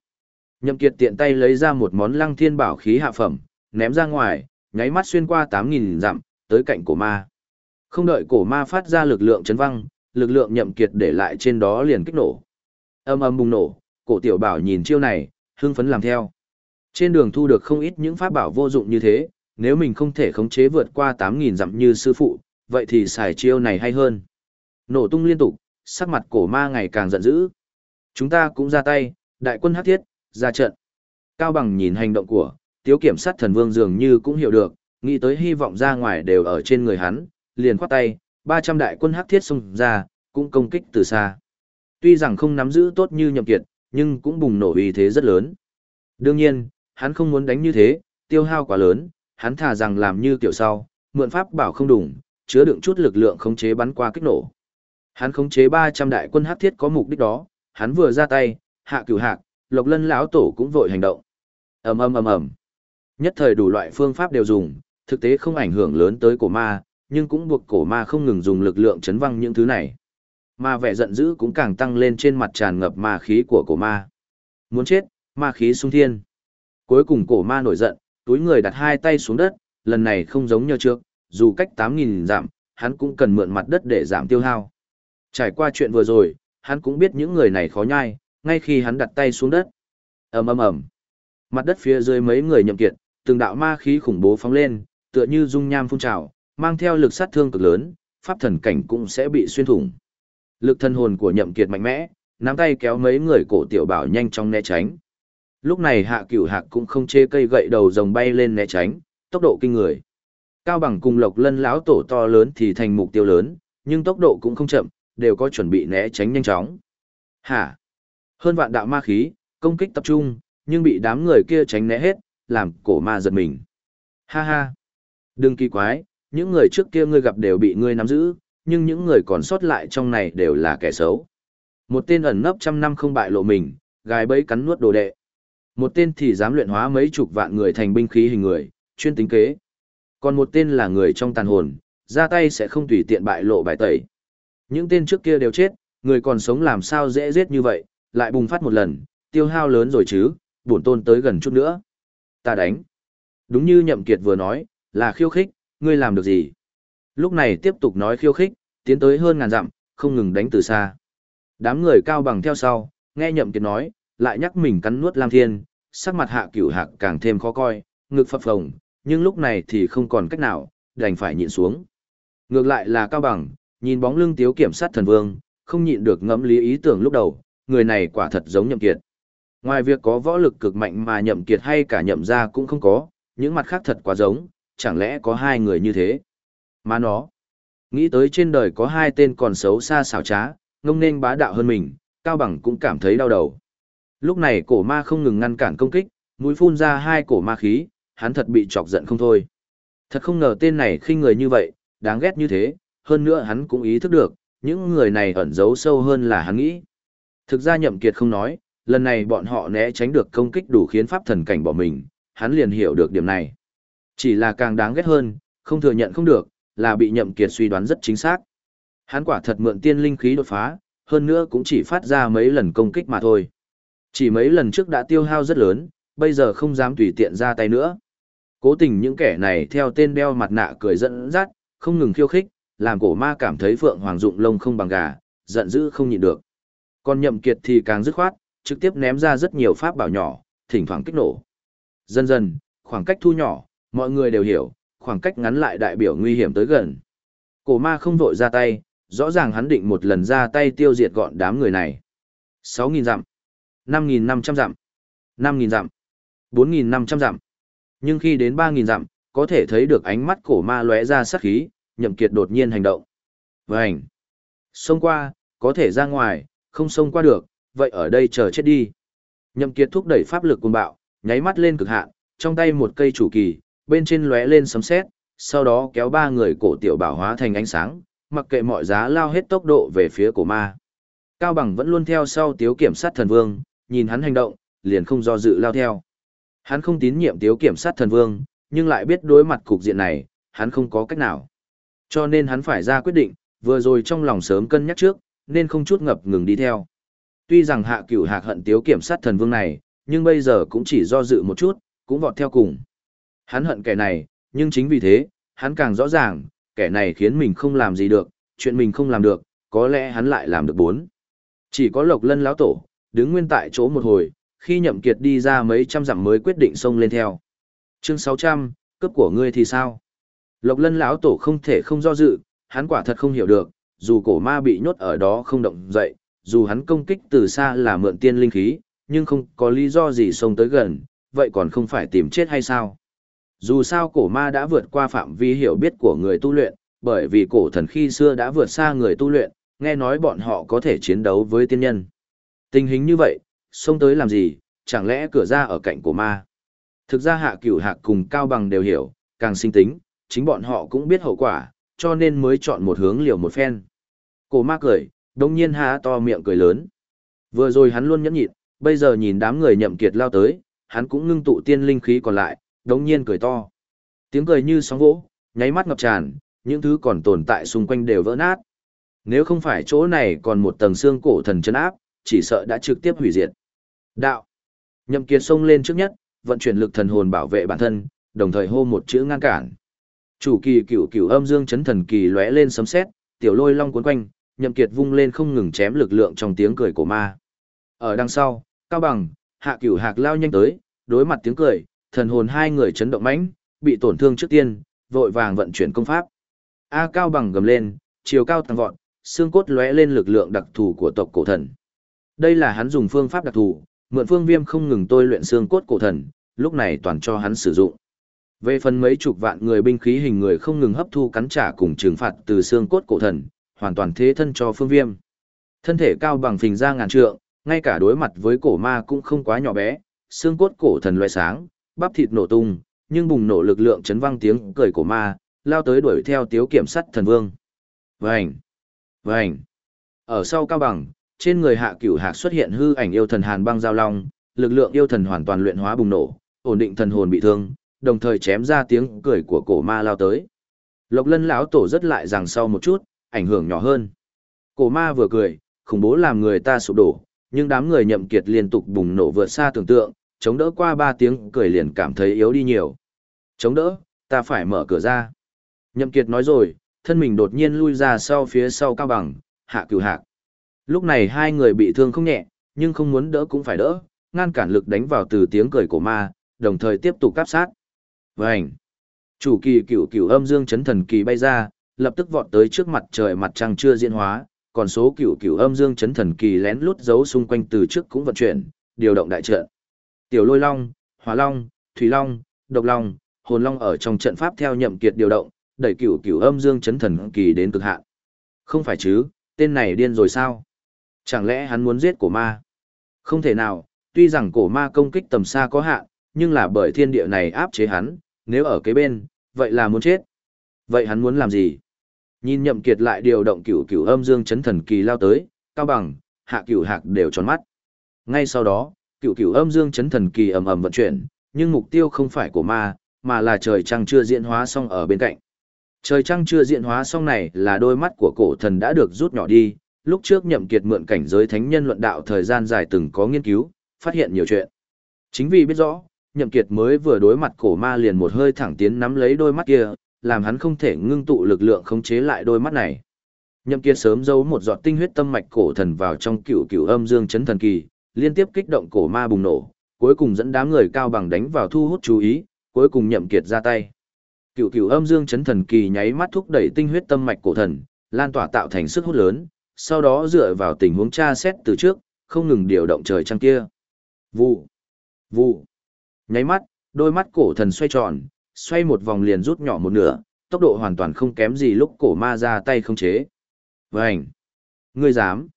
Nhậm kiệt tiện tay lấy ra một món lăng thiên bảo khí hạ phẩm, ném ra ngoài, nháy mắt xuyên qua 8.000 dặm, tới cạnh cổ ma. Không đợi cổ ma phát ra lực lượng chấn văng, lực lượng nhậm kiệt để lại trên đó liền kích nổ. Âm âm bùng nổ, cổ tiểu bảo nhìn chiêu này, hưng phấn làm theo. Trên đường thu được không ít những pháp bảo vô dụng như thế, nếu mình không thể khống chế vượt qua 8.000 dặm như sư phụ, vậy thì xài chiêu này hay hơn. Nổ tung liên tục, sắc mặt cổ ma ngày càng giận dữ. Chúng ta cũng ra tay, đại quân hắc thiết, ra trận. Cao bằng nhìn hành động của, tiếu kiểm sát thần vương dường như cũng hiểu được, nghĩ tới hy vọng ra ngoài đều ở trên người hắn, liền khoát tay, 300 đại quân hắc thiết xông ra, cũng công kích từ xa. Tuy rằng không nắm giữ tốt như nhậm kiệt, nhưng cũng bùng nổ uy thế rất lớn. Đương nhiên, hắn không muốn đánh như thế, tiêu hao quá lớn, hắn thà rằng làm như kiểu sau, mượn pháp bảo không đủ, chứa đựng chút lực lượng khống chế bắn qua kích nổ. Hắn khống chế 300 đại quân hắc thiết có mục đích đó, hắn vừa ra tay, hạ cửu hạc, Lộc Lân lão tổ cũng vội hành động. Ầm ầm ầm ầm. Nhất thời đủ loại phương pháp đều dùng, thực tế không ảnh hưởng lớn tới cổ ma, nhưng cũng buộc cổ ma không ngừng dùng lực lượng chấn văng những thứ này. Ma vẻ giận dữ cũng càng tăng lên trên mặt tràn ngập ma khí của cổ ma. Muốn chết, ma khí sung thiên. Cuối cùng cổ ma nổi giận, túi người đặt hai tay xuống đất, lần này không giống như trước, dù cách 8.000 giảm, hắn cũng cần mượn mặt đất để giảm tiêu hao. Trải qua chuyện vừa rồi, hắn cũng biết những người này khó nhai, ngay khi hắn đặt tay xuống đất. ầm ầm ầm, mặt đất phía dưới mấy người nhậm kiệt, từng đạo ma khí khủng bố phóng lên, tựa như dung nham phun trào, mang theo lực sát thương cực lớn, pháp thần cảnh cũng sẽ bị xuyên thủng. Lực thân hồn của nhậm kiệt mạnh mẽ, nắm tay kéo mấy người cổ tiểu bảo nhanh chóng né tránh. Lúc này hạ cửu hạc cũng không chê cây gậy đầu rồng bay lên né tránh, tốc độ kinh người. Cao bằng cùng lộc lân lão tổ to lớn thì thành mục tiêu lớn, nhưng tốc độ cũng không chậm, đều có chuẩn bị né tránh nhanh chóng. Hả? Hơn vạn đạo ma khí, công kích tập trung, nhưng bị đám người kia tránh né hết, làm cổ ma giật mình. Ha ha! Đừng kỳ quái, những người trước kia ngươi gặp đều bị ngươi nắm giữ, nhưng những người còn sót lại trong này đều là kẻ xấu. Một tên ẩn nấp trăm năm không bại lộ mình, gài bẫy cắn nuốt đồ đệ. Một tên thì dám luyện hóa mấy chục vạn người thành binh khí hình người, chuyên tính kế. Còn một tên là người trong tàn hồn, ra tay sẽ không tùy tiện bại lộ bài tẩy. Những tên trước kia đều chết, người còn sống làm sao dễ giết như vậy, lại bùng phát một lần, tiêu hao lớn rồi chứ, bổn tôn tới gần chút nữa. Ta đánh. Đúng như Nhậm Kiệt vừa nói, là khiêu khích, ngươi làm được gì? Lúc này tiếp tục nói khiêu khích, tiến tới hơn ngàn dặm, không ngừng đánh từ xa. Đám người cao bằng theo sau, nghe Nhậm Kiệt nói, lại nhắc mình cắn nuốt Lam Thiên, sắc mặt hạ cửu hạc càng thêm khó coi, ngực phập phồng, nhưng lúc này thì không còn cách nào, đành phải nhịn xuống. Ngược lại là cao bằng, nhìn bóng lưng tiếu kiểm sát thần vương, không nhịn được ngẫm lý ý tưởng lúc đầu, người này quả thật giống nhậm kiệt. Ngoài việc có võ lực cực mạnh mà nhậm kiệt hay cả nhậm gia cũng không có, những mặt khác thật quá giống, chẳng lẽ có hai người như thế? Mà nó, nghĩ tới trên đời có hai tên còn xấu xa xảo trá, ngông nên bá đạo hơn mình, Cao Bằng cũng cảm thấy đau đầu. Lúc này cổ ma không ngừng ngăn cản công kích, mũi phun ra hai cổ ma khí, hắn thật bị chọc giận không thôi. Thật không ngờ tên này khinh người như vậy, đáng ghét như thế, hơn nữa hắn cũng ý thức được, những người này ẩn giấu sâu hơn là hắn nghĩ. Thực ra nhậm kiệt không nói, lần này bọn họ né tránh được công kích đủ khiến pháp thần cảnh bỏ mình, hắn liền hiểu được điểm này. Chỉ là càng đáng ghét hơn, không thừa nhận không được, là bị nhậm kiệt suy đoán rất chính xác. Hắn quả thật mượn tiên linh khí đột phá, hơn nữa cũng chỉ phát ra mấy lần công kích mà thôi. Chỉ mấy lần trước đã tiêu hao rất lớn, bây giờ không dám tùy tiện ra tay nữa. Cố tình những kẻ này theo tên đeo mặt nạ cười dẫn dắt, không ngừng khiêu khích, làm cổ ma cảm thấy Phượng Hoàng dụng lông không bằng gà, giận dữ không nhịn được. Còn nhậm kiệt thì càng dứt khoát, trực tiếp ném ra rất nhiều pháp bảo nhỏ, thỉnh thoảng kích nổ. Dần dần, khoảng cách thu nhỏ, mọi người đều hiểu, khoảng cách ngắn lại đại biểu nguy hiểm tới gần. Cổ ma không vội ra tay, rõ ràng hắn định một lần ra tay tiêu diệt gọn đám người này. 6.000 dặm, 5.500 dặm, 5.000 dặm, 4.500 dặm. Nhưng khi đến 3.000 dặm, có thể thấy được ánh mắt cổ ma lóe ra sát khí, nhậm kiệt đột nhiên hành động. Vành! Xông qua, có thể ra ngoài, không xông qua được, vậy ở đây chờ chết đi. Nhậm kiệt thúc đẩy pháp lực cuồng bạo, nháy mắt lên cực hạn, trong tay một cây chủ kỳ, bên trên lóe lên sấm sét, sau đó kéo ba người cổ tiểu bảo hóa thành ánh sáng, mặc kệ mọi giá lao hết tốc độ về phía cổ ma. Cao Bằng vẫn luôn theo sau tiếu kiểm sát thần vương, nhìn hắn hành động, liền không do dự lao theo. Hắn không tín nhiệm tiếu kiểm sát thần vương, nhưng lại biết đối mặt cục diện này, hắn không có cách nào. Cho nên hắn phải ra quyết định, vừa rồi trong lòng sớm cân nhắc trước, nên không chút ngập ngừng đi theo. Tuy rằng hạ cửu hạc hận tiếu kiểm sát thần vương này, nhưng bây giờ cũng chỉ do dự một chút, cũng vọt theo cùng. Hắn hận kẻ này, nhưng chính vì thế, hắn càng rõ ràng, kẻ này khiến mình không làm gì được, chuyện mình không làm được, có lẽ hắn lại làm được bốn. Chỉ có lộc lân lão tổ, đứng nguyên tại chỗ một hồi, khi nhậm kiệt đi ra mấy trăm dặm mới quyết định xông lên theo. Chương 600, cấp của ngươi thì sao? Lộc lân lão tổ không thể không do dự, hắn quả thật không hiểu được, dù cổ ma bị nhốt ở đó không động dậy, dù hắn công kích từ xa là mượn tiên linh khí, nhưng không có lý do gì xông tới gần, vậy còn không phải tìm chết hay sao? Dù sao cổ ma đã vượt qua phạm vi hiểu biết của người tu luyện, bởi vì cổ thần khi xưa đã vượt xa người tu luyện, nghe nói bọn họ có thể chiến đấu với tiên nhân. Tình hình như vậy, xông tới làm gì, chẳng lẽ cửa ra ở cạnh cổ ma? Thực ra hạ cửu hạc cùng cao bằng đều hiểu, càng sinh tính, chính bọn họ cũng biết hậu quả, cho nên mới chọn một hướng liều một phen. Cổ ma cười, đông nhiên há to miệng cười lớn. Vừa rồi hắn luôn nhẫn nhịn, bây giờ nhìn đám người nhậm kiệt lao tới, hắn cũng ngưng tụ tiên linh khí còn lại, đông nhiên cười to. Tiếng cười như sóng vỗ, nháy mắt ngập tràn, những thứ còn tồn tại xung quanh đều vỡ nát. Nếu không phải chỗ này còn một tầng xương cổ thần chân áp, chỉ sợ đã trực tiếp hủy diệt. Đạo. Nhậm kiệt xông lên trước nhất, vận chuyển lực thần hồn bảo vệ bản thân, đồng thời hô một chữ ngăn cản. Chủ kỳ cửu cửu âm dương chấn thần kỳ lóe lên sấm sét, tiểu lôi long cuốn quanh, nhậm kiệt vung lên không ngừng chém lực lượng trong tiếng cười của ma. Ở đằng sau, cao bằng, hạ cửu hạc lao nhanh tới, đối mặt tiếng cười, thần hồn hai người chấn động mãnh, bị tổn thương trước tiên, vội vàng vận chuyển công pháp. A cao bằng gầm lên, chiều cao tăng vọt, xương cốt lóe lên lực lượng đặc thù của tộc cổ thần. Đây là hắn dùng phương pháp đặc thù, Mượn phương viêm không ngừng tôi luyện xương cốt cổ thần, lúc này toàn cho hắn sử dụng. Về phần mấy chục vạn người binh khí hình người không ngừng hấp thu cắn trả cùng trừng phạt từ xương cốt cổ thần, hoàn toàn thế thân cho phương viêm. Thân thể cao bằng phình ra ngàn trượng, ngay cả đối mặt với cổ ma cũng không quá nhỏ bé, xương cốt cổ thần loại sáng, bắp thịt nổ tung, nhưng bùng nổ lực lượng chấn vang tiếng cười cổ ma, lao tới đuổi theo tiếu kiểm sắt thần vương. Vành! Vành! Ở sau cao bằng, trên người hạ cửu hạc xuất hiện hư ảnh yêu thần hàn băng giao long, lực lượng yêu thần hoàn toàn luyện hóa bùng nổ, ổn định thần hồn bị thương, đồng thời chém ra tiếng cười của cổ ma lao tới. Lộc lân lão tổ rất lại rằng sau một chút, ảnh hưởng nhỏ hơn. Cổ ma vừa cười, khủng bố làm người ta sụp đổ, nhưng đám người nhậm kiệt liên tục bùng nổ vượt xa tưởng tượng, chống đỡ qua ba tiếng cười liền cảm thấy yếu đi nhiều. Chống đỡ, ta phải mở cửa ra. Nhậm kiệt nói rồi, thân mình đột nhiên lui ra sau phía sau cao bằng, hạ cửu hạc. Lúc này hai người bị thương không nhẹ, nhưng không muốn đỡ cũng phải đỡ, ngăn cản lực đánh vào từ tiếng cười của ma, đồng thời tiếp tục cắp sát. Vành! Chủ kỳ cửu cửu âm dương chấn thần kỳ bay ra, lập tức vọt tới trước mặt trời mặt trăng chưa diễn hóa, còn số cửu cửu âm dương chấn thần kỳ lén lút giấu xung quanh từ trước cũng vận chuyển, điều động đại trận. Tiểu Lôi Long, Hỏa Long, Thủy Long, Độc Long, Hồn Long ở trong trận pháp theo nhậm kiệt điều động, đẩy cửu cửu âm dương chấn thần kỳ đến cực hạn. Không phải chứ, tên này điên rồi sao? Chẳng lẽ hắn muốn giết cổ ma? Không thể nào, tuy rằng cổ ma công kích tầm xa có hạn, nhưng là bởi thiên địa này áp chế hắn, nếu ở kế bên, vậy là muốn chết. Vậy hắn muốn làm gì? Nhìn nhậm kiệt lại điều động cửu cửu âm dương chấn thần kỳ lao tới, cao bằng, hạ cửu hạc đều tròn mắt. Ngay sau đó, cửu cửu âm dương chấn thần kỳ ầm ầm vận chuyển, nhưng mục tiêu không phải của ma, mà là trời trăng chưa diễn hóa xong ở bên cạnh. Trời trăng chưa diễn hóa xong này là đôi mắt của cổ thần đã được rút nhỏ đi, lúc trước nhậm kiệt mượn cảnh giới thánh nhân luận đạo thời gian dài từng có nghiên cứu, phát hiện nhiều chuyện. Chính vì biết rõ, nhậm kiệt mới vừa đối mặt cổ ma liền một hơi thẳng tiến nắm lấy đôi mắt kia, làm hắn không thể ngưng tụ lực lượng khống chế lại đôi mắt này. Nhậm Kiệt sớm giấu một giọt tinh huyết tâm mạch cổ thần vào trong cựu cựu âm dương chấn thần kỳ, liên tiếp kích động cổ ma bùng nổ, cuối cùng dẫn đám người cao bằng đánh vào thu hút chú ý, cuối cùng Nhậm Kiệt ra tay. Cựu cựu âm dương chấn thần kỳ nháy mắt thúc đẩy tinh huyết tâm mạch cổ thần, lan tỏa tạo thành sức hút lớn, sau đó dựa vào tình huống tra xét từ trước, không ngừng điều động trời trăng kia. Vụ, vụ, nháy mắt, đôi mắt cổ thần xoay tròn, xoay một vòng liền rút nhỏ một nửa, tốc độ hoàn toàn không kém gì lúc cổ ma ra tay không chế. Vânh! Ngươi dám!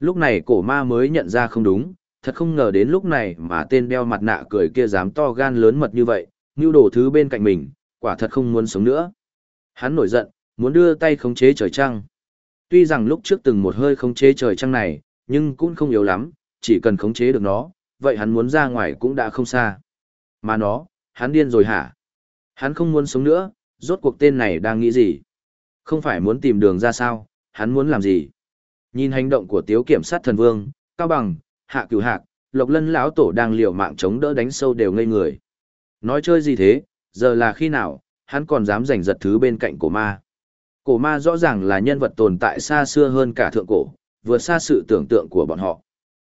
Lúc này cổ ma mới nhận ra không đúng, thật không ngờ đến lúc này mà tên đeo mặt nạ cười kia dám to gan lớn mật như vậy, như đổ thứ bên cạnh mình, quả thật không muốn sống nữa. Hắn nổi giận, muốn đưa tay khống chế trời trăng. Tuy rằng lúc trước từng một hơi khống chế trời trăng này, nhưng cũng không yếu lắm, chỉ cần khống chế được nó, vậy hắn muốn ra ngoài cũng đã không xa. Mà nó, hắn điên rồi hả? Hắn không muốn sống nữa, rốt cuộc tên này đang nghĩ gì? Không phải muốn tìm đường ra sao, hắn muốn làm gì? Nhìn hành động của tiếu kiểm sát thần vương, cao bằng, hạ cửu hạc, lộc lân lão tổ đang liều mạng chống đỡ đánh sâu đều ngây người. Nói chơi gì thế, giờ là khi nào, hắn còn dám giành giật thứ bên cạnh cổ ma. Cổ ma rõ ràng là nhân vật tồn tại xa xưa hơn cả thượng cổ, vượt xa sự tưởng tượng của bọn họ.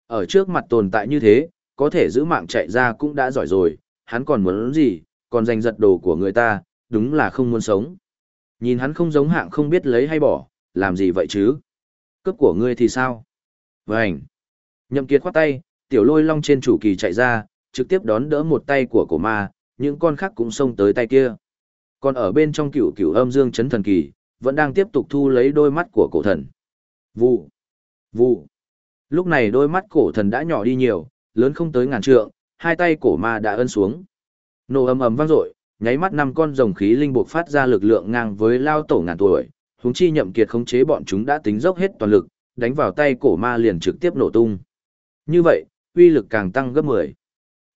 Ở trước mặt tồn tại như thế, có thể giữ mạng chạy ra cũng đã giỏi rồi, hắn còn muốn gì, còn giành giật đồ của người ta, đúng là không muốn sống. Nhìn hắn không giống hạng không biết lấy hay bỏ, làm gì vậy chứ? Cướp của ngươi thì sao? Vânh! Nhậm kiệt khoát tay, tiểu lôi long trên chủ kỳ chạy ra, trực tiếp đón đỡ một tay của cổ ma, những con khác cũng xông tới tay kia. Còn ở bên trong cửu cửu âm dương chấn thần kỳ, vẫn đang tiếp tục thu lấy đôi mắt của cổ thần. Vụ! Vụ! Lúc này đôi mắt cổ thần đã nhỏ đi nhiều, lớn không tới ngàn trượng, hai tay cổ ma đã ân xuống. Nổ ầm ầm vang dội, nháy mắt năm con rồng khí linh buộc phát ra lực lượng ngang với lao tổ ngàn tuổi, huống chi nhậm kiệt khống chế bọn chúng đã tính dốc hết toàn lực, đánh vào tay cổ ma liền trực tiếp nổ tung. Như vậy, uy lực càng tăng gấp 10.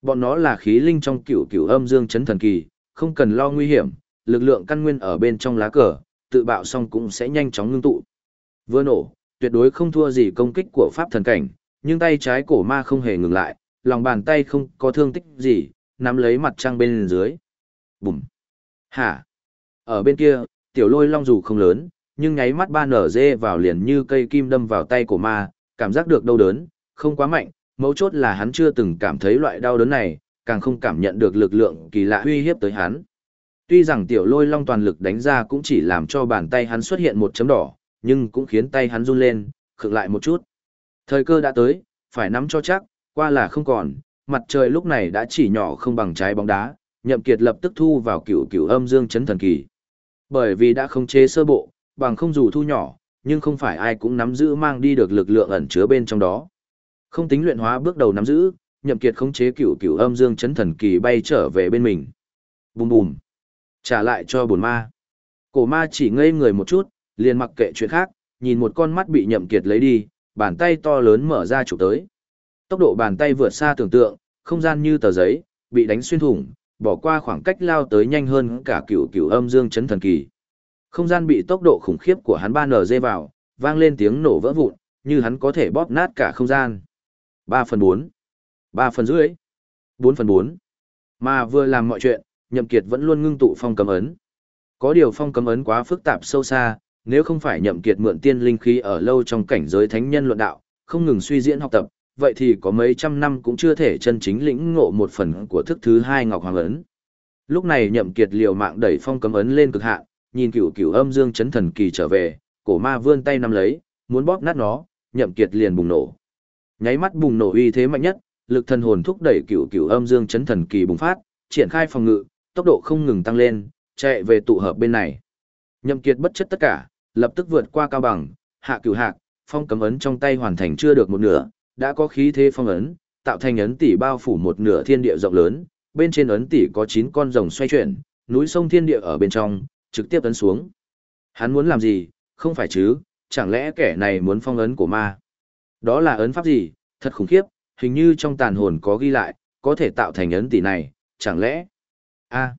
Bọn nó là khí linh trong cựu cựu âm dương chấn thần kỳ, không cần lo nguy hiểm, lực lượng căn nguyên ở bên trong lá cờ, tự bạo xong cũng sẽ nhanh chóng ngưng tụ. Vừa nổ, tuyệt đối không thua gì công kích của pháp thần cảnh, nhưng tay trái cổ ma không hề ngừng lại, lòng bàn tay không có thương tích gì, nắm lấy mặt trăng bên dưới. Bùm. Hả? Ở bên kia, tiểu lôi long dù không lớn, nhưng nháy mắt ba nở dê vào liền như cây kim đâm vào tay của ma, cảm giác được đau đớn, không quá mạnh, mấu chốt là hắn chưa từng cảm thấy loại đau đớn này, càng không cảm nhận được lực lượng kỳ lạ uy hiếp tới hắn. Tuy rằng tiểu lôi long toàn lực đánh ra cũng chỉ làm cho bàn tay hắn xuất hiện một chấm đỏ, nhưng cũng khiến tay hắn run lên, khựng lại một chút. Thời cơ đã tới, phải nắm cho chắc, qua là không còn, mặt trời lúc này đã chỉ nhỏ không bằng trái bóng đá, nhậm kiệt lập tức thu vào cửu cửu âm dương chấn thần kỳ. Bởi vì đã không chế sơ bộ, bằng không dù thu nhỏ, nhưng không phải ai cũng nắm giữ mang đi được lực lượng ẩn chứa bên trong đó. Không tính luyện hóa bước đầu nắm giữ, nhậm kiệt không chế cửu cửu âm dương chấn thần kỳ bay trở về bên mình. Bùm bùm. Trả lại cho bổn ma. Cổ ma chỉ ngây người một chút, liền mặc kệ chuyện khác, nhìn một con mắt bị nhậm kiệt lấy đi, bàn tay to lớn mở ra chụp tới. Tốc độ bàn tay vượt xa tưởng tượng, không gian như tờ giấy, bị đánh xuyên thủng, bỏ qua khoảng cách lao tới nhanh hơn cả cửu cửu âm dương chấn thần kỳ. Không gian bị tốc độ khủng khiếp của hắn ba nở ờ dê vào, vang lên tiếng nổ vỡ vụn, như hắn có thể bóp nát cả không gian. 3 phần 4, 3 phần rưỡi, 4 phần 4. Mà vừa làm mọi chuyện, Nhậm Kiệt vẫn luôn ngưng tụ phong cấm ấn. Có điều phong cấm ấn quá phức tạp sâu xa, nếu không phải Nhậm Kiệt mượn tiên linh khí ở lâu trong cảnh giới thánh nhân luận đạo, không ngừng suy diễn học tập, vậy thì có mấy trăm năm cũng chưa thể chân chính lĩnh ngộ một phần của thức thứ hai Ngọc Hoàng ấn. Lúc này Nhậm Kiệt liều mạng đẩy phong cấm ấn lên cực hạn, nhìn cửu cửu âm dương chấn thần kỳ trở về, cổ ma vươn tay nắm lấy, muốn bóp nát nó, Nhậm Kiệt liền bùng nổ. Nháy mắt bùng nổ uy thế mạnh nhất, lực thần hồn thúc đẩy cửu cửu âm dương chấn thần kỳ bùng phát, triển khai phòng ngự, tốc độ không ngừng tăng lên, chạy về tụ hợp bên này. Nhậm Kiệt bất chấp tất cả, lập tức vượt qua cao bằng, hạ cửu hạc, phong cấm ấn trong tay hoàn thành chưa được một nửa, đã có khí thế phong ấn, tạo thành ấn tỷ bao phủ một nửa thiên địa rộng lớn, bên trên ấn tỷ có 9 con rồng xoay chuyển, núi sông thiên địa ở bên trong, trực tiếp ấn xuống. Hắn muốn làm gì, không phải chứ, chẳng lẽ kẻ này muốn phong ấn của ma? Đó là ấn pháp gì, thật khủng khiếp, hình như trong tàn hồn có ghi lại, có thể tạo thành ấn tỷ này, chẳng lẽ? a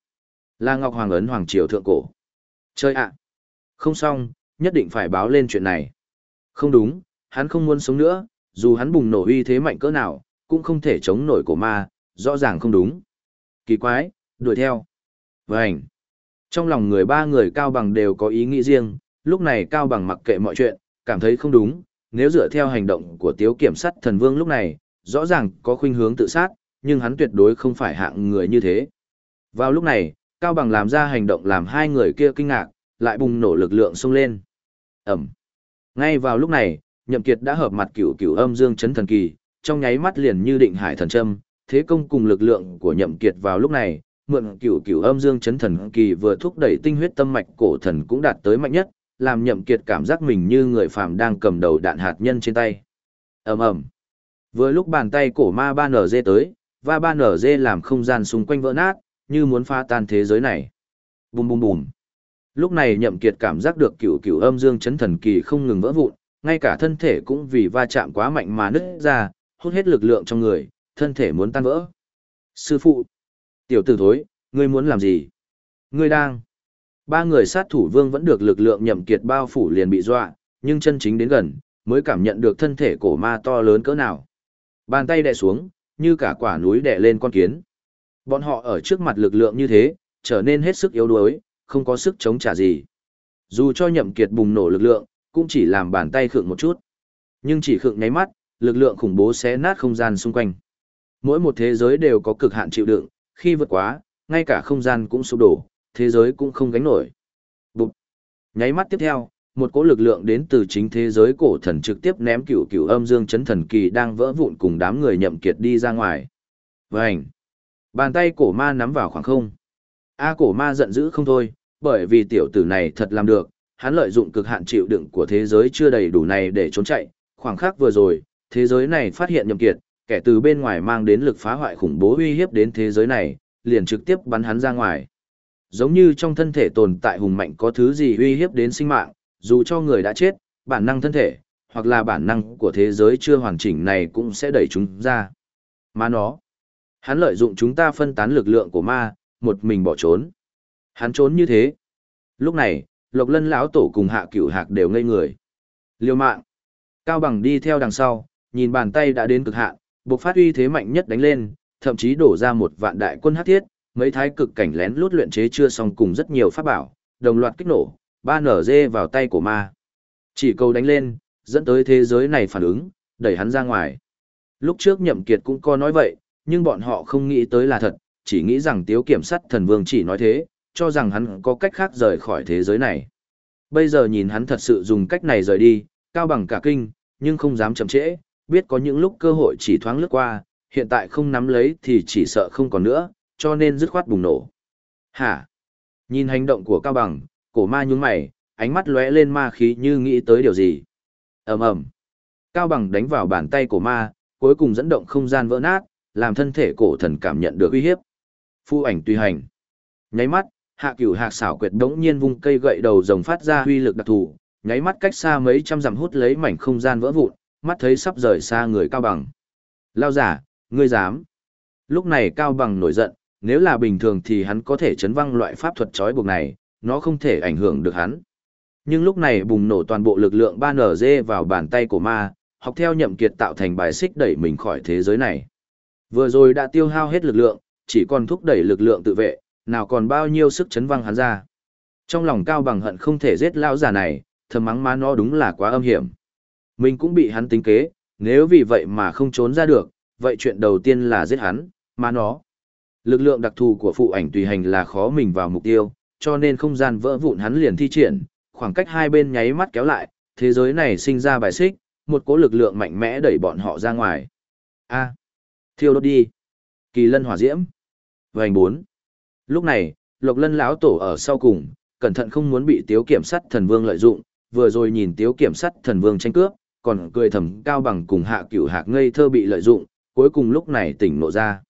là Ngọc Hoàng ấn Hoàng Triều Thượng Cổ. Chơi ạ! Không xong, nhất định phải báo lên chuyện này. Không đúng, hắn không muốn sống nữa, dù hắn bùng nổ uy thế mạnh cỡ nào, cũng không thể chống nổi cổ ma, rõ ràng không đúng. Kỳ quái, đuổi theo. Vành. Trong lòng người ba người Cao Bằng đều có ý nghĩ riêng, lúc này Cao Bằng mặc kệ mọi chuyện, cảm thấy không đúng, nếu dựa theo hành động của tiếu kiểm sát thần vương lúc này, rõ ràng có khuynh hướng tự sát, nhưng hắn tuyệt đối không phải hạng người như thế. Vào lúc này, Cao Bằng làm ra hành động làm hai người kia kinh ngạc, lại bùng nổ lực lượng xông lên. Ẩm. Ngay vào lúc này, Nhậm Kiệt đã hợp mặt cửu cửu âm dương chấn thần kỳ, trong nháy mắt liền như định hải thần châm, thế công cùng lực lượng của Nhậm Kiệt vào lúc này, mượn cửu cửu âm dương chấn thần kỳ vừa thúc đẩy tinh huyết tâm mạch cổ thần cũng đạt tới mạnh nhất, làm Nhậm Kiệt cảm giác mình như người phàm đang cầm đầu đạn hạt nhân trên tay. ầm ầm. Vừa lúc bàn tay cổ ma ba nở dê tới, và ba nở dê làm không gian xung quanh vỡ nát, như muốn phá tan thế giới này. Bùm bùm bùm. Lúc này Nhậm Kiệt cảm giác được cửu cửu âm dương chấn thần kỳ không ngừng vỡ vụn, ngay cả thân thể cũng vì va chạm quá mạnh mà nứt ra, hút hết lực lượng trong người, thân thể muốn tan vỡ. Sư phụ! Tiểu tử thối, ngươi muốn làm gì? Ngươi đang... Ba người sát thủ vương vẫn được lực lượng nhậm kiệt bao phủ liền bị dọa, nhưng chân chính đến gần, mới cảm nhận được thân thể cổ ma to lớn cỡ nào. Bàn tay đè xuống, như cả quả núi đè lên con kiến. Bọn họ ở trước mặt lực lượng như thế, trở nên hết sức yếu đuối, không có sức chống trả gì. Dù cho nhậm kiệt bùng nổ lực lượng, cũng chỉ làm bàn tay khựng một chút. Nhưng chỉ khựng nháy mắt, lực lượng khủng bố xé nát không gian xung quanh. Mỗi một thế giới đều có cực hạn chịu đựng, khi vượt quá, ngay cả không gian cũng sụp đổ, thế giới cũng không gánh nổi. Bụp. Nháy mắt tiếp theo, một cỗ lực lượng đến từ chính thế giới cổ thần trực tiếp ném cửu cửu âm dương chấn thần kỳ đang vỡ vụn cùng đám người nhậm kiệt đi ra ngoài. Vành! Bàn tay cổ ma nắm vào khoảng không. A cổ ma giận dữ không thôi, bởi vì tiểu tử này thật làm được, hắn lợi dụng cực hạn chịu đựng của thế giới chưa đầy đủ này để trốn chạy, khoảng khắc vừa rồi, thế giới này phát hiện nhậm kiệt, kẻ từ bên ngoài mang đến lực phá hoại khủng bố uy hiếp đến thế giới này, liền trực tiếp bắn hắn ra ngoài. Giống như trong thân thể tồn tại hùng mạnh có thứ gì uy hiếp đến sinh mạng, dù cho người đã chết, bản năng thân thể, hoặc là bản năng của thế giới chưa hoàn chỉnh này cũng sẽ đẩy chúng ra. Mà nó, hắn lợi dụng chúng ta phân tán lực lượng của ma, một mình bỏ trốn. Hắn trốn như thế. Lúc này, Lộc Lân lão tổ cùng Hạ Cửu Hạc đều ngây người. Liêu mạng. Cao Bằng đi theo đằng sau, nhìn bàn tay đã đến cực hạn, buộc phát uy thế mạnh nhất đánh lên, thậm chí đổ ra một vạn đại quân hắc thiết, mấy thái cực cảnh lén lút luyện chế chưa xong cùng rất nhiều pháp bảo, đồng loạt kích nổ, ba nở dê vào tay của ma. Chỉ cầu đánh lên, dẫn tới thế giới này phản ứng, đẩy hắn ra ngoài. Lúc trước nhậm kiệt cũng có nói vậy, nhưng bọn họ không nghĩ tới là thật, chỉ nghĩ rằng tiếu kiểm sát thần vương chỉ nói thế, cho rằng hắn có cách khác rời khỏi thế giới này. Bây giờ nhìn hắn thật sự dùng cách này rời đi, cao bằng cả kinh, nhưng không dám chậm trễ, biết có những lúc cơ hội chỉ thoáng lướt qua, hiện tại không nắm lấy thì chỉ sợ không còn nữa, cho nên dứt khoát bùng nổ. Hả? Nhìn hành động của Cao Bằng, cổ ma nhún mày, ánh mắt lóe lên ma khí như nghĩ tới điều gì. ầm ầm Cao Bằng đánh vào bàn tay cổ ma, cuối cùng dẫn động không gian vỡ nát, làm thân thể cổ thần cảm nhận được uy hiếp. Phu ảnh tùy hành. Nháy mắt, hạ cửu hạc xảo quyệt đống nhiên vung cây gậy đầu rồng phát ra huy lực đặc thù, nháy mắt cách xa mấy trăm dặm hút lấy mảnh không gian vỡ vụn, mắt thấy sắp rời xa người Cao Bằng. Lao giả, ngươi dám. Lúc này Cao Bằng nổi giận, nếu là bình thường thì hắn có thể chấn văng loại pháp thuật trói buộc này, nó không thể ảnh hưởng được hắn. Nhưng lúc này bùng nổ toàn bộ lực lượng 3nz vào bàn tay của ma, học theo nhậm kiệt tạo thành bài xích đẩy mình khỏi thế giới này. Vừa rồi đã tiêu hao hết lực lượng, chỉ còn thúc đẩy lực lượng tự vệ, nào còn bao nhiêu sức chấn văng hắn ra. Trong lòng cao bằng hận không thể giết lão già này, thầm mắng má nó đúng là quá âm hiểm. Mình cũng bị hắn tính kế, nếu vì vậy mà không trốn ra được, vậy chuyện đầu tiên là giết hắn, má nó. Lực lượng đặc thù của phụ ảnh tùy hành là khó mình vào mục tiêu, cho nên không gian vỡ vụn hắn liền thi triển, khoảng cách hai bên nháy mắt kéo lại, thế giới này sinh ra bài xích, một cỗ lực lượng mạnh mẽ đẩy bọn họ ra ngoài. A, thiêu đốt đi. Kỳ lân hỏa diễm. Vành bốn. Lúc này, Lộc Lân lão tổ ở sau cùng, cẩn thận không muốn bị Tiếu Kiểm sát Thần Vương lợi dụng, vừa rồi nhìn Tiếu Kiểm sát Thần Vương tranh cướp, còn cười thầm cao bằng cùng Hạ Cửu Hạc ngây thơ bị lợi dụng, cuối cùng lúc này tỉnh nộ ra.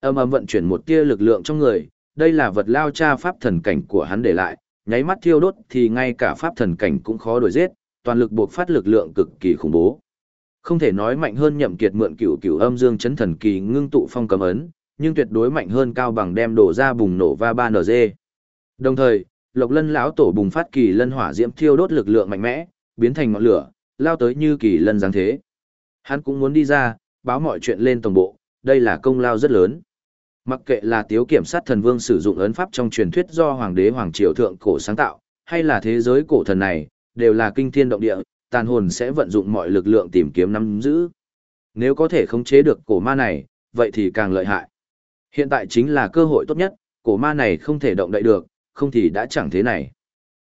Âm ầm vận chuyển một tia lực lượng trong người, đây là vật lao cha pháp thần cảnh của hắn để lại, nháy mắt thiêu đốt thì ngay cả pháp thần cảnh cũng khó đuổi giết, toàn lực buộc phát lực lượng cực kỳ khủng bố. Không thể nói mạnh hơn nhậm kiệt mượn cửu cửu âm dương chấn thần kỳ ngưng tụ phong cầm ấn, nhưng tuyệt đối mạnh hơn cao bằng đem đổ ra bùng nổ va 3NG. Đồng thời, Lộc Lân lão tổ bùng phát kỳ lân hỏa diễm thiêu đốt lực lượng mạnh mẽ, biến thành ngọn lửa, lao tới như kỳ lân giáng thế. Hắn cũng muốn đi ra, báo mọi chuyện lên tổng bộ, đây là công lao rất lớn. Mặc kệ là tiếu kiểm sát thần vương sử dụng ấn pháp trong truyền thuyết do hoàng đế hoàng triều thượng cổ sáng tạo, hay là thế giới cổ thần này, đều là kinh thiên động địa, tàn hồn sẽ vận dụng mọi lực lượng tìm kiếm nắm giữ. Nếu có thể khống chế được cổ ma này, vậy thì càng lợi hại. Hiện tại chính là cơ hội tốt nhất, cổ ma này không thể động đậy được, không thì đã chẳng thế này.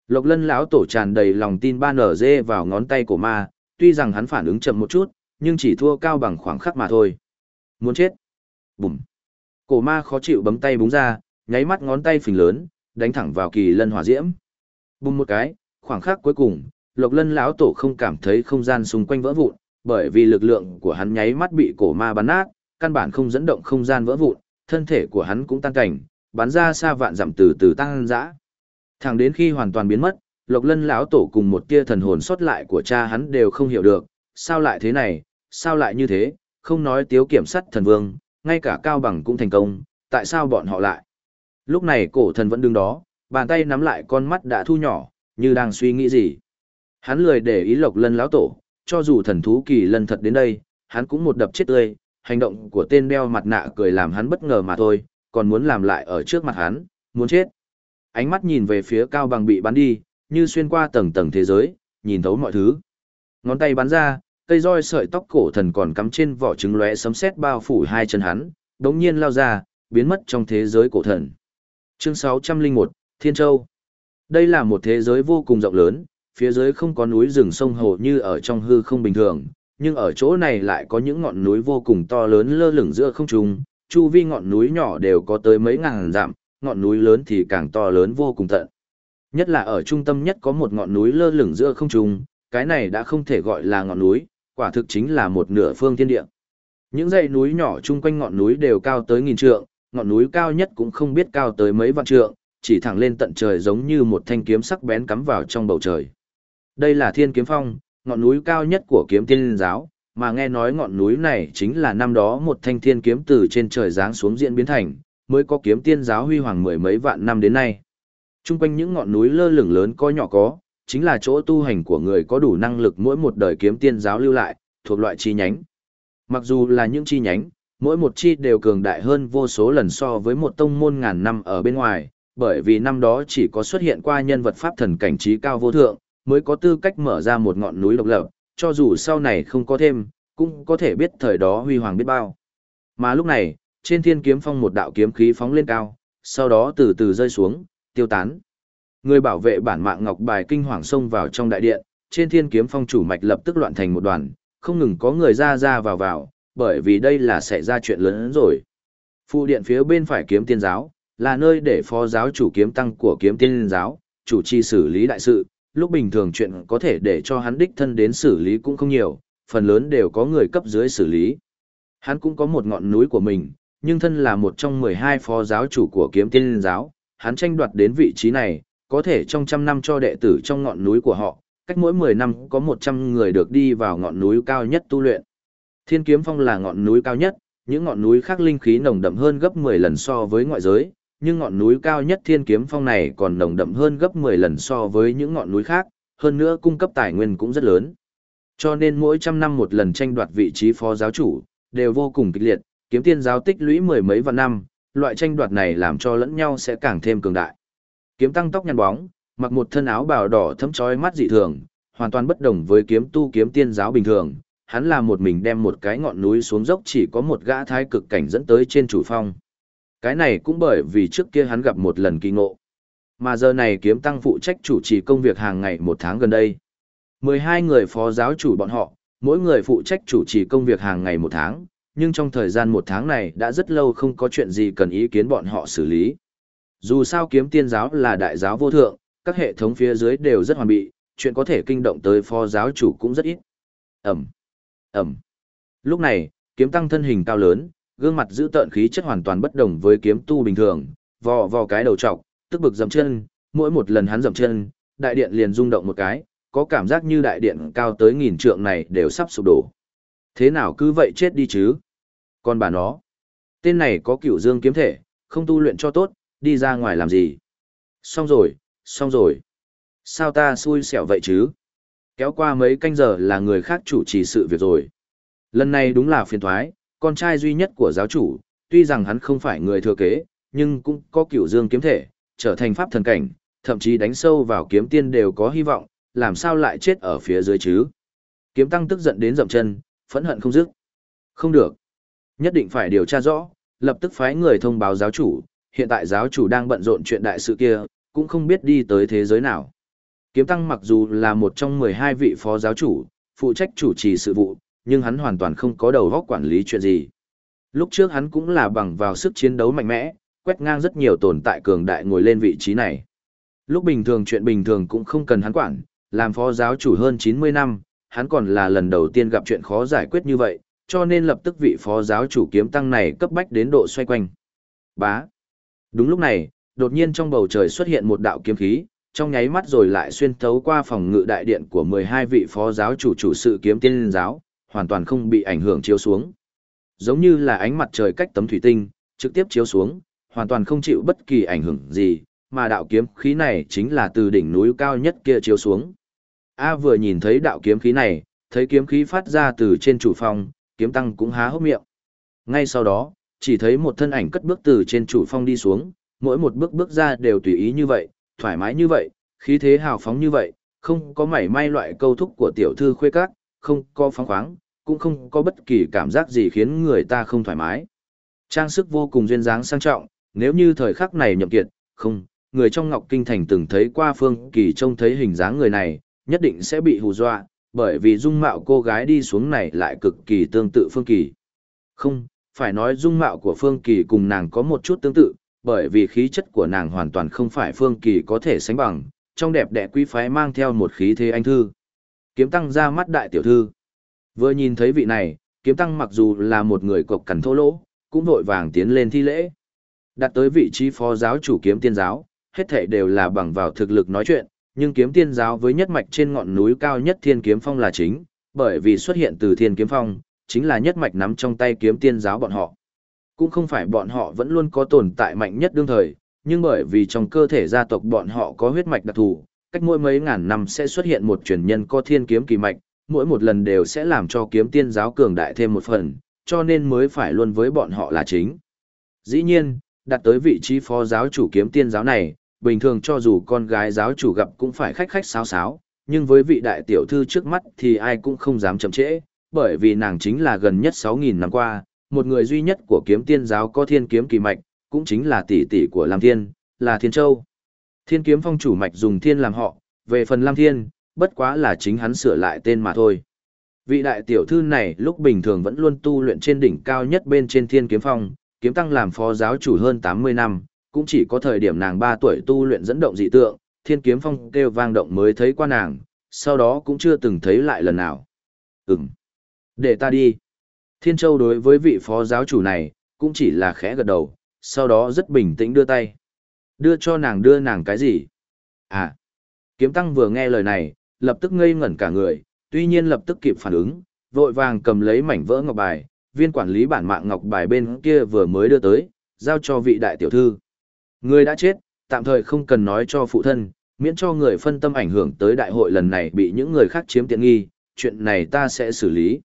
Lộc lân lão tổ tràn đầy lòng tin ba nở dê vào ngón tay của ma, tuy rằng hắn phản ứng chậm một chút, nhưng chỉ thua cao bằng khoảng khắc mà thôi. Muốn chết. Bùm. Cổ ma khó chịu bấm tay búng ra, nháy mắt ngón tay phình lớn, đánh thẳng vào kỳ lân hỏa diễm. Bùm một cái, khoảng khắc cuối cùng, Lộc Lân lão tổ không cảm thấy không gian xung quanh vỡ vụn, bởi vì lực lượng của hắn nháy mắt bị cổ ma bắn nát, căn bản không dẫn động không gian vỡ vụn, thân thể của hắn cũng tan cảnh, bắn ra xa vạn dặm từ từ tăng dã. Thẳng đến khi hoàn toàn biến mất, Lộc Lân lão tổ cùng một tia thần hồn sót lại của cha hắn đều không hiểu được, sao lại thế này, sao lại như thế, không nói tiếu kiểm sát thần vương, ngay cả cao bằng cũng thành công, tại sao bọn họ lại? Lúc này cổ thần vẫn đứng đó, bàn tay nắm lại con mắt đã thu nhỏ, như đang suy nghĩ gì. Hắn lười để ý Lộc Lân lão tổ, cho dù thần thú kỳ lân thật đến đây, hắn cũng một đập chết tươi, hành động của tên đeo mặt nạ cười làm hắn bất ngờ mà thôi, còn muốn làm lại ở trước mặt hắn, muốn chết. Ánh mắt nhìn về phía cao bằng bị bắn đi, như xuyên qua tầng tầng thế giới, nhìn thấu mọi thứ. Ngón tay bắn ra, cây roi sợi tóc cổ thần còn cắm trên vỏ trứng lóe sấm sét bao phủ hai chân hắn, đống nhiên lao ra, biến mất trong thế giới cổ thần. Chương 601, Thiên Châu. Đây là một thế giới vô cùng rộng lớn, phía dưới không có núi rừng sông hồ như ở trong hư không bình thường, nhưng ở chỗ này lại có những ngọn núi vô cùng to lớn lơ lửng giữa không trung, chu vi ngọn núi nhỏ đều có tới mấy ngàn dặm, ngọn núi lớn thì càng to lớn vô cùng tận. Nhất là ở trung tâm nhất có một ngọn núi lơ lửng giữa không trung, cái này đã không thể gọi là ngọn núi, quả thực chính là một nửa phương thiên địa. Những dãy núi nhỏ chung quanh ngọn núi đều cao tới nghìn trượng, ngọn núi cao nhất cũng không biết cao tới mấy vạn trượng, chỉ thẳng lên tận trời giống như một thanh kiếm sắc bén cắm vào trong bầu trời. Đây là Thiên Kiếm Phong, ngọn núi cao nhất của kiếm tiên giáo, mà nghe nói ngọn núi này chính là năm đó một thanh thiên kiếm từ trên trời giáng xuống diễn biến thành, mới có kiếm tiên giáo huy hoàng mười mấy vạn năm đến nay. Trung quanh những ngọn núi lơ lửng lớn có nhỏ có, chính là chỗ tu hành của người có đủ năng lực mỗi một đời kiếm tiên giáo lưu lại, thuộc loại chi nhánh. Mặc dù là những chi nhánh, mỗi một chi đều cường đại hơn vô số lần so với một tông môn ngàn năm ở bên ngoài, bởi vì năm đó chỉ có xuất hiện qua nhân vật pháp thần cảnh trí cao vô thượng, mới có tư cách mở ra một ngọn núi độc lập, cho dù sau này không có thêm, cũng có thể biết thời đó huy hoàng biết bao. Mà lúc này, trên thiên kiếm phong một đạo kiếm khí phóng lên cao, sau đó từ từ rơi xuống, tiêu tán. Người bảo vệ bản mạng ngọc bài kinh hoàng xông vào trong đại điện, trên thiên kiếm phong chủ mạch lập tức loạn thành một đoàn, không ngừng có người ra ra vào vào, bởi vì đây là xảy ra chuyện lớn hơn rồi. Phụ điện phía bên phải kiếm tiên giáo, là nơi để phó giáo chủ kiếm tăng của kiếm tiên giáo, chủ trì xử lý đại sự, lúc bình thường chuyện có thể để cho hắn đích thân đến xử lý cũng không nhiều, phần lớn đều có người cấp dưới xử lý. Hắn cũng có một ngọn núi của mình, nhưng thân là một trong 12 phó giáo chủ của kiếm tiên giáo, hắn tranh đoạt đến vị trí này, có thể trong trăm năm cho đệ tử trong ngọn núi của họ, cách mỗi 10 năm có 100 người được đi vào ngọn núi cao nhất tu luyện. Thiên Kiếm Phong là ngọn núi cao nhất, những ngọn núi khác linh khí nồng đậm hơn gấp 10 lần so với ngoại giới, nhưng ngọn núi cao nhất Thiên Kiếm Phong này còn nồng đậm hơn gấp 10 lần so với những ngọn núi khác, hơn nữa cung cấp tài nguyên cũng rất lớn. Cho nên mỗi trăm năm một lần tranh đoạt vị trí phó giáo chủ, đều vô cùng kịch liệt, kiếm tiên giáo tích lũy mười mấy vạn năm, loại tranh đoạt này làm cho lẫn nhau sẽ càng thêm cường đại. Kiếm tăng tóc nhăn bóng, mặc một thân áo bào đỏ thấm chói mắt dị thường, hoàn toàn bất đồng với kiếm tu kiếm tiên giáo bình thường. Hắn là một mình đem một cái ngọn núi xuống dốc chỉ có một gã thái cực cảnh dẫn tới trên chủ phong. Cái này cũng bởi vì trước kia hắn gặp một lần kỳ ngộ. Mà giờ này kiếm tăng phụ trách chủ trì công việc hàng ngày một tháng gần đây. 12 người phó giáo chủ bọn họ, mỗi người phụ trách chủ trì công việc hàng ngày một tháng, nhưng trong thời gian một tháng này đã rất lâu không có chuyện gì cần ý kiến bọn họ xử lý. Dù sao kiếm tiên giáo là đại giáo vô thượng, các hệ thống phía dưới đều rất hoàn bị, chuyện có thể kinh động tới phó giáo chủ cũng rất ít. Ẩm, Ẩm. Lúc này, kiếm tăng thân hình cao lớn, gương mặt giữ tợn khí chất hoàn toàn bất đồng với kiếm tu bình thường, vò vò cái đầu trọc, tức bực dậm chân, mỗi một lần hắn dậm chân, đại điện liền rung động một cái, có cảm giác như đại điện cao tới nghìn trượng này đều sắp sụp đổ. Thế nào cứ vậy chết đi chứ? Còn bà nó, tên này có cửu dương kiếm thể, không tu luyện cho tốt, đi ra ngoài làm gì? Xong rồi, xong rồi. Sao ta xui xẻo vậy chứ? Kéo qua mấy canh giờ là người khác chủ trì sự việc rồi. Lần này đúng là phiền thoái, con trai duy nhất của giáo chủ, tuy rằng hắn không phải người thừa kế, nhưng cũng có cửu dương kiếm thể, trở thành pháp thần cảnh, thậm chí đánh sâu vào kiếm tiên đều có hy vọng, làm sao lại chết ở phía dưới chứ? Kiếm tăng tức giận đến dậm chân, phẫn hận không dứt. Không được. Nhất định phải điều tra rõ, lập tức phái người thông báo giáo chủ, hiện tại giáo chủ đang bận rộn chuyện đại sự kia, cũng không biết đi tới thế giới nào. Kiếm Tăng mặc dù là một trong 12 vị phó giáo chủ, phụ trách chủ trì sự vụ, nhưng hắn hoàn toàn không có đầu óc quản lý chuyện gì. Lúc trước hắn cũng là bằng vào sức chiến đấu mạnh mẽ, quét ngang rất nhiều tồn tại cường đại ngồi lên vị trí này. Lúc bình thường chuyện bình thường cũng không cần hắn quản, làm phó giáo chủ hơn 90 năm, hắn còn là lần đầu tiên gặp chuyện khó giải quyết như vậy, cho nên lập tức vị phó giáo chủ kiếm tăng này cấp bách đến độ xoay quanh. Bá. Đúng lúc này, đột nhiên trong bầu trời xuất hiện một đạo kiếm khí, trong nháy mắt rồi lại xuyên thấu qua phòng ngự đại điện của 12 vị phó giáo chủ chủ sự kiếm tiên giáo, hoàn toàn không bị ảnh hưởng chiếu xuống. Giống như là ánh mặt trời cách tấm thủy tinh, trực tiếp chiếu xuống, hoàn toàn không chịu bất kỳ ảnh hưởng gì, mà đạo kiếm khí này chính là từ đỉnh núi cao nhất kia chiếu xuống. A vừa nhìn thấy đạo kiếm khí này, thấy kiếm khí phát ra từ trên chủ phong, kiếm tăng cũng há hốc miệng. Ngay sau đó, chỉ thấy một thân ảnh cất bước từ trên chủ phong đi xuống, mỗi một bước bước ra đều tùy ý như vậy, thoải mái như vậy, khí thế hào phóng như vậy, không có mảy may loại câu thúc của tiểu thư khuê các, không có phóng khoáng, cũng không có bất kỳ cảm giác gì khiến người ta không thoải mái. Trang sức vô cùng duyên dáng sang trọng, nếu như thời khắc này nhậm kiệt, không, người trong Ngọc Kinh Thành từng thấy qua Phương Kỳ trông thấy hình dáng người này, nhất định sẽ bị hù dọa, bởi vì dung mạo cô gái đi xuống này lại cực kỳ tương tự Phương Kỳ. Không, phải nói dung mạo của Phương Kỳ cùng nàng có một chút tương tự, bởi vì khí chất của nàng hoàn toàn không phải Phương Kỳ có thể sánh bằng, trong đẹp đẽ quý phái mang theo một khí thế anh thư. Kiếm tăng ra mắt đại tiểu thư. Vừa nhìn thấy vị này, kiếm tăng mặc dù là một người cộc cằn thô lỗ, cũng vội vàng tiến lên thi lễ. Đặt tới vị trí phó giáo chủ kiếm tiên giáo, hết thảy đều là bằng vào thực lực nói chuyện, nhưng kiếm tiên giáo với nhất mạch trên ngọn núi cao nhất thiên kiếm phong là chính, bởi vì xuất hiện từ thiên kiếm phong, chính là nhất mạch nắm trong tay kiếm tiên giáo bọn họ. Cũng không phải bọn họ vẫn luôn có tồn tại mạnh nhất đương thời, nhưng bởi vì trong cơ thể gia tộc bọn họ có huyết mạch đặc thù, cách mỗi mấy ngàn năm sẽ xuất hiện một truyền nhân có thiên kiếm kỳ mạch, mỗi một lần đều sẽ làm cho kiếm tiên giáo cường đại thêm một phần, cho nên mới phải luôn với bọn họ là chính. Dĩ nhiên, đặt tới vị trí phó giáo chủ kiếm tiên giáo này, bình thường cho dù con gái giáo chủ gặp cũng phải khách khách sáo sáo, nhưng với vị đại tiểu thư trước mắt thì ai cũng không dám chậm trễ, bởi vì nàng chính là gần nhất 6.000 năm qua, một người duy nhất của kiếm tiên giáo có thiên kiếm kỳ mạch, cũng chính là tỷ tỷ của Lam Thiên, là Thiên Châu. Thiên kiếm phong chủ mạch dùng thiên làm họ, về phần Lam Thiên, bất quá là chính hắn sửa lại tên mà thôi. Vị đại tiểu thư này lúc bình thường vẫn luôn tu luyện trên đỉnh cao nhất bên trên thiên kiếm phong, kiếm tăng làm phó giáo chủ hơn 80 năm, cũng chỉ có thời điểm nàng 3 tuổi tu luyện dẫn động dị tượng, thiên kiếm phong kêu vang động mới thấy qua nàng, sau đó cũng chưa từng thấy lại lần nào. Ừm. Để ta đi. Thiên Châu đối với vị phó giáo chủ này, cũng chỉ là khẽ gật đầu, sau đó rất bình tĩnh đưa tay. Đưa cho nàng đưa nàng cái gì? À. Kiếm tăng vừa nghe lời này, lập tức ngây ngẩn cả người, tuy nhiên lập tức kịp phản ứng, vội vàng cầm lấy mảnh vỡ ngọc bài, viên quản lý bản mạng ngọc bài bên kia vừa mới đưa tới, giao cho vị đại tiểu thư. Người đã chết, tạm thời không cần nói cho phụ thân, miễn cho người phân tâm ảnh hưởng tới đại hội lần này bị những người khác chiếm tiện nghi, chuyện này ta sẽ xử lý.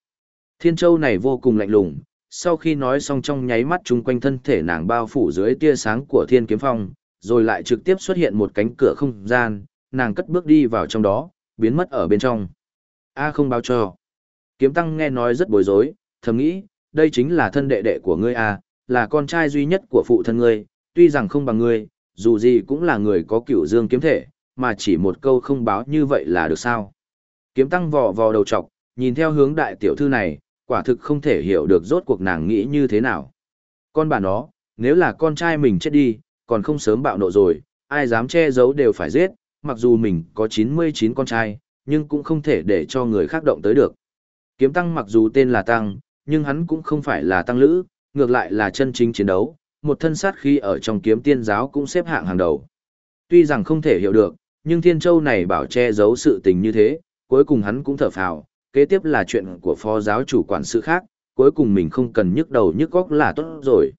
Thiên Châu này vô cùng lạnh lùng, sau khi nói xong trong nháy mắt chung quanh thân thể nàng bao phủ dưới tia sáng của Thiên Kiếm Phong, rồi lại trực tiếp xuất hiện một cánh cửa không gian, nàng cất bước đi vào trong đó, biến mất ở bên trong. A không báo cho. Kiếm Tăng nghe nói rất bối rối, thầm nghĩ, đây chính là thân đệ đệ của ngươi A, là con trai duy nhất của phụ thân ngươi, tuy rằng không bằng ngươi, dù gì cũng là người có cửu dương kiếm thể, mà chỉ một câu không báo như vậy là được sao. Kiếm Tăng vò vò đầu trọc, nhìn theo hướng đại tiểu thư này, quả thực không thể hiểu được rốt cuộc nàng nghĩ như thế nào. Con bà nó, nếu là con trai mình chết đi, còn không sớm bạo nộ rồi, ai dám che giấu đều phải giết, mặc dù mình có 99 con trai, nhưng cũng không thể để cho người khác động tới được. Kiếm Tăng mặc dù tên là Tăng, nhưng hắn cũng không phải là Tăng Lữ, ngược lại là chân chính chiến đấu, một thân sát khi ở trong kiếm tiên giáo cũng xếp hạng hàng đầu. Tuy rằng không thể hiểu được, nhưng Thiên Châu này bảo che giấu sự tình như thế, cuối cùng hắn cũng thở phào, kế tiếp là chuyện của phó giáo chủ quản sự khác, cuối cùng mình không cần nhức đầu nhức góc là tốt rồi.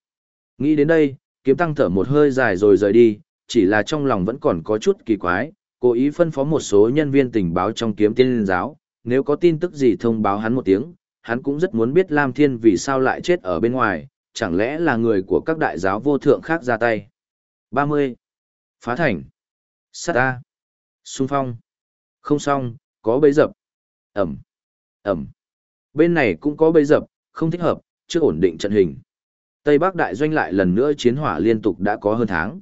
Nghĩ đến đây, kiếm tăng thở một hơi dài rồi rời đi, chỉ là trong lòng vẫn còn có chút kỳ quái, cố ý phân phó một số nhân viên tình báo trong kiếm tiên giáo, nếu có tin tức gì thông báo hắn một tiếng, hắn cũng rất muốn biết Lam Thiên vì sao lại chết ở bên ngoài, chẳng lẽ là người của các đại giáo vô thượng khác ra tay. 30. Phá thành. Sát A. Xung phong. Không xong, có bấy dập. Ẩm. Ẩm. Bên này cũng có bấy dập, không thích hợp, chưa ổn định trận hình. Tây Bắc đại doanh lại lần nữa chiến hỏa liên tục đã có hơn tháng.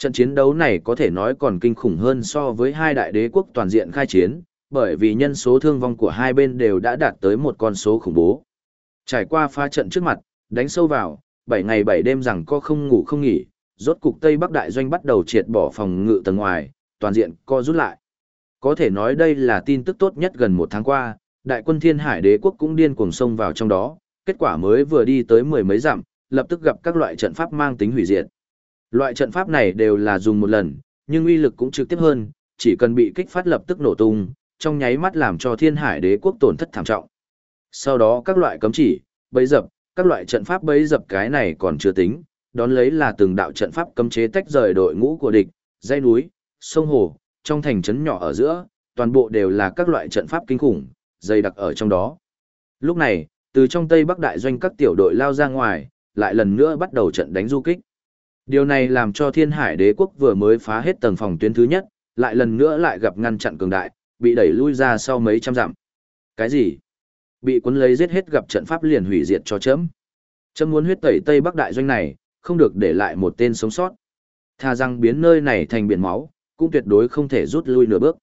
Trận chiến đấu này có thể nói còn kinh khủng hơn so với hai đại đế quốc toàn diện khai chiến, bởi vì nhân số thương vong của hai bên đều đã đạt tới một con số khủng bố. Trải qua pha trận trước mặt, đánh sâu vào, 7 ngày 7 đêm rằng co không ngủ không nghỉ, rốt cục Tây Bắc đại doanh bắt đầu triệt bỏ phòng ngự tầng ngoài, toàn diện co rút lại. Có thể nói đây là tin tức tốt nhất gần một tháng qua, đại quân thiên hải đế quốc cũng điên cuồng xông vào trong đó, kết quả mới vừa đi tới mười mấy dặm, lập tức gặp các loại trận pháp mang tính hủy diệt. Loại trận pháp này đều là dùng một lần, nhưng uy lực cũng trực tiếp hơn, chỉ cần bị kích phát lập tức nổ tung, trong nháy mắt làm cho thiên hải đế quốc tổn thất thảm trọng. Sau đó các loại cấm chỉ, bấy dập, các loại trận pháp bấy dập cái này còn chưa tính, đón lấy là từng đạo trận pháp cấm chế tách rời đội ngũ của địch, dãy núi, sông hồ, trong thành trấn nhỏ ở giữa, toàn bộ đều là các loại trận pháp kinh khủng, dày đặc ở trong đó. Lúc này, từ trong Tây Bắc đại doanh các tiểu đội lao ra ngoài, lại lần nữa bắt đầu trận đánh du kích. Điều này làm cho Thiên Hải Đế quốc vừa mới phá hết tầng phòng tuyến thứ nhất, lại lần nữa lại gặp ngăn chặn cường đại, bị đẩy lui ra sau mấy trăm dặm. Cái gì? Bị cuốn lấy giết hết gặp trận pháp liền hủy diệt cho chấm. Chấm muốn huyết tẩy Tây Bắc đại doanh này, không được để lại một tên sống sót. Tha rằng biến nơi này thành biển máu, cũng tuyệt đối không thể rút lui nửa bước.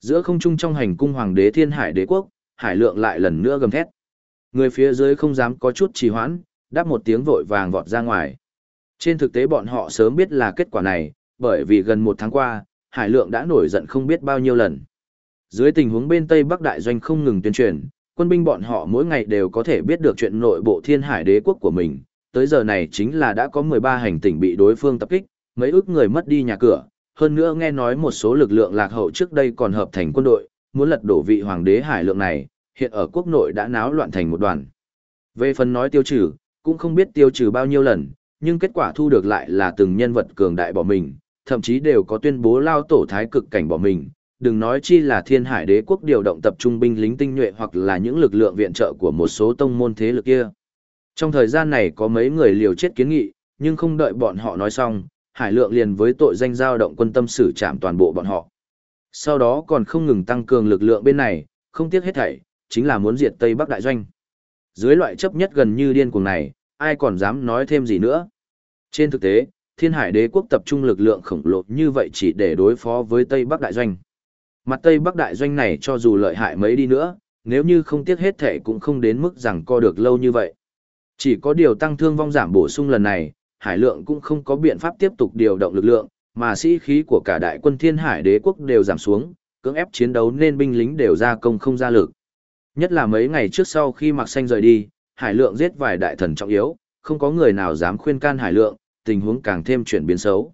Giữa không trung trong hành cung hoàng đế thiên hải đế quốc, hải lượng lại lần nữa gầm thét. Người phía dưới không dám có chút trì hoãn, đáp một tiếng vội vàng vọt ra ngoài. Trên thực tế bọn họ sớm biết là kết quả này, bởi vì gần một tháng qua, hải lượng đã nổi giận không biết bao nhiêu lần. Dưới tình huống bên Tây Bắc Đại Doanh không ngừng tuyên truyền, quân binh bọn họ mỗi ngày đều có thể biết được chuyện nội bộ thiên hải đế quốc của mình. Tới giờ này chính là đã có 13 hành tỉnh bị đối phương tập kích, mấy ước người mất đi nhà cửa, hơn nữa nghe nói một số lực lượng lạc hậu trước đây còn hợp thành quân đội, muốn lật đổ vị hoàng đế hải lượng này, hiện ở quốc nội đã náo loạn thành một đoàn. Về phần nói tiêu trừ, cũng không biết tiêu trừ bao nhiêu lần, nhưng kết quả thu được lại là từng nhân vật cường đại bỏ mình, thậm chí đều có tuyên bố lao tổ thái cực cảnh bỏ mình, đừng nói chi là thiên hải đế quốc điều động tập trung binh lính tinh nhuệ hoặc là những lực lượng viện trợ của một số tông môn thế lực kia. Trong thời gian này có mấy người liều chết kiến nghị, nhưng không đợi bọn họ nói xong, hải lượng liền với tội danh giao động quân tâm xử trảm toàn bộ bọn họ. Sau đó còn không ngừng tăng cường lực lượng bên này, không tiếc hết thảy, chính là muốn diệt Tây Bắc đại doanh. Dưới loại chấp nhất gần như điên cuồng này, ai còn dám nói thêm gì nữa. Trên thực tế, thiên hải đế quốc tập trung lực lượng khổng lồ như vậy chỉ để đối phó với Tây Bắc đại doanh. Mặt Tây Bắc đại doanh này cho dù lợi hại mấy đi nữa, nếu như không tiếc hết thể cũng không đến mức rằng co được lâu như vậy. Chỉ có điều tăng thương vong giảm bổ sung lần này, hải lượng cũng không có biện pháp tiếp tục điều động lực lượng, mà sĩ khí của cả đại quân thiên hải đế quốc đều giảm xuống, cưỡng ép chiến đấu nên binh lính đều ra công không ra lực. Nhất là mấy ngày trước sau khi mặc xanh rời đi, hải lượng giết vài đại thần trọng yếu, không có người nào dám khuyên can hải lượng, tình huống càng thêm chuyển biến xấu.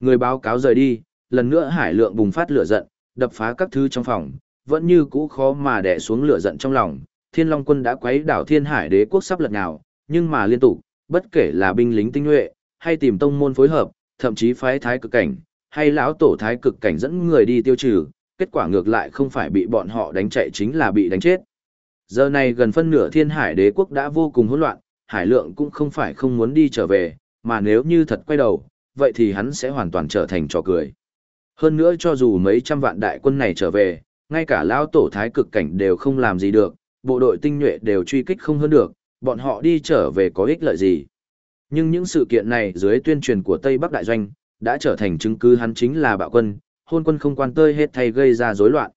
Người báo cáo rời đi, lần nữa hải lượng bùng phát lửa giận, đập phá các thứ trong phòng, vẫn như cũ khó mà đè xuống lửa giận trong lòng. Thiên Long quân đã quấy đảo Thiên Hải đế quốc sắp lật nào, nhưng mà liên tục, bất kể là binh lính tinh nhuệ, hay tìm tông môn phối hợp, thậm chí phái thái cực cảnh, hay lão tổ thái cực cảnh dẫn người đi tiêu trừ, kết quả ngược lại không phải bị bọn họ đánh chạy chính là bị đánh chết. Giờ này gần phân nửa thiên hải đế quốc đã vô cùng hỗn loạn, hải lượng cũng không phải không muốn đi trở về, mà nếu như thật quay đầu, vậy thì hắn sẽ hoàn toàn trở thành trò cười. Hơn nữa cho dù mấy trăm vạn đại quân này trở về, ngay cả lão tổ thái cực cảnh đều không làm gì được, bộ đội tinh nhuệ đều truy kích không hơn được, bọn họ đi trở về có ích lợi gì. Nhưng những sự kiện này dưới tuyên truyền của Tây Bắc Đại Doanh, đã trở thành chứng cứ hắn chính là bạo quân, hôn quân không quan tơi hết thay gây ra rối loạn.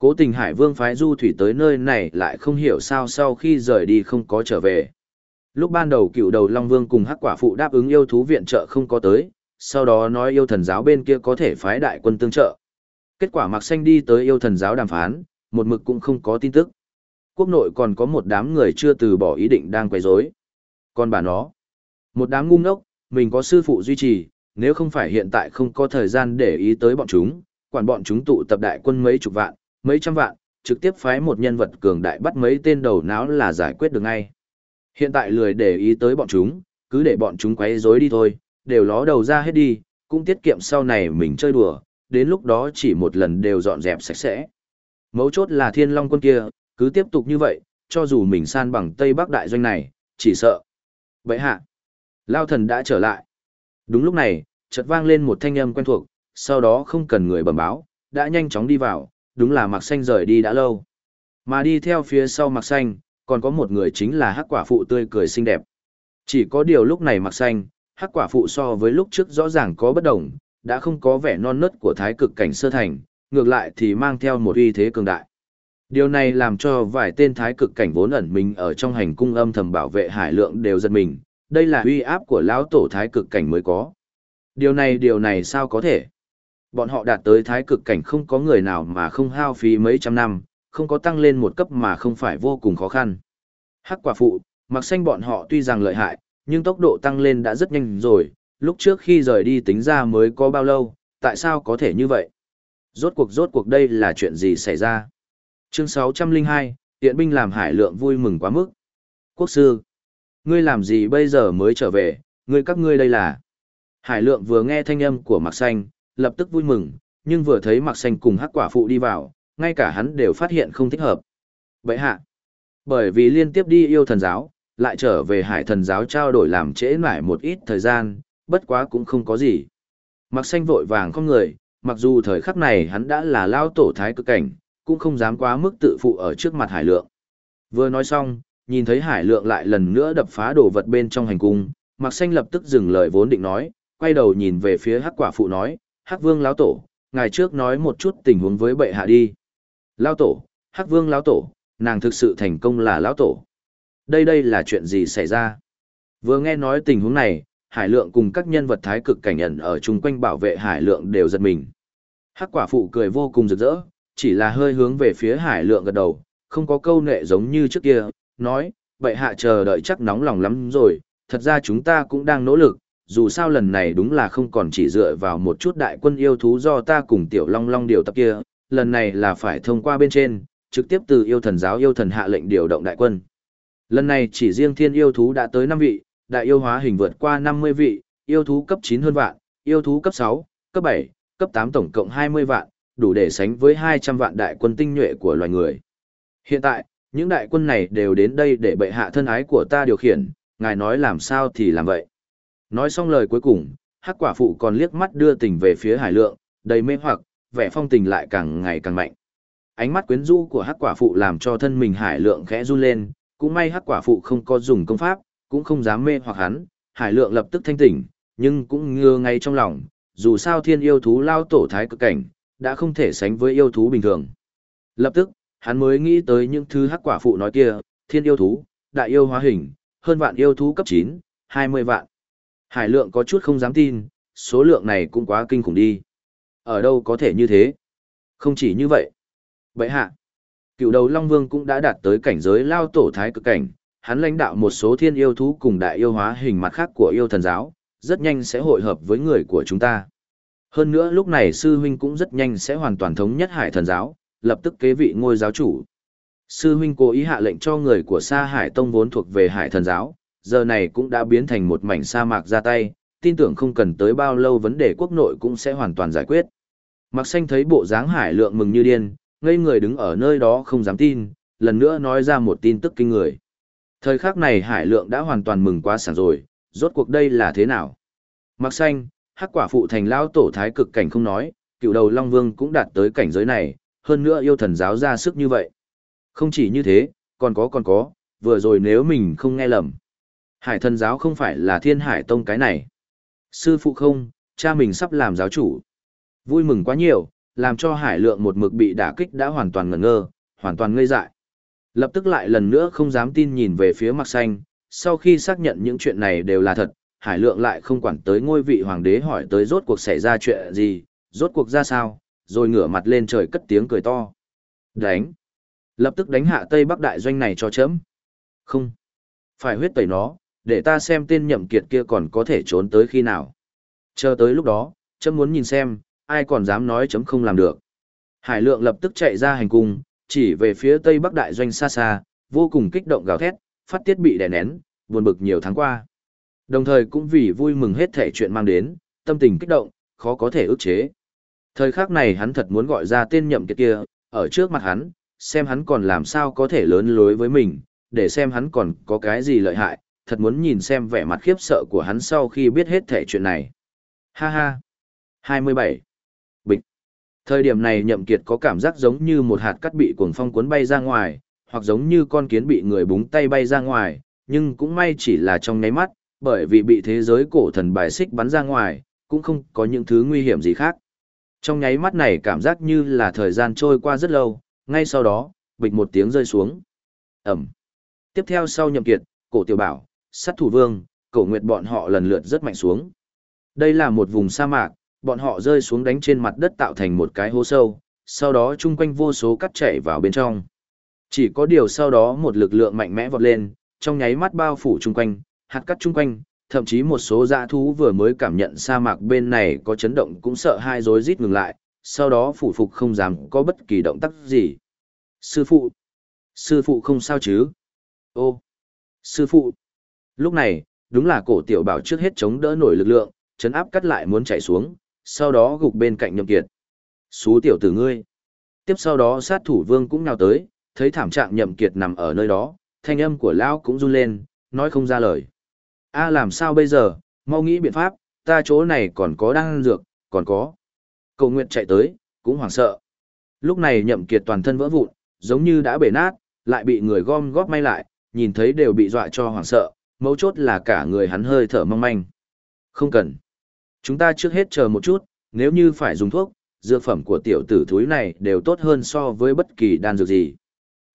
Cố tình Hải Vương phái du thủy tới nơi này lại không hiểu sao sau khi rời đi không có trở về. Lúc ban đầu cựu đầu Long Vương cùng hắc quả phụ đáp ứng yêu thú viện trợ không có tới, sau đó nói yêu thần giáo bên kia có thể phái đại quân tương trợ. Kết quả mặc xanh đi tới yêu thần giáo đàm phán, một mực cũng không có tin tức. Quốc nội còn có một đám người chưa từ bỏ ý định đang quấy rối. Còn bà nó, một đám ngu ngốc, mình có sư phụ duy trì, nếu không phải hiện tại không có thời gian để ý tới bọn chúng, quản bọn chúng tụ tập đại quân mấy chục vạn, mấy trăm vạn, trực tiếp phái một nhân vật cường đại bắt mấy tên đầu não là giải quyết được ngay. Hiện tại lười để ý tới bọn chúng, cứ để bọn chúng quấy rối đi thôi, đều ló đầu ra hết đi, cũng tiết kiệm sau này mình chơi đùa, đến lúc đó chỉ một lần đều dọn dẹp sạch sẽ. Mấu chốt là thiên long quân kia, cứ tiếp tục như vậy, cho dù mình san bằng Tây Bắc đại doanh này, chỉ sợ. Vậy hạ, Lao thần đã trở lại. Đúng lúc này, chợt vang lên một thanh âm quen thuộc, sau đó không cần người bẩm báo, đã nhanh chóng đi vào, đúng là mặc Xanh rời đi đã lâu. Mà đi theo phía sau mặc Xanh, còn có một người chính là hắc quả phụ tươi cười xinh đẹp. Chỉ có điều lúc này mặc Xanh, hắc quả phụ so với lúc trước rõ ràng có bất đồng, đã không có vẻ non nớt của thái cực cảnh sơ thành, ngược lại thì mang theo một uy thế cường đại. Điều này làm cho vài tên thái cực cảnh vốn ẩn mình ở trong hành cung âm thầm bảo vệ hải lượng đều giật mình, đây là uy áp của lão tổ thái cực cảnh mới có. Điều này điều này sao có thể? Bọn họ đạt tới thái cực cảnh không có người nào mà không hao phí mấy trăm năm, không có tăng lên một cấp mà không phải vô cùng khó khăn. Hắc quả phụ, mặc xanh bọn họ tuy rằng lợi hại, nhưng tốc độ tăng lên đã rất nhanh rồi, lúc trước khi rời đi tính ra mới có bao lâu, tại sao có thể như vậy? Rốt cuộc rốt cuộc đây là chuyện gì xảy ra? Chương 602, Tiện binh làm hải lượng vui mừng quá mức. Quốc sư, ngươi làm gì bây giờ mới trở về, ngươi các ngươi đây là. Hải lượng vừa nghe thanh âm của Mạc Xanh, lập tức vui mừng, nhưng vừa thấy Mạc Xanh cùng hắc quả phụ đi vào, ngay cả hắn đều phát hiện không thích hợp. Vậy hạ, bởi vì liên tiếp đi yêu thần giáo, lại trở về hải thần giáo trao đổi làm trễ nải một ít thời gian, bất quá cũng không có gì. Mạc Xanh vội vàng không người, mặc dù thời khắc này hắn đã là lao tổ thái cực cảnh, cũng không dám quá mức tự phụ ở trước mặt hải lượng. Vừa nói xong, nhìn thấy hải lượng lại lần nữa đập phá đồ vật bên trong hành cung, Mạc Xanh lập tức dừng lời vốn định nói, quay đầu nhìn về phía hắc quả phụ nói, hắc vương lão tổ, ngài trước nói một chút tình huống với bệ hạ đi. Lão tổ, hắc vương lão tổ, nàng thực sự thành công là lão tổ. Đây đây là chuyện gì xảy ra? Vừa nghe nói tình huống này, hải lượng cùng các nhân vật thái cực cảnh nhận ở chung quanh bảo vệ hải lượng đều giật mình. Hắc quả phụ cười vô cùng rực rỡ, chỉ là hơi hướng về phía hải lượng gật đầu, không có câu nệ giống như trước kia, nói, bệ hạ chờ đợi chắc nóng lòng lắm rồi, thật ra chúng ta cũng đang nỗ lực, dù sao lần này đúng là không còn chỉ dựa vào một chút đại quân yêu thú do ta cùng tiểu long long điều tập kia, lần này là phải thông qua bên trên, trực tiếp từ yêu thần giáo yêu thần hạ lệnh điều động đại quân. Lần này chỉ riêng thiên yêu thú đã tới 5 vị, đại yêu hóa hình vượt qua 50 vị, yêu thú cấp 9 hơn vạn, yêu thú cấp 6, cấp 7, cấp 8 tổng cộng 20 vạn, đủ để sánh với 200 vạn đại quân tinh nhuệ của loài người. Hiện tại, những đại quân này đều đến đây để bệ hạ thân ái của ta điều khiển, ngài nói làm sao thì làm vậy. Nói xong lời cuối cùng, hắc quả phụ còn liếc mắt đưa tình về phía hải lượng, đầy mê hoặc, vẻ phong tình lại càng ngày càng mạnh. Ánh mắt quyến rũ của hắc quả phụ làm cho thân mình hải lượng khẽ run lên, cũng may hắc quả phụ không có dùng công pháp, cũng không dám mê hoặc hắn, hải lượng lập tức thanh tỉnh, nhưng cũng ngơ ngay trong lòng, dù sao thiên yêu thú lao tổ thái cực cảnh, đã không thể sánh với yêu thú bình thường. Lập tức, hắn mới nghĩ tới những thứ hắc quả phụ nói kia, thiên yêu thú, đại yêu hóa hình, hơn vạn yêu thú cấp 9, 20 vạn. Hải lượng có chút không dám tin, số lượng này cũng quá kinh khủng đi. Ở đâu có thể như thế? Không chỉ như vậy. Vậy hạ, cựu đầu Long Vương cũng đã đạt tới cảnh giới lao tổ thái cực cảnh, hắn lãnh đạo một số thiên yêu thú cùng đại yêu hóa hình mặt khác của yêu thần giáo, rất nhanh sẽ hội hợp với người của chúng ta. Hơn nữa lúc này sư huynh cũng rất nhanh sẽ hoàn toàn thống nhất hải thần giáo, lập tức kế vị ngôi giáo chủ. Sư huynh cố ý hạ lệnh cho người của Sa Hải Tông vốn thuộc về Hải Thần Giáo, giờ này cũng đã biến thành một mảnh sa mạc ra tay, tin tưởng không cần tới bao lâu vấn đề quốc nội cũng sẽ hoàn toàn giải quyết. Mặc xanh thấy bộ dáng Hải Lượng mừng như điên, ngây người đứng ở nơi đó không dám tin, lần nữa nói ra một tin tức kinh người. Thời khắc này Hải Lượng đã hoàn toàn mừng quá sảng rồi, rốt cuộc đây là thế nào? Mặc xanh, hắc quả phụ thành lao tổ thái cực cảnh không nói, cựu đầu Long Vương cũng đạt tới cảnh giới này, hơn nữa yêu thần giáo ra sức như vậy. Không chỉ như thế, còn có còn có, vừa rồi nếu mình không nghe lầm. Hải thần giáo không phải là thiên hải tông cái này. Sư phụ không, cha mình sắp làm giáo chủ. Vui mừng quá nhiều, làm cho hải lượng một mực bị đả kích đã hoàn toàn ngẩn ngơ, hoàn toàn ngây dại. Lập tức lại lần nữa không dám tin nhìn về phía mặt xanh, sau khi xác nhận những chuyện này đều là thật, hải lượng lại không quản tới ngôi vị hoàng đế hỏi tới rốt cuộc xảy ra chuyện gì, rốt cuộc ra sao, rồi ngửa mặt lên trời cất tiếng cười to. Đánh! Lập tức đánh hạ Tây Bắc đại doanh này cho chấm. Không. Phải huyết tẩy nó, để ta xem tên nhậm kiệt kia còn có thể trốn tới khi nào. Chờ tới lúc đó, chấm muốn nhìn xem, ai còn dám nói chấm không làm được. Hải lượng lập tức chạy ra hành cung, chỉ về phía Tây Bắc đại doanh xa xa, vô cùng kích động gào thét, phát tiết bị đè nén, buồn bực nhiều tháng qua. Đồng thời cũng vì vui mừng hết thể chuyện mang đến, tâm tình kích động, khó có thể ức chế. Thời khắc này hắn thật muốn gọi ra tên nhậm kiệt kia, ở trước mặt hắn, xem hắn còn làm sao có thể lớn lối với mình, để xem hắn còn có cái gì lợi hại, thật muốn nhìn xem vẻ mặt khiếp sợ của hắn sau khi biết hết thể chuyện này. Ha ha. 27. Bịch. Thời điểm này nhậm kiệt có cảm giác giống như một hạt cát bị cuồng phong cuốn bay ra ngoài, hoặc giống như con kiến bị người búng tay bay ra ngoài, nhưng cũng may chỉ là trong nháy mắt, bởi vì bị thế giới cổ thần bài xích bắn ra ngoài, cũng không có những thứ nguy hiểm gì khác. Trong nháy mắt này cảm giác như là thời gian trôi qua rất lâu, ngay sau đó, bịch một tiếng rơi xuống. Ẩm. Tiếp theo sau nhậm kiệt, cổ tiểu bảo, sát thủ vương, cổ nguyệt bọn họ lần lượt rất mạnh xuống. Đây là một vùng sa mạc, bọn họ rơi xuống đánh trên mặt đất tạo thành một cái hố sâu, sau đó chung quanh vô số cắt chảy vào bên trong. Chỉ có điều sau đó một lực lượng mạnh mẽ vọt lên, trong nháy mắt bao phủ chung quanh, hạt cắt chung quanh, thậm chí một số dã thú vừa mới cảm nhận sa mạc bên này có chấn động cũng sợ hai rối rít ngừng lại, sau đó phủ phục không dám có bất kỳ động tác gì. Sư phụ! Sư phụ không sao chứ? Ô! Sư phụ! Lúc này, đúng là cổ tiểu bảo trước hết chống đỡ nổi lực lượng, chấn áp cắt lại muốn chạy xuống, sau đó gục bên cạnh nhậm kiệt. Xú tiểu tử ngươi! Tiếp sau đó sát thủ vương cũng nhào tới, thấy thảm trạng nhậm kiệt nằm ở nơi đó, thanh âm của lão cũng run lên, nói không ra lời. A làm sao bây giờ, mau nghĩ biện pháp, ta chỗ này còn có đan dược, còn có. Cầu nguyện chạy tới, cũng hoảng sợ. Lúc này nhậm kiệt toàn thân vỡ vụn, giống như đã bể nát, lại bị người gom góp may lại, nhìn thấy đều bị dọa cho hoảng sợ, mấu chốt là cả người hắn hơi thở mong manh. Không cần. Chúng ta trước hết chờ một chút, nếu như phải dùng thuốc, dược phẩm của tiểu tử thúi này đều tốt hơn so với bất kỳ đan dược gì.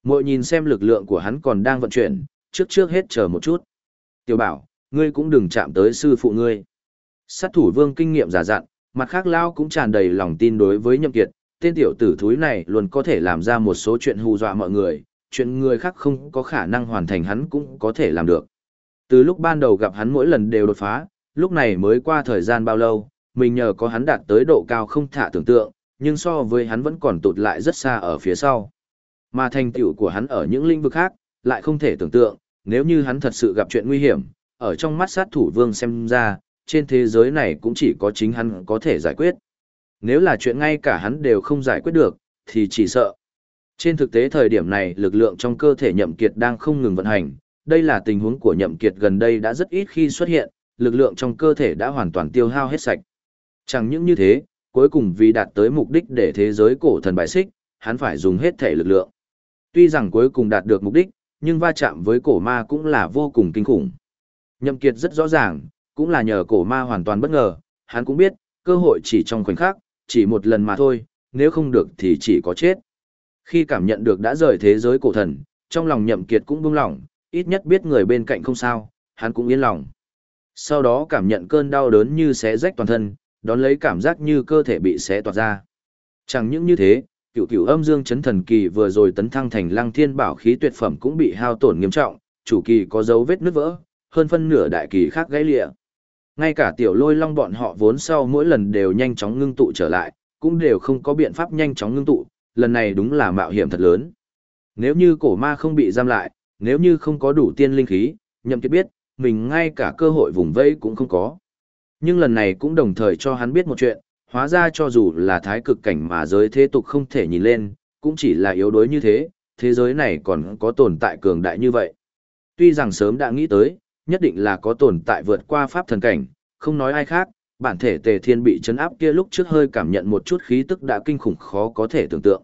Mội nhìn xem lực lượng của hắn còn đang vận chuyển, trước trước hết chờ một chút. Tiểu bảo, ngươi cũng đừng chạm tới sư phụ ngươi. Sát thủ vương kinh nghiệm giả dặn, mặt khác Lao cũng tràn đầy lòng tin đối với nhậm kiệt, tên tiểu tử thúi này luôn có thể làm ra một số chuyện hù dọa mọi người, chuyện người khác không có khả năng hoàn thành hắn cũng có thể làm được. Từ lúc ban đầu gặp hắn mỗi lần đều đột phá, lúc này mới qua thời gian bao lâu, mình nhờ có hắn đạt tới độ cao không thả tưởng tượng, nhưng so với hắn vẫn còn tụt lại rất xa ở phía sau. Mà thành tựu của hắn ở những lĩnh vực khác, lại không thể tưởng tượng, nếu như hắn thật sự gặp chuyện nguy hiểm, ở trong mắt sát thủ vương xem ra, trên thế giới này cũng chỉ có chính hắn có thể giải quyết. Nếu là chuyện ngay cả hắn đều không giải quyết được, thì chỉ sợ. Trên thực tế thời điểm này lực lượng trong cơ thể nhậm kiệt đang không ngừng vận hành, đây là tình huống của nhậm kiệt gần đây đã rất ít khi xuất hiện, lực lượng trong cơ thể đã hoàn toàn tiêu hao hết sạch. Chẳng những như thế, cuối cùng vì đạt tới mục đích để thế giới cổ thần bại xích, hắn phải dùng hết thể lực lượng. Tuy rằng cuối cùng đạt được mục đích, nhưng va chạm với cổ ma cũng là vô cùng kinh khủng. Nhậm Kiệt rất rõ ràng, cũng là nhờ cổ ma hoàn toàn bất ngờ, hắn cũng biết, cơ hội chỉ trong khoảnh khắc, chỉ một lần mà thôi, nếu không được thì chỉ có chết. Khi cảm nhận được đã rời thế giới cổ thần, trong lòng nhậm kiệt cũng buông lỏng, ít nhất biết người bên cạnh không sao, hắn cũng yên lòng. Sau đó cảm nhận cơn đau đớn như xé rách toàn thân, đón lấy cảm giác như cơ thể bị xé toạc ra. Chẳng những như thế, cựu cựu âm dương chấn thần kỳ vừa rồi tấn thăng thành lăng thiên bảo khí tuyệt phẩm cũng bị hao tổn nghiêm trọng, chủ kỳ có dấu vết nứt vỡ, hơn phân nửa đại kỳ khác gãy lịa. Ngay cả tiểu lôi long bọn họ vốn sau mỗi lần đều nhanh chóng ngưng tụ trở lại, cũng đều không có biện pháp nhanh chóng ngưng tụ, lần này đúng là mạo hiểm thật lớn. Nếu như cổ ma không bị giam lại, nếu như không có đủ tiên linh khí, nhậm kiệt biết, mình ngay cả cơ hội vùng vây cũng không có. Nhưng lần này cũng đồng thời cho hắn biết một chuyện, hóa ra cho dù là thái cực cảnh mà giới thế tục không thể nhìn lên, cũng chỉ là yếu đuối như thế, thế giới này còn có tồn tại cường đại như vậy. Tuy rằng sớm đã nghĩ tới, nhất định là có tồn tại vượt qua pháp thần cảnh, không nói ai khác, bản thể tề thiên bị chấn áp kia lúc trước hơi cảm nhận một chút khí tức đã kinh khủng khó có thể tưởng tượng.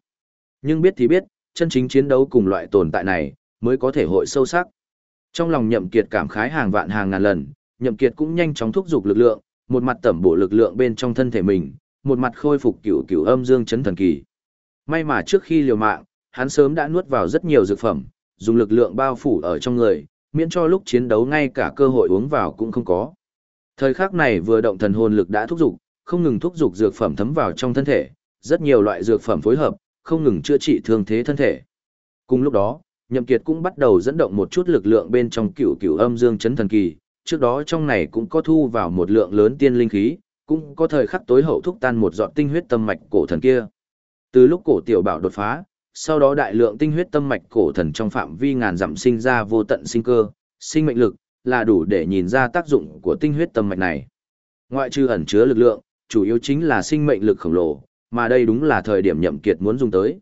Nhưng biết thì biết, chân chính chiến đấu cùng loại tồn tại này, mới có thể hội sâu sắc. Trong lòng nhậm kiệt cảm khái hàng vạn hàng ngàn lần, nhậm kiệt cũng nhanh chóng thúc giục lực lượng, một mặt tẩm bổ lực lượng bên trong thân thể mình, một mặt khôi phục cửu cửu âm dương chấn thần kỳ. May mà trước khi liều mạng, hắn sớm đã nuốt vào rất nhiều dược phẩm, dùng lực lượng bao phủ ở trong người, miễn cho lúc chiến đấu ngay cả cơ hội uống vào cũng không có. Thời khắc này vừa động thần hồn lực đã thúc giục, không ngừng thúc giục dược phẩm thấm vào trong thân thể, rất nhiều loại dược phẩm phối hợp, không ngừng chữa trị thương thế thân thể. Cùng lúc đó, Nhậm Kiệt cũng bắt đầu dẫn động một chút lực lượng bên trong cựu cựu âm dương chấn thần kỳ, trước đó trong này cũng có thu vào một lượng lớn tiên linh khí, cũng có thời khắc tối hậu thúc tan một giọt tinh huyết tâm mạch cổ thần kia. Từ lúc cổ tiểu bảo đột phá, sau đó đại lượng tinh huyết tâm mạch cổ thần trong phạm vi ngàn dặm sinh ra vô tận sinh cơ, sinh mệnh lực, là đủ để nhìn ra tác dụng của tinh huyết tâm mạch này. Ngoại trừ ẩn chứa lực lượng, chủ yếu chính là sinh mệnh lực khổng lồ, mà đây đúng là thời điểm nhậm kiệt muốn dùng tới.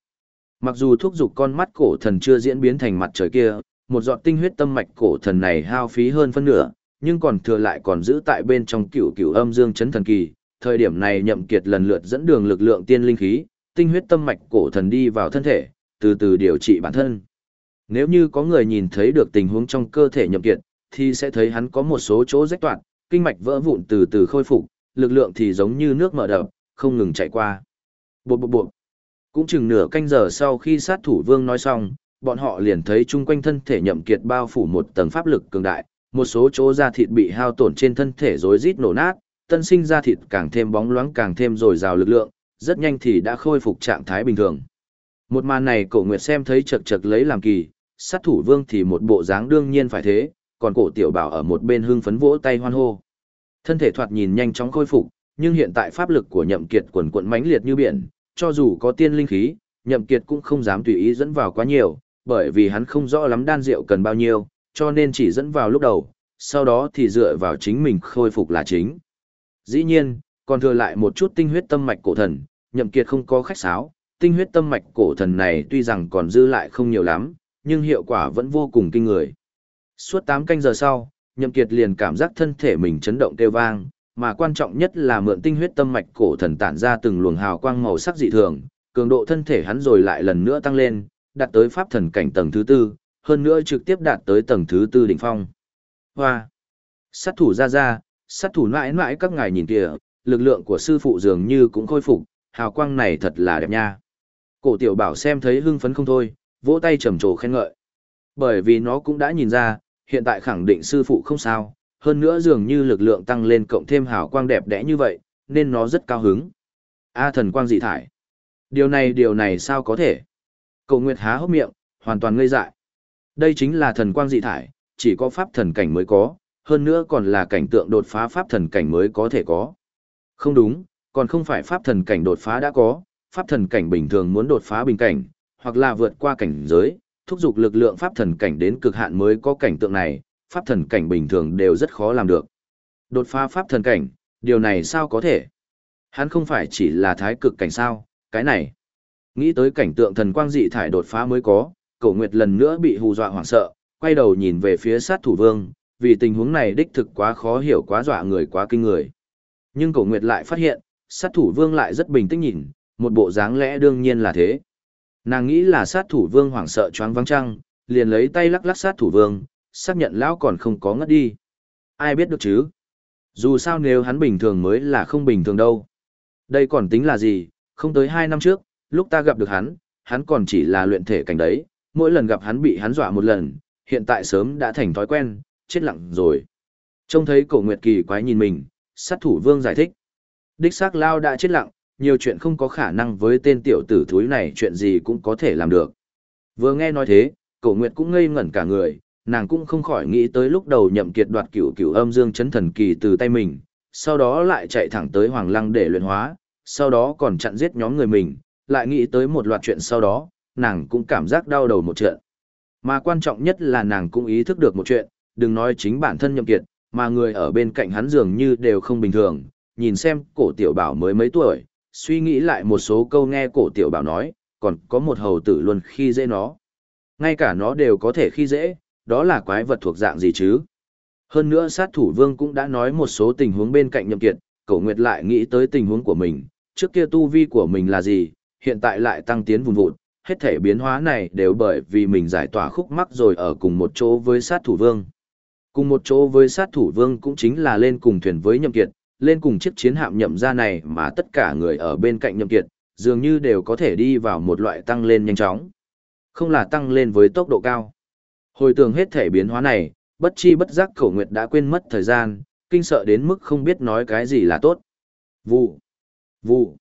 Mặc dù thúc dục con mắt cổ thần chưa diễn biến thành mặt trời kia, một giọt tinh huyết tâm mạch cổ thần này hao phí hơn phân nửa, nhưng còn thừa lại còn giữ tại bên trong cựu cựu âm dương chấn thần kỳ. Thời điểm này nhậm kiệt lần lượt dẫn đường lực lượng tiên linh khí, tinh huyết tâm mạch cổ thần đi vào thân thể, từ từ điều trị bản thân. Nếu như có người nhìn thấy được tình huống trong cơ thể nhậm kiệt, thì sẽ thấy hắn có một số chỗ rách toạc, kinh mạch vỡ vụn từ từ khôi phục, lực lượng thì giống như nước mở đập, không ngừng chảy qua. Bộ bộ bộ. Cũng chừng nửa canh giờ sau khi sát thủ vương nói xong, bọn họ liền thấy chung quanh thân thể nhậm kiệt bao phủ một tầng pháp lực cường đại, một số chỗ da thịt bị hao tổn trên thân thể rối rít nổ nát, tân sinh da thịt càng thêm bóng loáng càng thêm dồi dào lực lượng, rất nhanh thì đã khôi phục trạng thái bình thường. Một màn này cổ nguyệt xem thấy chật chật lấy làm kỳ, sát thủ vương thì một bộ dáng đương nhiên phải thế, còn cổ tiểu bảo ở một bên hưng phấn vỗ tay hoan hô. Thân thể thoạt nhìn nhanh chóng khôi phục, nhưng hiện tại pháp lực của nhậm kiệt quần quận mãnh liệt như biển, cho dù có tiên linh khí, nhậm kiệt cũng không dám tùy ý dẫn vào quá nhiều, bởi vì hắn không rõ lắm đan rượu cần bao nhiêu, cho nên chỉ dẫn vào lúc đầu, sau đó thì dựa vào chính mình khôi phục là chính. Dĩ nhiên, còn thừa lại một chút tinh huyết tâm mạch cổ thần, nhậm kiệt không có khách sáo, tinh huyết tâm mạch cổ thần này tuy rằng còn dư lại không nhiều lắm, nhưng hiệu quả vẫn vô cùng kinh người. Suốt 8 canh giờ sau, nhậm kiệt liền cảm giác thân thể mình chấn động kêu vang, mà quan trọng nhất là mượn tinh huyết tâm mạch cổ thần tản ra từng luồng hào quang màu sắc dị thường, cường độ thân thể hắn rồi lại lần nữa tăng lên, đạt tới pháp thần cảnh tầng thứ tư, hơn nữa trực tiếp đạt tới tầng thứ tư đỉnh phong. Hoa! Sát thủ ra ra, sát thủ mãi mãi các ngài nhìn kìa, lực lượng của sư phụ dường như cũng khôi phục, hào quang này thật là đẹp nha. Cổ tiểu bảo xem thấy hưng phấn không thôi, vỗ tay trầm trồ khen ngợi. Bởi vì nó cũng đã nhìn ra, hiện tại khẳng định sư phụ không sao, hơn nữa dường như lực lượng tăng lên cộng thêm hào quang đẹp đẽ như vậy, nên nó rất cao hứng. A thần quang dị thải. Điều này điều này sao có thể? Cậu Nguyệt há hốc miệng, hoàn toàn ngây dại. Đây chính là thần quang dị thải, chỉ có pháp thần cảnh mới có, hơn nữa còn là cảnh tượng đột phá pháp thần cảnh mới có thể có. Không đúng, còn không phải pháp thần cảnh đột phá đã có, pháp thần cảnh bình thường muốn đột phá bình cảnh, hoặc là vượt qua cảnh giới, thúc giục lực lượng pháp thần cảnh đến cực hạn mới có cảnh tượng này, pháp thần cảnh bình thường đều rất khó làm được. Đột phá pháp thần cảnh, điều này sao có thể? Hắn không phải chỉ là thái cực cảnh sao, cái này. Nghĩ tới cảnh tượng thần quang dị thải đột phá mới có, cổ nguyệt lần nữa bị hù dọa hoảng sợ, quay đầu nhìn về phía sát thủ vương, vì tình huống này đích thực quá khó hiểu quá dọa người quá kinh người. Nhưng cổ nguyệt lại phát hiện, sát thủ vương lại rất bình tĩnh nhìn, một bộ dáng lẽ đương nhiên là thế. Nàng nghĩ là sát thủ vương hoảng sợ choáng vắng trăng, liền lấy tay lắc lắc sát thủ vương, xác nhận lão còn không có ngất đi. Ai biết được chứ? Dù sao nếu hắn bình thường mới là không bình thường đâu. Đây còn tính là gì, không tới hai năm trước, lúc ta gặp được hắn, hắn còn chỉ là luyện thể cảnh đấy, mỗi lần gặp hắn bị hắn dọa một lần, hiện tại sớm đã thành thói quen, chết lặng rồi. Trông thấy cổ nguyệt kỳ quái nhìn mình, sát thủ vương giải thích. Đích xác lao đã chết lặng, nhiều chuyện không có khả năng với tên tiểu tử thúi này chuyện gì cũng có thể làm được. Vừa nghe nói thế, cổ nguyệt cũng ngây ngẩn cả người, nàng cũng không khỏi nghĩ tới lúc đầu nhậm kiệt đoạt cửu cửu âm dương chấn thần kỳ từ tay mình, sau đó lại chạy thẳng tới hoàng lăng để luyện hóa, sau đó còn chặn giết nhóm người mình, lại nghĩ tới một loạt chuyện sau đó, nàng cũng cảm giác đau đầu một trận. Mà quan trọng nhất là nàng cũng ý thức được một chuyện, đừng nói chính bản thân nhậm kiệt, mà người ở bên cạnh hắn dường như đều không bình thường, nhìn xem cổ tiểu bảo mới mấy tuổi, suy nghĩ lại một số câu nghe cổ tiểu bảo nói, còn có một hầu tử luôn khi dễ nó. Ngay cả nó đều có thể khi dễ, đó là quái vật thuộc dạng gì chứ? Hơn nữa sát thủ vương cũng đã nói một số tình huống bên cạnh nhậm kiệt, cổ nguyệt lại nghĩ tới tình huống của mình, trước kia tu vi của mình là gì, hiện tại lại tăng tiến vùn vụt, hết thể biến hóa này đều bởi vì mình giải tỏa khúc mắc rồi ở cùng một chỗ với sát thủ vương. Cùng một chỗ với sát thủ vương cũng chính là lên cùng thuyền với nhậm kiệt, lên cùng chiếc chiến hạm nhậm ra này mà tất cả người ở bên cạnh nhậm kiệt, dường như đều có thể đi vào một loại tăng lên nhanh chóng. Không là tăng lên với tốc độ cao. Hồi tưởng hết thể biến hóa này, bất chi bất giác khẩu nguyệt đã quên mất thời gian, kinh sợ đến mức không biết nói cái gì là tốt. Vụ, vụ.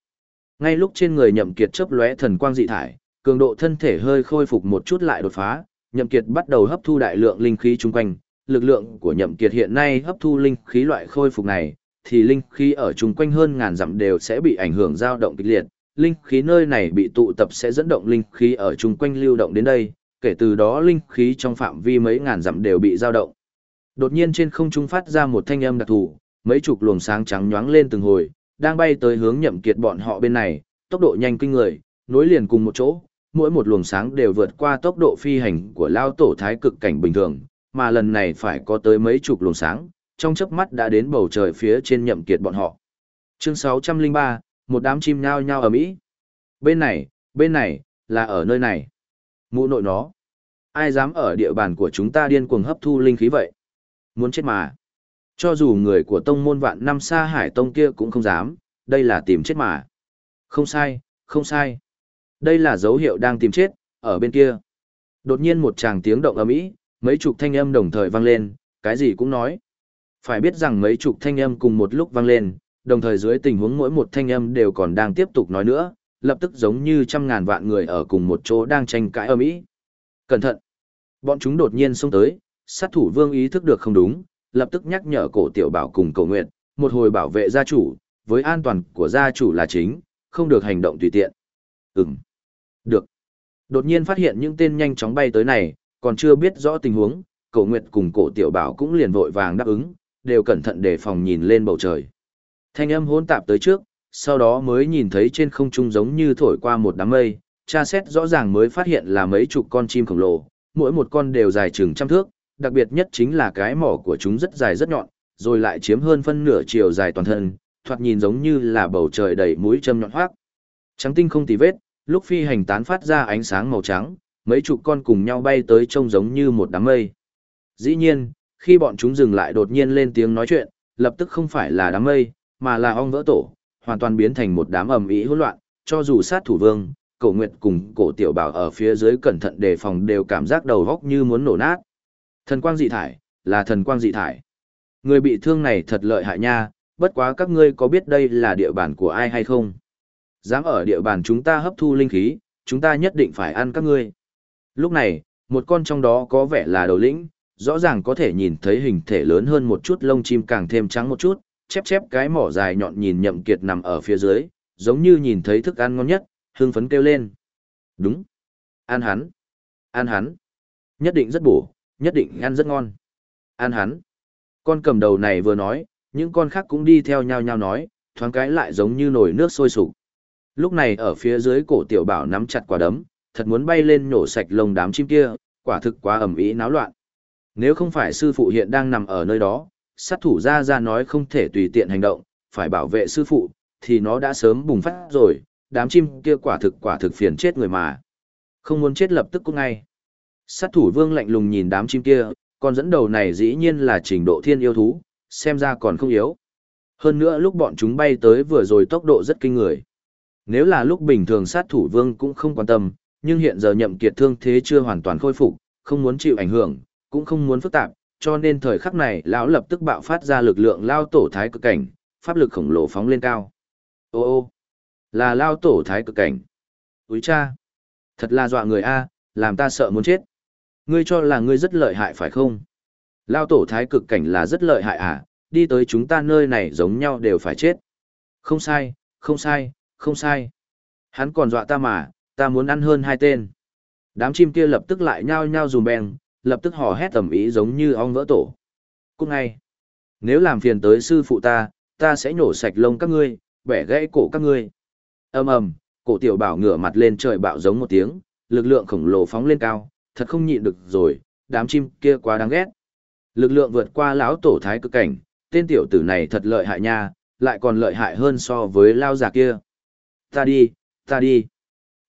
Ngay lúc trên người nhậm kiệt chớp lóe thần quang dị thải, cường độ thân thể hơi khôi phục một chút lại đột phá, nhậm kiệt bắt đầu hấp thu đại lượng linh khí chung quanh. Lực lượng của nhậm kiệt hiện nay hấp thu linh khí loại khôi phục này, thì linh khí ở chung quanh hơn ngàn dặm đều sẽ bị ảnh hưởng dao động kịch liệt. Linh khí nơi này bị tụ tập sẽ dẫn động linh khí ở chung quanh lưu động đến đây, kể từ đó linh khí trong phạm vi mấy ngàn dặm đều bị dao động. Đột nhiên trên không trung phát ra một thanh âm đặc thù, mấy chục luồng sáng trắng nhoáng lên từng hồi, đang bay tới hướng nhậm kiệt bọn họ bên này, tốc độ nhanh kinh người, nối liền cùng một chỗ, mỗi một luồng sáng đều vượt qua tốc độ phi hành của lao tổ thái cực cảnh bình thường, mà lần này phải có tới mấy chục luồng sáng, trong chớp mắt đã đến bầu trời phía trên nhậm kiệt bọn họ. Chương 603, một đám chim nhao nhao ở Mỹ. Bên này, bên này, là ở nơi này. Mụ nội nó. Ai dám ở địa bàn của chúng ta điên cuồng hấp thu linh khí vậy? Muốn chết mà. Cho dù người của tông môn vạn năm xa hải tông kia cũng không dám, đây là tìm chết mà. Không sai, không sai. Đây là dấu hiệu đang tìm chết, ở bên kia. Đột nhiên một tràng tiếng động ầm ĩ, mấy chục thanh âm đồng thời vang lên, cái gì cũng nói. Phải biết rằng mấy chục thanh âm cùng một lúc vang lên, đồng thời dưới tình huống mỗi một thanh âm đều còn đang tiếp tục nói nữa, lập tức giống như trăm ngàn vạn người ở cùng một chỗ đang tranh cãi ở mỹ. Cẩn thận! Bọn chúng đột nhiên xông tới, sát thủ vương ý thức được không đúng, lập tức nhắc nhở cổ tiểu bảo cùng cầu nguyện, một hồi bảo vệ gia chủ, với an toàn của gia chủ là chính, không được hành động tùy tiện. Ừm. Được. Đột nhiên phát hiện những tên nhanh chóng bay tới này, còn chưa biết rõ tình huống, cầu nguyện cùng cổ tiểu bảo cũng liền vội vàng đáp ứng, đều cẩn thận để phòng nhìn lên bầu trời. Thanh âm hỗn tạp tới trước, sau đó mới nhìn thấy trên không trung giống như thổi qua một đám mây, tra xét rõ ràng mới phát hiện là mấy chục con chim khổng lồ, mỗi một con đều dài chừng trăm thước, đặc biệt nhất chính là cái mỏ của chúng rất dài rất nhọn, rồi lại chiếm hơn phân nửa chiều dài toàn thân, thoạt nhìn giống như là bầu trời đầy mũi châm nhọn hoác. Trắng tinh không tì vết, lúc phi hành tán phát ra ánh sáng màu trắng, mấy chục con cùng nhau bay tới trông giống như một đám mây. Dĩ nhiên, khi bọn chúng dừng lại đột nhiên lên tiếng nói chuyện, lập tức không phải là đám mây, mà là ong vỡ tổ, hoàn toàn biến thành một đám ầm ĩ hỗn loạn, cho dù sát thủ vương, cổ nguyệt cùng cổ tiểu bảo ở phía dưới cẩn thận đề phòng đều cảm giác đầu góc như muốn nổ nát. Thần quang dị thải, là thần quang dị thải. Người bị thương này thật lợi hại nha, bất quá các ngươi có biết đây là địa bàn của ai hay không? Dám ở địa bàn chúng ta hấp thu linh khí, chúng ta nhất định phải ăn các ngươi. Lúc này, một con trong đó có vẻ là đầu lĩnh, rõ ràng có thể nhìn thấy hình thể lớn hơn một chút lông chim càng thêm trắng một chút, chép chép cái mỏ dài nhọn nhìn nhậm kiệt nằm ở phía dưới, giống như nhìn thấy thức ăn ngon nhất, hương phấn kêu lên. Đúng. Ăn hắn. Ăn hắn. Nhất định rất bổ, nhất định ăn rất ngon. Ăn hắn. Con cầm đầu này vừa nói, những con khác cũng đi theo nhau nhau nói, thoáng cái lại giống như nồi nước sôi sục. Lúc này ở phía dưới cổ tiểu bảo nắm chặt quả đấm, thật muốn bay lên nhổ sạch lông đám chim kia, quả thực quá ẩm ý náo loạn. Nếu không phải sư phụ hiện đang nằm ở nơi đó, sát thủ ra ra nói không thể tùy tiện hành động, phải bảo vệ sư phụ, thì nó đã sớm bùng phát rồi, đám chim kia quả thực quả thực phiền chết người mà. Không muốn chết lập tức cũng ngay. Sát thủ vương lạnh lùng nhìn đám chim kia, con dẫn đầu này dĩ nhiên là trình độ thiên yêu thú, xem ra còn không yếu. Hơn nữa lúc bọn chúng bay tới vừa rồi tốc độ rất kinh người. Nếu là lúc bình thường sát thủ vương cũng không quan tâm, nhưng hiện giờ nhậm kiệt thương thế chưa hoàn toàn khôi phục, không muốn chịu ảnh hưởng, cũng không muốn phức tạp, cho nên thời khắc này lão lập tức bạo phát ra lực lượng lao tổ thái cực cảnh, pháp lực khổng lồ phóng lên cao. Ô ô, là lao tổ thái cực cảnh. Úi cha, thật là dọa người a, làm ta sợ muốn chết. Ngươi cho là ngươi rất lợi hại phải không? Lao tổ thái cực cảnh là rất lợi hại à, đi tới chúng ta nơi này giống nhau đều phải chết. Không sai, không sai, không sai. Hắn còn dọa ta mà, ta muốn ăn hơn hai tên. Đám chim kia lập tức lại nhao nhao dùm beng, lập tức hò hét tầm ý giống như ong vỡ tổ. Cút ngay. Nếu làm phiền tới sư phụ ta, ta sẽ nhổ sạch lông các ngươi, bẻ gãy cổ các ngươi. ầm ầm, cổ tiểu bảo ngửa mặt lên trời bạo giống một tiếng, lực lượng khổng lồ phóng lên cao, thật không nhịn được rồi, đám chim kia quá đáng ghét. Lực lượng vượt qua lão tổ thái cực cảnh, tên tiểu tử này thật lợi hại nha, lại còn lợi hại hơn so với lao già kia. Ta đi, ta đi.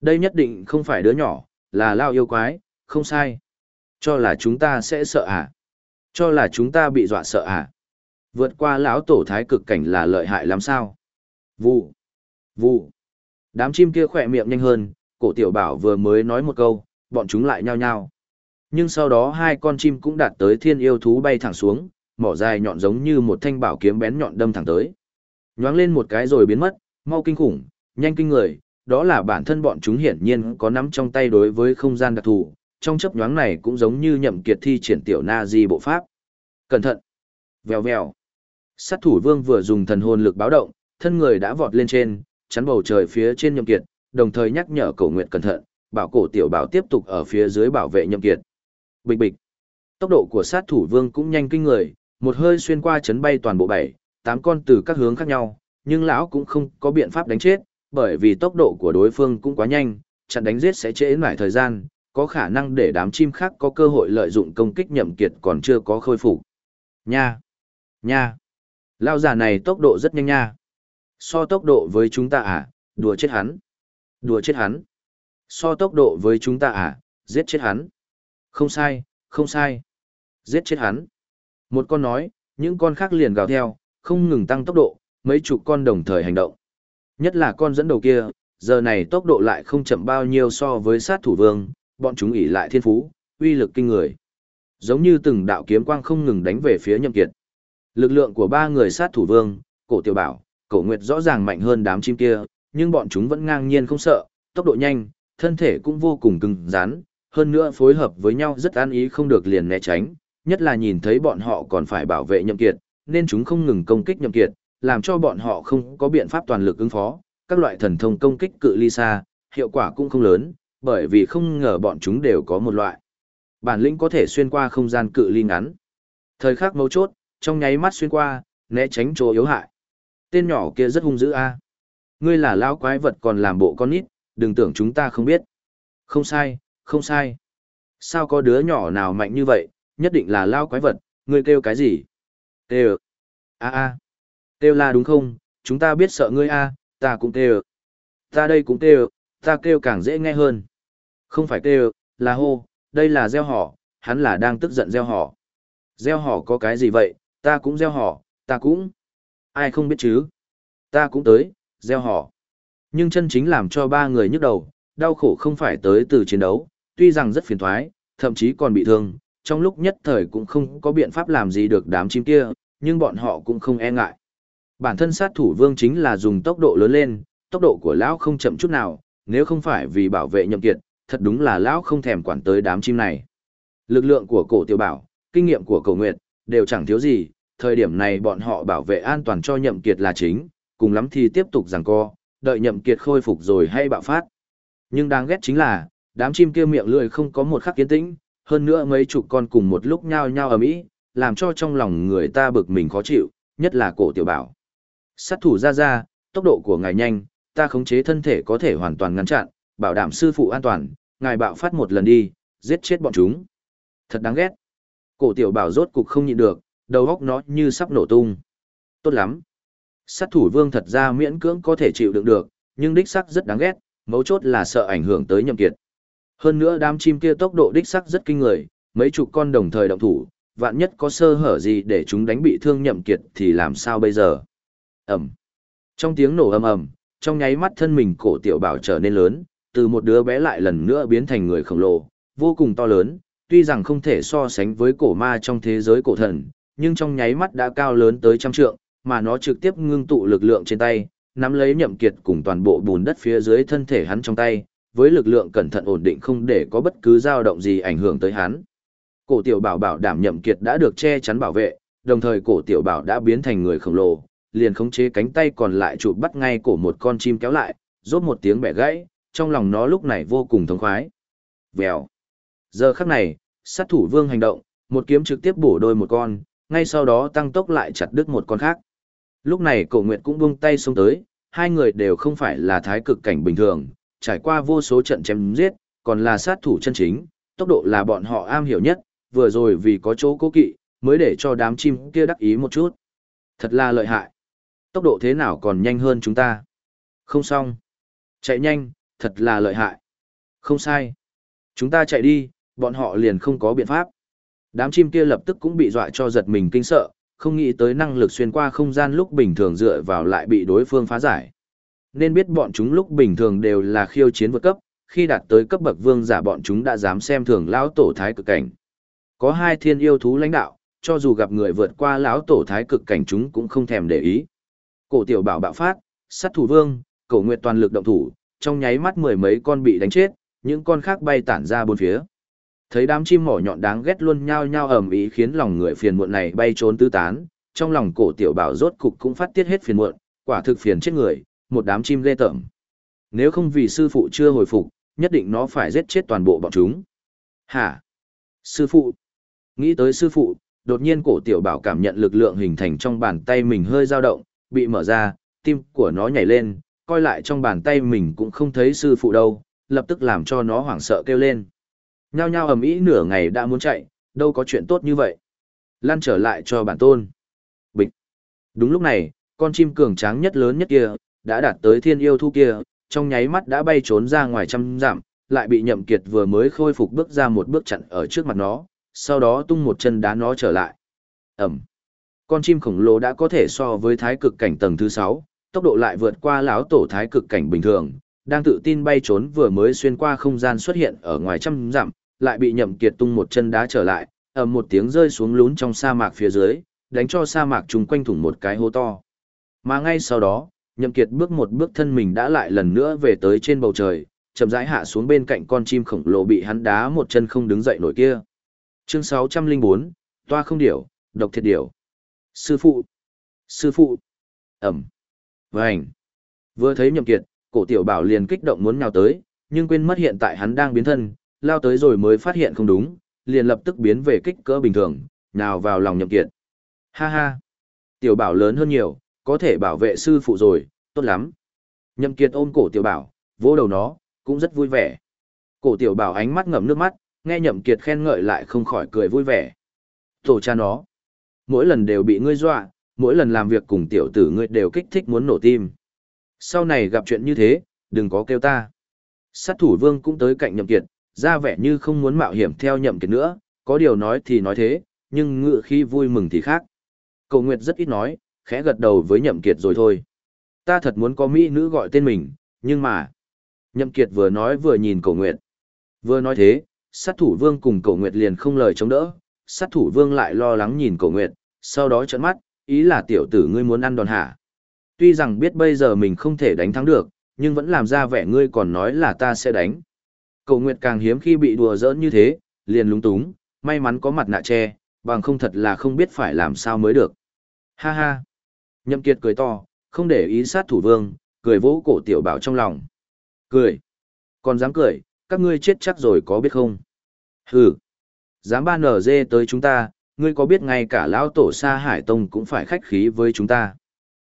Đây nhất định không phải đứa nhỏ, là lao yêu quái, không sai. Cho là chúng ta sẽ sợ à? Cho là chúng ta bị dọa sợ à? Vượt qua lão tổ thái cực cảnh là lợi hại lắm sao? Vụ, vụ. Đám chim kia khỏe miệng nhanh hơn, cổ tiểu bảo vừa mới nói một câu, bọn chúng lại nhao nhao. Nhưng sau đó hai con chim cũng đạt tới thiên yêu thú bay thẳng xuống, mỏ dài nhọn giống như một thanh bảo kiếm bén nhọn đâm thẳng tới. Nhoáng lên một cái rồi biến mất, mau kinh khủng, nhanh kinh người, đó là bản thân bọn chúng hiển nhiên có nắm trong tay đối với không gian đặc thù, trong chấp nhoáng này cũng giống như nhậm kiệt thi triển tiểu na di bộ pháp. Cẩn thận! Vèo vèo! Sát thủ vương vừa dùng thần hồn lực báo động, thân người đã vọt lên trên, chắn bầu trời phía trên nhậm kiệt, đồng thời nhắc nhở cổ nguyện cẩn thận, bảo cổ tiểu bảo tiếp tục ở phía dưới bảo vệ nhậm kiệt. Bịch bịch! Tốc độ của sát thủ vương cũng nhanh kinh người, một hơi xuyên qua chấn bay toàn bộ bảy, tám con từ các hướng khác nhau, nhưng lão cũng không có biện pháp đánh chết, bởi vì tốc độ của đối phương cũng quá nhanh, chặn đánh giết sẽ trễ mãi thời gian, có khả năng để đám chim khác có cơ hội lợi dụng công kích nhậm kiệt còn chưa có khôi phục. Nha! Nha! Lao giả này tốc độ rất nhanh nha. So tốc độ với chúng ta à, đùa chết hắn. Đùa chết hắn. So tốc độ với chúng ta à, giết chết hắn. Không sai, không sai. Giết chết hắn. Một con nói, những con khác liền gào theo, không ngừng tăng tốc độ, mấy chục con đồng thời hành động. Nhất là con dẫn đầu kia, giờ này tốc độ lại không chậm bao nhiêu so với sát thủ vương, bọn chúng ỉ lại thiên phú, uy lực kinh người. Giống như từng đạo kiếm quang không ngừng đánh về phía nhậm kiệt. Lực lượng của ba người sát thủ vương, cổ tiểu bảo, cổ nguyệt rõ ràng mạnh hơn đám chim kia, nhưng bọn chúng vẫn ngang nhiên không sợ, tốc độ nhanh, thân thể cũng vô cùng cứng rắn, hơn nữa phối hợp với nhau rất an ý không được liền né tránh, nhất là nhìn thấy bọn họ còn phải bảo vệ nhậm kiệt, nên chúng không ngừng công kích nhậm kiệt, làm cho bọn họ không có biện pháp toàn lực ứng phó, các loại thần thông công kích cự ly xa, hiệu quả cũng không lớn, bởi vì không ngờ bọn chúng đều có một loại. Bản lĩnh có thể xuyên qua không gian cự ly ngắn. Thời khắc mấu chốt, trong nháy mắt xuyên qua, né tránh chỗ yếu hại. Tên nhỏ kia rất hung dữ a. Ngươi là lão quái vật còn làm bộ con nít, đừng tưởng chúng ta không biết. Không sai, không sai. Sao có đứa nhỏ nào mạnh như vậy, nhất định là lao quái vật, ngươi kêu cái gì? Kêu. A a. Kêu là đúng không, chúng ta biết sợ ngươi a, ta cũng kêu. Ta đây cũng kêu, ta kêu càng dễ nghe hơn. Không phải kêu, là hô, đây là gieo họ, hắn là đang tức giận gieo họ. Gieo họ có cái gì vậy, ta cũng gieo họ, ta cũng. Ai không biết chứ? Ta cũng tới, gieo họ. Nhưng chân chính làm cho ba người nhức đầu, đau khổ không phải tới từ chiến đấu, tuy rằng rất phiền thoái, thậm chí còn bị thương, trong lúc nhất thời cũng không có biện pháp làm gì được đám chim kia, nhưng bọn họ cũng không e ngại. Bản thân sát thủ vương chính là dùng tốc độ lớn lên, tốc độ của lão không chậm chút nào, nếu không phải vì bảo vệ nhậm kiệt, thật đúng là lão không thèm quản tới đám chim này. Lực lượng của cổ tiểu bảo, kinh nghiệm của cổ nguyệt, đều chẳng thiếu gì, thời điểm này bọn họ bảo vệ an toàn cho nhậm kiệt là chính, cùng lắm thì tiếp tục giằng co, đợi nhậm kiệt khôi phục rồi hay bạo phát. Nhưng đáng ghét chính là, đám chim kia miệng lưỡi không có một khắc kiến tĩnh, hơn nữa mấy chục con cùng một lúc nhao nhao ầm ĩ, làm cho trong lòng người ta bực mình khó chịu, nhất là cổ tiểu bảo. Sát thủ ra ra, tốc độ của ngài nhanh, ta khống chế thân thể có thể hoàn toàn ngăn chặn, bảo đảm sư phụ an toàn, ngài bạo phát một lần đi, giết chết bọn chúng. Thật đáng ghét. Cổ tiểu bảo rốt cục không nhịn được, đầu óc nó như sắp nổ tung. Tốt lắm. Sát thủ vương thật ra miễn cưỡng có thể chịu đựng được, nhưng đích sắc rất đáng ghét, mấu chốt là sợ ảnh hưởng tới nhậm kiệt. Hơn nữa đám chim kia tốc độ đích sắc rất kinh người, mấy chục con đồng thời động thủ, vạn nhất có sơ hở gì để chúng đánh bị thương nhậm kiệt thì làm sao bây giờ? Ầm. Trong tiếng nổ ầm ầm, trong nháy mắt thân mình cổ tiểu bảo trở nên lớn, từ một đứa bé lại lần nữa biến thành người khổng lồ, vô cùng to lớn, tuy rằng không thể so sánh với cổ ma trong thế giới cổ thần, nhưng trong nháy mắt đã cao lớn tới trăm trượng, mà nó trực tiếp ngưng tụ lực lượng trên tay, nắm lấy nhậm kiệt cùng toàn bộ bùn đất phía dưới thân thể hắn trong tay, với lực lượng cẩn thận ổn định không để có bất cứ dao động gì ảnh hưởng tới hắn. Cổ tiểu bảo bảo đảm nhậm kiệt đã được che chắn bảo vệ, đồng thời cổ tiểu bảo đã biến thành người khổng lồ, liền khống chế cánh tay còn lại chụp bắt ngay cổ một con chim kéo lại, rốt một tiếng bẻ gãy, trong lòng nó lúc này vô cùng thống khoái. Vèo. Giờ khắc này, sát thủ vương hành động, một kiếm trực tiếp bổ đôi một con, ngay sau đó tăng tốc lại chặt đứt một con khác. Lúc này cổ nguyệt cũng buông tay xuống tới, hai người đều không phải là thái cực cảnh bình thường, trải qua vô số trận chém giết, còn là sát thủ chân chính, tốc độ là bọn họ am hiểu nhất, vừa rồi vì có chỗ cố kỵ, mới để cho đám chim kia đắc ý một chút. Thật là lợi hại. Tốc độ thế nào còn nhanh hơn chúng ta. Không xong. Chạy nhanh, thật là lợi hại. Không sai. Chúng ta chạy đi, bọn họ liền không có biện pháp. Đám chim kia lập tức cũng bị dọa cho giật mình kinh sợ, không nghĩ tới năng lực xuyên qua không gian lúc bình thường dựa vào lại bị đối phương phá giải. Nên biết bọn chúng lúc bình thường đều là khiêu chiến vượt cấp, khi đạt tới cấp bậc vương giả bọn chúng đã dám xem thường lão tổ thái cực cảnh. Có hai thiên yêu thú lãnh đạo, cho dù gặp người vượt qua lão tổ thái cực cảnh chúng cũng không thèm để ý. Cổ tiểu bảo bạo phát, sát thủ vương, cổ nguyệt toàn lực động thủ, trong nháy mắt mười mấy con bị đánh chết, những con khác bay tản ra bốn phía. Thấy đám chim mỏ nhọn đáng ghét luôn nhao nhao ầm ĩ khiến lòng người phiền muộn này bay trốn tứ tán, trong lòng cổ tiểu bảo rốt cục cũng phát tiết hết phiền muộn, quả thực phiền chết người, một đám chim lê tởm. Nếu không vì sư phụ chưa hồi phục, nhất định nó phải giết chết toàn bộ bọn chúng. Hả? Sư phụ? Nghĩ tới sư phụ, đột nhiên cổ tiểu bảo cảm nhận lực lượng hình thành trong bàn tay mình hơi dao động, bị mở ra, tim của nó nhảy lên, coi lại trong bàn tay mình cũng không thấy sư phụ đâu, lập tức làm cho nó hoảng sợ kêu lên. Nhao nhao ầm ĩ nửa ngày đã muốn chạy, đâu có chuyện tốt như vậy. Lan trở lại cho bản tôn. Bịch. Đúng lúc này, con chim cường tráng nhất lớn nhất kia, đã đạt tới thiên yêu thu kia, trong nháy mắt đã bay trốn ra ngoài trăm dặm, lại bị nhậm kiệt vừa mới khôi phục bước ra một bước chặn ở trước mặt nó, sau đó tung một chân đá nó trở lại. Ẩm. Con chim khổng lồ đã có thể so với thái cực cảnh tầng thứ 6, tốc độ lại vượt qua lão tổ thái cực cảnh bình thường, đang tự tin bay trốn vừa mới xuyên qua không gian xuất hiện ở ngoài trăm dặm, lại bị nhậm kiệt tung một chân đá trở lại, ầm một tiếng rơi xuống lún trong sa mạc phía dưới, đánh cho sa mạc trùng quanh thủng một cái hố to. Mà ngay sau đó, nhậm kiệt bước một bước thân mình đã lại lần nữa về tới trên bầu trời, chậm rãi hạ xuống bên cạnh con chim khổng lồ bị hắn đá một chân không đứng dậy nổi kia. Chương 604, toa không điểu, độc thiệt điểu. Sư phụ! Sư phụ! Ẩm! Vành! Vừa thấy nhậm kiệt, cổ tiểu bảo liền kích động muốn nhào tới, nhưng quên mất hiện tại hắn đang biến thân, lao tới rồi mới phát hiện không đúng, liền lập tức biến về kích cỡ bình thường, nhào vào lòng nhậm kiệt. Ha ha! Tiểu bảo lớn hơn nhiều, có thể bảo vệ sư phụ rồi, tốt lắm. Nhậm kiệt ôm cổ tiểu bảo, vỗ đầu nó, cũng rất vui vẻ. Cổ tiểu bảo ánh mắt ngậm nước mắt, nghe nhậm kiệt khen ngợi lại không khỏi cười vui vẻ. Tổ cha nó, mỗi lần đều bị ngươi dọa, mỗi lần làm việc cùng tiểu tử ngươi đều kích thích muốn nổ tim. Sau này gặp chuyện như thế, đừng có kêu ta. Sát thủ vương cũng tới cạnh nhậm kiệt, ra vẻ như không muốn mạo hiểm theo nhậm kiệt nữa, có điều nói thì nói thế, nhưng ngựa khi vui mừng thì khác. Cầu Nguyệt rất ít nói, khẽ gật đầu với nhậm kiệt rồi thôi. Ta thật muốn có mỹ nữ gọi tên mình, nhưng mà... Nhậm kiệt vừa nói vừa nhìn cầu Nguyệt. Vừa nói thế, sát thủ vương cùng cầu Nguyệt liền không lời chống đỡ, sát thủ vương lại lo lắng nhìn cầu Nguyệt, sau đó trợn mắt, ý là tiểu tử ngươi muốn ăn đòn hả. Tuy rằng biết bây giờ mình không thể đánh thắng được, nhưng vẫn làm ra vẻ ngươi còn nói là ta sẽ đánh. Cầu Nguyệt càng hiếm khi bị đùa giỡn như thế, liền lúng túng, may mắn có mặt nạ che, bằng không thật là không biết phải làm sao mới được. Ha ha. Nhậm Kiệt cười to, không để ý sát thủ vương, cười vỗ cổ tiểu bảo trong lòng. Cười. Còn dám cười, các ngươi chết chắc rồi có biết không? Hừ. Dám ba nở dê tới chúng ta, ngươi có biết ngay cả lão tổ Sa Hải Tông cũng phải khách khí với chúng ta.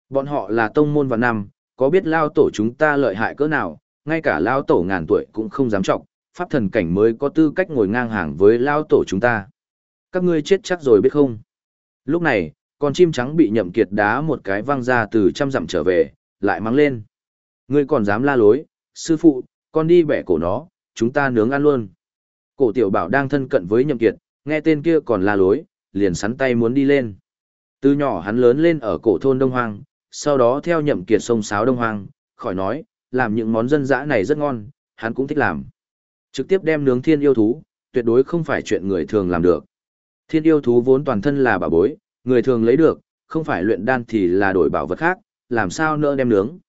Bọn họ là tông môn vạn năm, có biết lao tổ chúng ta lợi hại cỡ nào, ngay cả lao tổ ngàn tuổi cũng không dám trọng, pháp thần cảnh mới có tư cách ngồi ngang hàng với lao tổ chúng ta. Các ngươi chết chắc rồi biết không? Lúc này, con chim trắng bị nhậm kiệt đá một cái văng ra từ trăm dặm trở về, lại mang lên. Ngươi còn dám la lối, sư phụ, con đi bẻ cổ nó, chúng ta nướng ăn luôn. Cổ tiểu bảo đang thân cận với nhậm kiệt, nghe tên kia còn la lối, liền sắn tay muốn đi lên. Từ nhỏ hắn lớn lên ở cổ thôn Đông Hoang, sau đó theo nhậm kiệt sông sáo Đông Hoang, khỏi nói, làm những món dân dã này rất ngon, hắn cũng thích làm. Trực tiếp đem nướng thiên yêu thú, tuyệt đối không phải chuyện người thường làm được. Thiên yêu thú vốn toàn thân là bảo bối, người thường lấy được, không phải luyện đan thì là đổi bảo vật khác, làm sao nỡ đem nướng.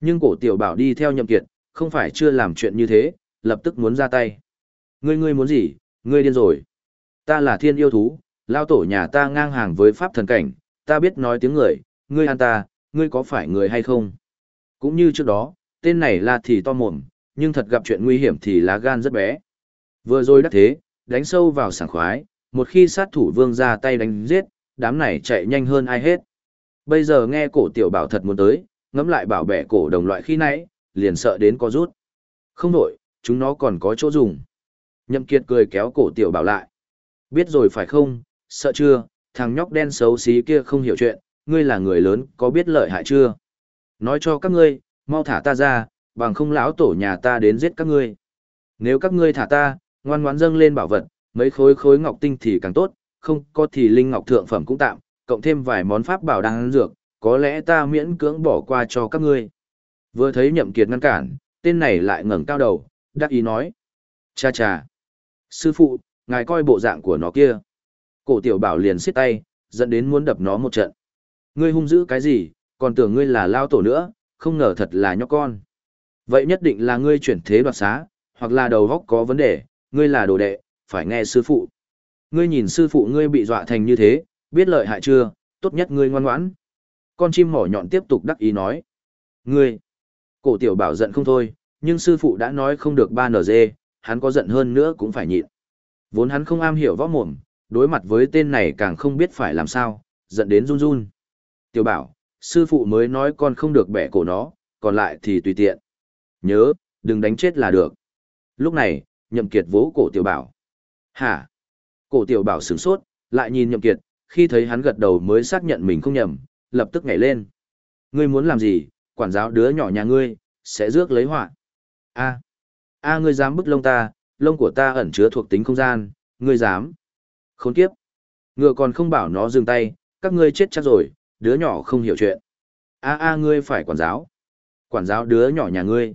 Nhưng cổ tiểu bảo đi theo nhậm kiệt, không phải chưa làm chuyện như thế, lập tức muốn ra tay. Ngươi ngươi muốn gì, ngươi điên rồi. Ta là thiên yêu thú, lao tổ nhà ta ngang hàng với pháp thần cảnh, ta biết nói tiếng người, ngươi ăn ta, ngươi có phải người hay không? Cũng như trước đó, tên này là thì to mồm, nhưng thật gặp chuyện nguy hiểm thì lá gan rất bé. Vừa rồi đắc thế, đánh sâu vào sảng khoái, một khi sát thủ vương ra tay đánh giết, đám này chạy nhanh hơn ai hết. Bây giờ nghe cổ tiểu bảo thật muốn tới, ngẫm lại bảo bẻ cổ đồng loại khi nãy, liền sợ đến có rút. Không đổi, chúng nó còn có chỗ dùng. Nhậm Kiệt cười kéo cổ tiểu bảo lại. Biết rồi phải không, sợ chưa, thằng nhóc đen xấu xí kia không hiểu chuyện, ngươi là người lớn, có biết lợi hại chưa? Nói cho các ngươi, mau thả ta ra, bằng không lão tổ nhà ta đến giết các ngươi. Nếu các ngươi thả ta, ngoan ngoãn dâng lên bảo vật, mấy khối khối ngọc tinh thì càng tốt, không có thì linh ngọc thượng phẩm cũng tạm, cộng thêm vài món pháp bảo đang dược, có lẽ ta miễn cưỡng bỏ qua cho các ngươi. Vừa thấy nhậm kiệt ngăn cản, tên này lại ngẩng cao đầu, đắc ý nói. Cha cha. Sư phụ, ngài coi bộ dạng của nó kia. Cổ tiểu bảo liền xiết tay, dẫn đến muốn đập nó một trận. Ngươi hung dữ cái gì, còn tưởng ngươi là lao tổ nữa, không ngờ thật là nhóc con. Vậy nhất định là ngươi chuyển thế đoạt xá, hoặc là đầu góc có vấn đề, ngươi là đồ đệ, phải nghe sư phụ. Ngươi nhìn sư phụ ngươi bị dọa thành như thế, biết lợi hại chưa, tốt nhất ngươi ngoan ngoãn. Con chim mỏ nhọn tiếp tục đắc ý nói. Ngươi, cổ tiểu bảo giận không thôi, nhưng sư phụ đã nói không được ba NG, hắn có giận hơn nữa cũng phải nhịn. Vốn hắn không am hiểu võ mồm, đối mặt với tên này càng không biết phải làm sao, giận đến run run. Tiểu bảo, sư phụ mới nói con không được bẻ cổ nó, còn lại thì tùy tiện. Nhớ, đừng đánh chết là được. Lúc này, nhậm kiệt vỗ cổ tiểu bảo. Hả? Cổ tiểu bảo sửng sốt, lại nhìn nhậm kiệt, khi thấy hắn gật đầu mới xác nhận mình không nhầm, lập tức nhảy lên. Ngươi muốn làm gì, quản giáo đứa nhỏ nhà ngươi, sẽ rước lấy họa. A, a ngươi dám bức lông ta, lông của ta ẩn chứa thuộc tính không gian, ngươi dám. Khốn kiếp. Ngựa còn không bảo nó dừng tay, các ngươi chết chắc rồi, đứa nhỏ không hiểu chuyện. A a ngươi phải quản giáo. Quản giáo đứa nhỏ nhà ngươi.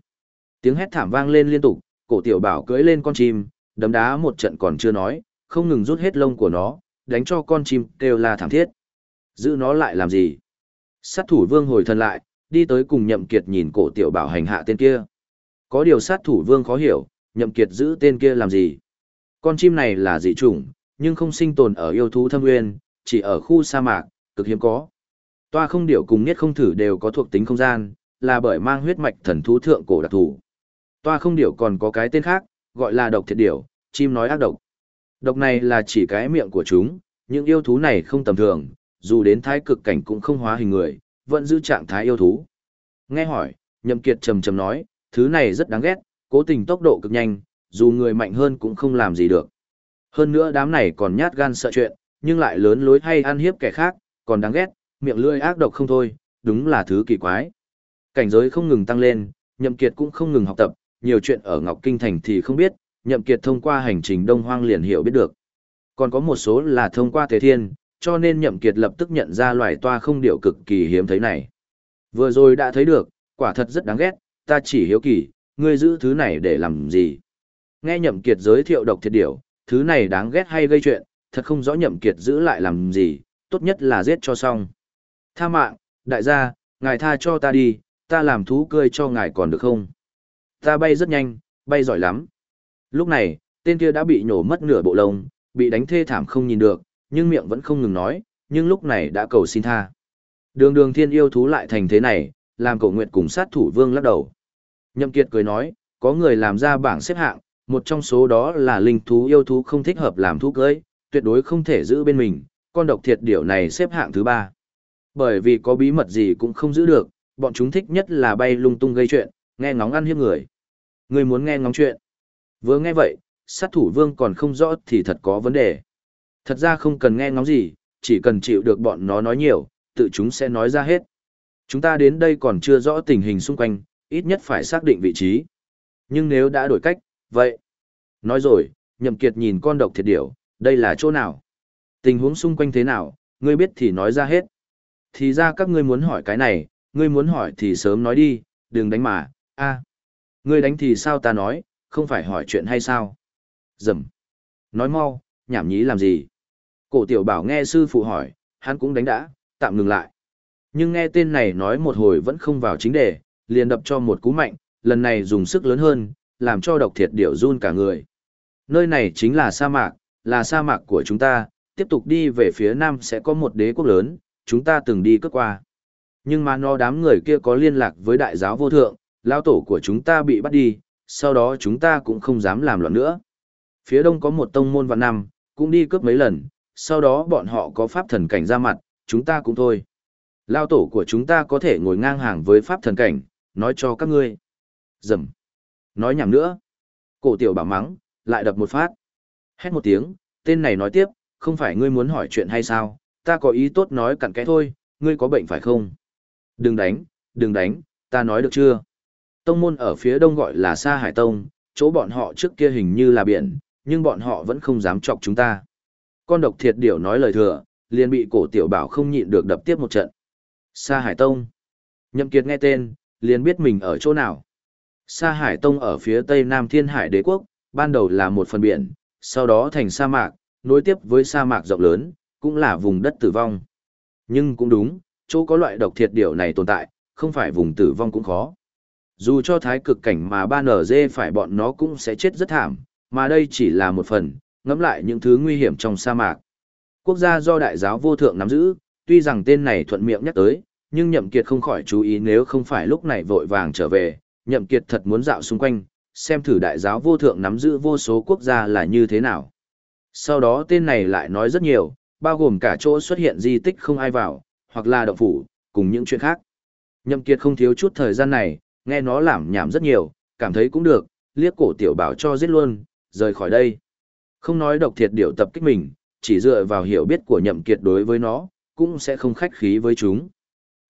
Tiếng hét thảm vang lên liên tục, cổ tiểu bảo cưỡi lên con chim, đấm đá một trận còn chưa nói, không ngừng rút hết lông của nó, đánh cho con chim kêu la thảm thiết. Giữ nó lại làm gì? Sát thủ vương hồi thân lại, đi tới cùng nhậm kiệt nhìn cổ tiểu bảo hành hạ tên kia. Có điều sát thủ vương khó hiểu, nhậm kiệt giữ tên kia làm gì? Con chim này là dị chủng, nhưng không sinh tồn ở yêu thú thâm nguyên, chỉ ở khu sa mạc, cực hiếm có. Toa không điểu cùng nhất không thử đều có thuộc tính không gian, là bởi mang huyết mạch thần thú thượng cổ đặc thù. Toa không điểu còn có cái tên khác, gọi là độc thiệt điểu, chim nói ác độc. Độc này là chỉ cái miệng của chúng, những yêu thú này không tầm thường, dù đến thái cực cảnh cũng không hóa hình người, vẫn giữ trạng thái yêu thú. Nghe hỏi, Nhậm Kiệt trầm trầm nói, thứ này rất đáng ghét, cố tình tốc độ cực nhanh, dù người mạnh hơn cũng không làm gì được. Hơn nữa đám này còn nhát gan sợ chuyện, nhưng lại lớn lối hay ăn hiếp kẻ khác, còn đáng ghét, miệng lưỡi ác độc không thôi, đúng là thứ kỳ quái. Cảnh giới không ngừng tăng lên, Nhậm Kiệt cũng không ngừng học tập, nhiều chuyện ở Ngọc Kinh Thành thì không biết, Nhậm Kiệt thông qua hành trình Đông Hoang liền hiểu biết được. Còn có một số là thông qua Thế Thiên, cho nên Nhậm Kiệt lập tức nhận ra loài toa không điệu cực kỳ hiếm thấy này. Vừa rồi đã thấy được, quả thật rất đáng ghét, ta chỉ hiếu kỳ, ngươi giữ thứ này để làm gì? Nghe Nhậm Kiệt giới thiệu độc thiệt điểu, thứ này đáng ghét hay gây chuyện, thật không rõ Nhậm Kiệt giữ lại làm gì, tốt nhất là giết cho xong. Tha mạng, đại gia, ngài tha cho ta đi, ta làm thú cười cho ngài còn được không? Ta bay rất nhanh, bay giỏi lắm. Lúc này, tên kia đã bị nhổ mất nửa bộ lông, bị đánh thê thảm không nhìn được, nhưng miệng vẫn không ngừng nói, nhưng lúc này đã cầu xin tha. Đường đường thiên yêu thú lại thành thế này, làm cổ nguyện cùng sát thủ vương lắc đầu. Nhậm Kiệt cười nói, có người làm ra bảng xếp hạng, một trong số đó là linh thú yêu thú không thích hợp làm thú cưới, tuyệt đối không thể giữ bên mình, con độc thiệt điểu này xếp hạng thứ ba. Bởi vì có bí mật gì cũng không giữ được, bọn chúng thích nhất là bay lung tung gây chuyện, nghe ngóng ăn hiếp người. Người muốn nghe ngóng chuyện. Vừa nghe vậy, sát thủ vương còn không rõ thì thật có vấn đề. Thật ra không cần nghe ngóng gì, chỉ cần chịu được bọn nó nói nhiều, tự chúng sẽ nói ra hết. Chúng ta đến đây còn chưa rõ tình hình xung quanh, ít nhất phải xác định vị trí. Nhưng nếu đã đổi cách, vậy. Nói rồi, nhậm kiệt nhìn con độc thiệt điểu, đây là chỗ nào? Tình huống xung quanh thế nào, ngươi biết thì nói ra hết. Thì ra các ngươi muốn hỏi cái này, ngươi muốn hỏi thì sớm nói đi, đừng đánh mà, a. Ngươi đánh thì sao ta nói, không phải hỏi chuyện hay sao? Dầm. Nói mau, nhảm nhí làm gì? Cổ tiểu bảo nghe sư phụ hỏi, hắn cũng đánh đã, tạm ngừng lại. Nhưng nghe tên này nói một hồi vẫn không vào chính đề, liền đập cho một cú mạnh, lần này dùng sức lớn hơn, làm cho độc thiệt điểu run cả người. Nơi này chính là sa mạc, là sa mạc của chúng ta, tiếp tục đi về phía nam sẽ có một đế quốc lớn, chúng ta từng đi cướp qua. Nhưng mà nó đám người kia có liên lạc với đại giáo vô thượng, lao tổ của chúng ta bị bắt đi, sau đó chúng ta cũng không dám làm loạn nữa. Phía đông có một tông môn vạn năm, cũng đi cướp mấy lần, sau đó bọn họ có pháp thần cảnh ra mặt, chúng ta cũng thôi. Lao tổ của chúng ta có thể ngồi ngang hàng với pháp thần cảnh, nói cho các ngươi. Dầm. Nói nhảm nữa. Cổ tiểu bảo mắng, lại đập một phát. Hét một tiếng, tên này nói tiếp, không phải ngươi muốn hỏi chuyện hay sao, ta có ý tốt nói cặn kẽ thôi, ngươi có bệnh phải không? Đừng đánh, đừng đánh, ta nói được chưa? Tông môn ở phía đông gọi là Sa Hải Tông, chỗ bọn họ trước kia hình như là biển, nhưng bọn họ vẫn không dám chọc chúng ta. Con độc thiệt điểu nói lời thừa, liền bị cổ tiểu bảo không nhịn được đập tiếp một trận. Sa Hải Tông. Nhậm Kiệt nghe tên, liền biết mình ở chỗ nào. Sa Hải Tông ở phía tây nam thiên hải đế quốc, ban đầu là một phần biển, sau đó thành sa mạc, nối tiếp với sa mạc rộng lớn, cũng là vùng đất tử vong. Nhưng cũng đúng, chỗ có loại độc thiệt điểu này tồn tại, không phải vùng tử vong cũng khó. Dù cho thái cực cảnh mà ba nở dê phải bọn nó cũng sẽ chết rất thảm, mà đây chỉ là một phần, ngẫm lại những thứ nguy hiểm trong sa mạc. Quốc gia do đại giáo vô thượng nắm giữ, tuy rằng tên này thuận miệng nhắc tới, nhưng nhậm kiệt không khỏi chú ý nếu không phải lúc này vội vàng trở về, nhậm kiệt thật muốn dạo xung quanh, xem thử đại giáo vô thượng nắm giữ vô số quốc gia là như thế nào. Sau đó tên này lại nói rất nhiều, bao gồm cả chỗ xuất hiện di tích không ai vào, hoặc là động phủ, cùng những chuyện khác. Nhậm kiệt không thiếu chút thời gian này, nghe nó làm nhảm rất nhiều, cảm thấy cũng được, liếc cổ tiểu bảo cho giết luôn, rời khỏi đây. Không nói độc thiệt điều tập kích mình, chỉ dựa vào hiểu biết của nhậm kiệt đối với nó, cũng sẽ không khách khí với chúng.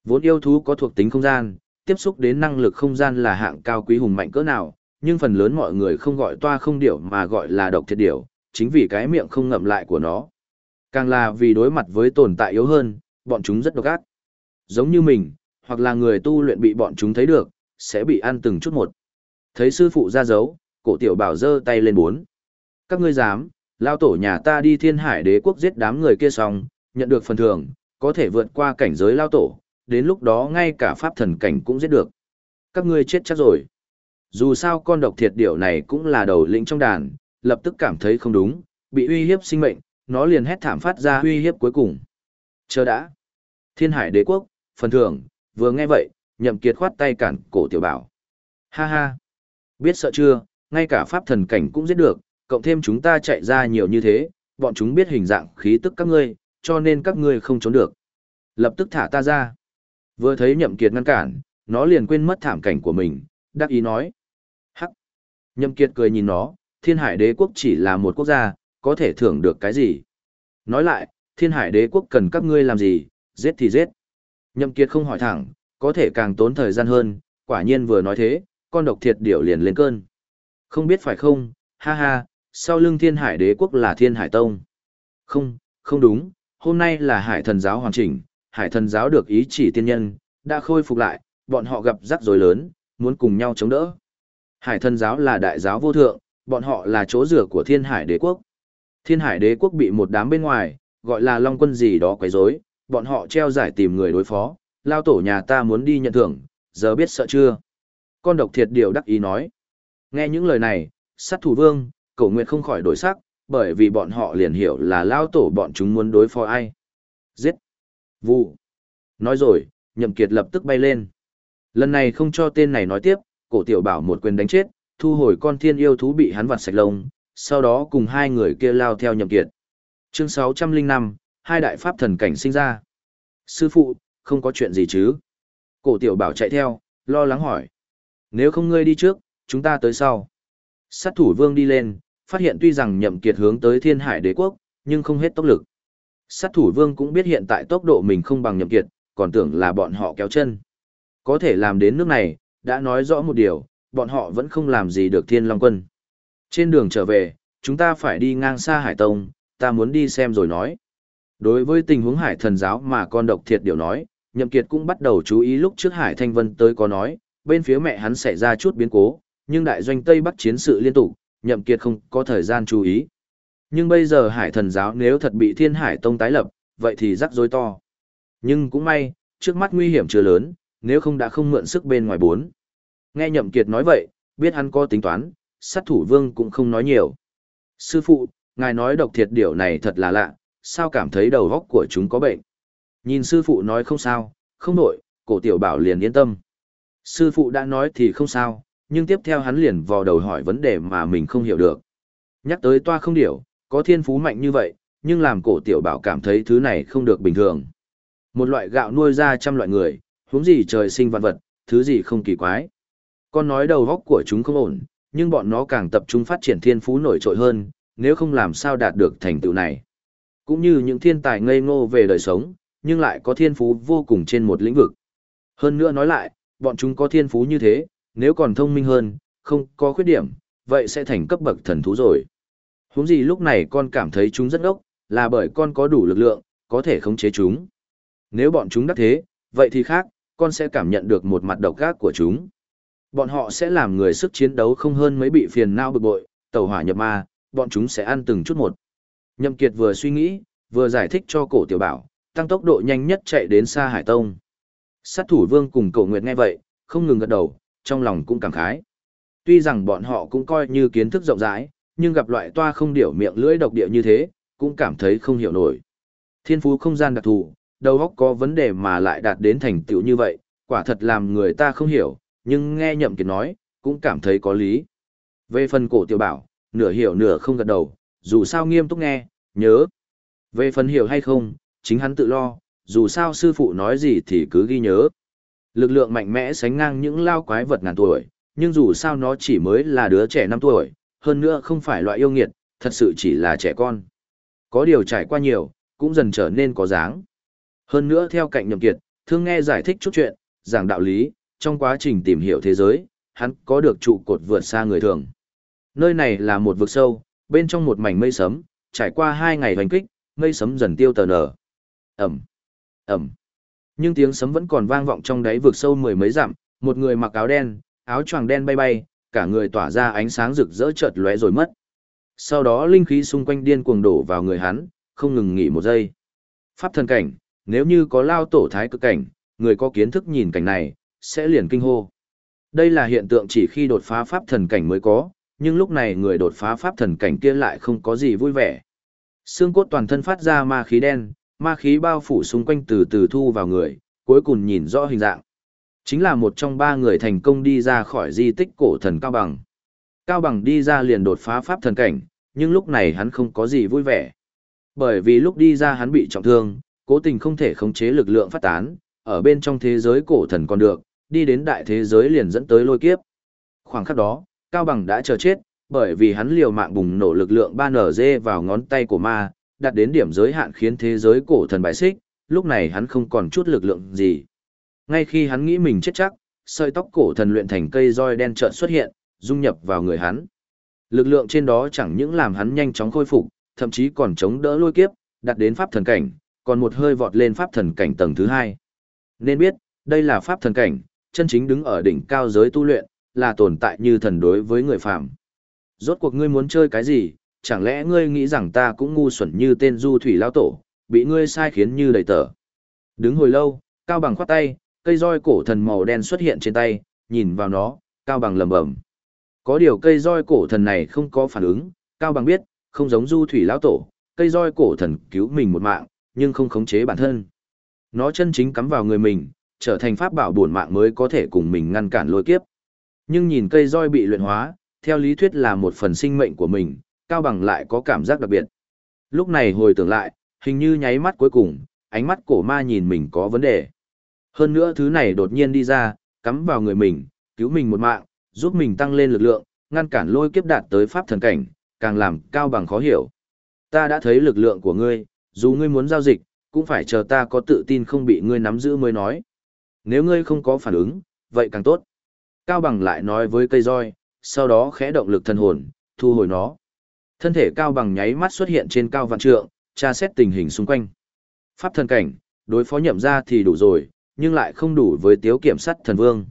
Vốn yêu thú có thuộc tính không gian, tiếp xúc đến năng lực không gian là hạng cao quý hùng mạnh cỡ nào, nhưng phần lớn mọi người không gọi toa không điểu mà gọi là độc thiệt điểu, chính vì cái miệng không ngậm lại của nó. Càng là vì đối mặt với tồn tại yếu hơn, bọn chúng rất độc ác. Giống như mình, hoặc là người tu luyện bị bọn chúng thấy được, sẽ bị ăn từng chút một. Thấy sư phụ ra dấu, cổ tiểu bảo giơ tay lên bốn. Các ngươi dám, lao tổ nhà ta đi thiên hải đế quốc giết đám người kia xong, nhận được phần thưởng, có thể vượt qua cảnh giới lao tổ, đến lúc đó ngay cả pháp thần cảnh cũng giết được. Các ngươi chết chắc rồi. Dù sao con độc thiệt điểu này cũng là đầu lĩnh trong đàn, lập tức cảm thấy không đúng, bị uy hiếp sinh mệnh, nó liền hét thảm phát ra uy hiếp cuối cùng. Chờ đã. Thiên hải đế quốc, phần thưởng, vừa nghe vậy, nhậm kiệt khoát tay cản cổ tiểu bảo. Ha ha. Biết sợ chưa, ngay cả pháp thần cảnh cũng giết được, cộng thêm chúng ta chạy ra nhiều như thế, bọn chúng biết hình dạng khí tức các ngươi, cho nên các ngươi không trốn được. Lập tức thả ta ra. Vừa thấy nhậm kiệt ngăn cản, nó liền quên mất thảm cảnh của mình, đắc ý nói. Hắc. Nhậm kiệt cười nhìn nó, thiên hải đế quốc chỉ là một quốc gia, có thể thưởng được cái gì. Nói lại, thiên hải đế quốc cần các ngươi làm gì, giết thì giết. Nhậm kiệt không hỏi thẳng, có thể càng tốn thời gian hơn, quả nhiên vừa nói thế, con độc thiệt điểu liền lên cơn. Không biết phải không, ha ha, sau lưng thiên hải đế quốc là thiên hải tông. Không, không đúng, hôm nay là hải thần giáo hoàn chỉnh, hải thần giáo được ý chỉ tiên nhân, đã khôi phục lại, bọn họ gặp rắc rối lớn, muốn cùng nhau chống đỡ. Hải thần giáo là đại giáo vô thượng, bọn họ là chỗ rửa của thiên hải đế quốc. Thiên hải đế quốc bị một đám bên ngoài, gọi là long quân gì đó quấy rối, bọn họ treo giải tìm người đối phó, lao tổ nhà ta muốn đi nhận thưởng, giờ biết sợ chưa? Con độc thiệt điều đắc ý nói. Nghe những lời này, sát thủ vương, cổ nguyệt không khỏi đổi sắc, bởi vì bọn họ liền hiểu là lao tổ bọn chúng muốn đối phó ai. Giết! Vụ! Nói rồi, nhậm kiệt lập tức bay lên. Lần này không cho tên này nói tiếp, cổ tiểu bảo một quyền đánh chết, thu hồi con thiên yêu thú bị hắn vặt sạch lông, sau đó cùng hai người kia lao theo nhậm kiệt. Chương 605, hai đại pháp thần cảnh sinh ra. Sư phụ, không có chuyện gì chứ? Cổ tiểu bảo chạy theo, lo lắng hỏi. Nếu không ngươi đi trước, chúng ta tới sau. Sát thủ vương đi lên, phát hiện tuy rằng nhậm kiệt hướng tới thiên hải đế quốc, nhưng không hết tốc lực. Sát thủ vương cũng biết hiện tại tốc độ mình không bằng nhậm kiệt, còn tưởng là bọn họ kéo chân. Có thể làm đến nước này, đã nói rõ một điều, bọn họ vẫn không làm gì được thiên long quân. Trên đường trở về, chúng ta phải đi ngang xa hải tông, ta muốn đi xem rồi nói. Đối với tình huống hải thần giáo mà con độc thiệt điều nói, nhậm kiệt cũng bắt đầu chú ý lúc trước hải thanh vân tới có nói, bên phía mẹ hắn xảy ra chút biến cố, nhưng đại doanh Tây Bắc chiến sự liên tục, nhậm kiệt không có thời gian chú ý. Nhưng bây giờ hải thần giáo nếu thật bị thiên hải tông tái lập, vậy thì rắc rối to. Nhưng cũng may, trước mắt nguy hiểm chưa lớn, nếu không đã không mượn sức bên ngoài bốn. Nghe nhậm kiệt nói vậy, biết hắn có tính toán, sát thủ vương cũng không nói nhiều. Sư phụ, ngài nói độc thiệt điều này thật là lạ, sao cảm thấy đầu óc của chúng có bệnh. Nhìn sư phụ nói không sao, không nổi, cổ tiểu bảo liền yên tâm. Sư phụ đã nói thì không sao, nhưng tiếp theo hắn liền vò đầu hỏi vấn đề mà mình không hiểu được. Nhắc tới toa không điểu, có thiên phú mạnh như vậy, nhưng làm cổ tiểu bảo cảm thấy thứ này không được bình thường. Một loại gạo nuôi ra trăm loại người, huống gì trời sinh vạn vật, thứ gì không kỳ quái. Con nói đầu góc của chúng không ổn, nhưng bọn nó càng tập trung phát triển thiên phú nổi trội hơn, nếu không làm sao đạt được thành tựu này. Cũng như những thiên tài ngây ngô về đời sống, nhưng lại có thiên phú vô cùng trên một lĩnh vực. Hơn nữa nói lại, bọn chúng có thiên phú như thế, nếu còn thông minh hơn, không có khuyết điểm, vậy sẽ thành cấp bậc thần thú rồi. Huống gì lúc này con cảm thấy chúng rất ốc, là bởi con có đủ lực lượng, có thể khống chế chúng. Nếu bọn chúng đắc thế, vậy thì khác, con sẽ cảm nhận được một mặt độc gác của chúng. Bọn họ sẽ làm người sức chiến đấu không hơn mấy bị phiền não bực bội, tẩu hỏa nhập ma, bọn chúng sẽ ăn từng chút một. Nhậm Kiệt vừa suy nghĩ, vừa giải thích cho cổ tiểu bảo, tăng tốc độ nhanh nhất chạy đến xa Hải Tông. Sát thủ vương cùng cổ nguyệt nghe vậy, không ngừng gật đầu, trong lòng cũng cảm khái. Tuy rằng bọn họ cũng coi như kiến thức rộng rãi, nhưng gặp loại toa không điểu miệng lưỡi độc địa như thế, cũng cảm thấy không hiểu nổi. Thiên phú không gian đặc thù, đầu óc có vấn đề mà lại đạt đến thành tựu như vậy, quả thật làm người ta không hiểu, nhưng nghe nhậm kiệt nói, cũng cảm thấy có lý. Về phần cổ tiểu bảo, nửa hiểu nửa không gật đầu, dù sao nghiêm túc nghe, nhớ. Về phần hiểu hay không, chính hắn tự lo, dù sao sư phụ nói gì thì cứ ghi nhớ. Lực lượng mạnh mẽ sánh ngang những lao quái vật ngàn tuổi, nhưng dù sao nó chỉ mới là đứa trẻ 5 tuổi, hơn nữa không phải loại yêu nghiệt, thật sự chỉ là trẻ con. Có điều trải qua nhiều, cũng dần trở nên có dáng. Hơn nữa theo cạnh nhậm kiệt, thương nghe giải thích chút chuyện, giảng đạo lý, trong quá trình tìm hiểu thế giới, hắn có được trụ cột vượt xa người thường. Nơi này là một vực sâu, bên trong một mảnh mây sấm, trải qua hai ngày hoành kích, mây sấm dần tiêu tờ nở. Ẩm, Ẩm. Nhưng tiếng sấm vẫn còn vang vọng trong đáy vực sâu mười mấy dặm, một người mặc áo đen, áo choàng đen bay bay, cả người tỏa ra ánh sáng rực rỡ chợt lóe rồi mất. Sau đó linh khí xung quanh điên cuồng đổ vào người hắn, không ngừng nghỉ một giây. Pháp thần cảnh, nếu như có lao tổ thái cực cảnh, người có kiến thức nhìn cảnh này, sẽ liền kinh hô. Đây là hiện tượng chỉ khi đột phá pháp thần cảnh mới có, nhưng lúc này người đột phá pháp thần cảnh kia lại không có gì vui vẻ. Xương cốt toàn thân phát ra ma khí đen, ma khí bao phủ xung quanh từ từ thu vào người, cuối cùng nhìn rõ hình dạng. Chính là một trong ba người thành công đi ra khỏi di tích cổ thần Cao Bằng. Cao Bằng đi ra liền đột phá pháp thần cảnh, nhưng lúc này hắn không có gì vui vẻ. Bởi vì lúc đi ra hắn bị trọng thương, cố tình không thể khống chế lực lượng phát tán, ở bên trong thế giới cổ thần còn được, đi đến đại thế giới liền dẫn tới lôi kiếp. Khoảng khắc đó, Cao Bằng đã chờ chết, bởi vì hắn liều mạng bùng nổ lực lượng 3NZ vào ngón tay của ma, đạt đến điểm giới hạn khiến thế giới cổ thần bại xích, lúc này hắn không còn chút lực lượng gì. Ngay khi hắn nghĩ mình chết chắc, sợi tóc cổ thần luyện thành cây roi đen chợt xuất hiện, dung nhập vào người hắn. Lực lượng trên đó chẳng những làm hắn nhanh chóng khôi phục, thậm chí còn chống đỡ lôi kiếp, đạt đến pháp thần cảnh, còn một hơi vọt lên pháp thần cảnh tầng thứ hai. Nên biết, đây là pháp thần cảnh, chân chính đứng ở đỉnh cao giới tu luyện, là tồn tại như thần đối với người phàm. Rốt cuộc ngươi muốn chơi cái gì, chẳng lẽ ngươi nghĩ rằng ta cũng ngu xuẩn như tên du thủy lao tổ, bị ngươi sai khiến như đầy tờ. Đứng hồi lâu, Cao Bằng khoát tay, cây roi cổ thần màu đen xuất hiện trên tay, nhìn vào nó, Cao Bằng lầm bầm. Có điều cây roi cổ thần này không có phản ứng, Cao Bằng biết, không giống du thủy Lão tổ, cây roi cổ thần cứu mình một mạng, nhưng không khống chế bản thân. Nó chân chính cắm vào người mình, trở thành pháp bảo bổn mạng mới có thể cùng mình ngăn cản lôi kiếp. Nhưng nhìn cây roi bị luyện hóa, theo lý thuyết là một phần sinh mệnh của mình, Cao Bằng lại có cảm giác đặc biệt. Lúc này hồi tưởng lại, hình như nháy mắt cuối cùng, ánh mắt cổ ma nhìn mình có vấn đề. Hơn nữa thứ này đột nhiên đi ra, cắm vào người mình, cứu mình một mạng, giúp mình tăng lên lực lượng, ngăn cản lôi kiếp đạt tới pháp thần cảnh, càng làm Cao Bằng khó hiểu. Ta đã thấy lực lượng của ngươi, dù ngươi muốn giao dịch, cũng phải chờ ta có tự tin không bị ngươi nắm giữ mới nói. Nếu ngươi không có phản ứng, vậy càng tốt. Cao Bằng lại nói với cây roi, sau đó khẽ động lực thần hồn, thu hồi nó. Thân thể Cao Bằng nháy mắt xuất hiện trên cao vạn trượng, tra xét tình hình xung quanh. Pháp thần cảnh, đối phó nhậm ra thì đủ rồi, nhưng lại không đủ với tiếu kiểm sát thần vương.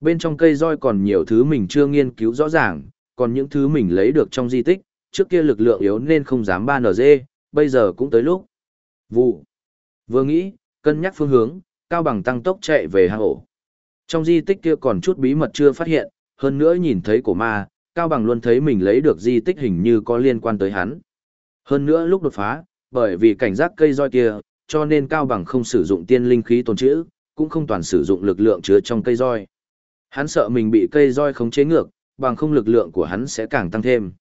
Bên trong cây roi còn nhiều thứ mình chưa nghiên cứu rõ ràng, còn những thứ mình lấy được trong di tích, trước kia lực lượng yếu nên không dám 3NG, bây giờ cũng tới lúc. Vụ. Vừa nghĩ, cân nhắc phương hướng, Cao Bằng tăng tốc chạy về hang ổ. Trong di tích kia còn chút bí mật chưa phát hiện, hơn nữa nhìn thấy cổ ma, Cao Bằng luôn thấy mình lấy được di tích hình như có liên quan tới hắn. Hơn nữa lúc đột phá, bởi vì cảnh giác cây roi kia, cho nên Cao Bằng không sử dụng tiên linh khí tồn trữ, cũng không toàn sử dụng lực lượng chứa trong cây roi. Hắn sợ mình bị cây roi khống chế ngược, bằng không lực lượng của hắn sẽ càng tăng thêm.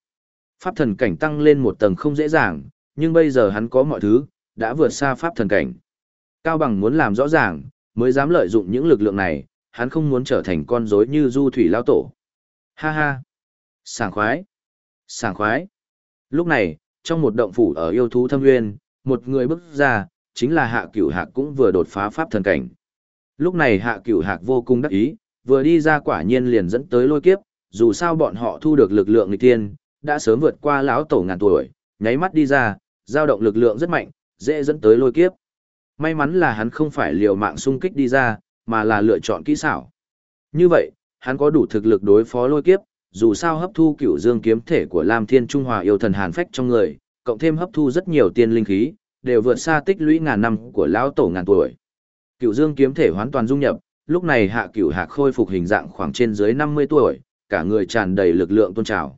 Pháp thần cảnh tăng lên một tầng không dễ dàng, nhưng bây giờ hắn có mọi thứ, đã vượt xa pháp thần cảnh. Cao Bằng muốn làm rõ ràng, mới dám lợi dụng những lực lượng này, hắn không muốn trở thành con rối như du thủy lao tổ. Ha ha! Sảng khoái! Sảng khoái! Lúc này, trong một động phủ ở yêu thú thâm nguyên, một người bước ra, chính là hạ cửu hạc cũng vừa đột phá pháp thần cảnh. Lúc này hạ cửu hạc vô cùng đắc ý, vừa đi ra quả nhiên liền dẫn tới lôi kiếp, dù sao bọn họ thu được lực lượng nghịch tiên, đã sớm vượt qua lão tổ ngàn tuổi, nháy mắt đi ra, dao động lực lượng rất mạnh, dễ dẫn tới lôi kiếp. May mắn là hắn không phải liều mạng xung kích đi ra, mà là lựa chọn kỹ xảo. Như vậy, hắn có đủ thực lực đối phó lôi kiếp, dù sao hấp thu cửu dương kiếm thể của Lam Thiên Trung Hòa yêu thần hàn phách trong người, cộng thêm hấp thu rất nhiều tiên linh khí, đều vượt xa tích lũy ngàn năm của lão tổ ngàn tuổi. Cửu dương kiếm thể hoàn toàn dung nhập, lúc này hạ cửu hạc khôi phục hình dạng khoảng trên dưới 50 tuổi, cả người tràn đầy lực lượng tôn trào.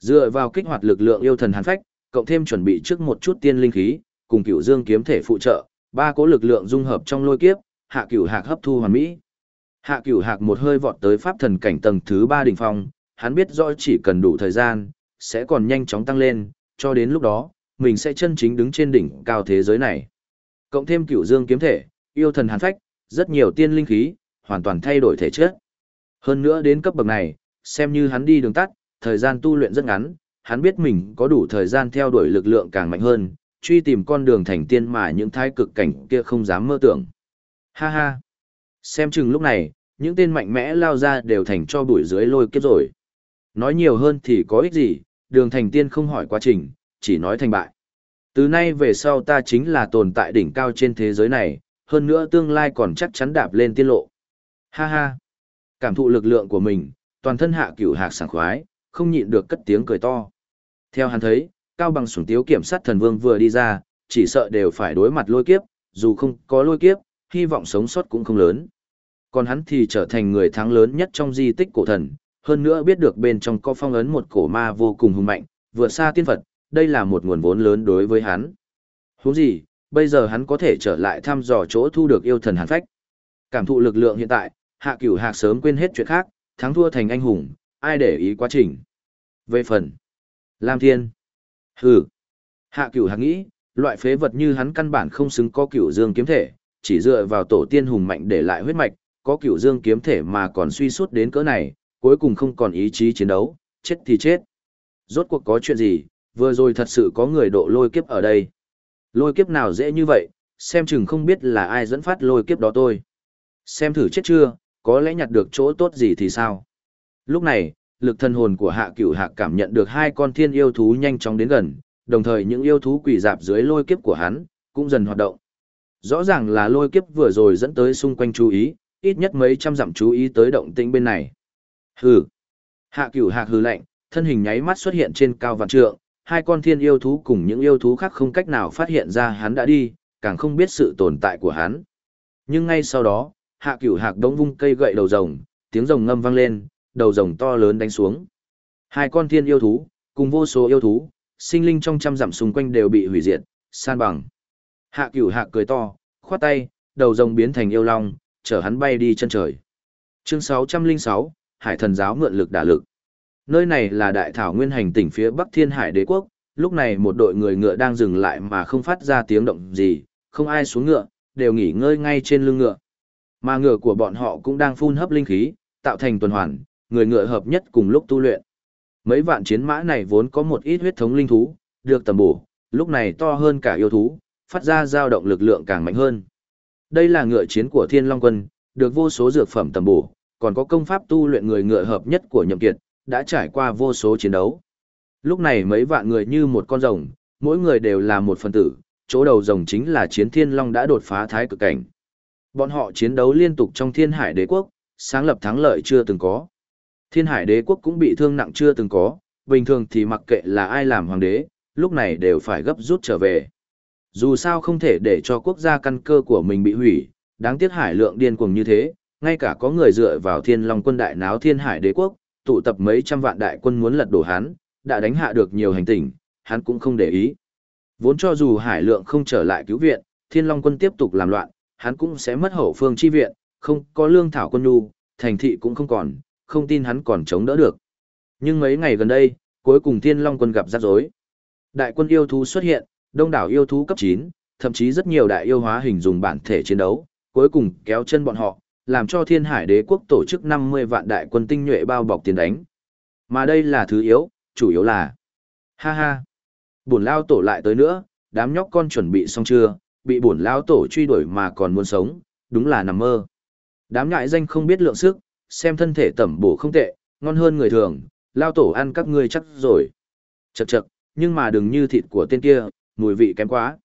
Dựa vào kích hoạt lực lượng yêu thần hàn phách, cộng thêm chuẩn bị trước một chút tiên linh khí, cùng cửu dương kiếm thể phụ trợ, ba cố lực lượng dung hợp trong lôi kiếp, hạ cửu hạc hấp thu hoàn mỹ. Hạ cửu hạc một hơi vọt tới pháp thần cảnh tầng thứ ba đỉnh phong, hắn biết rõ chỉ cần đủ thời gian, sẽ còn nhanh chóng tăng lên, cho đến lúc đó, mình sẽ chân chính đứng trên đỉnh cao thế giới này. Cộng thêm cửu dương kiếm thể, yêu thần hàn phách, rất nhiều tiên linh khí, hoàn toàn thay đổi thể chất. Hơn nữa đến cấp bậc này, xem như hắn đi đường tắt, thời gian tu luyện rất ngắn, hắn biết mình có đủ thời gian theo đuổi lực lượng càng mạnh hơn, truy tìm con đường thành tiên mà những thái cực cảnh kia không dám mơ tưởng. Ha ha! Xem chừng lúc này, những tên mạnh mẽ lao ra đều thành cho bụi dưới lôi kiếp rồi. Nói nhiều hơn thì có ích gì, đường thành tiên không hỏi quá trình, chỉ nói thành bại. Từ nay về sau ta chính là tồn tại đỉnh cao trên thế giới này, hơn nữa tương lai còn chắc chắn đạp lên tiên lộ. Ha ha! Cảm thụ lực lượng của mình, toàn thân hạ cửu hạc sảng khoái, không nhịn được cất tiếng cười to. Theo hắn thấy, Cao Bằng sủng tiếu kiểm sát thần vương vừa đi ra, chỉ sợ đều phải đối mặt lôi kiếp, dù không có lôi kiếp, hy vọng sống sót cũng không lớn. Còn hắn thì trở thành người thắng lớn nhất trong di tích cổ thần, hơn nữa biết được bên trong có phong ấn một cổ ma vô cùng hùng mạnh, vượt xa tiên Phật, đây là một nguồn vốn lớn đối với hắn. Hú gì, bây giờ hắn có thể trở lại thăm dò chỗ thu được yêu thần hàn phách. Cảm thụ lực lượng hiện tại, hạ cửu hạc sớm quên hết chuyện khác, thắng thua thành anh hùng, ai để ý quá trình. Về phần, Lam Thiên, hừ, hạ cửu hạc nghĩ, loại phế vật như hắn căn bản không xứng có cửu dương kiếm thể, chỉ dựa vào tổ tiên hùng mạnh để lại huyết mạch, có cửu dương kiếm thể mà còn suy sút đến cỡ này, cuối cùng không còn ý chí chiến đấu, chết thì chết. Rốt cuộc có chuyện gì, vừa rồi thật sự có người độ lôi kiếp ở đây. Lôi kiếp nào dễ như vậy, xem chừng không biết là ai dẫn phát lôi kiếp đó tôi. Xem thử chết chưa, có lẽ nhặt được chỗ tốt gì thì sao. Lúc này, lực thần hồn của hạ cửu hạc cảm nhận được hai con thiên yêu thú nhanh chóng đến gần, đồng thời những yêu thú quỷ dạp dưới lôi kiếp của hắn, cũng dần hoạt động. Rõ ràng là lôi kiếp vừa rồi dẫn tới xung quanh chú ý, ít nhất mấy trăm dặm chú ý tới động tĩnh bên này. Hừ. Hạ cửu hạc hừ lạnh, thân hình nháy mắt xuất hiện trên cao vạn trượng, hai con thiên yêu thú cùng những yêu thú khác không cách nào phát hiện ra hắn đã đi, càng không biết sự tồn tại của hắn. Nhưng ngay sau đó, hạ cửu hạc đống vung cây gậy đầu rồng, tiếng rồng ngâm vang lên, đầu rồng to lớn đánh xuống. Hai con thiên yêu thú, cùng vô số yêu thú, sinh linh trong trăm dặm xung quanh đều bị hủy diệt, san bằng. Hạ cửu hạc cười to, khoát tay, đầu rồng biến thành yêu long, chở hắn bay đi chân trời. Chương 606, Hải thần giáo mượn lực đả lực. Nơi này là đại thảo nguyên hành tỉnh phía Bắc Thiên Hải Đế quốc, lúc này một đội người ngựa đang dừng lại mà không phát ra tiếng động gì, không ai xuống ngựa, đều nghỉ ngơi ngay trên lưng ngựa. Mà ngựa của bọn họ cũng đang phun hấp linh khí, tạo thành tuần hoàn, người ngựa hợp nhất cùng lúc tu luyện. Mấy vạn chiến mã này vốn có một ít huyết thống linh thú, được tầm bổ, lúc này to hơn cả yêu thú, phát ra dao động lực lượng càng mạnh hơn. Đây là ngựa chiến của Thiên Long Quân, được vô số dược phẩm tầm bổ, còn có công pháp tu luyện người ngựa hợp nhất của Nhậm Kiệt, đã trải qua vô số chiến đấu. Lúc này mấy vạn người như một con rồng, mỗi người đều là một phần tử, chỗ đầu rồng chính là chiến thiên long đã đột phá thái cực cảnh. Bọn họ chiến đấu liên tục trong thiên hải đế quốc, sáng lập thắng lợi chưa từng có. Thiên hải đế quốc cũng bị thương nặng chưa từng có, bình thường thì mặc kệ là ai làm hoàng đế, lúc này đều phải gấp rút trở về. Dù sao không thể để cho quốc gia căn cơ của mình bị hủy, đáng tiếc hải lượng điên cuồng như thế, ngay cả có người dựa vào thiên long quân đại náo thiên hải đế quốc, tụ tập mấy trăm vạn đại quân muốn lật đổ hắn, đã đánh hạ được nhiều hành tinh, hắn cũng không để ý. Vốn cho dù hải lượng không trở lại cứu viện, thiên long quân tiếp tục làm loạn, hắn cũng sẽ mất hậu phương chi viện, không có lương thảo quân nhu, thành thị cũng không còn, không tin hắn còn chống đỡ được. Nhưng mấy ngày gần đây, cuối cùng thiên long quân gặp rắc rối. Đại quân yêu thú xuất hiện, đông đảo yêu thú cấp 9, thậm chí rất nhiều đại yêu hóa hình dùng bản thể chiến đấu, cuối cùng kéo chân bọn họ, làm cho thiên hải đế quốc tổ chức 50 vạn đại quân tinh nhuệ bao bọc tiền đánh. Mà đây là thứ yếu, chủ yếu là... Ha ha! Bổn lao tổ lại tới nữa, đám nhóc con chuẩn bị xong chưa, bị bổn lao tổ truy đuổi mà còn muốn sống, đúng là nằm mơ. Đám nhại danh không biết lượng sức, xem thân thể tẩm bổ không tệ, ngon hơn người thường, lao tổ ăn các ngươi chắc rồi. Chậc chậc, nhưng mà đừng như thịt của tên kia, mùi vị kém quá.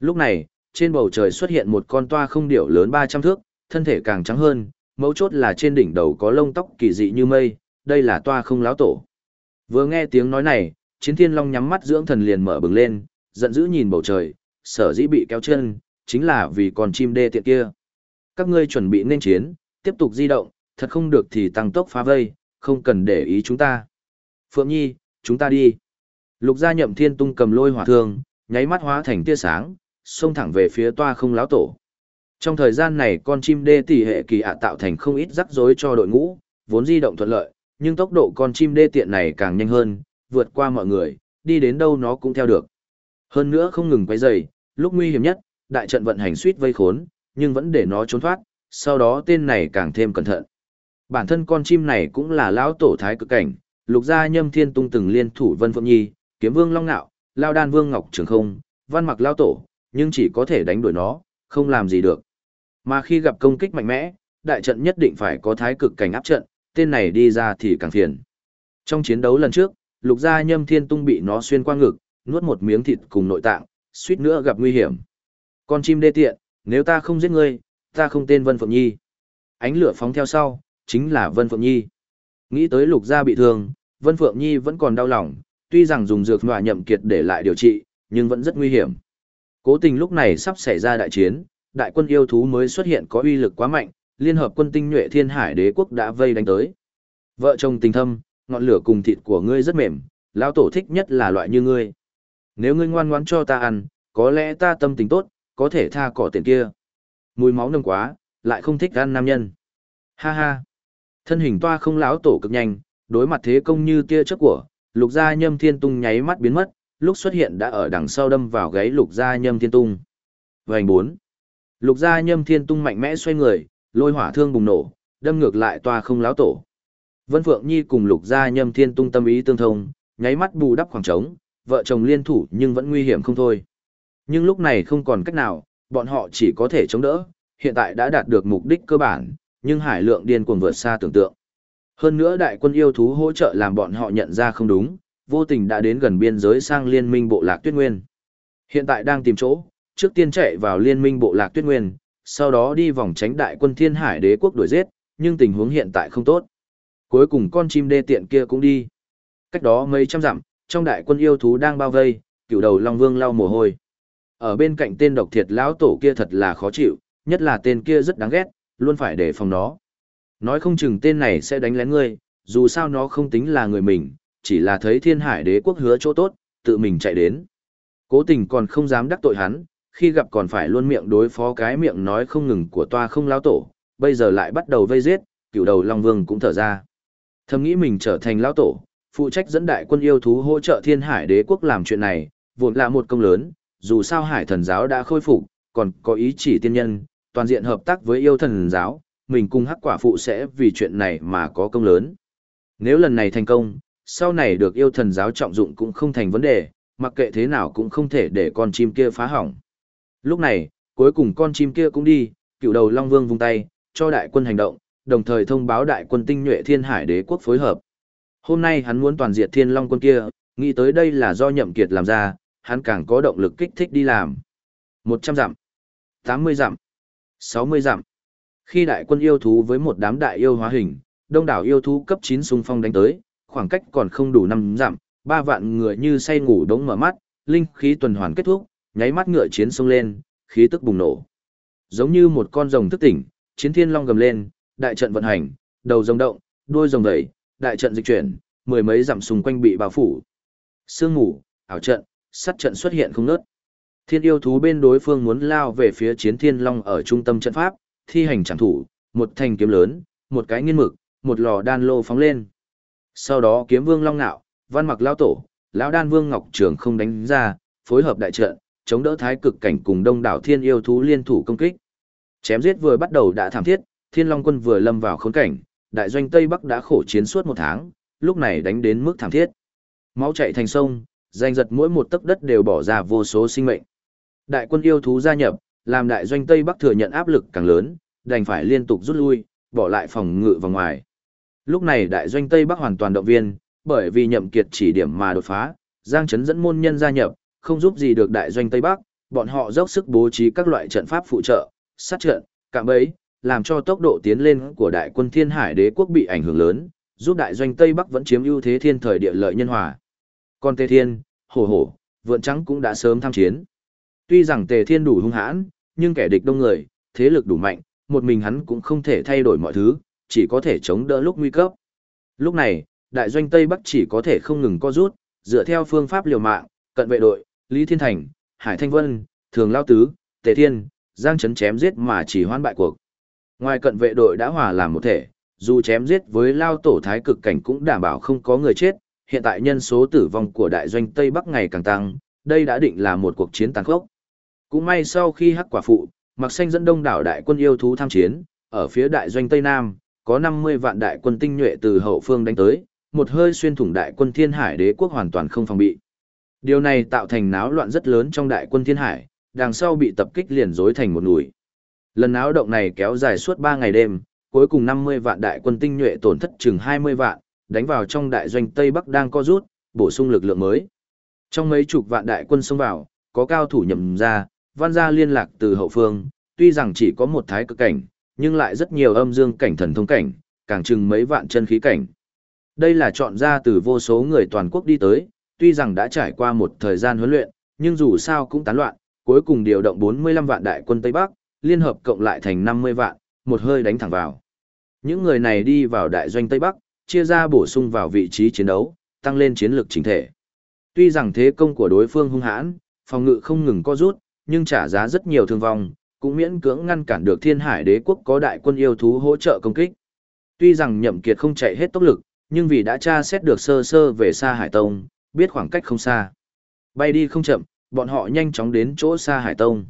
Lúc này, trên bầu trời xuất hiện một con toa không điểu lớn 300 thước, thân thể càng trắng hơn, mấu chốt là trên đỉnh đầu có lông tóc kỳ dị như mây, đây là toa không láo tổ. Vừa nghe tiếng nói này, chiến thiên long nhắm mắt dưỡng thần liền mở bừng lên, giận dữ nhìn bầu trời, sở dĩ bị kéo chân, chính là vì con chim đê tiện kia. Các ngươi chuẩn bị nên chiến, tiếp tục di động, thật không được thì tăng tốc phá vây, không cần để ý chúng ta. Phượng Nhi, chúng ta đi. Lục gia nhậm thiên tung cầm lôi hỏa thương, nháy mắt hóa thành tia sáng, xông thẳng về phía toa không láo tổ. Trong thời gian này con chim đê tỷ hệ kỳ ạ tạo thành không ít rắc rối cho đội ngũ, vốn di động thuận lợi, nhưng tốc độ con chim đê tiện này càng nhanh hơn, vượt qua mọi người, đi đến đâu nó cũng theo được. Hơn nữa không ngừng quay dày, lúc nguy hiểm nhất, đại trận vận hành suýt vây khốn, nhưng vẫn để nó trốn thoát, sau đó tên này càng thêm cẩn thận. Bản thân con chim này cũng là lão tổ thái cực cảnh, lục gia nhâm thiên tung từng liên thủ vân phượng nhi, kiếm vương long nạo, lao đan vương ngọc trường không, văn mặc lao tổ, nhưng chỉ có thể đánh đuổi nó, không làm gì được. Mà khi gặp công kích mạnh mẽ, đại trận nhất định phải có thái cực cảnh áp trận, tên này đi ra thì càng phiền. Trong chiến đấu lần trước, lục gia nhâm thiên tung bị nó xuyên qua ngực, nuốt một miếng thịt cùng nội tạng, suýt nữa gặp nguy hiểm. Con chim đê tiện, nếu ta không giết ngươi, ta không tên Vân Phượng Nhi. Ánh lửa phóng theo sau, chính là Vân Phượng Nhi. Nghĩ tới lục gia bị thương, Vân Phượng Nhi vẫn còn đau lòng, tuy rằng dùng dược nọa nhậm kiệt để lại điều trị, nhưng vẫn rất nguy hiểm. Cố tình lúc này sắp xảy ra đại chiến, đại quân yêu thú mới xuất hiện có uy lực quá mạnh, liên hợp quân tinh nhuệ thiên hải đế quốc đã vây đánh tới. Vợ chồng tình thâm, ngọn lửa cùng thịt của ngươi rất mềm, lão tổ thích nhất là loại như ngươi. Nếu ngươi ngoan ngoãn cho ta ăn, có lẽ ta tâm tình tốt, có thể tha cỏ tiền kia. Mùi máu nồng quá, lại không thích ăn nam nhân. Ha ha. Thân hình toa không lão tổ cực nhanh, đối mặt thế công như tia chớp của, lục gia nhâm thiên tung nháy mắt biến mất, lúc xuất hiện đã ở đằng sau đâm vào gáy lục gia nhâm thiên tung. Vành bốn. Lục gia nhâm thiên tung mạnh mẽ xoay người, lôi hỏa thương bùng nổ, đâm ngược lại toa không láo tổ. Vân Phượng Nhi cùng lục gia nhâm thiên tung tâm ý tương thông, nháy mắt bù đắp khoảng trống, vợ chồng liên thủ nhưng vẫn nguy hiểm không thôi. Nhưng lúc này không còn cách nào, bọn họ chỉ có thể chống đỡ, hiện tại đã đạt được mục đích cơ bản, nhưng hải lượng điên cuồng vượt xa tưởng tượng. Hơn nữa đại quân yêu thú hỗ trợ làm bọn họ nhận ra không đúng, vô tình đã đến gần biên giới sang liên minh bộ lạc tuyết nguyên. Hiện tại đang tìm chỗ, trước tiên chạy vào liên minh bộ lạc tuyết nguyên, sau đó đi vòng tránh đại quân thiên hải đế quốc đuổi giết, nhưng tình huống hiện tại không tốt. Cuối cùng con chim đê tiện kia cũng đi. Cách đó mấy trăm dặm, trong đại quân yêu thú đang bao vây, cựu đầu Long Vương lau mồ hôi. Ở bên cạnh tên độc thiệt lão tổ kia thật là khó chịu, nhất là tên kia rất đáng ghét, luôn phải đề phòng nó. Nói không chừng tên này sẽ đánh lén ngươi, dù sao nó không tính là người mình, chỉ là thấy thiên hải đế quốc hứa chỗ tốt, tự mình chạy đến. Cố tình còn không dám đắc tội hắn, khi gặp còn phải luôn miệng đối phó cái miệng nói không ngừng của toa không lão tổ, bây giờ lại bắt đầu vây giết, cựu đầu Long Vương cũng thở ra. Thầm nghĩ mình trở thành lão tổ, phụ trách dẫn đại quân yêu thú hỗ trợ thiên hải đế quốc làm chuyện này, vốn là một công lớn, dù sao hải thần giáo đã khôi phục, còn có ý chỉ tiên nhân, toàn diện hợp tác với yêu thần giáo, mình cùng hắc quả phụ sẽ vì chuyện này mà có công lớn. Nếu lần này thành công, sau này được yêu thần giáo trọng dụng cũng không thành vấn đề, mặc kệ thế nào cũng không thể để con chim kia phá hỏng. Lúc này, cuối cùng con chim kia cũng đi, cựu đầu Long Vương vung tay, cho đại quân hành động, đồng thời thông báo đại quân tinh nhuệ thiên hải đế quốc phối hợp. Hôm nay hắn muốn toàn diệt thiên long quân kia, nghĩ tới đây là do nhậm kiệt làm ra, hắn càng có động lực kích thích đi làm. 100 dặm, 80 dặm, 60 dặm. Khi đại quân yêu thú với một đám đại yêu hóa hình, đông đảo yêu thú cấp 9 xung phong đánh tới, khoảng cách còn không đủ năm dặm, ba vạn người như say ngủ đống mở mắt, linh khí tuần hoàn kết thúc, nháy mắt ngựa chiến xông lên, khí tức bùng nổ. Giống như một con rồng thức tỉnh, chiến thiên long gầm lên, đại trận vận hành, đầu rồng động, đuôi rồng đẩy, đại trận dịch chuyển, mười mấy dặm xung quanh bị bao phủ. Sương ngủ, ảo trận, sát trận xuất hiện không ngớt. Thiên yêu thú bên đối phương muốn lao về phía chiến thiên long ở trung tâm trận pháp, thi hành chẳng thủ, một thanh kiếm lớn, một cái nghiên mực, một lò đan lô phóng lên. Sau đó kiếm vương long nạo, văn mặc lao tổ, lão đan vương ngọc trường không đánh ra, phối hợp đại trận, chống đỡ thái cực cảnh cùng đông đảo thiên yêu thú liên thủ công kích. Chém giết vừa bắt đầu đã thảm thiết, thiên long quân vừa lâm vào khốn cảnh, đại doanh Tây Bắc đã khổ chiến suốt một tháng, lúc này đánh đến mức thảm thiết. Máu chảy thành sông, danh giật mỗi một tấc đất đều bỏ ra vô số sinh mệnh. Đại quân yêu thú gia nhập, làm đại doanh Tây Bắc thừa nhận áp lực càng lớn, đành phải liên tục rút lui, bỏ lại phòng ngự vào ngoài. Lúc này đại doanh Tây Bắc hoàn toàn động viên, bởi vì nhậm kiệt chỉ điểm mà đột phá, Giang Trấn dẫn môn nhân gia nhập, không giúp gì được đại doanh Tây Bắc, bọn họ dốc sức bố trí các loại trận pháp phụ trợ, sát trận, cạm bẫy, làm cho tốc độ tiến lên của đại quân Thiên Hải Đế quốc bị ảnh hưởng lớn, giúp đại doanh Tây Bắc vẫn chiếm ưu thế thiên thời địa lợi nhân hòa. Còn Tề Thiên, Hổ Hổ, Vượn Trắng cũng đã sớm tham chiến. Tuy rằng Tề Thiên đủ hung hãn, nhưng kẻ địch đông người, thế lực đủ mạnh, một mình hắn cũng không thể thay đổi mọi thứ, chỉ có thể chống đỡ lúc nguy cấp. Lúc này, đại doanh Tây Bắc chỉ có thể không ngừng co rút, dựa theo phương pháp liều mạng, cận vệ đội, Lý Thiên Thành, Hải Thanh Vân, Thường Lao Tứ, Tề Thiên, Giang Trấn chém giết mà chỉ hoan bại cuộc. Ngoài cận vệ đội đã hòa làm một thể, dù chém giết với Lao Tổ Thái cực cảnh cũng đảm bảo không có người chết, hiện tại nhân số tử vong của đại doanh Tây Bắc ngày càng tăng, đây đã định là một cuộc chiến tàn khốc. Cũng may sau khi hắc quả phụ, Mặc Xanh dẫn đông đảo đại quân yêu thú tham chiến, ở phía đại doanh Tây Nam, có 50 vạn đại quân tinh nhuệ từ hậu phương đánh tới, một hơi xuyên thủng đại quân Thiên Hải đế quốc hoàn toàn không phòng bị. Điều này tạo thành náo loạn rất lớn trong đại quân Thiên Hải, đằng sau bị tập kích liền rối thành một núi. Lần náo động này kéo dài suốt 3 ngày đêm, cuối cùng 50 vạn đại quân tinh nhuệ tổn thất chừng 20 vạn, đánh vào trong đại doanh Tây Bắc đang co rút, bổ sung lực lượng mới. Trong mấy chục vạn đại quân xông vào, có cao thủ nhầm ra, văn gia liên lạc từ hậu phương, tuy rằng chỉ có một thái cực cảnh, nhưng lại rất nhiều âm dương cảnh thần thông cảnh, càng chừng mấy vạn chân khí cảnh. Đây là chọn ra từ vô số người toàn quốc đi tới, tuy rằng đã trải qua một thời gian huấn luyện, nhưng dù sao cũng tán loạn, cuối cùng điều động 45 vạn đại quân Tây Bắc, liên hợp cộng lại thành 50 vạn, một hơi đánh thẳng vào. Những người này đi vào đại doanh Tây Bắc, chia ra bổ sung vào vị trí chiến đấu, tăng lên chiến lược chính thể. Tuy rằng thế công của đối phương hung hãn, phòng ngự không ngừng co rút, nhưng trả giá rất nhiều thương vong, cũng miễn cưỡng ngăn cản được Thiên Hải Đế quốc có đại quân yêu thú hỗ trợ công kích. Tuy rằng Nhậm Kiệt không chạy hết tốc lực, nhưng vì đã tra xét được sơ sơ về Sa Hải Tông, biết khoảng cách không xa. Bay đi không chậm, bọn họ nhanh chóng đến chỗ Sa Hải Tông.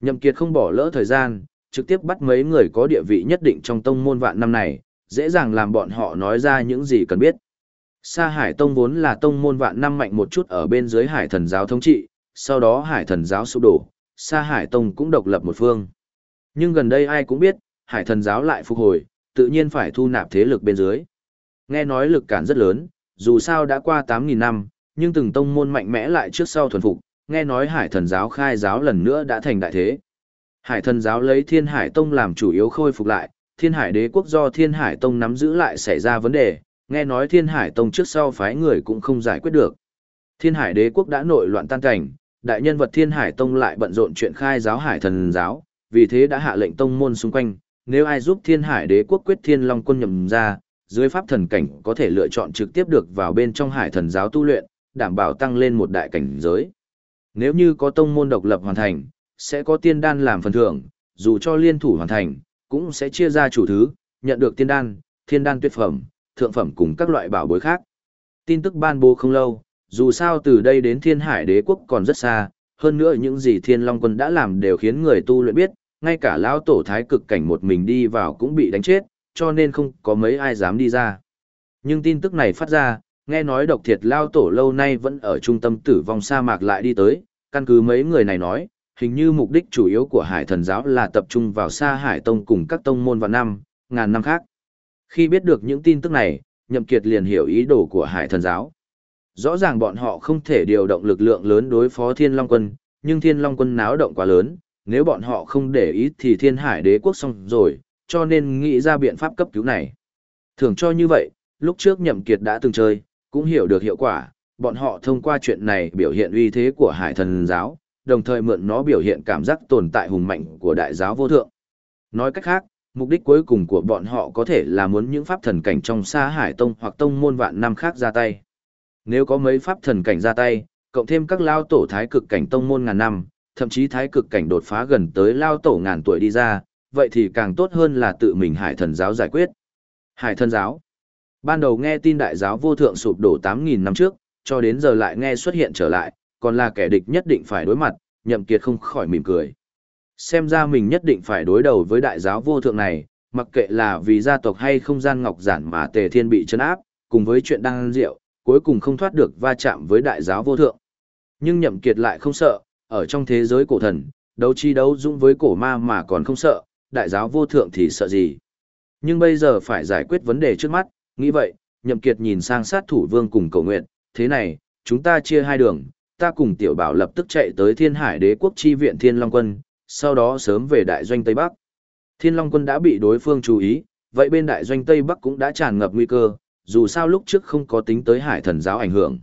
Nhậm Kiệt không bỏ lỡ thời gian, trực tiếp bắt mấy người có địa vị nhất định trong tông môn vạn năm này, dễ dàng làm bọn họ nói ra những gì cần biết. Sa Hải Tông vốn là tông môn vạn năm mạnh một chút ở bên dưới Hải Thần giáo thống trị, sau đó Hải Thần giáo sụp đổ, Sa Hải Tông cũng độc lập một phương. Nhưng gần đây ai cũng biết, Hải Thần giáo lại phục hồi, tự nhiên phải thu nạp thế lực bên dưới. Nghe nói lực cản rất lớn, dù sao đã qua 8.000 năm, nhưng từng tông môn mạnh mẽ lại trước sau thuần phục, nghe nói Hải Thần giáo khai giáo lần nữa đã thành đại thế. Hải Thần giáo lấy Thiên Hải Tông làm chủ yếu khôi phục lại, Thiên Hải Đế quốc do Thiên Hải Tông nắm giữ lại xảy ra vấn đề, nghe nói Thiên Hải Tông trước sau phái người cũng không giải quyết được. Thiên Hải Đế quốc đã nội loạn tan cảnh, đại nhân vật Thiên Hải Tông lại bận rộn chuyện khai giáo Hải Thần giáo, vì thế đã hạ lệnh tông môn xung quanh, nếu ai giúp Thiên Hải Đế quốc quyết Thiên Long quân nhầm ra, dưới pháp thần cảnh có thể lựa chọn trực tiếp được vào bên trong Hải Thần giáo tu luyện, đảm bảo tăng lên một đại cảnh giới. Nếu như có tông môn độc lập hoàn thành, sẽ có tiên đan làm phần thưởng, dù cho liên thủ hoàn thành, cũng sẽ chia ra chủ thứ, nhận được tiên đan, thiên đan tuyệt phẩm, thượng phẩm cùng các loại bảo bối khác. Tin tức ban bố không lâu, dù sao từ đây đến thiên hải đế quốc còn rất xa, hơn nữa những gì thiên long quân đã làm đều khiến người tu luyện biết, ngay cả lão tổ thái cực cảnh một mình đi vào cũng bị đánh chết, cho nên không có mấy ai dám đi ra. Nhưng tin tức này phát ra, nghe nói độc thiệt lao tổ lâu nay vẫn ở trung tâm tử vong sa mạc lại đi tới, căn cứ mấy người này nói, hình như mục đích chủ yếu của hải thần giáo là tập trung vào sa hải tông cùng các tông môn vào năm, ngàn năm khác. Khi biết được những tin tức này, Nhậm Kiệt liền hiểu ý đồ của hải thần giáo. Rõ ràng bọn họ không thể điều động lực lượng lớn đối phó thiên long quân, nhưng thiên long quân náo động quá lớn, nếu bọn họ không để ý thì thiên hải đế quốc xong rồi, cho nên nghĩ ra biện pháp cấp cứu này. Thường cho như vậy, lúc trước Nhậm Kiệt đã từng chơi, cũng hiểu được hiệu quả, bọn họ thông qua chuyện này biểu hiện uy thế của hải thần giáo, đồng thời mượn nó biểu hiện cảm giác tồn tại hùng mạnh của đại giáo vô thượng. Nói cách khác, mục đích cuối cùng của bọn họ có thể là muốn những pháp thần cảnh trong xa hải tông hoặc tông môn vạn năm khác ra tay. Nếu có mấy pháp thần cảnh ra tay, cộng thêm các lao tổ thái cực cảnh tông môn ngàn năm, thậm chí thái cực cảnh đột phá gần tới lao tổ ngàn tuổi đi ra, vậy thì càng tốt hơn là tự mình hải thần giáo giải quyết. Hải thần giáo Ban đầu nghe tin đại giáo vô thượng sụp đổ 8.000 năm trước, cho đến giờ lại nghe xuất hiện trở lại, còn là kẻ địch nhất định phải đối mặt, nhậm kiệt không khỏi mỉm cười. Xem ra mình nhất định phải đối đầu với đại giáo vô thượng này, mặc kệ là vì gia tộc hay không gian ngọc giản mà tề thiên bị chấn áp, cùng với chuyện đang rượu, cuối cùng không thoát được va chạm với đại giáo vô thượng. Nhưng nhậm kiệt lại không sợ, ở trong thế giới cổ thần, đấu chi đấu dũng với cổ ma mà còn không sợ, đại giáo vô thượng thì sợ gì. Nhưng bây giờ phải giải quyết vấn đề trước mắt, nghĩ vậy, nhậm kiệt nhìn sang sát thủ vương cùng cầu nguyện, thế này, chúng ta chia hai đường, ta cùng tiểu bảo lập tức chạy tới thiên hải đế quốc chi viện thiên long quân, sau đó sớm về đại doanh Tây Bắc. Thiên long quân đã bị đối phương chú ý, vậy bên đại doanh Tây Bắc cũng đã tràn ngập nguy cơ, dù sao lúc trước không có tính tới hải thần giáo ảnh hưởng.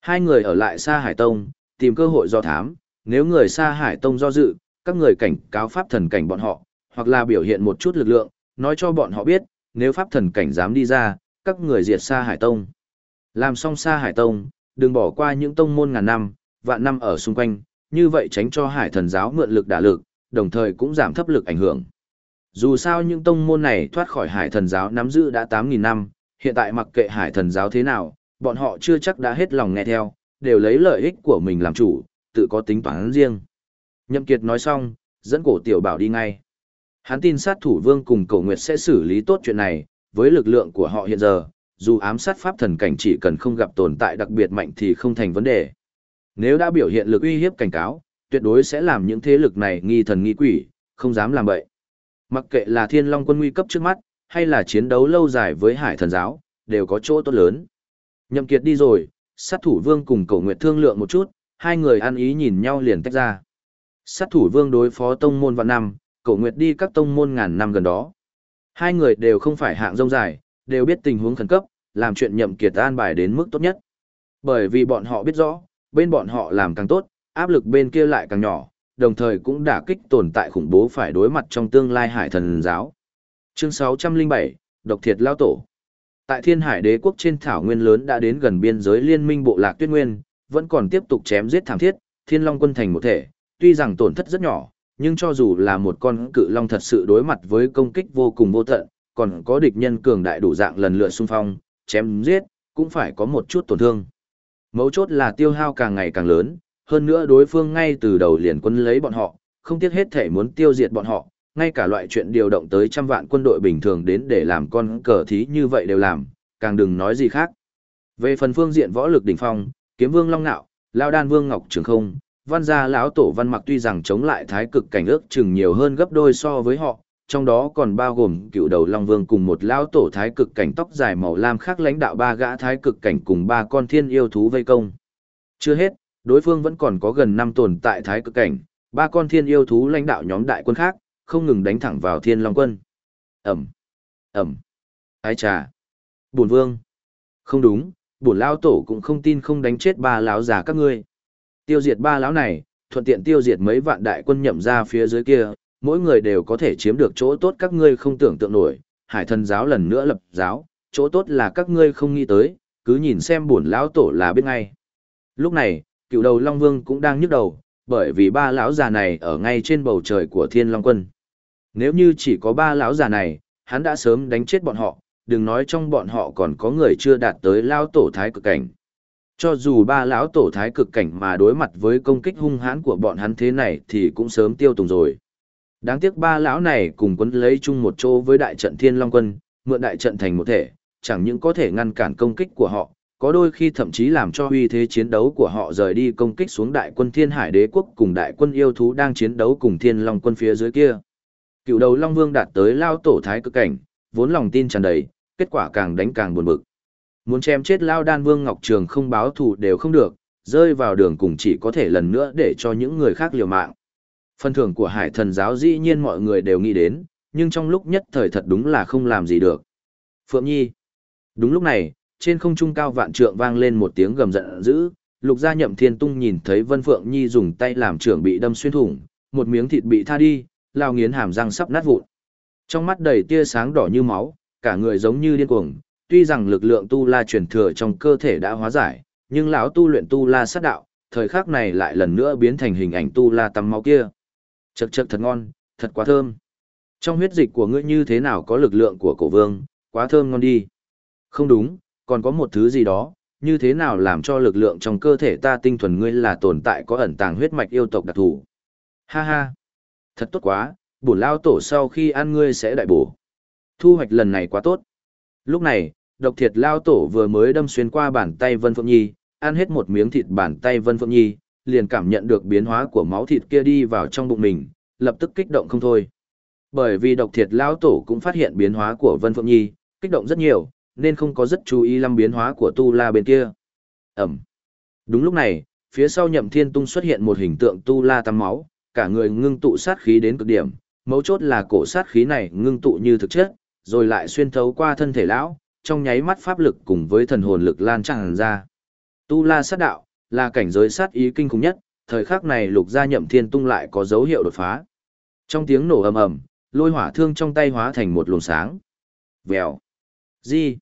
Hai người ở lại xa hải tông, tìm cơ hội do thám, nếu người xa hải tông do dự, các người cảnh cáo pháp thần cảnh bọn họ, hoặc là biểu hiện một chút lực lượng, nói cho bọn họ biết, nếu pháp thần cảnh dám đi ra, các người diệt xa hải tông. Làm xong xa hải tông, đừng bỏ qua những tông môn ngàn năm, vạn năm ở xung quanh, như vậy tránh cho hải thần giáo mượn lực đả lực, đồng thời cũng giảm thấp lực ảnh hưởng. Dù sao những tông môn này thoát khỏi hải thần giáo nắm giữ đã 8.000 năm, hiện tại mặc kệ hải thần giáo thế nào, bọn họ chưa chắc đã hết lòng nghe theo, đều lấy lợi ích của mình làm chủ, tự có tính toán riêng. Nhậm Kiệt nói xong, dẫn cổ tiểu bảo đi ngay. Hắn tin sát thủ vương cùng cổ nguyệt sẽ xử lý tốt chuyện này, với lực lượng của họ hiện giờ, dù ám sát pháp thần cảnh chỉ cần không gặp tồn tại đặc biệt mạnh thì không thành vấn đề. Nếu đã biểu hiện lực uy hiếp cảnh cáo, tuyệt đối sẽ làm những thế lực này nghi thần nghi quỷ, không dám làm vậy. Mặc kệ là thiên long quân nguy cấp trước mắt, hay là chiến đấu lâu dài với hải thần giáo, đều có chỗ tốt lớn. Nhậm kiệt đi rồi, sát thủ vương cùng cổ nguyệt thương lượng một chút, hai người ăn ý nhìn nhau liền tách ra. Sát thủ vương đối phó tông môn vạn năm, cổ nguyệt đi các tông môn ngàn năm gần đó. Hai người đều không phải hạng rông dài, đều biết tình huống khẩn cấp, làm chuyện nhậm kiệt an bài đến mức tốt nhất. Bởi vì bọn họ biết rõ, bên bọn họ làm càng tốt, áp lực bên kia lại càng nhỏ, đồng thời cũng đả kích tồn tại khủng bố phải đối mặt trong tương lai hải thần giáo. Chương 607, Độc Thiệt Lao Tổ Tại thiên hải đế quốc trên thảo nguyên lớn đã đến gần biên giới liên minh bộ lạc tuyết nguyên, vẫn còn tiếp tục chém giết thảm thiết, thiên long quân thành một thể, tuy rằng tổn thất rất nhỏ, nhưng cho dù là một con cự long thật sự đối mặt với công kích vô cùng vô tận, còn có địch nhân cường đại đủ dạng lần lượt xung phong, chém giết, cũng phải có một chút tổn thương. Mấu chốt là tiêu hao càng ngày càng lớn, hơn nữa đối phương ngay từ đầu liền quân lấy bọn họ, không tiếc hết thể muốn tiêu diệt bọn họ, ngay cả loại chuyện điều động tới trăm vạn quân đội bình thường đến để làm con cờ thí như vậy đều làm, càng đừng nói gì khác. Về phần phương diện võ lực đỉnh phong, kiếm vương long nạo, lao đan vương ngọc trường không, văn gia lão tổ văn mặc tuy rằng chống lại thái cực cảnh ước chừng nhiều hơn gấp đôi so với họ, trong đó còn bao gồm cựu đầu long vương cùng một lão tổ thái cực cảnh tóc dài màu lam khác lãnh đạo ba gã thái cực cảnh cùng ba con thiên yêu thú vây công. Chưa hết, đối phương vẫn còn có gần năm tồn tại thái cực cảnh, ba con thiên yêu thú lãnh đạo nhóm đại quân khác, không ngừng đánh thẳng vào thiên long quân. Ẩm, Ẩm, Ái trà, Bổn vương. Không đúng, bổn lão tổ cũng không tin không đánh chết ba lão già các ngươi. Tiêu diệt ba lão này, thuận tiện tiêu diệt mấy vạn đại quân nhậm ra phía dưới kia, mỗi người đều có thể chiếm được chỗ tốt các ngươi không tưởng tượng nổi. Hải thần giáo lần nữa lập giáo, chỗ tốt là các ngươi không nghĩ tới, cứ nhìn xem bổn lão tổ là biết ngay. Lúc này, cựu đầu Long Vương cũng đang nhức đầu, bởi vì ba lão già này ở ngay trên bầu trời của Thiên Long Quân. Nếu như chỉ có ba lão già này, hắn đã sớm đánh chết bọn họ, đừng nói trong bọn họ còn có người chưa đạt tới lão tổ thái cực cảnh. Cho dù ba lão tổ thái cực cảnh mà đối mặt với công kích hung hãn của bọn hắn thế này thì cũng sớm tiêu tùng rồi. Đáng tiếc ba lão này cùng quấn lấy chung một chỗ với đại trận Thiên Long Quân, mượn đại trận thành một thể, chẳng những có thể ngăn cản công kích của họ, có đôi khi thậm chí làm cho uy thế chiến đấu của họ rời đi công kích xuống đại quân Thiên Hải Đế quốc cùng đại quân yêu thú đang chiến đấu cùng Thiên Long Quân phía dưới kia. Cựu đầu Long Vương đạt tới lao tổ thái cực cảnh, vốn lòng tin tràn đầy, kết quả càng đánh càng buồn bực. Muốn chém chết Lao Đan Vương Ngọc Trường không báo thù đều không được, rơi vào đường cùng chỉ có thể lần nữa để cho những người khác liều mạng. Phần thưởng của hải thần giáo dĩ nhiên mọi người đều nghĩ đến, nhưng trong lúc nhất thời thật đúng là không làm gì được. Phượng Nhi. Đúng lúc này, trên không trung cao vạn trượng vang lên một tiếng gầm giận dữ, lục gia nhậm thiên tung nhìn thấy Vân Phượng Nhi dùng tay làm trưởng bị đâm xuyên thủng, một miếng thịt bị tha đi, lao nghiến hàm răng sắp nát vụn. Trong mắt đầy tia sáng đỏ như máu, cả người giống như điên cuồng, tuy rằng lực lượng tu la truyền thừa trong cơ thể đã hóa giải, nhưng lão tu luyện tu la sát đạo, thời khắc này lại lần nữa biến thành hình ảnh tu la tắm máu kia. Chậc chậc thật ngon, thật quá thơm. Trong huyết dịch của ngươi như thế nào có lực lượng của cổ vương, quá thơm ngon đi. Không đúng, còn có một thứ gì đó, như thế nào làm cho lực lượng trong cơ thể ta tinh thuần ngươi là tồn tại có ẩn tàng huyết mạch yêu tộc đặc thù. Ha ha, thật tốt quá, bổn lao tổ sau khi ăn ngươi sẽ đại bổ. Thu hoạch lần này quá tốt. Lúc này, độc thiệt lao tổ vừa mới đâm xuyên qua bàn tay Vân Phượng Nhi, ăn hết một miếng thịt bàn tay Vân Phượng Nhi, liền cảm nhận được biến hóa của máu thịt kia đi vào trong bụng mình, lập tức kích động không thôi. Bởi vì độc thiệt lao tổ cũng phát hiện biến hóa của Vân Phượng Nhi, kích động rất nhiều, nên không có rất chú ý lắm biến hóa của tu la bên kia. Ẩm. Đúng lúc này, phía sau nhậm thiên tung xuất hiện một hình tượng tu la tắm máu, cả người ngưng tụ sát khí đến cực điểm, mấu chốt là cổ sát khí này ngưng tụ như thực chất, rồi lại xuyên thấu qua thân thể lão, trong nháy mắt pháp lực cùng với thần hồn lực lan tràn ra. Tu la sát đạo, là cảnh giới sát ý kinh khủng nhất, thời khắc này lục gia nhậm thiên tung lại có dấu hiệu đột phá. Trong tiếng nổ ầm ầm, lôi hỏa thương trong tay hóa thành một luồng sáng. Vèo. Gì?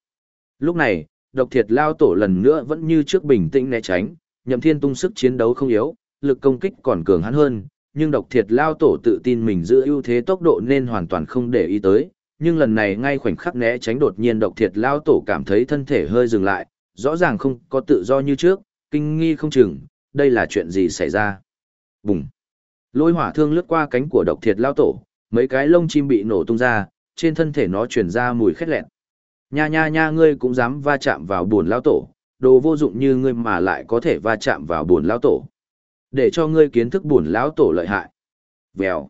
Lúc này, độc thiệt lao tổ lần nữa vẫn như trước bình tĩnh né tránh, nhậm thiên tung sức chiến đấu không yếu, lực công kích còn cường hắn hơn, nhưng độc thiệt lao tổ tự tin mình giữ ưu thế tốc độ nên hoàn toàn không để ý tới, nhưng lần này ngay khoảnh khắc né tránh đột nhiên độc thiệt lao tổ cảm thấy thân thể hơi dừng lại, rõ ràng không có tự do như trước, kinh nghi không chừng, đây là chuyện gì xảy ra. Bùng! Lôi hỏa thương lướt qua cánh của độc thiệt lao tổ, mấy cái lông chim bị nổ tung ra, trên thân thể nó truyền ra mùi khét lẹn. Nha nha nha ngươi cũng dám va chạm vào buồn lao tổ, đồ vô dụng như ngươi mà lại có thể va chạm vào buồn lao tổ. Để cho ngươi kiến thức buồn lão tổ lợi hại. Vèo.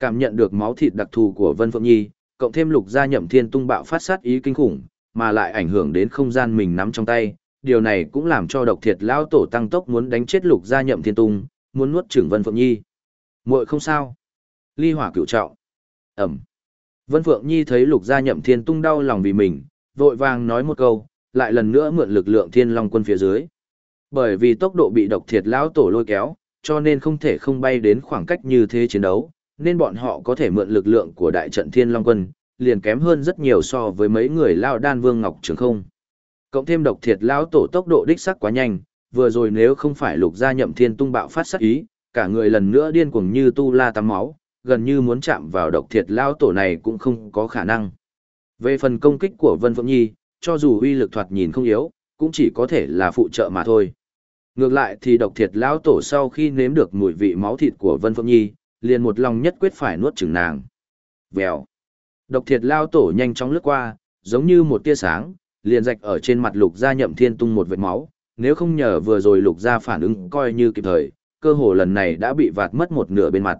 Cảm nhận được máu thịt đặc thù của Vân Phượng Nhi, cộng thêm lục gia nhậm thiên tung bạo phát sát ý kinh khủng, mà lại ảnh hưởng đến không gian mình nắm trong tay. Điều này cũng làm cho độc thiệt lão tổ tăng tốc muốn đánh chết lục gia nhậm thiên tung, muốn nuốt trưởng Vân Phượng Nhi. muội không sao. Ly hỏa cửu trọng. Ẩm. Vân Phượng Nhi thấy lục gia nhậm thiên tung đau lòng vì mình, vội vàng nói một câu, lại lần nữa mượn lực lượng thiên long quân phía dưới. Bởi vì tốc độ bị độc thiệt lão tổ lôi kéo, cho nên không thể không bay đến khoảng cách như thế chiến đấu, nên bọn họ có thể mượn lực lượng của đại trận thiên long quân, liền kém hơn rất nhiều so với mấy người lao đan vương ngọc trường không. Cộng thêm độc thiệt lão tổ tốc độ đích sắc quá nhanh, vừa rồi nếu không phải lục gia nhậm thiên tung bạo phát sát ý, cả người lần nữa điên cuồng như tu la tắm máu, gần như muốn chạm vào độc thiệt lão tổ này cũng không có khả năng. Về phần công kích của Vân Phượng Nhi, cho dù uy lực thoạt nhìn không yếu, cũng chỉ có thể là phụ trợ mà thôi. Ngược lại thì độc thiệt lão tổ sau khi nếm được mùi vị máu thịt của Vân Phượng Nhi, liền một lòng nhất quyết phải nuốt chửng nàng. Vèo. Độc thiệt lao tổ nhanh chóng lướt qua, giống như một tia sáng, liền rạch ở trên mặt lục gia nhậm thiên tung một vệt máu, nếu không nhờ vừa rồi lục gia phản ứng coi như kịp thời, cơ hồ lần này đã bị vạt mất một nửa bên mặt.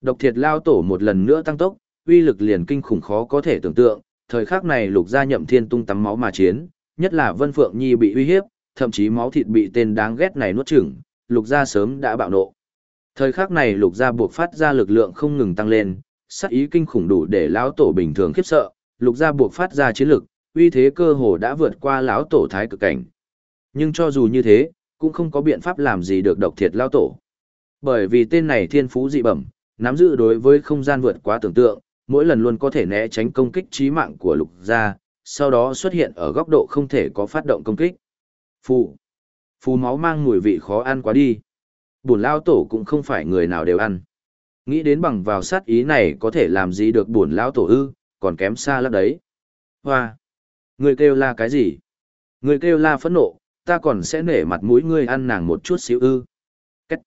Độc thiệt lao tổ một lần nữa tăng tốc, uy lực liền kinh khủng khó có thể tưởng tượng, thời khắc này lục gia nhậm thiên tung tắm máu mà chiến, nhất là Vân Phượng Nhi bị uy hiếp, thậm chí máu thịt bị tên đáng ghét này nuốt chửng, lục gia sớm đã bạo nộ. Thời khắc này lục gia buộc phát ra lực lượng không ngừng tăng lên, sát ý kinh khủng đủ để lão tổ bình thường khiếp sợ, lục gia buộc phát ra chiến lực, uy thế cơ hồ đã vượt qua lão tổ thái cực cảnh. Nhưng cho dù như thế, cũng không có biện pháp làm gì được độc thiệt lão tổ. Bởi vì tên này thiên phú dị bẩm, nắm giữ đối với không gian vượt quá tưởng tượng, mỗi lần luôn có thể né tránh công kích trí mạng của lục gia, sau đó xuất hiện ở góc độ không thể có phát động công kích. Phù. Phù máu mang mùi vị khó ăn quá đi. Bổn lao tổ cũng không phải người nào đều ăn. Nghĩ đến bằng vào sát ý này có thể làm gì được bổn lao tổ ư, còn kém xa lắm đấy. Hoa. Người kêu la cái gì? Người kêu la phẫn nộ, ta còn sẽ nể mặt mũi ngươi ăn nàng một chút xíu ư. Cách.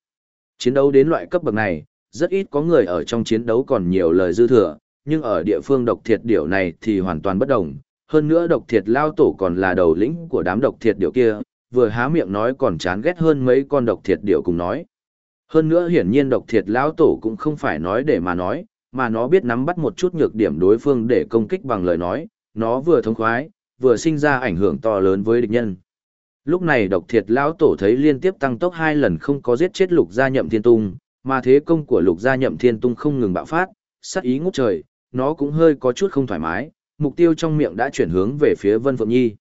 Chiến đấu đến loại cấp bậc này, rất ít có người ở trong chiến đấu còn nhiều lời dư thừa, nhưng ở địa phương độc thiệt điểu này thì hoàn toàn bất đồng. Hơn nữa độc thiệt lao tổ còn là đầu lĩnh của đám độc thiệt điểu kia, vừa há miệng nói còn chán ghét hơn mấy con độc thiệt điệu cùng nói. Hơn nữa hiển nhiên độc thiệt lão tổ cũng không phải nói để mà nói, mà nó biết nắm bắt một chút nhược điểm đối phương để công kích bằng lời nói, nó vừa thống khoái, vừa sinh ra ảnh hưởng to lớn với địch nhân. Lúc này độc thiệt lão tổ thấy liên tiếp tăng tốc hai lần không có giết chết lục gia nhậm thiên tung, mà thế công của lục gia nhậm thiên tung không ngừng bạo phát, sát ý ngút trời, nó cũng hơi có chút không thoải mái, mục tiêu trong miệng đã chuyển hướng về phía Vân Phượng Nhi.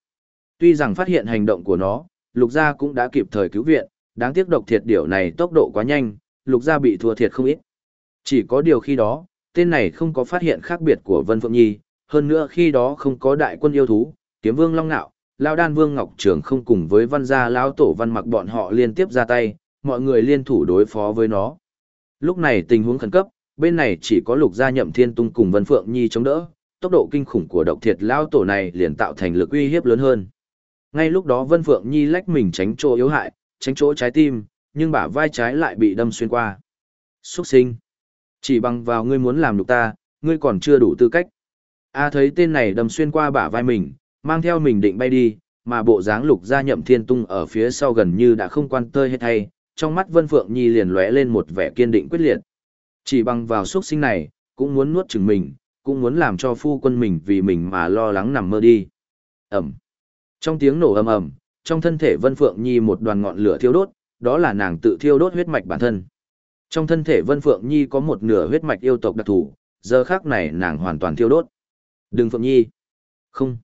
Tuy rằng phát hiện hành động của nó, Lục Gia cũng đã kịp thời cứu viện, đáng tiếc độc thiệt điểu này tốc độ quá nhanh, Lục Gia bị thua thiệt không ít. Chỉ có điều khi đó, tên này không có phát hiện khác biệt của Vân Phượng Nhi, hơn nữa khi đó không có đại quân yêu thú, kiếm vương Long Nạo, Lao Đan Vương Ngọc Trường không cùng với văn gia Lão Tổ Văn Mặc bọn họ liên tiếp ra tay, mọi người liên thủ đối phó với nó. Lúc này tình huống khẩn cấp, bên này chỉ có lục gia nhậm thiên tung cùng Vân Phượng Nhi chống đỡ, tốc độ kinh khủng của độc thiệt Lão Tổ này liền tạo thành lực uy hiếp lớn hơn. Ngay lúc đó Vân Phượng Nhi lách mình tránh chỗ yếu hại, tránh chỗ trái tim, nhưng bả vai trái lại bị đâm xuyên qua. Xuất sinh! Chỉ bằng vào ngươi muốn làm nhục ta, ngươi còn chưa đủ tư cách. A à, thấy tên này đâm xuyên qua bả vai mình, mang theo mình định bay đi, mà bộ dáng lục gia nhậm thiên tung ở phía sau gần như đã không quan tơi hết hay, trong mắt Vân Phượng Nhi liền lóe lên một vẻ kiên định quyết liệt. Chỉ bằng vào xuất sinh này, cũng muốn nuốt chừng mình, cũng muốn làm cho phu quân mình vì mình mà lo lắng nằm mơ đi. Ẩm. Trong tiếng nổ ầm ầm, trong thân thể Vân Phượng Nhi một đoàn ngọn lửa thiêu đốt, đó là nàng tự thiêu đốt huyết mạch bản thân. Trong thân thể Vân Phượng Nhi có một nửa huyết mạch yêu tộc đặc thù, giờ khác này nàng hoàn toàn thiêu đốt. Đừng Phượng Nhi. Không.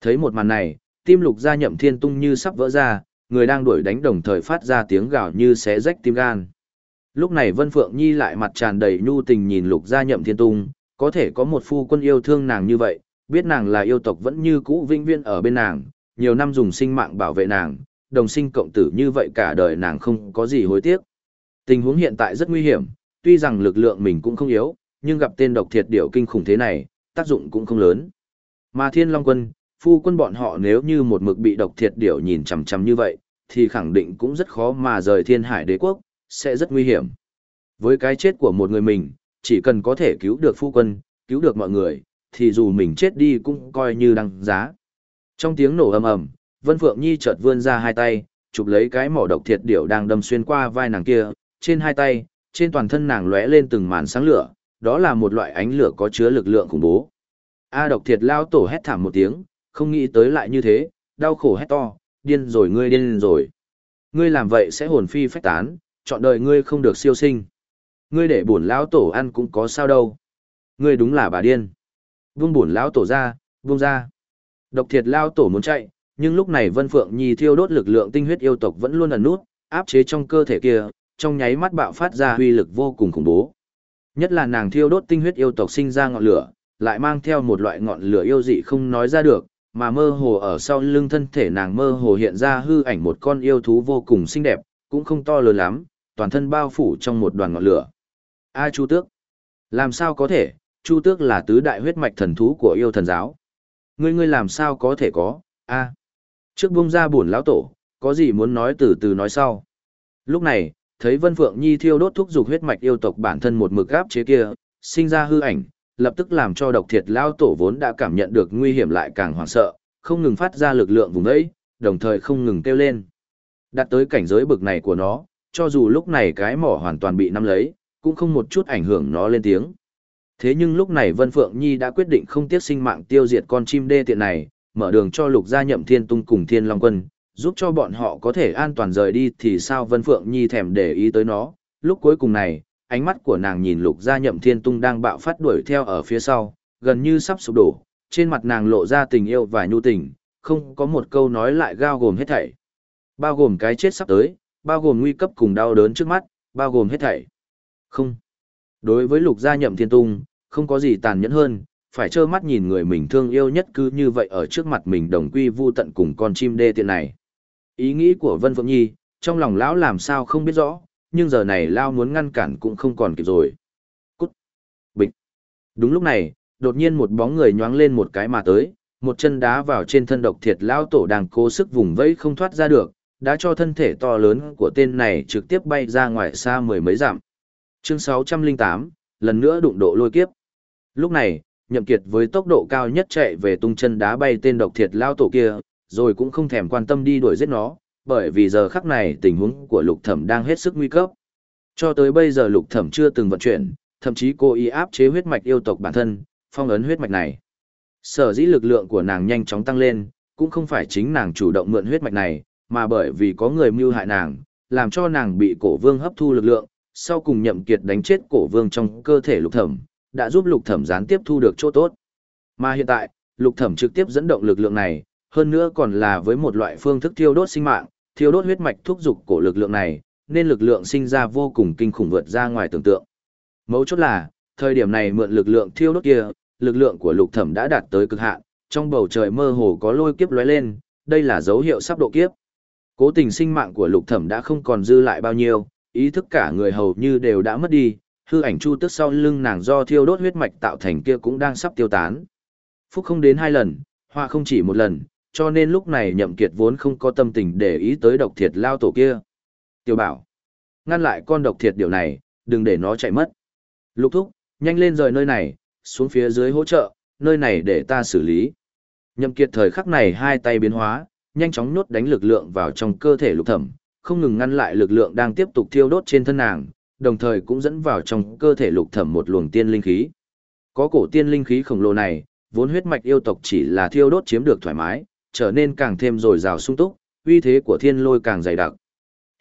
Thấy một màn này, tim lục gia nhậm thiên tung như sắp vỡ ra, người đang đuổi đánh đồng thời phát ra tiếng gào như xé rách tim gan. Lúc này Vân Phượng Nhi lại mặt tràn đầy nhu tình nhìn lục gia nhậm thiên tung, có thể có một phu quân yêu thương nàng như vậy, biết nàng là yêu tộc vẫn như cũ vinh viên ở bên nàng, nhiều năm dùng sinh mạng bảo vệ nàng, đồng sinh cộng tử như vậy cả đời nàng không có gì hối tiếc. Tình huống hiện tại rất nguy hiểm, tuy rằng lực lượng mình cũng không yếu, nhưng gặp tên độc thiệt điểu kinh khủng thế này, tác dụng cũng không lớn. Mà Thiên Long Quân, phu quân bọn họ nếu như một mực bị độc thiệt điểu nhìn chằm chằm như vậy, thì khẳng định cũng rất khó mà rời Thiên Hải Đế quốc, sẽ rất nguy hiểm. Với cái chết của một người mình, chỉ cần có thể cứu được phu quân, cứu được mọi người, thì dù mình chết đi cũng coi như đăng giá. Trong tiếng nổ ầm ầm, Vân Phượng Nhi chợt vươn ra hai tay, chụp lấy cái mỏ độc thiệt điểu đang đâm xuyên qua vai nàng kia, trên hai tay, trên toàn thân nàng lóe lên từng màn sáng lửa, đó là một loại ánh lửa có chứa lực lượng khủng bố. A độc thiệt lao tổ hét thảm một tiếng, không nghĩ tới lại như thế, đau khổ hét to, điên rồi ngươi điên rồi. Ngươi làm vậy sẽ hồn phi phách tán, chọn đời ngươi không được siêu sinh. Ngươi để bổn lão tổ ăn cũng có sao đâu. Ngươi đúng là bà điên. Vung bổn lão tổ ra, vung ra. Độc thiệt lao tổ muốn chạy, nhưng lúc này Vân Phượng Nhi thiêu đốt lực lượng tinh huyết yêu tộc vẫn luôn ẩn nút, áp chế trong cơ thể kia, trong nháy mắt bạo phát ra uy lực vô cùng khủng bố. Nhất là nàng thiêu đốt tinh huyết yêu tộc sinh ra ngọn lửa, lại mang theo một loại ngọn lửa yêu dị không nói ra được, mà mơ hồ ở sau lưng thân thể nàng mơ hồ hiện ra hư ảnh một con yêu thú vô cùng xinh đẹp, cũng không to lớn lắm, toàn thân bao phủ trong một đoàn ngọn lửa. A Chu Tước. Làm sao có thể, Chu Tước là tứ đại huyết mạch thần thú của yêu thần giáo. Ngươi ngươi làm sao có thể có, a Trước bông ra buồn lão tổ, có gì muốn nói từ từ nói sau. Lúc này, thấy Vân Phượng Nhi thiêu đốt thúc dục huyết mạch yêu tộc bản thân một mực gáp chế kia, sinh ra hư ảnh, lập tức làm cho độc thiệt lao tổ vốn đã cảm nhận được nguy hiểm lại càng hoảng sợ, không ngừng phát ra lực lượng vùng ấy, đồng thời không ngừng kêu lên. Đạt tới cảnh giới bực này của nó, cho dù lúc này cái mỏ hoàn toàn bị nắm lấy, cũng không một chút ảnh hưởng nó lên tiếng. Thế nhưng lúc này Vân Phượng Nhi đã quyết định không tiếc sinh mạng tiêu diệt con chim đê tiện này, mở đường cho lục gia nhậm thiên tung cùng thiên long quân, giúp cho bọn họ có thể an toàn rời đi thì sao Vân Phượng Nhi thèm để ý tới nó. Lúc cuối cùng này, ánh mắt của nàng nhìn lục gia nhậm thiên tung đang bạo phát đuổi theo ở phía sau, gần như sắp sụp đổ, trên mặt nàng lộ ra tình yêu và nhu tình, không có một câu nói lại gao gồm hết thảy. Bao gồm cái chết sắp tới, bao gồm nguy cấp cùng đau đớn trước mắt, bao gồm hết thảy. Không. Đối với lục gia nhậm thiên tung, không có gì tàn nhẫn hơn, phải trơ mắt nhìn người mình thương yêu nhất cứ như vậy ở trước mặt mình đồng quy vu tận cùng con chim đê tiện này. Ý nghĩ của Vân Phượng Nhi, trong lòng lão làm sao không biết rõ, nhưng giờ này lão muốn ngăn cản cũng không còn kịp rồi. Cút! Bịch! Đúng lúc này, đột nhiên một bóng người nhoáng lên một cái mà tới, một chân đá vào trên thân độc thiệt lão tổ đang cố sức vùng vẫy không thoát ra được, đã cho thân thể to lớn của tên này trực tiếp bay ra ngoài xa mười mấy dặm. Chương 608, lần nữa đụng độ lôi kiếp. Lúc này, nhậm kiệt với tốc độ cao nhất chạy về tung chân đá bay tên độc thiệt lao tổ kia, rồi cũng không thèm quan tâm đi đuổi giết nó, bởi vì giờ khắc này tình huống của lục thẩm đang hết sức nguy cấp. Cho tới bây giờ lục thẩm chưa từng vận chuyển, thậm chí cô ý áp chế huyết mạch yêu tộc bản thân, phong ấn huyết mạch này. Sở dĩ lực lượng của nàng nhanh chóng tăng lên, cũng không phải chính nàng chủ động mượn huyết mạch này, mà bởi vì có người mưu hại nàng, làm cho nàng bị cổ vương hấp thu lực lượng, sau cùng nhậm kiệt đánh chết cổ vương trong cơ thể lục thẩm, đã giúp lục thẩm gián tiếp thu được chỗ tốt. Mà hiện tại, lục thẩm trực tiếp dẫn động lực lượng này, hơn nữa còn là với một loại phương thức thiêu đốt sinh mạng, thiêu đốt huyết mạch thúc dục cổ lực lượng này, nên lực lượng sinh ra vô cùng kinh khủng vượt ra ngoài tưởng tượng. Mấu chốt là, thời điểm này mượn lực lượng thiêu đốt kia, lực lượng của lục thẩm đã đạt tới cực hạn, trong bầu trời mơ hồ có lôi kiếp lóe lên, đây là dấu hiệu sắp độ kiếp. Cố tình sinh mạng của lục thẩm đã không còn dư lại bao nhiêu, ý thức cả người hầu như đều đã mất đi, hư ảnh chu tước sau lưng nàng do thiêu đốt huyết mạch tạo thành kia cũng đang sắp tiêu tán. Phúc không đến hai lần, hoa không chỉ một lần, cho nên lúc này nhậm kiệt vốn không có tâm tình để ý tới độc thiệt lao tổ kia. Tiểu bảo, ngăn lại con độc thiệt điều này, đừng để nó chạy mất. Lục thúc, nhanh lên rời nơi này, xuống phía dưới hỗ trợ, nơi này để ta xử lý. Nhậm kiệt thời khắc này hai tay biến hóa, nhanh chóng nhốt đánh lực lượng vào trong cơ thể lục thẩm, không ngừng ngăn lại lực lượng đang tiếp tục thiêu đốt trên thân nàng, đồng thời cũng dẫn vào trong cơ thể lục thẩm một luồng tiên linh khí. Có cổ tiên linh khí khổng lồ này, vốn huyết mạch yêu tộc chỉ là thiêu đốt chiếm được thoải mái, trở nên càng thêm dồi dào sung túc, uy thế của thiên lôi càng dày đặc.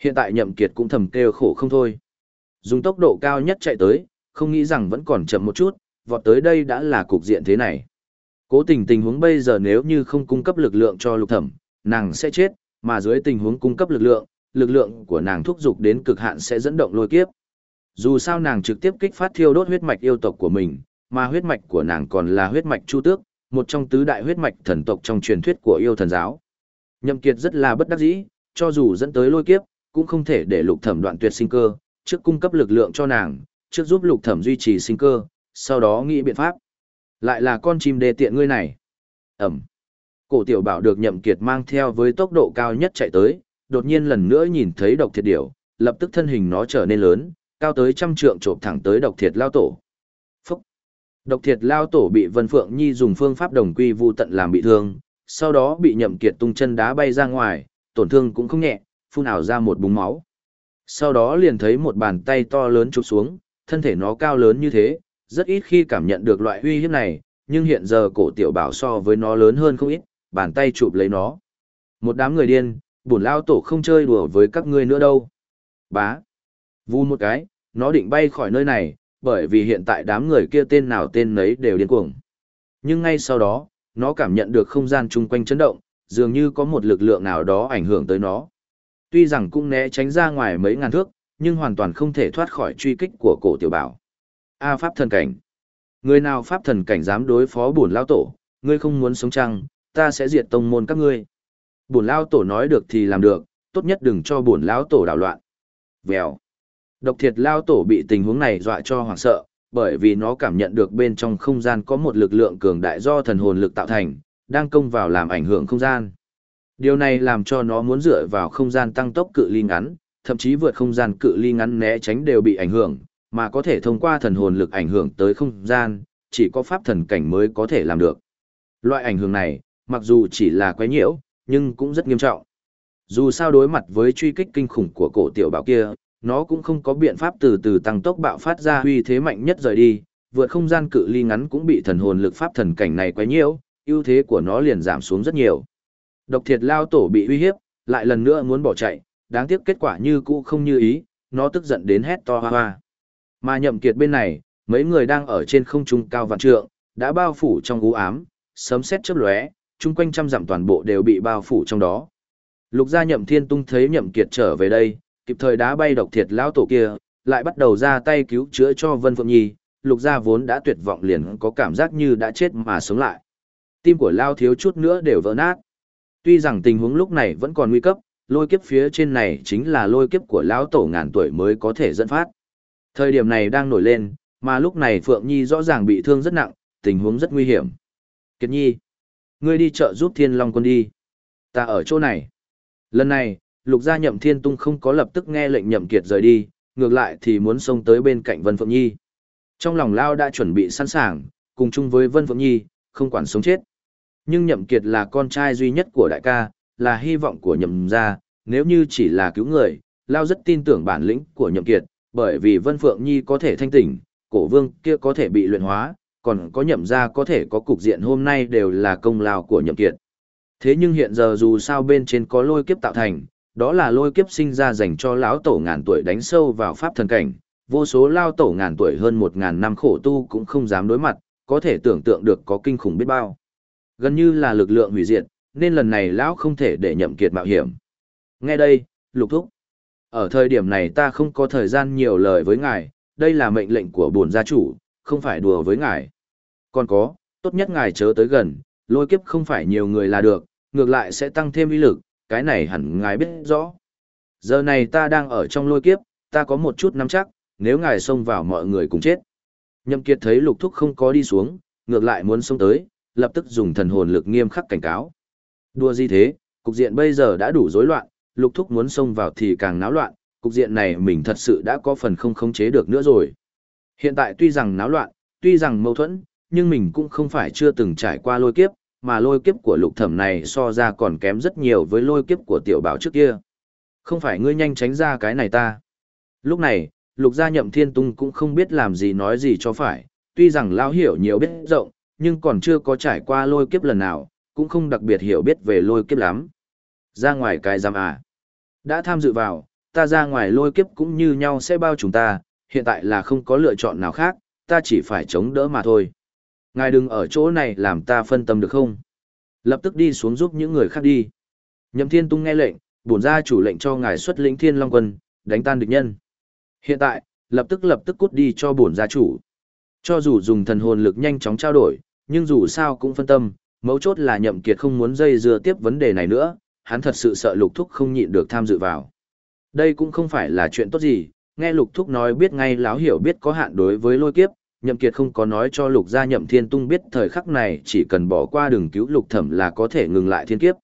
Hiện tại nhậm kiệt cũng thầm kêu khổ không thôi. Dùng tốc độ cao nhất chạy tới, không nghĩ rằng vẫn còn chậm một chút, vọt tới đây đã là cục diện thế này. Cố tình tình huống bây giờ nếu như không cung cấp lực lượng cho lục thẩm, nàng sẽ chết, mà dưới tình huống cung cấp lực lượng, lực lượng của nàng thúc dục đến cực hạn sẽ dẫn động lôi kiếp. Dù sao nàng trực tiếp kích phát thiêu đốt huyết mạch yêu tộc của mình, mà huyết mạch của nàng còn là huyết mạch chu tước, một trong tứ đại huyết mạch thần tộc trong truyền thuyết của yêu thần giáo. Nhậm Kiệt rất là bất đắc dĩ, cho dù dẫn tới lôi kiếp, cũng không thể để lục thẩm đoạn tuyệt sinh cơ, trước cung cấp lực lượng cho nàng, trước giúp lục thẩm duy trì sinh cơ, sau đó nghĩ biện pháp. Lại là con chim đê tiện ngươi này. Ẩm. Cổ tiểu bảo được nhậm kiệt mang theo với tốc độ cao nhất chạy tới, đột nhiên lần nữa nhìn thấy độc thiệt điểu, lập tức thân hình nó trở nên lớn, cao tới trăm trượng chộp thẳng tới độc thiệt lao tổ. Phúc! Độc thiệt lao tổ bị Vân Phượng Nhi dùng phương pháp đồng quy vu tận làm bị thương, sau đó bị nhậm kiệt tung chân đá bay ra ngoài, tổn thương cũng không nhẹ, phun ảo ra một búng máu. Sau đó liền thấy một bàn tay to lớn chụp xuống, thân thể nó cao lớn như thế, rất ít khi cảm nhận được loại uy hiếp này, nhưng hiện giờ cổ tiểu bảo so với nó lớn hơn không ít, bàn tay chụp lấy nó. Một đám người điên, bổn lao tổ không chơi đùa với các ngươi nữa đâu. Bá. Vu một cái, nó định bay khỏi nơi này, bởi vì hiện tại đám người kia tên nào tên nấy đều điên cuồng. Nhưng ngay sau đó, nó cảm nhận được không gian chung quanh chấn động, dường như có một lực lượng nào đó ảnh hưởng tới nó. Tuy rằng cũng né tránh ra ngoài mấy ngàn thước, nhưng hoàn toàn không thể thoát khỏi truy kích của cổ tiểu bảo. A Pháp thần cảnh. Người nào Pháp thần cảnh dám đối phó bổn lao tổ, ngươi không muốn sống chăng, ta sẽ diệt tông môn các ngươi. Bổn lao tổ nói được thì làm được, tốt nhất đừng cho bổn lao tổ đảo loạn. Vèo. Độc thiệt lao tổ bị tình huống này dọa cho hoảng sợ, bởi vì nó cảm nhận được bên trong không gian có một lực lượng cường đại do thần hồn lực tạo thành, đang công vào làm ảnh hưởng không gian. Điều này làm cho nó muốn dựa vào không gian tăng tốc cự ly ngắn, thậm chí vượt không gian cự ly ngắn né tránh đều bị ảnh hưởng, mà có thể thông qua thần hồn lực ảnh hưởng tới không gian, chỉ có pháp thần cảnh mới có thể làm được. Loại ảnh hưởng này, mặc dù chỉ là quấy nhiễu, nhưng cũng rất nghiêm trọng. Dù sao đối mặt với truy kích kinh khủng của cổ tiểu bảo kia, nó cũng không có biện pháp từ từ tăng tốc bạo phát ra uy thế mạnh nhất rời đi, vượt không gian cự ly ngắn cũng bị thần hồn lực pháp thần cảnh này quấy nhiễu, ưu thế của nó liền giảm xuống rất nhiều. Độc thiệt lao tổ bị uy hiếp, lại lần nữa muốn bỏ chạy, đáng tiếc kết quả như cũ không như ý, nó tức giận đến hét to hoa hoa. Mà nhậm kiệt bên này, mấy người đang ở trên không trung cao vạn trượng, đã bao phủ trong u ám, sấm sét chớp lóe, chung quanh trăm dặm toàn bộ đều bị bao phủ trong đó. Lục gia nhậm thiên tung thấy nhậm kiệt trở về đây, kịp thời đá bay độc thiệt lão tổ kia, lại bắt đầu ra tay cứu chữa cho Vân Phượng Nhi, lục gia vốn đã tuyệt vọng liền có cảm giác như đã chết mà sống lại. Tim của Lao thiếu chút nữa đều vỡ nát. Tuy rằng tình huống lúc này vẫn còn nguy cấp, lôi kiếp phía trên này chính là lôi kiếp của lão tổ ngàn tuổi mới có thể dẫn phát. Thời điểm này đang nổi lên, mà lúc này Phượng Nhi rõ ràng bị thương rất nặng, tình huống rất nguy hiểm. Kiệt Nhi, ngươi đi chợ giúp Thiên Long quân đi. Ta ở chỗ này. Lần này, lục gia nhậm thiên tung không có lập tức nghe lệnh nhậm kiệt rời đi, ngược lại thì muốn xông tới bên cạnh Vân Phượng Nhi. Trong lòng Lao đã chuẩn bị sẵn sàng, cùng chung với Vân Phượng Nhi, không quản sống chết. Nhưng nhậm kiệt là con trai duy nhất của đại ca, là hy vọng của nhậm gia, nếu như chỉ là cứu người, Lao rất tin tưởng bản lĩnh của nhậm kiệt, bởi vì Vân Phượng Nhi có thể thanh tỉnh, cổ vương kia có thể bị luyện hóa, còn có nhậm gia có thể có cục diện hôm nay đều là công lao của nhậm kiệt. Thế nhưng hiện giờ dù sao bên trên có lôi kiếp tạo thành, đó là lôi kiếp sinh ra dành cho lão tổ ngàn tuổi đánh sâu vào pháp thần cảnh, vô số lao tổ ngàn tuổi hơn một ngàn năm khổ tu cũng không dám đối mặt, có thể tưởng tượng được có kinh khủng biết bao. Gần như là lực lượng hủy diệt, nên lần này lão không thể để nhậm kiệt mạo hiểm. Nghe đây, lục thúc. Ở thời điểm này ta không có thời gian nhiều lời với ngài, đây là mệnh lệnh của bổn gia chủ, không phải đùa với ngài. Còn có, tốt nhất ngài chớ tới gần, lôi kiếp không phải nhiều người là được, ngược lại sẽ tăng thêm uy lực, cái này hẳn ngài biết rõ. Giờ này ta đang ở trong lôi kiếp, ta có một chút nắm chắc, nếu ngài xông vào mọi người cùng chết. Nhậm Kiệt thấy lục thúc không có đi xuống, ngược lại muốn xông tới, lập tức dùng thần hồn lực nghiêm khắc cảnh cáo. Đua gì thế, cục diện bây giờ đã đủ rối loạn, lục thúc muốn xông vào thì càng náo loạn, cục diện này mình thật sự đã có phần không khống chế được nữa rồi. Hiện tại tuy rằng náo loạn, tuy rằng mâu thuẫn, nhưng mình cũng không phải chưa từng trải qua lôi kiếp, mà lôi kiếp của lục thẩm này so ra còn kém rất nhiều với lôi kiếp của tiểu bảo trước kia. Không phải ngươi nhanh tránh ra cái này ta. Lúc này, lục gia nhậm thiên tung cũng không biết làm gì nói gì cho phải, tuy rằng lao hiểu nhiều biết rộng, nhưng còn chưa có trải qua lôi kiếp lần nào, cũng không đặc biệt hiểu biết về lôi kiếp lắm. Ra ngoài cái giam à. Đã tham dự vào, ta ra ngoài lôi kiếp cũng như nhau sẽ bao chúng ta, hiện tại là không có lựa chọn nào khác, ta chỉ phải chống đỡ mà thôi. Ngài đừng ở chỗ này làm ta phân tâm được không? Lập tức đi xuống giúp những người khác đi. Nhậm Thiên Tung nghe lệnh, bổn ra chủ lệnh cho ngài xuất lĩnh Thiên Long quân, đánh tan địch nhân. Hiện tại, lập tức lập tức cút đi cho bổn gia chủ. Cho dù dùng thần hồn lực nhanh chóng trao đổi, nhưng dù sao cũng phân tâm, mấu chốt là Nhậm Kiệt không muốn dây dưa tiếp vấn đề này nữa, hắn thật sự sợ Lục Thúc không nhịn được tham dự vào. Đây cũng không phải là chuyện tốt gì, nghe Lục Thúc nói biết ngay láo hiểu biết có hạn đối với lôi kiếp, Nhậm Kiệt không có nói cho Lục gia Nhậm Thiên Tung biết thời khắc này chỉ cần bỏ qua đường cứu Lục Thẩm là có thể ngừng lại thiên kiếp.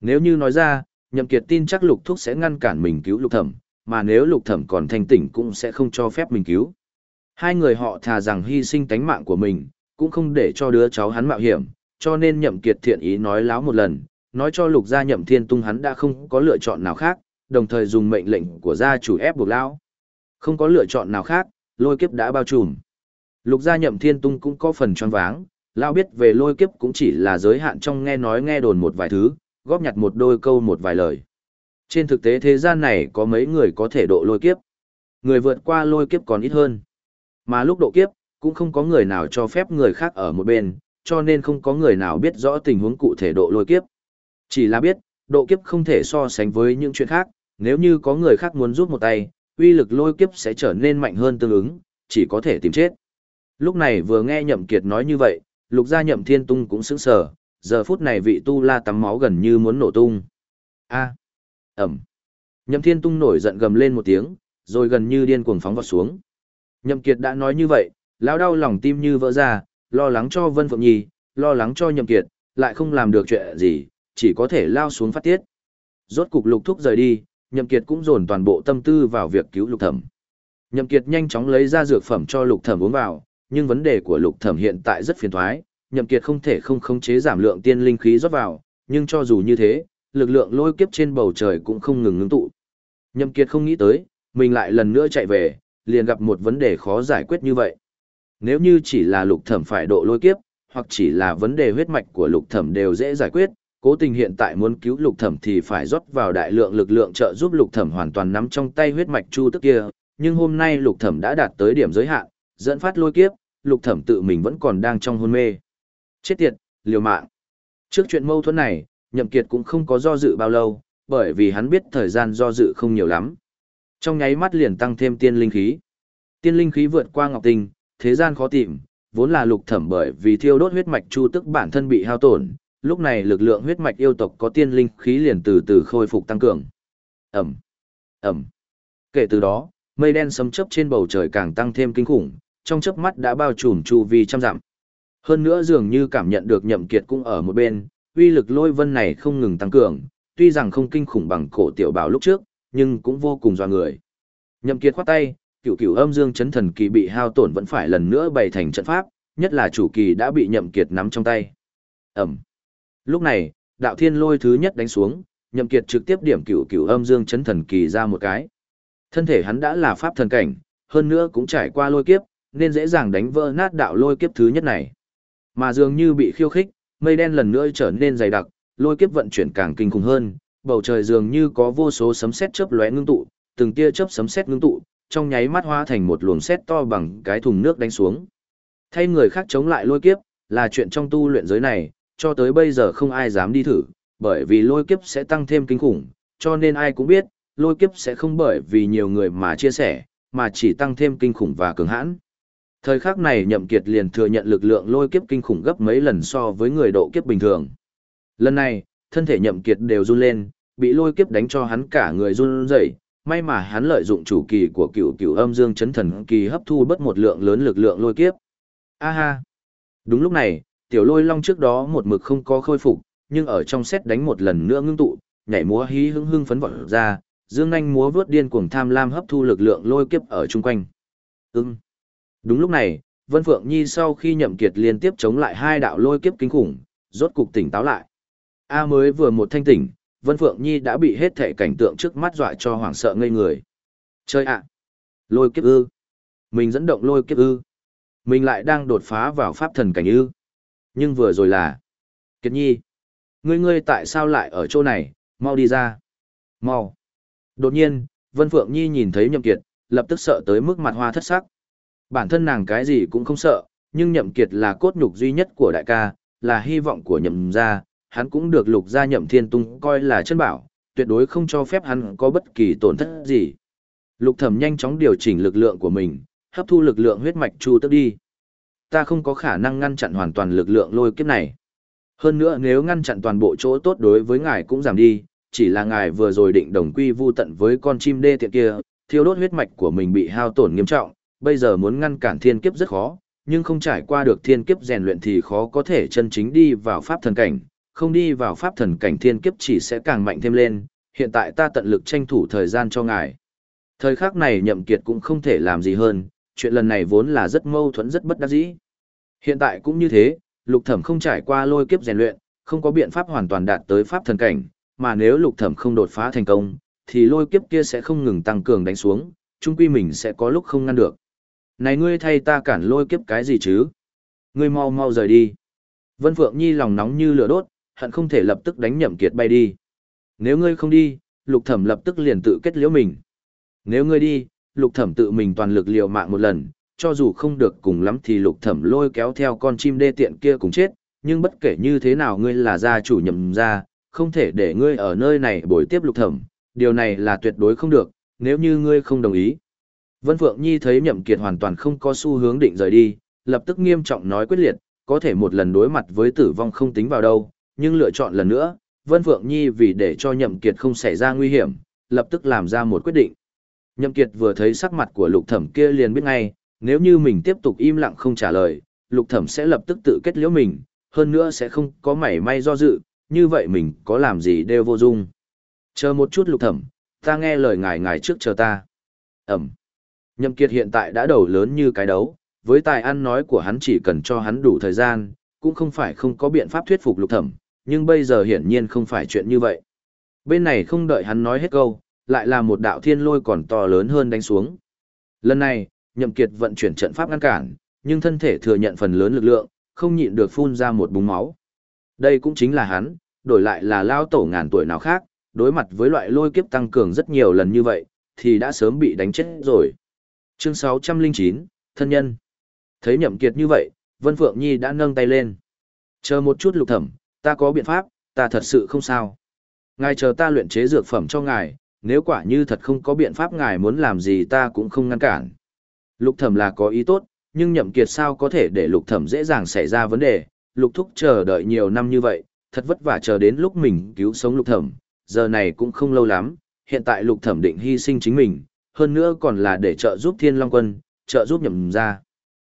Nếu như nói ra, Nhậm Kiệt tin chắc Lục Thúc sẽ ngăn cản mình cứu Lục Thẩm, mà nếu Lục Thẩm còn thanh tỉnh cũng sẽ không cho phép mình cứu. Hai người họ thà rằng hy sinh tánh mạng của mình, cũng không để cho đứa cháu hắn mạo hiểm, cho nên Nhậm Kiệt thiện ý nói láo một lần, nói cho Lục gia Nhậm Thiên Tung hắn đã không có lựa chọn nào khác, đồng thời dùng mệnh lệnh của gia chủ ép buộc lão. Không có lựa chọn nào khác, lôi kiếp đã bao trùm. Lục gia nhậm thiên tung cũng có phần tròn váng, lão biết về lôi kiếp cũng chỉ là giới hạn trong nghe nói nghe đồn một vài thứ, góp nhặt một đôi câu một vài lời. Trên thực tế thế gian này có mấy người có thể độ lôi kiếp. Người vượt qua lôi kiếp còn ít hơn. Mà lúc độ kiếp, cũng không có người nào cho phép người khác ở một bên, cho nên không có người nào biết rõ tình huống cụ thể độ lôi kiếp. Chỉ là biết, độ kiếp không thể so sánh với những chuyện khác, nếu như có người khác muốn giúp một tay, uy lực lôi kiếp sẽ trở nên mạnh hơn tương ứng, chỉ có thể tìm chết. Lúc này vừa nghe Nhậm Kiệt nói như vậy, lục gia Nhậm Thiên Tung cũng sững sờ, giờ phút này vị tu la tắm máu gần như muốn nổ tung. A. Ẩm. Nhậm Thiên Tung nổi giận gầm lên một tiếng, rồi gần như điên cuồng phóng vọt xuống. Nhậm Kiệt đã nói như vậy, lão đau lòng tim như vỡ ra, lo lắng cho Vân Phượng Nhi, lo lắng cho Nhậm Kiệt, lại không làm được chuyện gì, chỉ có thể lao xuống phát tiết. Rốt cục lục thúc rời đi, Nhậm Kiệt cũng dồn toàn bộ tâm tư vào việc cứu lục thẩm. Nhậm Kiệt nhanh chóng lấy ra dược phẩm cho lục thẩm uống vào, nhưng vấn đề của lục thẩm hiện tại rất phiền toái, nhậm kiệt không thể không khống chế giảm lượng tiên linh khí rót vào, nhưng cho dù như thế, lực lượng lôi kiếp trên bầu trời cũng không ngừng ngưng tụ. Nhậm kiệt không nghĩ tới, mình lại lần nữa chạy về, liền gặp một vấn đề khó giải quyết như vậy. Nếu như chỉ là lục thẩm phải độ lôi kiếp, hoặc chỉ là vấn đề huyết mạch của lục thẩm đều dễ giải quyết, cố tình hiện tại muốn cứu lục thẩm thì phải rót vào đại lượng lực lượng trợ giúp lục thẩm hoàn toàn nắm trong tay huyết mạch chu tức kia, nhưng hôm nay lục thẩm đã đạt tới điểm giới hạn, dẫn phát lôi kiếp, lục thẩm tự mình vẫn còn đang trong hôn mê. Chết tiệt, liều mạng. Trước chuyện mâu thuẫn này, nhậm kiệt cũng không có do dự bao lâu, bởi vì hắn biết thời gian do dự không nhiều lắm. Trong nháy mắt liền tăng thêm tiên linh khí. Tiên linh khí vượt qua ngọc tinh, thế gian khó tìm, vốn là lục thẩm bởi vì thiêu đốt huyết mạch chu tức bản thân bị hao tổn, lúc này lực lượng huyết mạch yêu tộc có tiên linh khí liền từ từ khôi phục tăng cường. ầm ầm Kể từ đó, mây đen sấm chớp trên bầu trời càng tăng thêm kinh khủng, trong chớp mắt đã bao trùm chu vi trăm dặm. Hơn nữa dường như cảm nhận được nhậm kiệt cũng ở một bên, uy lực lôi vân này không ngừng tăng cường, tuy rằng không kinh khủng bằng cổ tiểu bảo lúc trước, nhưng cũng vô cùng dọa người. Nhậm kiệt khoát tay, cửu cửu âm dương chấn thần kỳ bị hao tổn vẫn phải lần nữa bày thành trận pháp, nhất là chủ kỳ đã bị nhậm kiệt nắm trong tay. Ẩm. Lúc này, đạo thiên lôi thứ nhất đánh xuống, nhậm kiệt trực tiếp điểm cửu cửu âm dương chấn thần kỳ ra một cái. Thân thể hắn đã là pháp thần cảnh, hơn nữa cũng trải qua lôi kiếp, nên dễ dàng đánh vỡ nát đạo lôi kiếp thứ nhất này. Mà dường như bị khiêu khích, mây đen lần nữa trở nên dày đặc, lôi kiếp vận chuyển càng kinh khủng hơn, bầu trời dường như có vô số sấm sét chớp lóe ngưng tụ, từng tia chớp sấm sét ngưng tụ, trong nháy mắt hóa thành một luồng sét to bằng cái thùng nước đánh xuống. Thay người khác chống lại lôi kiếp, là chuyện trong tu luyện giới này, cho tới bây giờ không ai dám đi thử, bởi vì lôi kiếp sẽ tăng thêm kinh khủng, cho nên ai cũng biết, lôi kiếp sẽ không bởi vì nhiều người mà chia sẻ, mà chỉ tăng thêm kinh khủng và cường hãn. Thời khắc này Nhậm Kiệt liền thừa nhận lực lượng lôi kiếp kinh khủng gấp mấy lần so với người độ kiếp bình thường. Lần này, thân thể Nhậm Kiệt đều run lên, bị lôi kiếp đánh cho hắn cả người run rẩy. May mà hắn lợi dụng chủ kỳ của cựu cựu âm dương chấn thần kỳ hấp thu bất một lượng lớn lực lượng lôi kiếp. A ha! Đúng lúc này, tiểu lôi long trước đó một mực không có khôi phục, nhưng ở trong xét đánh một lần nữa ngưng tụ, nhảy múa hí hưng hưng phấn vọt ra, dương nhanh múa vướt điên cuồng tham lam hấp thu lực lượng lôi kiếp ở chung quanh. Ừ. Đúng lúc này, Vân Phượng Nhi sau khi nhậm kiệt liên tiếp chống lại hai đạo lôi kiếp kinh khủng, rốt cục tỉnh táo lại. A mới vừa một thanh tỉnh, Vân Phượng Nhi đã bị hết thể cảnh tượng trước mắt dọa cho hoảng sợ ngây người. Chơi ạ! Lôi kiếp ư! Mình dẫn động lôi kiếp ư! Mình lại đang đột phá vào pháp thần cảnh ư! Nhưng vừa rồi là... Kiệt Nhi! Ngươi ngươi tại sao lại ở chỗ này, mau đi ra! Mau! Đột nhiên, Vân Phượng Nhi nhìn thấy Nhậm Kiệt, lập tức sợ tới mức mặt hoa thất sắc. Bản thân nàng cái gì cũng không sợ, nhưng Nhậm Kiệt là cốt nhục duy nhất của đại ca, là hy vọng của Nhậm gia, hắn cũng được lục gia Nhậm Thiên Tung coi là chân bảo, tuyệt đối không cho phép hắn có bất kỳ tổn thất gì. Lục Thẩm nhanh chóng điều chỉnh lực lượng của mình, hấp thu lực lượng huyết mạch chu tức đi. Ta không có khả năng ngăn chặn hoàn toàn lực lượng lôi kiếp này. Hơn nữa nếu ngăn chặn toàn bộ chỗ tốt đối với ngài cũng giảm đi, chỉ là ngài vừa rồi định đồng quy vu tận với con chim đê tiện kia, thiêu đốt huyết mạch của mình bị hao tổn nghiêm trọng, bây giờ muốn ngăn cản thiên kiếp rất khó, nhưng không trải qua được thiên kiếp rèn luyện thì khó có thể chân chính đi vào pháp thần cảnh, không đi vào pháp thần cảnh thiên kiếp chỉ sẽ càng mạnh thêm lên, hiện tại ta tận lực tranh thủ thời gian cho ngài. Thời khắc này nhậm kiệt cũng không thể làm gì hơn, chuyện lần này vốn là rất mâu thuẫn rất bất đắc dĩ. Hiện tại cũng như thế, lục thẩm không trải qua lôi kiếp rèn luyện, không có biện pháp hoàn toàn đạt tới pháp thần cảnh, mà nếu lục thẩm không đột phá thành công, thì lôi kiếp kia sẽ không ngừng tăng cường đánh xuống, chung quy mình sẽ có lúc không ngăn được. Này ngươi thay ta cản lôi kiếp cái gì chứ? Ngươi mau mau rời đi. Vân Phượng Nhi lòng nóng như lửa đốt, hận không thể lập tức đánh nhậm kiệt bay đi. Nếu ngươi không đi, lục thẩm lập tức liền tự kết liễu mình. Nếu ngươi đi, lục thẩm tự mình toàn lực liều mạng một lần, cho dù không được cùng lắm thì lục thẩm lôi kéo theo con chim đê tiện kia cùng chết, nhưng bất kể như thế nào ngươi là gia chủ nhậm gia, không thể để ngươi ở nơi này bồi tiếp lục thẩm, điều này là tuyệt đối không được, nếu như ngươi không đồng ý. Vân Phượng Nhi thấy Nhậm Kiệt hoàn toàn không có xu hướng định rời đi, lập tức nghiêm trọng nói quyết liệt, có thể một lần đối mặt với tử vong không tính vào đâu, nhưng lựa chọn lần nữa, Vân Phượng Nhi vì để cho Nhậm Kiệt không xảy ra nguy hiểm, lập tức làm ra một quyết định. Nhậm Kiệt vừa thấy sắc mặt của Lục Thẩm kia liền biết ngay, nếu như mình tiếp tục im lặng không trả lời, Lục Thẩm sẽ lập tức tự kết liễu mình, hơn nữa sẽ không có mảy may do dự, như vậy mình có làm gì đều vô dụng. Chờ một chút Lục Thẩm, ta nghe lời ngài ngài trước chờ ta. Ẩm. Nhậm Kiệt hiện tại đã đầu lớn như cái đấu, với tài ăn nói của hắn chỉ cần cho hắn đủ thời gian, cũng không phải không có biện pháp thuyết phục lục thẩm, nhưng bây giờ hiển nhiên không phải chuyện như vậy. Bên này không đợi hắn nói hết câu, lại là một đạo thiên lôi còn to lớn hơn đánh xuống. Lần này, Nhậm Kiệt vận chuyển trận pháp ngăn cản, nhưng thân thể thừa nhận phần lớn lực lượng, không nhịn được phun ra một búng máu. Đây cũng chính là hắn, đổi lại là lao tổ ngàn tuổi nào khác, đối mặt với loại lôi kiếp tăng cường rất nhiều lần như vậy, thì đã sớm bị đánh chết rồi. Chương 609, Thân nhân. Thấy nhậm kiệt như vậy, Vân Phượng Nhi đã nâng tay lên. Chờ một chút lục thẩm, ta có biện pháp, ta thật sự không sao. Ngài chờ ta luyện chế dược phẩm cho ngài, nếu quả như thật không có biện pháp ngài muốn làm gì ta cũng không ngăn cản. Lục thẩm là có ý tốt, nhưng nhậm kiệt sao có thể để lục thẩm dễ dàng xảy ra vấn đề, lục thúc chờ đợi nhiều năm như vậy, thật vất vả chờ đến lúc mình cứu sống lục thẩm, giờ này cũng không lâu lắm, hiện tại lục thẩm định hy sinh chính mình, hơn nữa còn là để trợ giúp Thiên Long Quân, trợ giúp nhậm ra.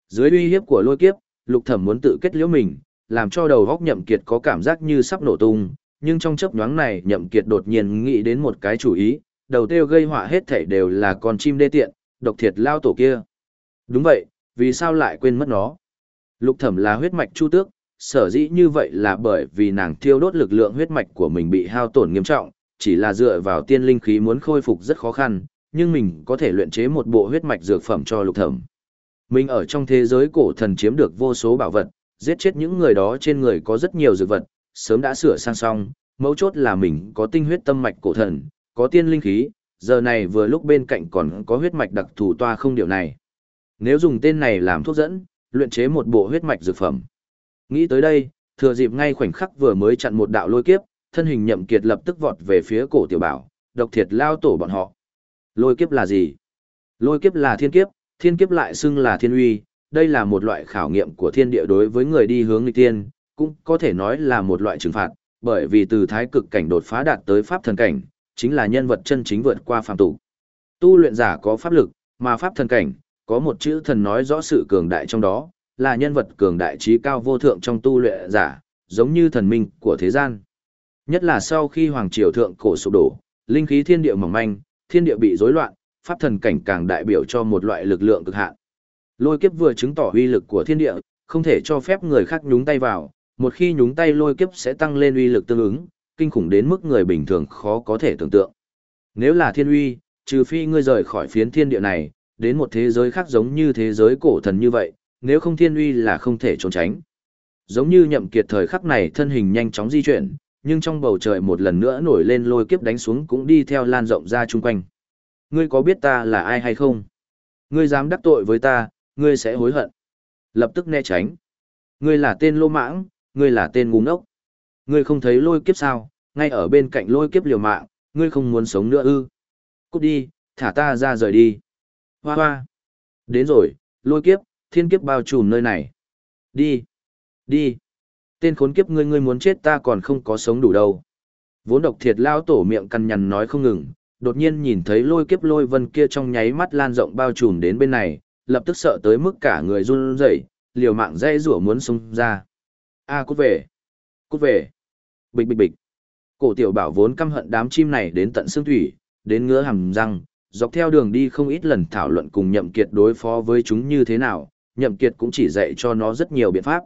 Dưới uy hiếp của lôi kiếp, lục thẩm muốn tự kết liễu mình, làm cho đầu góc nhậm kiệt có cảm giác như sắp nổ tung, nhưng trong chớp nhoáng này nhậm kiệt đột nhiên nghĩ đến một cái chủ ý, đầu tiêu gây họa hết thảy đều là con chim đê tiện, độc thiệt lao tổ kia. Đúng vậy, vì sao lại quên mất nó? Lục thẩm là huyết mạch chu tước, sở dĩ như vậy là bởi vì nàng thiêu đốt lực lượng huyết mạch của mình bị hao tổn nghiêm trọng, chỉ là dựa vào tiên linh khí muốn khôi phục rất khó khăn, nhưng mình có thể luyện chế một bộ huyết mạch dược phẩm cho lục thẩm. Mình ở trong thế giới cổ thần chiếm được vô số bảo vật, giết chết những người đó trên người có rất nhiều dược vật, sớm đã sửa sang xong, mấu chốt là mình có tinh huyết tâm mạch cổ thần, có tiên linh khí, giờ này vừa lúc bên cạnh còn có huyết mạch đặc thù toa không điều này. Nếu dùng tên này làm thuốc dẫn, luyện chế một bộ huyết mạch dược phẩm. Nghĩ tới đây, thừa dịp ngay khoảnh khắc vừa mới chặn một đạo lôi kiếp, thân hình nhậm kiệt lập tức vọt về phía cổ tiểu bảo, độc thiệt lao tổ bọn họ. Lôi kiếp là gì? Lôi kiếp là thiên kiếp, thiên kiếp lại xưng là thiên uy, đây là một loại khảo nghiệm của thiên địa đối với người đi hướng nghịch tiên, cũng có thể nói là một loại trừng phạt, bởi vì từ thái cực cảnh đột phá đạt tới pháp thần cảnh, chính là nhân vật chân chính vượt qua phàm tục. Tu luyện giả có pháp lực, mà pháp thần cảnh, có một chữ thần nói rõ sự cường đại trong đó, là nhân vật cường đại trí cao vô thượng trong tu luyện giả, giống như thần minh của thế gian. Nhất là sau khi hoàng triều thượng cổ sụp đổ, linh khí thiên địa mỏng manh, thiên địa bị rối loạn, pháp thần cảnh càng đại biểu cho một loại lực lượng cực hạn. Lôi kiếp vừa chứng tỏ uy lực của thiên địa, không thể cho phép người khác nhúng tay vào, một khi nhúng tay lôi kiếp sẽ tăng lên uy lực tương ứng, kinh khủng đến mức người bình thường khó có thể tưởng tượng. Nếu là thiên uy, trừ phi ngươi rời khỏi phiến thiên địa này, đến một thế giới khác giống như thế giới cổ thần như vậy, nếu không thiên uy là không thể trốn tránh. Giống như nhậm kiệt thời khắc này thân hình nhanh chóng di chuyển, nhưng trong bầu trời một lần nữa nổi lên lôi kiếp đánh xuống cũng đi theo lan rộng ra chung quanh. Ngươi có biết ta là ai hay không? Ngươi dám đắc tội với ta, ngươi sẽ hối hận. Lập tức né tránh. Ngươi là tên lô mãng, ngươi là tên ngu ngốc. Ngươi không thấy lôi kiếp sao, ngay ở bên cạnh lôi kiếp liều mạng, ngươi không muốn sống nữa ư. Cút đi, thả ta ra rời đi. Hoa hoa. Đến rồi, lôi kiếp, thiên kiếp bao trùm nơi này. Đi. Đi. Tên khốn kiếp ngươi ngươi muốn chết ta còn không có sống đủ đâu. Vốn độc thiệt lao tổ miệng cằn nhằn nói không ngừng, đột nhiên nhìn thấy lôi kiếp lôi vân kia trong nháy mắt lan rộng bao trùm đến bên này, lập tức sợ tới mức cả người run rẩy, liều mạng dây rủa muốn xông ra. A cút về. Cút về. Bịch bịch bịch. Cổ tiểu bảo vốn căm hận đám chim này đến tận xương thủy, đến ngứa hàm răng, dọc theo đường đi không ít lần thảo luận cùng nhậm kiệt đối phó với chúng như thế nào, nhậm kiệt cũng chỉ dạy cho nó rất nhiều biện pháp.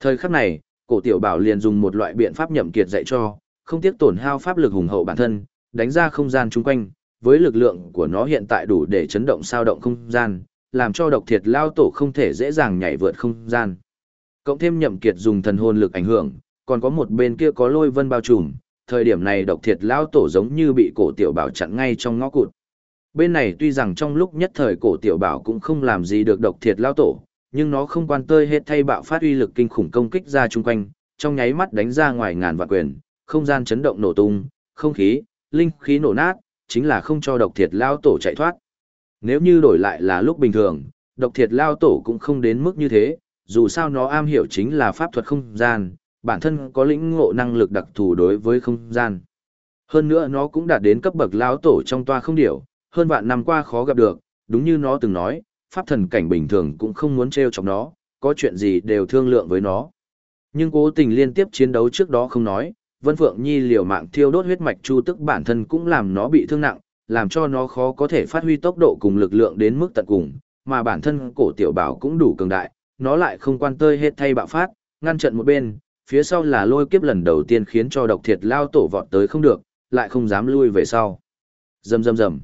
Thời khắc này, cổ tiểu bảo liền dùng một loại biện pháp nhậm kiệt dạy cho, không tiếc tổn hao pháp lực hùng hậu bản thân, đánh ra không gian chung quanh, với lực lượng của nó hiện tại đủ để chấn động sao động không gian, làm cho độc thiệt lao tổ không thể dễ dàng nhảy vượt không gian. Cộng thêm nhậm kiệt dùng thần hồn lực ảnh hưởng, còn có một bên kia có lôi vân bao trùm, thời điểm này độc thiệt lao tổ giống như bị cổ tiểu bảo chặn ngay trong ngõ cụt. Bên này tuy rằng trong lúc nhất thời cổ tiểu bảo cũng không làm gì được độc thiệt lao tổ, nhưng nó không quan tơi hết thay bạo phát uy lực kinh khủng công kích ra chung quanh, trong nháy mắt đánh ra ngoài ngàn vạn quyền, không gian chấn động nổ tung, không khí, linh khí nổ nát, chính là không cho độc thiệt lao tổ chạy thoát. Nếu như đổi lại là lúc bình thường, độc thiệt lao tổ cũng không đến mức như thế, dù sao nó am hiểu chính là pháp thuật không gian, bản thân có lĩnh ngộ năng lực đặc thù đối với không gian. Hơn nữa nó cũng đạt đến cấp bậc lao tổ trong toa không điểu, hơn vạn năm qua khó gặp được, đúng như nó từng nói, pháp thần cảnh bình thường cũng không muốn treo chọc nó, có chuyện gì đều thương lượng với nó. Nhưng cố tình liên tiếp chiến đấu trước đó không nói, Vân Phượng Nhi liều mạng thiêu đốt huyết mạch chu tức bản thân cũng làm nó bị thương nặng, làm cho nó khó có thể phát huy tốc độ cùng lực lượng đến mức tận cùng, mà bản thân cổ tiểu bảo cũng đủ cường đại, nó lại không quan tơi hết thay bạo phát, ngăn trận một bên, phía sau là lôi kiếp lần đầu tiên khiến cho độc thiệt lao tổ vọt tới không được, lại không dám lui về sau. Rầm rầm rầm.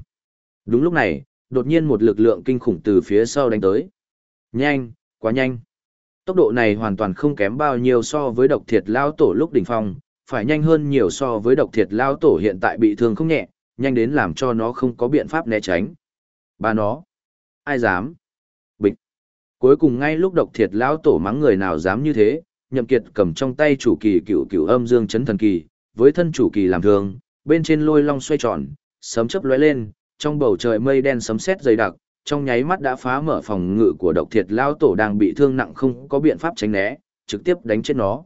Đúng lúc này, đột nhiên một lực lượng kinh khủng từ phía sau đánh tới. Nhanh, quá nhanh. Tốc độ này hoàn toàn không kém bao nhiêu so với độc thiệt lao tổ lúc đỉnh phong, phải nhanh hơn nhiều so với độc thiệt lao tổ hiện tại bị thương không nhẹ, nhanh đến làm cho nó không có biện pháp né tránh. ba nó, ai dám? Bịch. Cuối cùng ngay lúc độc thiệt lao tổ mắng người nào dám như thế, nhậm kiệt cầm trong tay chủ kỳ cựu cựu âm dương chấn thần kỳ, với thân chủ kỳ làm thường, bên trên lôi long xoay tròn, sấm chớp lóe lên, trong bầu trời mây đen sấm sét dày đặc, trong nháy mắt đã phá mở phòng ngự của độc thiệt lao tổ đang bị thương nặng không có biện pháp tránh né, trực tiếp đánh chết nó.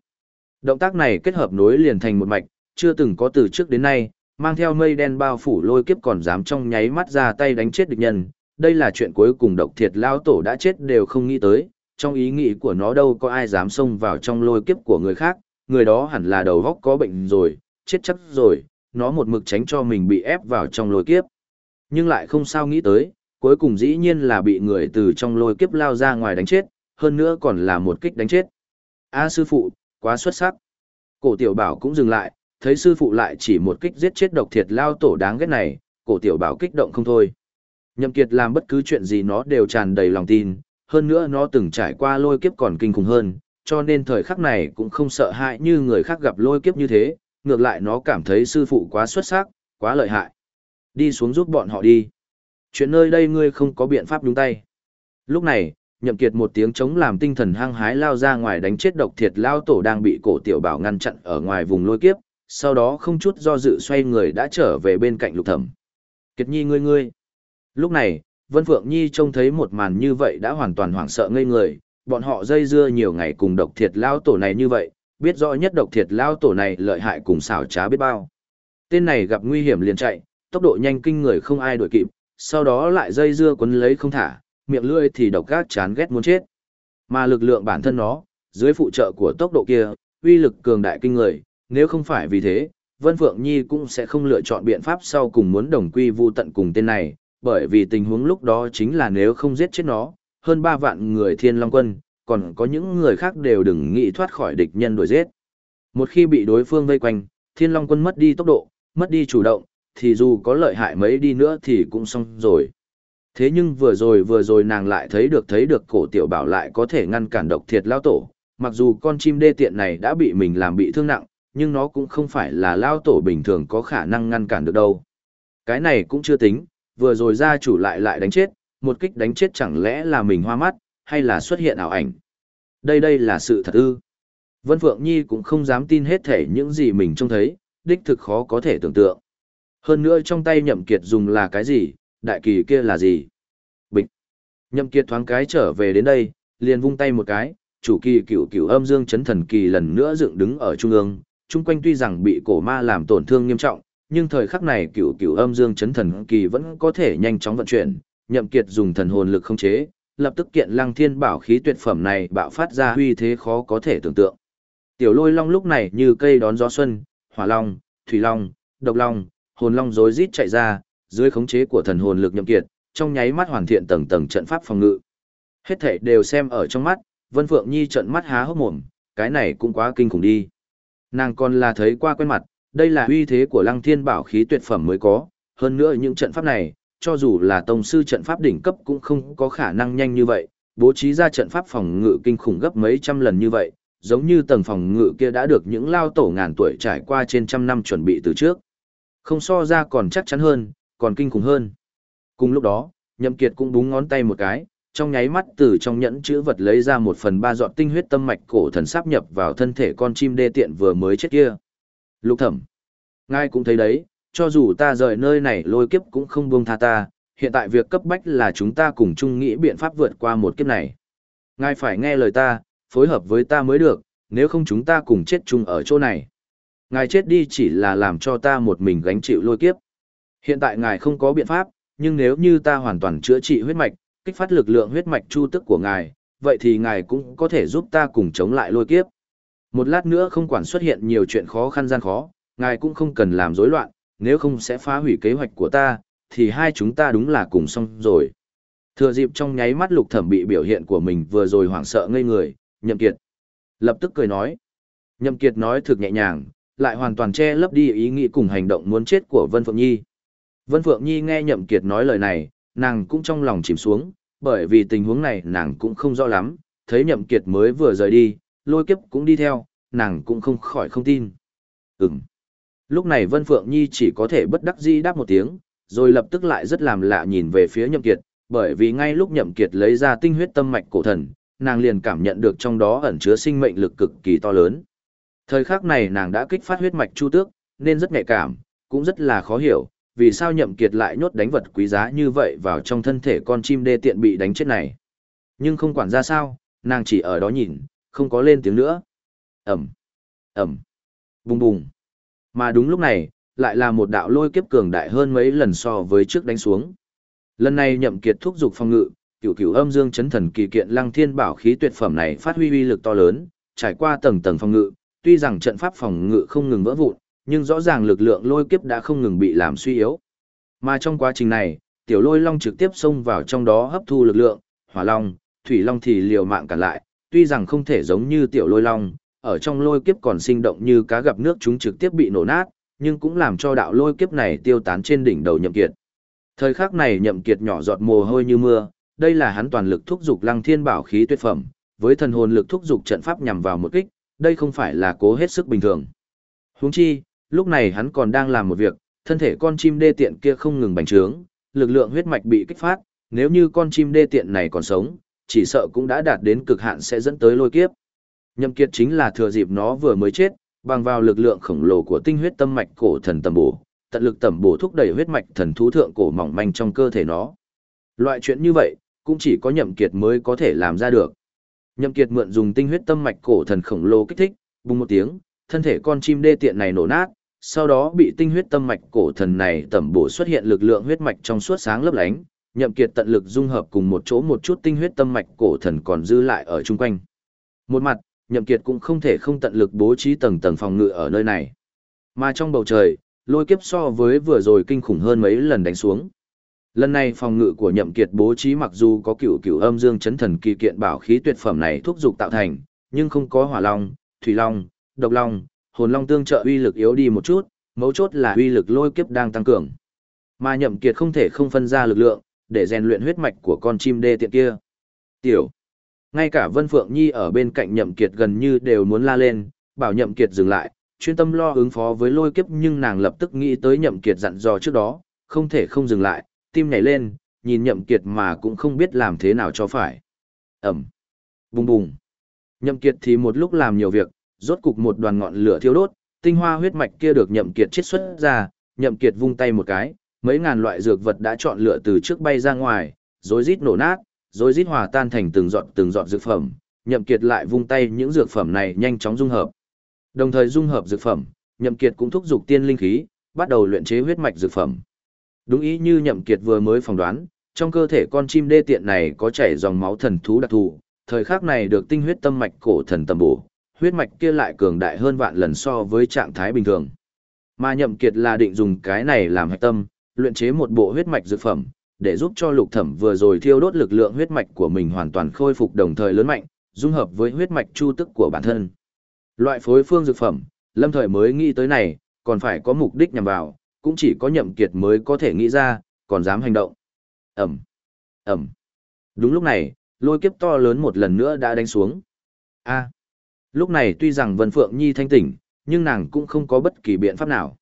Động tác này kết hợp nối liền thành một mạch, chưa từng có từ trước đến nay, mang theo mây đen bao phủ lôi kiếp còn dám trong nháy mắt ra tay đánh chết địch nhân. Đây là chuyện cuối cùng độc thiệt lao tổ đã chết đều không nghĩ tới, trong ý nghĩ của nó đâu có ai dám xông vào trong lôi kiếp của người khác, người đó hẳn là đầu góc có bệnh rồi, chết chắc rồi, nó một mực tránh cho mình bị ép vào trong lôi kiếp nhưng lại không sao nghĩ tới, cuối cùng dĩ nhiên là bị người từ trong lôi kiếp lao ra ngoài đánh chết, hơn nữa còn là một kích đánh chết. A sư phụ, quá xuất sắc. Cổ tiểu bảo cũng dừng lại, thấy sư phụ lại chỉ một kích giết chết độc thiệt lao tổ đáng ghét này, cổ tiểu bảo kích động không thôi. Nhậm kiệt làm bất cứ chuyện gì nó đều tràn đầy lòng tin, hơn nữa nó từng trải qua lôi kiếp còn kinh khủng hơn, cho nên thời khắc này cũng không sợ hãi như người khác gặp lôi kiếp như thế, ngược lại nó cảm thấy sư phụ quá xuất sắc, quá lợi hại. Đi xuống giúp bọn họ đi. Chuyện nơi đây ngươi không có biện pháp đúng tay. Lúc này, nhậm kiệt một tiếng chống làm tinh thần hăng hái lao ra ngoài đánh chết độc thiệt lao tổ đang bị cổ tiểu bảo ngăn chặn ở ngoài vùng lôi kiếp, sau đó không chút do dự xoay người đã trở về bên cạnh lục thẩm. Kiệt nhi ngươi ngươi. Lúc này, Vân Phượng Nhi trông thấy một màn như vậy đã hoàn toàn hoảng sợ ngây người, bọn họ dây dưa nhiều ngày cùng độc thiệt lao tổ này như vậy, biết rõ nhất độc thiệt lao tổ này lợi hại cùng xảo trá biết bao. Tên này gặp nguy hiểm liền chạy, tốc độ nhanh kinh người không ai đuổi kịp, sau đó lại dây dưa quấn lấy không thả, miệng lưỡi thì độc gác chán ghét muốn chết. Mà lực lượng bản thân nó, dưới phụ trợ của tốc độ kia, uy lực cường đại kinh người, nếu không phải vì thế, Vân Phượng Nhi cũng sẽ không lựa chọn biện pháp sau cùng muốn đồng quy vu tận cùng tên này, bởi vì tình huống lúc đó chính là nếu không giết chết nó, hơn 3 vạn người thiên long quân, còn có những người khác đều đừng nghĩ thoát khỏi địch nhân đuổi giết. Một khi bị đối phương vây quanh, thiên long quân mất đi tốc độ, mất đi chủ động, thì dù có lợi hại mấy đi nữa thì cũng xong rồi. Thế nhưng vừa rồi vừa rồi nàng lại thấy được thấy được cổ tiểu bảo lại có thể ngăn cản độc thiệt lao tổ, mặc dù con chim đê tiện này đã bị mình làm bị thương nặng, nhưng nó cũng không phải là lao tổ bình thường có khả năng ngăn cản được đâu. Cái này cũng chưa tính, vừa rồi gia chủ lại lại đánh chết, một kích đánh chết chẳng lẽ là mình hoa mắt, hay là xuất hiện ảo ảnh. Đây đây là sự thật ư. Vân Phượng Nhi cũng không dám tin hết thể những gì mình trông thấy, đích thực khó có thể tưởng tượng. Hơn nữa trong tay nhậm kiệt dùng là cái gì, đại kỳ kia là gì. Bịch. Nhậm kiệt thoáng cái trở về đến đây, liền vung tay một cái, chủ kỳ cửu cửu âm dương chấn thần kỳ lần nữa dựng đứng ở trung ương, chung quanh tuy rằng bị cổ ma làm tổn thương nghiêm trọng, nhưng thời khắc này cửu cửu âm dương chấn thần kỳ vẫn có thể nhanh chóng vận chuyển, nhậm kiệt dùng thần hồn lực không chế, lập tức kiện lăng thiên bảo khí tuyệt phẩm này bạo phát ra huy thế khó có thể tưởng tượng. Tiểu lôi long lúc này như cây đón gió xuân, hỏa long, thủy long, độc long, hồn long rối rít chạy ra, dưới khống chế của thần hồn lực nhậm kiệt, trong nháy mắt hoàn thiện tầng tầng trận pháp phòng ngự. Hết thảy đều xem ở trong mắt, Vân Phượng Nhi trợn mắt há hốc mồm, cái này cũng quá kinh khủng đi. Nàng còn là thấy qua quen mặt, đây là uy thế của Lăng Thiên Bảo khí tuyệt phẩm mới có, hơn nữa những trận pháp này, cho dù là tông sư trận pháp đỉnh cấp cũng không có khả năng nhanh như vậy, bố trí ra trận pháp phòng ngự kinh khủng gấp mấy trăm lần như vậy, giống như tầng phòng ngự kia đã được những lao tổ ngàn tuổi trải qua trên trăm năm chuẩn bị từ trước. Không so ra còn chắc chắn hơn, còn kinh khủng hơn. Cùng lúc đó, Nhậm Kiệt cũng búng ngón tay một cái, trong nháy mắt từ trong nhẫn chữ vật lấy ra một phần ba giọt tinh huyết tâm mạch cổ thần sáp nhập vào thân thể con chim đê tiện vừa mới chết kia. Lục thẩm, ngài cũng thấy đấy, cho dù ta rời nơi này lôi kiếp cũng không buông tha ta, hiện tại việc cấp bách là chúng ta cùng chung nghĩ biện pháp vượt qua một kiếp này. Ngài phải nghe lời ta, phối hợp với ta mới được, nếu không chúng ta cùng chết chung ở chỗ này. Ngài chết đi chỉ là làm cho ta một mình gánh chịu lôi kiếp. Hiện tại ngài không có biện pháp, nhưng nếu như ta hoàn toàn chữa trị huyết mạch, kích phát lực lượng huyết mạch chu tức của ngài, vậy thì ngài cũng có thể giúp ta cùng chống lại lôi kiếp. Một lát nữa không quản xuất hiện nhiều chuyện khó khăn gian khó, ngài cũng không cần làm rối loạn, nếu không sẽ phá hủy kế hoạch của ta, thì hai chúng ta đúng là cùng xong rồi. Thừa dịp trong nháy mắt lục thẩm bị biểu hiện của mình vừa rồi hoảng sợ ngây người, nhậm kiệt. Lập tức cười nói. Nhậm kiệt nói thực nhẹ nhàng, lại hoàn toàn che lấp đi ý nghĩ cùng hành động muốn chết của Vân Phượng Nhi. Vân Phượng Nhi nghe nhậm kiệt nói lời này, nàng cũng trong lòng chìm xuống, bởi vì tình huống này nàng cũng không rõ lắm, thấy nhậm kiệt mới vừa rời đi, lôi kiếp cũng đi theo, nàng cũng không khỏi không tin. Ừm. Lúc này Vân Phượng Nhi chỉ có thể bất đắc dĩ đáp một tiếng, rồi lập tức lại rất làm lạ nhìn về phía nhậm kiệt, bởi vì ngay lúc nhậm kiệt lấy ra tinh huyết tâm mạch cổ thần, nàng liền cảm nhận được trong đó ẩn chứa sinh mệnh lực cực kỳ to lớn. Thời khắc này nàng đã kích phát huyết mạch chu tước, nên rất nhạy cảm, cũng rất là khó hiểu, vì sao nhậm kiệt lại nhốt đánh vật quý giá như vậy vào trong thân thể con chim đê tiện bị đánh chết này. Nhưng không quản ra sao, nàng chỉ ở đó nhìn, không có lên tiếng nữa. Ẩm, Ẩm, bùng bùng. Mà đúng lúc này, lại là một đạo lôi kiếp cường đại hơn mấy lần so với trước đánh xuống. Lần này nhậm kiệt thúc giục phòng ngự, cửu cửu âm dương chấn thần kỳ kiện lăng thiên bảo khí tuyệt phẩm này phát huy uy lực to lớn, trải qua tầng tầng phòng ngự, tuy rằng trận pháp phòng ngự không ngừng vỡ vụn, nhưng rõ ràng lực lượng lôi kiếp đã không ngừng bị làm suy yếu. Mà trong quá trình này, tiểu lôi long trực tiếp xông vào trong đó hấp thu lực lượng, hỏa long, thủy long thì liều mạng cản lại, tuy rằng không thể giống như tiểu lôi long, ở trong lôi kiếp còn sinh động như cá gặp nước chúng trực tiếp bị nổ nát, nhưng cũng làm cho đạo lôi kiếp này tiêu tán trên đỉnh đầu nhậm kiệt. Thời khắc này nhậm kiệt nhỏ giọt mồ hôi như mưa, đây là hắn toàn lực thúc dục lăng thiên bảo khí tuyệt phẩm, với thần hồn lực thúc dục trận pháp nhằm vào một kích, đây không phải là cố hết sức bình thường. Huống chi, lúc này hắn còn đang làm một việc, thân thể con chim đê tiện kia không ngừng bành trướng, lực lượng huyết mạch bị kích phát, nếu như con chim đê tiện này còn sống, chỉ sợ cũng đã đạt đến cực hạn sẽ dẫn tới lôi kiếp. Nhậm Kiệt chính là thừa dịp nó vừa mới chết, bằng vào lực lượng khổng lồ của tinh huyết tâm mạch cổ thần tầm bổ, tận lực tầm bổ thúc đẩy huyết mạch thần thú thượng cổ mỏng manh trong cơ thể nó. Loại chuyện như vậy, cũng chỉ có Nhậm Kiệt mới có thể làm ra được. Nhậm Kiệt mượn dùng tinh huyết tâm mạch cổ thần khổng lồ kích thích, bùng một tiếng, thân thể con chim đê tiện này nổ nát, sau đó bị tinh huyết tâm mạch cổ thần này tẩm bổ xuất hiện lực lượng huyết mạch trong suốt sáng lấp lánh, Nhậm Kiệt tận lực dung hợp cùng một chỗ một chút tinh huyết tâm mạch cổ thần còn dư lại ở chung quanh. Một mặt, Nhậm Kiệt cũng không thể không tận lực bố trí tầng tầng phòng ngự ở nơi này. Mà trong bầu trời, lôi kiếp so với vừa rồi kinh khủng hơn mấy lần đánh xuống. Lần này phòng ngự của Nhậm Kiệt bố trí mặc dù có cửu cửu âm dương chấn thần kỳ kiện bảo khí tuyệt phẩm này thúc dục tạo thành, nhưng không có hỏa long, thủy long, độc long, hồn long tương trợ uy lực yếu đi một chút, mấu chốt là uy lực lôi kiếp đang tăng cường. Mà Nhậm Kiệt không thể không phân ra lực lượng, để rèn luyện huyết mạch của con chim đê tiện kia. Tiểu. Ngay cả Vân Phượng Nhi ở bên cạnh Nhậm Kiệt gần như đều muốn la lên, bảo Nhậm Kiệt dừng lại, chuyên tâm lo ứng phó với lôi kiếp nhưng nàng lập tức nghĩ tới Nhậm Kiệt dặn dò trước đó, không thể không dừng lại, tim nhảy lên, nhìn Nhậm Kiệt mà cũng không biết làm thế nào cho phải. Ẩm. Bùng bùng. Nhậm Kiệt thì một lúc làm nhiều việc, rốt cục một đoàn ngọn lửa thiêu đốt, tinh hoa huyết mạch kia được Nhậm Kiệt chiết xuất ra, Nhậm Kiệt vung tay một cái, mấy ngàn loại dược vật đã chọn lựa từ trước bay ra ngoài, rối rít nổ nát, rối rít hòa tan thành từng giọt từng giọt dược phẩm, Nhậm Kiệt lại vung tay những dược phẩm này nhanh chóng dung hợp. Đồng thời dung hợp dược phẩm, Nhậm Kiệt cũng thúc giục tiên linh khí, bắt đầu luyện chế huyết mạch dược phẩm. Đúng ý như Nhậm Kiệt vừa mới phỏng đoán, trong cơ thể con chim đê tiện này có chảy dòng máu thần thú đặc thù, thời khắc này được tinh huyết tâm mạch cổ thần tầm bổ, huyết mạch kia lại cường đại hơn vạn lần so với trạng thái bình thường. Mà Nhậm Kiệt là định dùng cái này làm hạch tâm, luyện chế một bộ huyết mạch dược phẩm, để giúp cho lục thẩm vừa rồi thiêu đốt lực lượng huyết mạch của mình hoàn toàn khôi phục đồng thời lớn mạnh, dung hợp với huyết mạch chu tức của bản thân. Loại phối phương dược phẩm, lâm thời mới nghĩ tới này, còn phải có mục đích nhằm vào, cũng chỉ có nhậm kiệt mới có thể nghĩ ra, còn dám hành động. Ẩm, Ẩm. Đúng lúc này, lôi kiếp to lớn một lần nữa đã đánh xuống. A. Lúc này tuy rằng Vân Phượng Nhi thanh tỉnh, nhưng nàng cũng không có bất kỳ biện pháp nào.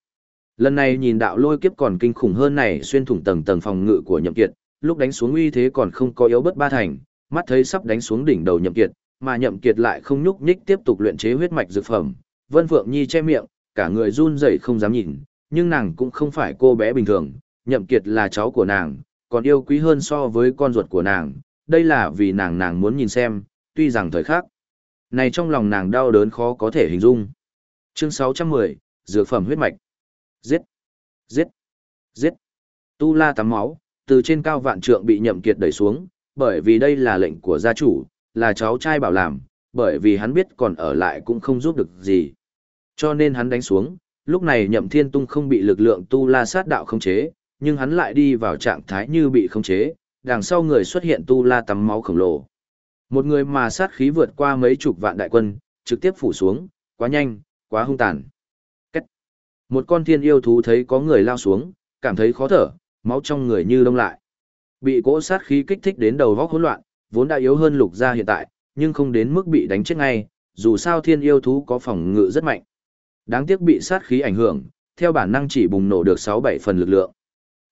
Lần này nhìn đạo lôi kiếp còn kinh khủng hơn này xuyên thủng tầng tầng phòng ngự của nhậm kiệt, lúc đánh xuống uy thế còn không có yếu bất ba thành, mắt thấy sắp đánh xuống đỉnh đầu nhậm kiệt, mà nhậm kiệt lại không nhúc nhích tiếp tục luyện chế huyết mạch dược phẩm. Vân Phượng Nhi che miệng, cả người run rẩy không dám nhìn, nhưng nàng cũng không phải cô bé bình thường, nhậm kiệt là cháu của nàng, còn yêu quý hơn so với con ruột của nàng, đây là vì nàng nàng muốn nhìn xem, tuy rằng thời khắc này trong lòng nàng đau đớn khó có thể hình dung. Chương 610, Dược phẩm huyết mạch. Giết! Giết! Giết! Tu la tắm máu, từ trên cao vạn trượng bị nhậm kiệt đẩy xuống, bởi vì đây là lệnh của gia chủ, là cháu trai bảo làm, bởi vì hắn biết còn ở lại cũng không giúp được gì. Cho nên hắn đánh xuống, lúc này nhậm thiên tung không bị lực lượng tu la sát đạo khống chế, nhưng hắn lại đi vào trạng thái như bị khống chế, đằng sau người xuất hiện tu la tắm máu khổng lồ. Một người mà sát khí vượt qua mấy chục vạn đại quân, trực tiếp phủ xuống, quá nhanh, quá hung tàn. Một con thiên yêu thú thấy có người lao xuống, cảm thấy khó thở, máu trong người như đông lại. Bị cỗ sát khí kích thích đến đầu vóc hỗn loạn, vốn đã yếu hơn lục gia hiện tại, nhưng không đến mức bị đánh chết ngay, dù sao thiên yêu thú có phòng ngự rất mạnh. Đáng tiếc bị sát khí ảnh hưởng, theo bản năng chỉ bùng nổ được 6-7 phần lực lượng.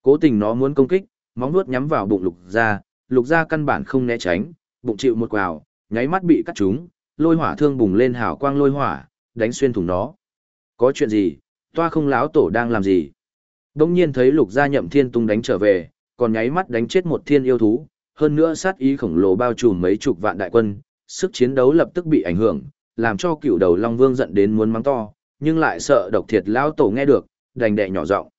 Cố tình nó muốn công kích, móng nuốt nhắm vào bụng lục gia, lục gia căn bản không né tránh, bụng chịu một quào, nháy mắt bị cắt trúng, lôi hỏa thương bùng lên hào quang lôi hỏa, đánh xuyên thủng nó. Có chuyện gì, toa không láo tổ đang làm gì. Đông nhiên thấy lục gia nhậm thiên tung đánh trở về, còn nháy mắt đánh chết một thiên yêu thú, hơn nữa sát ý khổng lồ bao trùm mấy chục vạn đại quân, sức chiến đấu lập tức bị ảnh hưởng, làm cho cựu đầu Long Vương giận đến muốn mắng to, nhưng lại sợ độc thiệt lão tổ nghe được, đành đệ nhỏ giọng.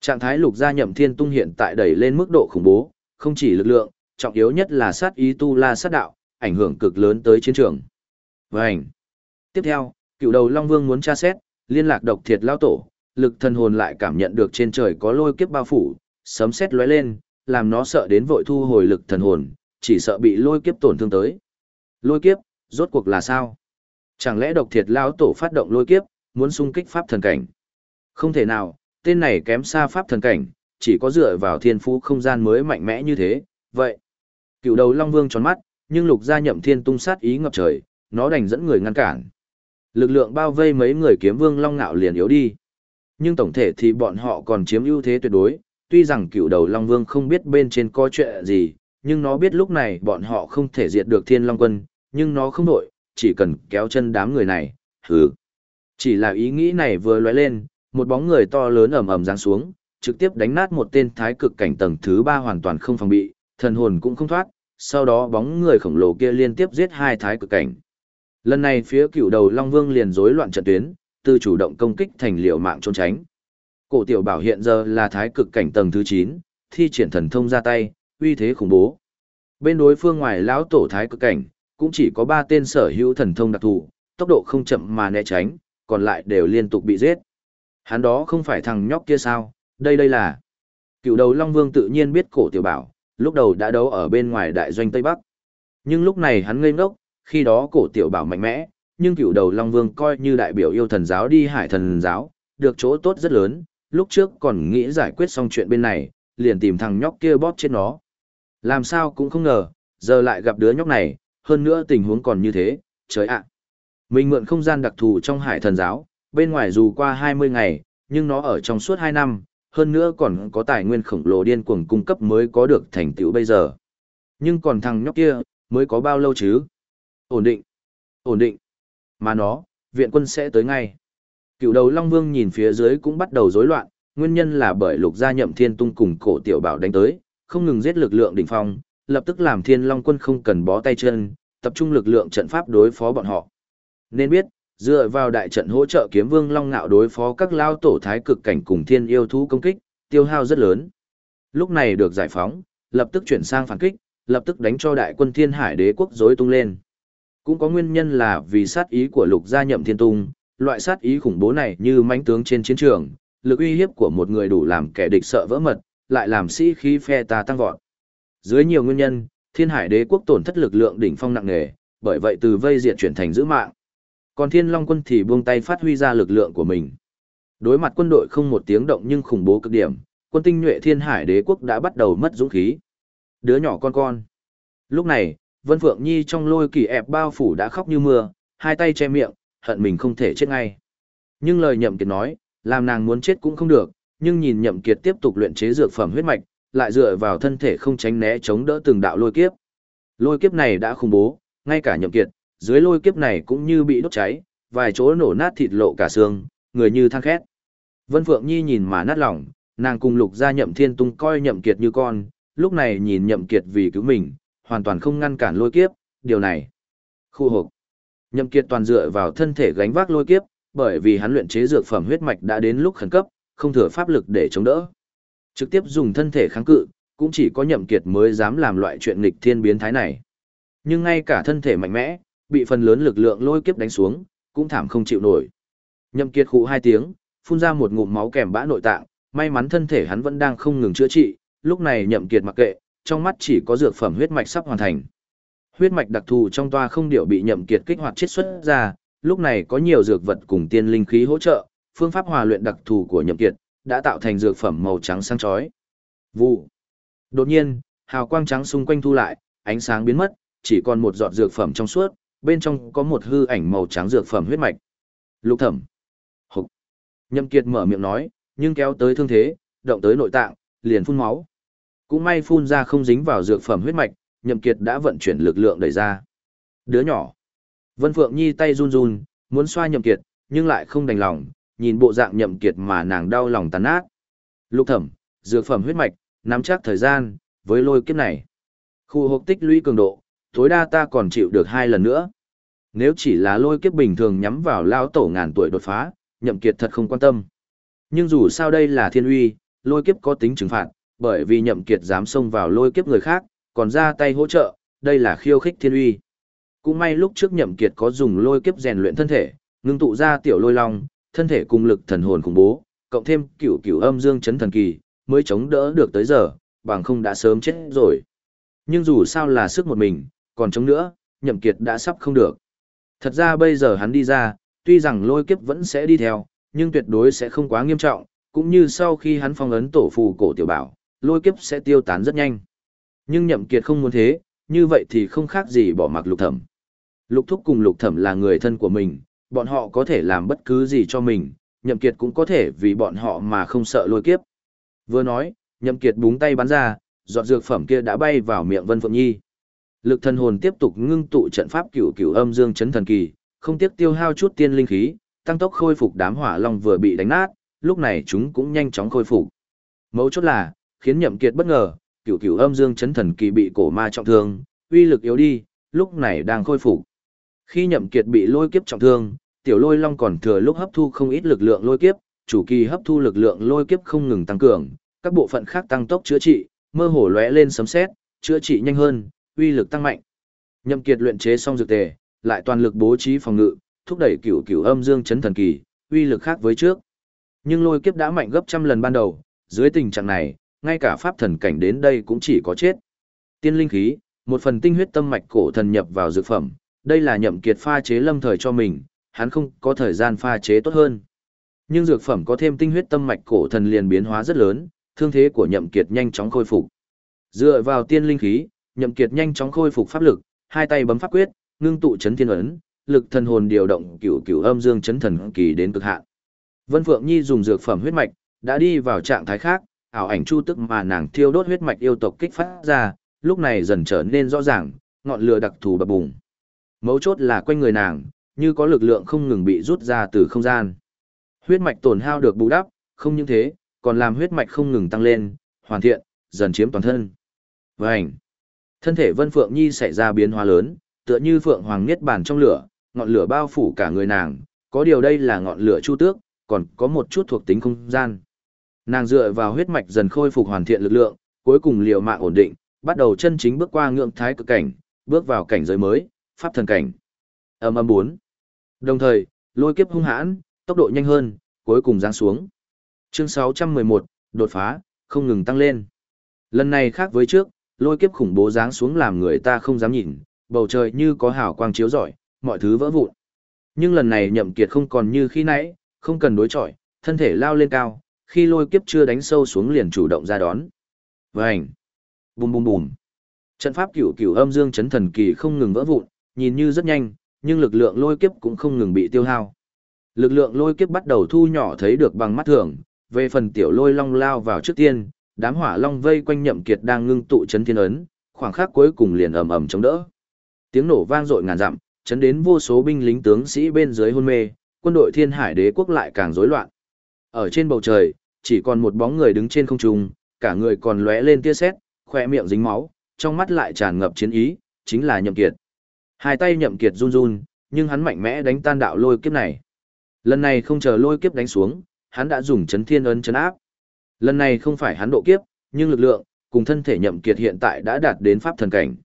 Trạng thái lục gia nhậm thiên tung hiện tại đẩy lên mức độ khủng bố, không chỉ lực lượng, trọng yếu nhất là sát ý tu la sát đạo, ảnh hưởng cực lớn tới chiến trường. Vành. Tiếp theo, cựu đầu Long Vương muốn tra xét, liên lạc độc thiệt lao tổ, lực thần hồn lại cảm nhận được trên trời có lôi kiếp bao phủ, sấm sét lóe lên, làm nó sợ đến vội thu hồi lực thần hồn, chỉ sợ bị lôi kiếp tổn thương tới. Lôi kiếp, rốt cuộc là sao? Chẳng lẽ độc thiệt lao tổ phát động lôi kiếp, muốn xung kích pháp thần cảnh? Không thể nào, tên này kém xa pháp thần cảnh, chỉ có dựa vào thiên phú không gian mới mạnh mẽ như thế, vậy. Cựu đầu Long Vương tròn mắt, nhưng lục gia nhậm thiên tung sát ý ngập trời, nó đành dẫn người ngăn cản. Lực lượng bao vây mấy người kiếm vương long ngạo liền yếu đi. Nhưng tổng thể thì bọn họ còn chiếm ưu thế tuyệt đối, tuy rằng cựu đầu Long Vương không biết bên trên có chuyện gì, nhưng nó biết lúc này bọn họ không thể diệt được Thiên Long Quân, nhưng nó không nổi, chỉ cần kéo chân đám người này, hừ. Chỉ là ý nghĩ này vừa lóe lên, một bóng người to lớn ầm ầm giáng xuống, trực tiếp đánh nát một tên thái cực cảnh tầng thứ ba hoàn toàn không phòng bị, thần hồn cũng không thoát, sau đó bóng người khổng lồ kia liên tiếp giết hai thái cực cảnh. Lần này phía cựu đầu Long Vương liền rối loạn trận tuyến, từ chủ động công kích thành liệu mạng trốn tránh. Cổ tiểu bảo hiện giờ là thái cực cảnh tầng thứ chín, thi triển thần thông ra tay, uy thế khủng bố. Bên đối phương ngoài lão tổ thái cực cảnh, cũng chỉ có ba tên sở hữu thần thông đặc thù, tốc độ không chậm mà né tránh, còn lại đều liên tục bị giết. Hắn đó không phải thằng nhóc kia sao, đây đây là. Cựu đầu Long Vương tự nhiên biết cổ tiểu bảo, lúc đầu đã đấu ở bên ngoài đại doanh Tây Bắc. Nhưng lúc này hắn ngây ngốc, khi đó cổ tiểu bảo mạnh mẽ, nhưng cựu đầu Long Vương coi như đại biểu yêu thần giáo đi hải thần giáo, được chỗ tốt rất lớn, lúc trước còn nghĩ giải quyết xong chuyện bên này, liền tìm thằng nhóc kia bóp chết nó. Làm sao cũng không ngờ, giờ lại gặp đứa nhóc này, hơn nữa tình huống còn như thế, trời ạ. Mình mượn không gian đặc thù trong hải thần giáo, bên ngoài dù qua 20 ngày, nhưng nó ở trong suốt 2 năm, hơn nữa còn có tài nguyên khổng lồ điên cuồng cung cấp mới có được thành tựu bây giờ. Nhưng còn thằng nhóc kia, mới có bao lâu chứ? Ổn định, ổn định. Mà nó, viện quân sẽ tới ngay. Cựu đầu Long Vương nhìn phía dưới cũng bắt đầu rối loạn, nguyên nhân là bởi lục gia nhậm thiên tung cùng cổ tiểu bảo đánh tới, không ngừng giết lực lượng đỉnh phong, lập tức làm thiên long quân không cần bó tay chân, tập trung lực lượng trận pháp đối phó bọn họ. Nên biết, dựa vào đại trận hỗ trợ kiếm vương long ngạo đối phó các lao tổ thái cực cảnh cùng thiên yêu thú công kích, tiêu hao rất lớn. Lúc này được giải phóng, lập tức chuyển sang phản kích, lập tức đánh cho đại quân thiên hải đế quốc rối tung lên. Cũng có nguyên nhân là vì sát ý của lục gia nhậm thiên tung, loại sát ý khủng bố này như mãnh tướng trên chiến trường, lực uy hiếp của một người đủ làm kẻ địch sợ vỡ mật, lại làm sĩ khí phe ta tăng vọt. Dưới nhiều nguyên nhân, thiên hải đế quốc tổn thất lực lượng đỉnh phong nặng nề, bởi vậy từ vây diệt chuyển thành giữ mạng. Còn thiên long quân thì buông tay phát huy ra lực lượng của mình. Đối mặt quân đội không một tiếng động nhưng khủng bố cực điểm, quân tinh nhuệ thiên hải đế quốc đã bắt đầu mất dũng khí. Đứa nhỏ con con. Lúc này, Vân Phượng Nhi trong lôi kỳ ẹp bao phủ đã khóc như mưa, hai tay che miệng, hận mình không thể chết ngay. Nhưng lời nhậm kiệt nói, làm nàng muốn chết cũng không được, nhưng nhìn nhậm kiệt tiếp tục luyện chế dược phẩm huyết mạch, lại dựa vào thân thể không tránh né chống đỡ từng đạo lôi kiếp. Lôi kiếp này đã khủng bố, ngay cả nhậm kiệt, dưới lôi kiếp này cũng như bị đốt cháy, vài chỗ nổ nát thịt lộ cả xương, người như than khét. Vân Phượng Nhi nhìn mà nát lòng, nàng cùng lục gia nhậm thiên tung coi nhậm kiệt như con, lúc này nhìn nhậm kiệt vì cứu mình, hoàn toàn không ngăn cản lôi kiếp, điều này. Khu hộp. Nhậm kiệt toàn dựa vào thân thể gánh vác lôi kiếp, bởi vì hắn luyện chế dược phẩm huyết mạch đã đến lúc khẩn cấp, không thừa pháp lực để chống đỡ. Trực tiếp dùng thân thể kháng cự, cũng chỉ có nhậm kiệt mới dám làm loại chuyện nghịch thiên biến thái này. Nhưng ngay cả thân thể mạnh mẽ, bị phần lớn lực lượng lôi kiếp đánh xuống, cũng thảm không chịu nổi. Nhậm kiệt khụ hai tiếng, phun ra một ngụm máu kèm bã nội tạng, may mắn thân thể hắn vẫn đang không ngừng chữa trị, lúc này nhậm kiệt mặc kệ, trong mắt chỉ có dược phẩm huyết mạch sắp hoàn thành. Huyết mạch đặc thù trong toa không điệu bị nhậm kiệt kích hoạt chiết xuất ra, lúc này có nhiều dược vật cùng tiên linh khí hỗ trợ, phương pháp hòa luyện đặc thù của nhậm kiệt đã tạo thành dược phẩm màu trắng sáng chói. Vụ. Đột nhiên, hào quang trắng xung quanh thu lại, ánh sáng biến mất, chỉ còn một giọt dược phẩm trong suốt, bên trong có một hư ảnh màu trắng dược phẩm huyết mạch. Lục Thẩm. Hục. Nhậm Kiệt mở miệng nói, nhưng kéo tới thương thế, động tới nội tạng, liền phun máu. Cũng may phun ra không dính vào dược phẩm huyết mạch, Nhậm Kiệt đã vận chuyển lực lượng đẩy ra. Đứa nhỏ. Vân Phượng Nhi tay run run, muốn xoa Nhậm Kiệt, nhưng lại không đành lòng, nhìn bộ dạng Nhậm Kiệt mà nàng đau lòng tàn nát. Lục Thẩm, dược phẩm huyết mạch, nắm chắc thời gian, với lôi kiếp này. Khu hộp tích lũy cường độ, tối đa ta còn chịu được hai lần nữa. Nếu chỉ là lôi kiếp bình thường nhắm vào lao tổ ngàn tuổi đột phá, Nhậm Kiệt thật không quan tâm. Nhưng dù sao đây là thiên uy, lôi kiếp có tính trừng phạt, bởi vì nhậm kiệt dám xông vào lôi kiếp người khác, còn ra tay hỗ trợ, đây là khiêu khích thiên uy. Cũng may lúc trước nhậm kiệt có dùng lôi kiếp rèn luyện thân thể, ngưng tụ ra tiểu lôi long, thân thể cùng lực thần hồn khủng bố, cộng thêm cửu cửu âm dương chấn thần kỳ, mới chống đỡ được tới giờ, bằng không đã sớm chết rồi. Nhưng dù sao là sức một mình, còn chống nữa, nhậm kiệt đã sắp không được. Thật ra bây giờ hắn đi ra, tuy rằng lôi kiếp vẫn sẽ đi theo, nhưng tuyệt đối sẽ không quá nghiêm trọng, cũng như sau khi hắn phong ấn tổ phù cổ tiểu bảo, lôi kiếp sẽ tiêu tán rất nhanh. Nhưng nhậm kiệt không muốn thế, như vậy thì không khác gì bỏ mặc lục thẩm. Lục thúc cùng lục thẩm là người thân của mình, bọn họ có thể làm bất cứ gì cho mình, Nhậm Kiệt cũng có thể vì bọn họ mà không sợ lôi kiếp. Vừa nói, Nhậm Kiệt búng tay bắn ra, giọt dược phẩm kia đã bay vào miệng Vân Phượng Nhi. Lực thần hồn tiếp tục ngưng tụ trận pháp cửu cửu âm dương chấn thần kỳ, không tiếc tiêu hao chút tiên linh khí, tăng tốc khôi phục đám hỏa long vừa bị đánh nát, lúc này chúng cũng nhanh chóng khôi phục. Mấu chốt là, khiến Nhậm Kiệt bất ngờ, cửu cửu âm dương chấn thần kỳ bị cổ ma trọng thương, uy lực yếu đi, lúc này đang khôi phục. Khi Nhậm Kiệt bị lôi kiếp trọng thương, tiểu lôi long còn thừa lúc hấp thu không ít lực lượng lôi kiếp, chủ kỳ hấp thu lực lượng lôi kiếp không ngừng tăng cường, các bộ phận khác tăng tốc chữa trị, mơ hồ lóe lên sấm sét, chữa trị nhanh hơn, uy lực tăng mạnh. Nhậm Kiệt luyện chế xong dược tề, lại toàn lực bố trí phòng ngự, thúc đẩy cửu cửu âm dương chấn thần kỳ, uy lực khác với trước. Nhưng lôi kiếp đã mạnh gấp trăm lần ban đầu, dưới tình trạng này, ngay cả pháp thần cảnh đến đây cũng chỉ có chết. Tiên linh khí, một phần tinh huyết tâm mạch cổ thần nhập vào dược phẩm, đây là nhậm kiệt pha chế lâm thời cho mình, hắn không có thời gian pha chế tốt hơn. Nhưng dược phẩm có thêm tinh huyết tâm mạch cổ thần liền biến hóa rất lớn, thương thế của nhậm kiệt nhanh chóng khôi phục. Dựa vào tiên linh khí, nhậm kiệt nhanh chóng khôi phục pháp lực, hai tay bấm pháp quyết, ngưng tụ chấn thiên ấn, lực thần hồn điều động cửu cửu âm dương chấn thần kỳ đến cực hạn. Vân Phượng Nhi dùng dược phẩm huyết mạch, đã đi vào trạng thái khác, ảo ảnh chu tức mà nàng thiêu đốt huyết mạch yêu tộc kích phát ra, lúc này dần trở nên rõ ràng, ngọn lửa đặc thù bập bùng. Mấu chốt là quanh người nàng, như có lực lượng không ngừng bị rút ra từ không gian. Huyết mạch tổn hao được bù đắp, không những thế, còn làm huyết mạch không ngừng tăng lên, hoàn thiện, dần chiếm toàn thân. Vành. Thân thể Vân Phượng Nhi xảy ra biến hóa lớn, tựa như phượng hoàng niết bàn trong lửa, ngọn lửa bao phủ cả người nàng, có điều đây là ngọn lửa chu tước, còn có một chút thuộc tính không gian. Nàng dựa vào huyết mạch dần khôi phục hoàn thiện lực lượng, cuối cùng liều mạng ổn định, bắt đầu chân chính bước qua ngưỡng thái cực cảnh, bước vào cảnh giới mới, pháp thần cảnh. Âm âm bốn. Đồng thời, lôi kiếp hung hãn, tốc độ nhanh hơn, cuối cùng giáng xuống. Chương 611, đột phá, không ngừng tăng lên. Lần này khác với trước, lôi kiếp khủng bố giáng xuống làm người ta không dám nhìn, bầu trời như có hào quang chiếu rọi, mọi thứ vỡ vụn. Nhưng lần này nhậm kiệt không còn như khi nãy, không cần đối chọi, thân thể lao lên cao, khi lôi kiếp chưa đánh sâu xuống liền chủ động ra đón. Vành! Bùm bùm bùm! Trận pháp cửu cửu âm dương chấn thần kỳ không ngừng vỡ vụn, nhìn như rất nhanh, nhưng lực lượng lôi kiếp cũng không ngừng bị tiêu hao. Lực lượng lôi kiếp bắt đầu thu nhỏ thấy được bằng mắt thường, về phần tiểu lôi long lao vào trước tiên, đám hỏa long vây quanh nhậm kiệt đang ngưng tụ chấn thiên ấn, khoảng khắc cuối cùng liền ầm ầm chống đỡ. Tiếng nổ vang dội ngàn dặm, chấn đến vô số binh lính tướng sĩ bên dưới hôn mê, quân đội Thiên Hải Đế quốc lại càng rối loạn. Ở trên bầu trời, chỉ còn một bóng người đứng trên không trung, cả người còn lóe lên tia sét, khóe miệng dính máu, trong mắt lại tràn ngập chiến ý, chính là Nhậm Kiệt. Hai tay Nhậm Kiệt run run, nhưng hắn mạnh mẽ đánh tan đạo lôi kiếp này. Lần này không chờ lôi kiếp đánh xuống, hắn đã dùng chấn thiên ấn chấn áp. Lần này không phải hắn độ kiếp, nhưng lực lượng cùng thân thể Nhậm Kiệt hiện tại đã đạt đến pháp thần cảnh.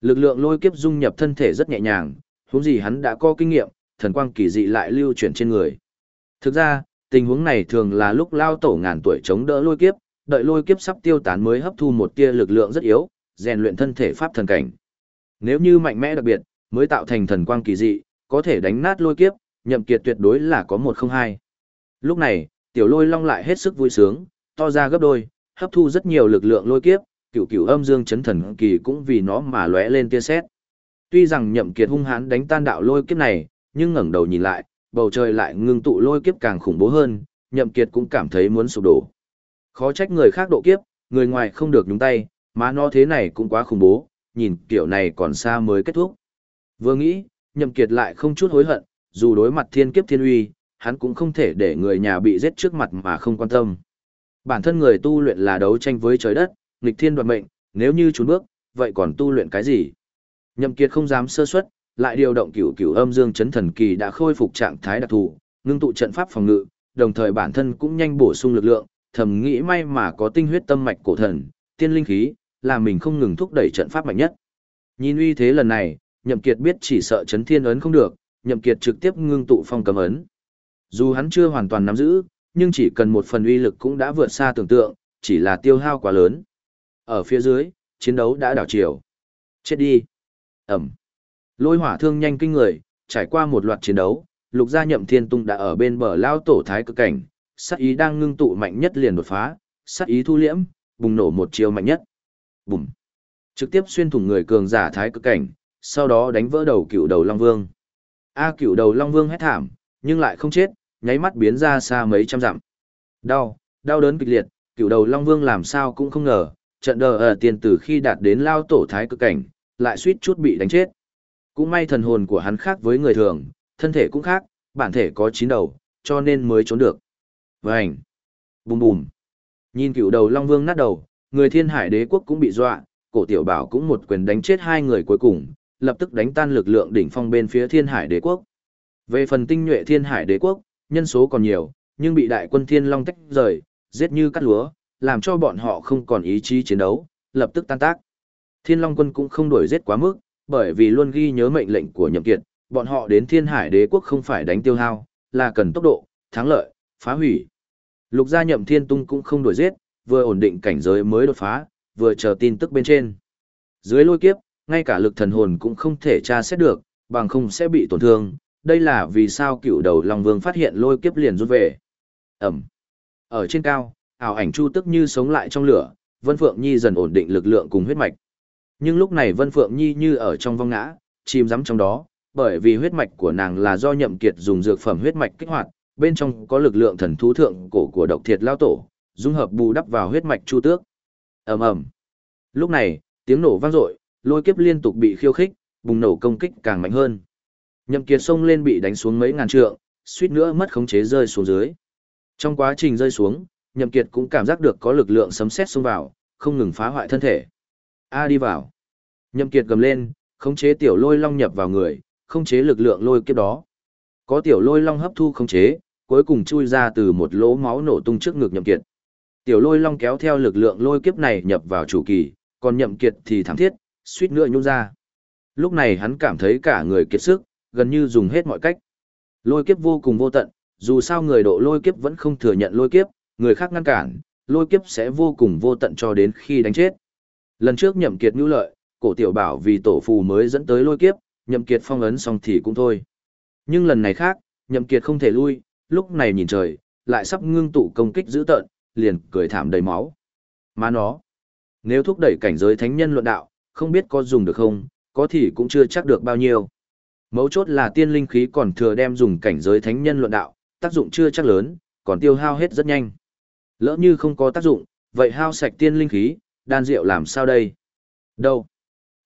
Lực lượng lôi kiếp dung nhập thân thể rất nhẹ nhàng, huống gì hắn đã có kinh nghiệm, thần quang kỳ dị lại lưu chuyển trên người. Thực ra, tình huống này thường là lúc lao tổ ngàn tuổi chống đỡ lôi kiếp, đợi lôi kiếp sắp tiêu tán mới hấp thu một tia lực lượng rất yếu, rèn luyện thân thể pháp thần cảnh. Nếu như mạnh mẽ đặc biệt, mới tạo thành thần quang kỳ dị, có thể đánh nát lôi kiếp, nhậm kiệt tuyệt đối là có một không hai. Lúc này, tiểu lôi long lại hết sức vui sướng, to ra gấp đôi, hấp thu rất nhiều lực lượng lôi kiếp, cửu cửu âm dương chấn thần kỳ cũng vì nó mà lóe lên tia sét. Tuy rằng nhậm kiệt hung hãn đánh tan đạo lôi kiếp này, nhưng ngẩng đầu nhìn lại, bầu trời lại ngưng tụ lôi kiếp càng khủng bố hơn, nhậm kiệt cũng cảm thấy muốn sụp đổ. Khó trách người khác độ kiếp, người ngoài không được nhúng tay, mà nó thế này cũng quá khủng bố, nhìn kiểu này còn xa mới kết thúc. Vừa nghĩ, nhậm kiệt lại không chút hối hận, dù đối mặt thiên kiếp thiên uy, hắn cũng không thể để người nhà bị giết trước mặt mà không quan tâm. Bản thân người tu luyện là đấu tranh với trời đất, nghịch thiên đoạt mệnh, nếu như trốn bước, vậy còn tu luyện cái gì? Nhậm Kiệt không dám sơ suất, lại điều động cửu cửu âm dương chấn thần kỳ đã khôi phục trạng thái đặc thù, ngưng tụ trận pháp phòng ngự, đồng thời bản thân cũng nhanh bổ sung lực lượng, thầm nghĩ may mà có tinh huyết tâm mạch cổ thần, tiên linh khí, làm mình không ngừng thúc đẩy trận pháp mạnh nhất. Nhìn uy thế lần này, Nhậm Kiệt biết chỉ sợ chấn thiên ấn không được, Nhậm Kiệt trực tiếp ngưng tụ phong cấm ấn. Dù hắn chưa hoàn toàn nắm giữ, nhưng chỉ cần một phần uy lực cũng đã vượt xa tưởng tượng, chỉ là tiêu hao quá lớn. Ở phía dưới, chiến đấu đã đảo chiều. Chết đi. Ẩm. Lôi hỏa thương nhanh kinh người, trải qua một loạt chiến đấu, lục gia nhậm thiên tung đã ở bên bờ lao tổ thái cực cảnh, sát ý đang ngưng tụ mạnh nhất liền đột phá, sát ý thu liễm, bùng nổ một chiều mạnh nhất. Bùm. Trực tiếp xuyên thủng người cường giả thái cực cảnh, sau đó đánh vỡ đầu cựu đầu Long Vương. A cựu đầu Long Vương hét thảm, nhưng lại không chết, nháy mắt biến ra xa mấy trăm dặm. Đau, đau đớn kịch liệt, cựu đầu Long Vương làm sao cũng không ngờ, trận đờ ở tiền tử khi đạt đến lao tổ thái cực cảnh, lại suýt chút bị đánh chết. Cũng may thần hồn của hắn khác với người thường, thân thể cũng khác, bản thể có chín đầu, cho nên mới trốn được. Vành! Bùm bùm! Nhìn cựu đầu Long Vương nát đầu, người thiên hải đế quốc cũng bị dọa, cổ tiểu bảo cũng một quyền đánh chết hai người cuối cùng, lập tức đánh tan lực lượng đỉnh phong bên phía thiên hải đế quốc. Về phần tinh nhuệ thiên hải đế quốc, nhân số còn nhiều, nhưng bị đại quân thiên long tách rời, giết như cắt lúa, làm cho bọn họ không còn ý chí chiến đấu, lập tức tan tác. Thiên long quân cũng không đuổi giết quá mức, bởi vì luôn ghi nhớ mệnh lệnh của nhậm kiệt, bọn họ đến thiên hải đế quốc không phải đánh tiêu hao, là cần tốc độ, thắng lợi, phá hủy. Lục gia nhậm thiên tung cũng không đuổi giết, vừa ổn định cảnh giới mới đột phá, vừa chờ tin tức bên trên. Dưới lôi kiếp, ngay cả lực thần hồn cũng không thể tra xét được, bằng không sẽ bị tổn thương. Đây là vì sao cựu đầu Long Vương phát hiện lôi kiếp liền rút về. Ẩm. Ở trên cao, ảo ảnh chu tức như sống lại trong lửa, Vân Phượng Nhi dần ổn định lực lượng cùng huyết mạch. Nhưng lúc này Vân Phượng Nhi như ở trong vong ngã, chìm rắm trong đó, bởi vì huyết mạch của nàng là do nhậm kiệt dùng dược phẩm huyết mạch kích hoạt, bên trong có lực lượng thần thú thượng cổ của độc thiệt lao tổ, dung hợp bù đắp vào huyết mạch chu tước. ầm ầm. Lúc này, tiếng nổ vang dội, lôi kiếp liên tục bị khiêu khích, bùng nổ công kích càng mạnh hơn. Nhậm Kiệt xông lên bị đánh xuống mấy ngàn trượng, suýt nữa mất khống chế rơi xuống dưới. Trong quá trình rơi xuống, Nhậm Kiệt cũng cảm giác được có lực lượng sấm sét xông vào, không ngừng phá hoại thân thể. A đi vào. Nhậm Kiệt gầm lên, khống chế tiểu lôi long nhập vào người, khống chế lực lượng lôi kiếp đó. Có tiểu lôi long hấp thu khống chế, cuối cùng chui ra từ một lỗ máu nổ tung trước ngực Nhậm Kiệt. Tiểu lôi long kéo theo lực lượng lôi kiếp này nhập vào chủ kỳ, còn Nhậm Kiệt thì thảm thiết, suýt nữa nhung ra. Lúc này hắn cảm thấy cả người kiệt sức, gần như dùng hết mọi cách. Lôi kiếp vô cùng vô tận, dù sao người độ lôi kiếp vẫn không thừa nhận lôi kiếp, người khác ngăn cản, lôi kiếp sẽ vô cùng vô tận cho đến khi đánh chết. Lần trước nhậm kiệt nhu lợi, cổ tiểu bảo vì tổ phù mới dẫn tới lôi kiếp, nhậm kiệt phong ấn xong thì cũng thôi. Nhưng lần này khác, nhậm kiệt không thể lui, lúc này nhìn trời, lại sắp ngưng tụ công kích dữ tợn, liền cười thảm đầy máu. Má nó, nếu thúc đẩy cảnh giới thánh nhân luận đạo, không biết có dùng được không, có thì cũng chưa chắc được bao nhiêu. Mấu chốt là tiên linh khí còn thừa đem dùng cảnh giới thánh nhân luận đạo, tác dụng chưa chắc lớn, còn tiêu hao hết rất nhanh. Lỡ như không có tác dụng, vậy hao sạch tiên linh khí, đan rượu làm sao đây? Đâu?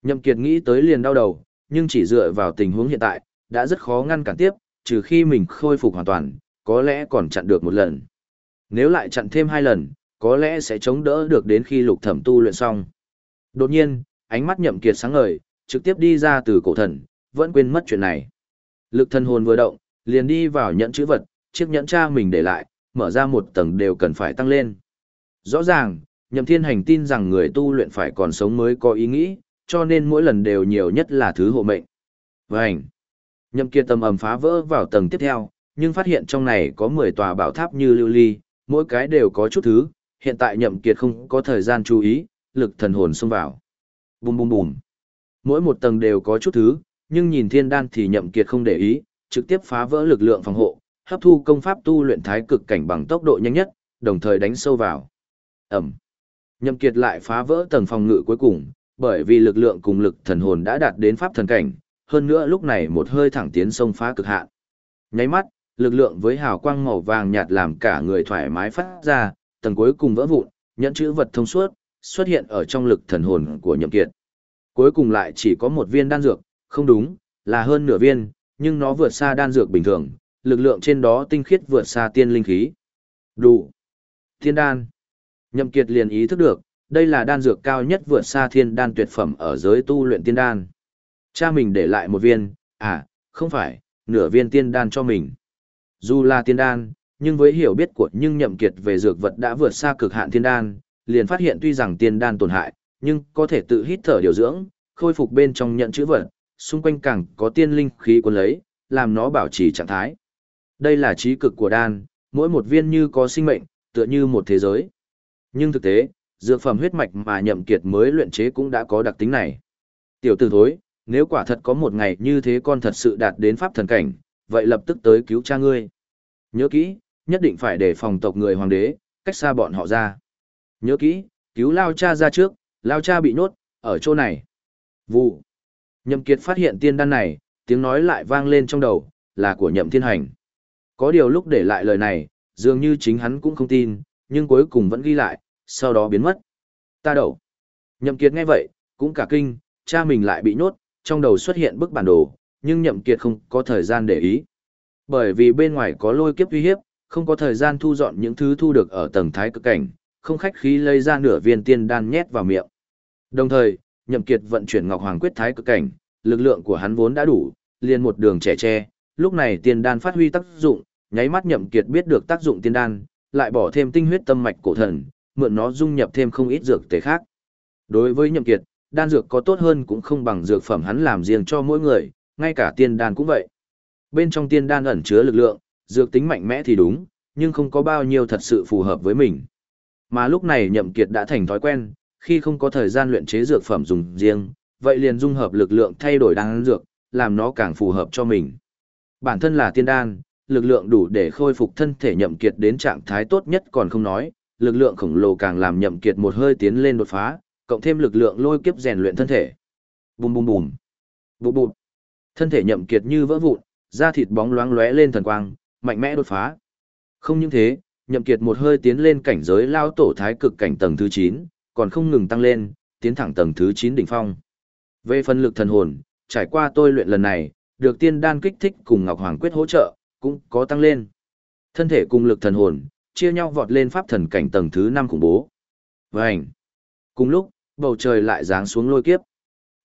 Nhậm Kiệt nghĩ tới liền đau đầu, nhưng chỉ dựa vào tình huống hiện tại, đã rất khó ngăn cản tiếp, trừ khi mình khôi phục hoàn toàn, có lẽ còn chặn được một lần. Nếu lại chặn thêm hai lần, có lẽ sẽ chống đỡ được đến khi lục thẩm tu luyện xong. Đột nhiên, ánh mắt nhậm kiệt sáng ngời, trực tiếp đi ra từ cổ thần, vẫn quên mất chuyện này. Lực thần hồn vừa động, liền đi vào nhận chữ vật, chiếc nhẫn cha mình để lại, mở ra một tầng đều cần phải tăng lên. Rõ ràng, nhậm thiên hành tin rằng người tu luyện phải còn sống mới có ý nghĩ, cho nên mỗi lần đều nhiều nhất là thứ hộ mệnh. Vânh! Nhậm kiệt tâm ầm phá vỡ vào tầng tiếp theo, nhưng phát hiện trong này có 10 tòa bảo tháp như lưu ly, mỗi cái đều có chút thứ, hiện tại nhậm kiệt không có thời gian chú ý, lực thần hồn xông vào. Bùm bùm bùm. Mỗi một tầng đều có chút thứ, nhưng nhìn thiên đan thì nhậm kiệt không để ý, trực tiếp phá vỡ lực lượng phòng hộ, hấp thu công pháp tu luyện thái cực cảnh bằng tốc độ nhanh nhất, đồng thời đánh sâu vào. Ẩm. Nhậm kiệt lại phá vỡ tầng phòng ngự cuối cùng, bởi vì lực lượng cùng lực thần hồn đã đạt đến pháp thần cảnh, hơn nữa lúc này một hơi thẳng tiến sông phá cực hạn. Nháy mắt, lực lượng với hào quang màu vàng nhạt làm cả người thoải mái phát ra, tầng cuối cùng vỡ vụn, nhận chữ vật thông suốt, xuất hiện ở trong lực thần hồn của nhậm kiệt. Cuối cùng lại chỉ có một viên đan dược, không đúng, là hơn nửa viên, nhưng nó vượt xa đan dược bình thường, lực lượng trên đó tinh khiết vượt xa tiên linh khí. Đủ. Thiên đan. Nhậm kiệt liền ý thức được, đây là đan dược cao nhất vượt xa thiên đan tuyệt phẩm ở giới tu luyện tiên đan. Cha mình để lại một viên, à, không phải, nửa viên tiên đan cho mình. Dù là tiên đan, nhưng với hiểu biết của nhưng nhậm kiệt về dược vật đã vượt xa cực hạn tiên đan, liền phát hiện tuy rằng tiên đan tổn hại, nhưng có thể tự hít thở điều dưỡng, khôi phục bên trong nhận chữ vật, xung quanh càng có tiên linh khí cuốn lấy, làm nó bảo trì trạng thái. Đây là trí cực của đan, mỗi một viên như có sinh mệnh, tựa như một thế giới. Nhưng thực tế, dược phẩm huyết mạch mà nhậm kiệt mới luyện chế cũng đã có đặc tính này. Tiểu tử thối, nếu quả thật có một ngày như thế con thật sự đạt đến pháp thần cảnh, vậy lập tức tới cứu cha ngươi. Nhớ kỹ, nhất định phải để phòng tộc người hoàng đế, cách xa bọn họ ra. Nhớ kỹ, cứu Lao cha ra trước, Lao cha bị nhốt, ở chỗ này. Vụ. Nhậm Kiệt phát hiện tiên đan này, tiếng nói lại vang lên trong đầu, là của nhậm thiên hành. Có điều lúc để lại lời này, dường như chính hắn cũng không tin, nhưng cuối cùng vẫn ghi lại, sau đó biến mất. Ta đậu. Nhậm Kiệt nghe vậy, cũng cả kinh, cha mình lại bị nhốt, trong đầu xuất hiện bức bản đồ, nhưng Nhậm Kiệt không có thời gian để ý. Bởi vì bên ngoài có lôi kiếp uy hiếp, không có thời gian thu dọn những thứ thu được ở tầng thái cực cảnh, không khách khí lấy ra nửa viên tiên đan nhét vào miệng. Đồng thời, Nhậm Kiệt vận chuyển Ngọc Hoàng quyết thái cực cảnh, lực lượng của hắn vốn đã đủ, liền một đường trẻ tre, lúc này tiên đan phát huy tác dụng, nháy mắt Nhậm Kiệt biết được tác dụng tiên đan, lại bỏ thêm tinh huyết tâm mạch cổ thần, mượn nó dung nhập thêm không ít dược tề khác. Đối với Nhậm Kiệt, đan dược có tốt hơn cũng không bằng dược phẩm hắn làm riêng cho mỗi người, ngay cả tiên đan cũng vậy. Bên trong tiên đan ẩn chứa lực lượng, dược tính mạnh mẽ thì đúng, nhưng không có bao nhiêu thật sự phù hợp với mình. Mà lúc này Nhậm Kiệt đã thành thói quen, khi không có thời gian luyện chế dược phẩm dùng riêng, vậy liền dung hợp lực lượng thay đổi đan dược, làm nó càng phù hợp cho mình. Bản thân là tiên đan, lực lượng đủ để khôi phục thân thể Nhậm Kiệt đến trạng thái tốt nhất còn không nói, lực lượng khổng lồ càng làm Nhậm Kiệt một hơi tiến lên đột phá, cộng thêm lực lượng lôi kiếp rèn luyện thân thể. Bùm bùm bùm. Bụp bụp. Thân thể Nhậm Kiệt như vỡ vụn, da thịt bóng loáng lóe lên thần quang, mạnh mẽ đột phá. Không những thế, Nhậm Kiệt một hơi tiến lên cảnh giới lao tổ thái cực cảnh tầng thứ 9, còn không ngừng tăng lên, tiến thẳng tầng thứ 9 đỉnh phong. Về phần lực thần hồn, trải qua tôi luyện lần này, được tiên đan kích thích cùng Ngọc Hoàng quyết hỗ trợ, cũng có tăng lên. Thân thể cùng lực thần hồn, chia nhau vọt lên pháp thần cảnh tầng thứ 5 khủng bố. Vành. Cùng lúc, bầu trời lại giáng xuống lôi kiếp.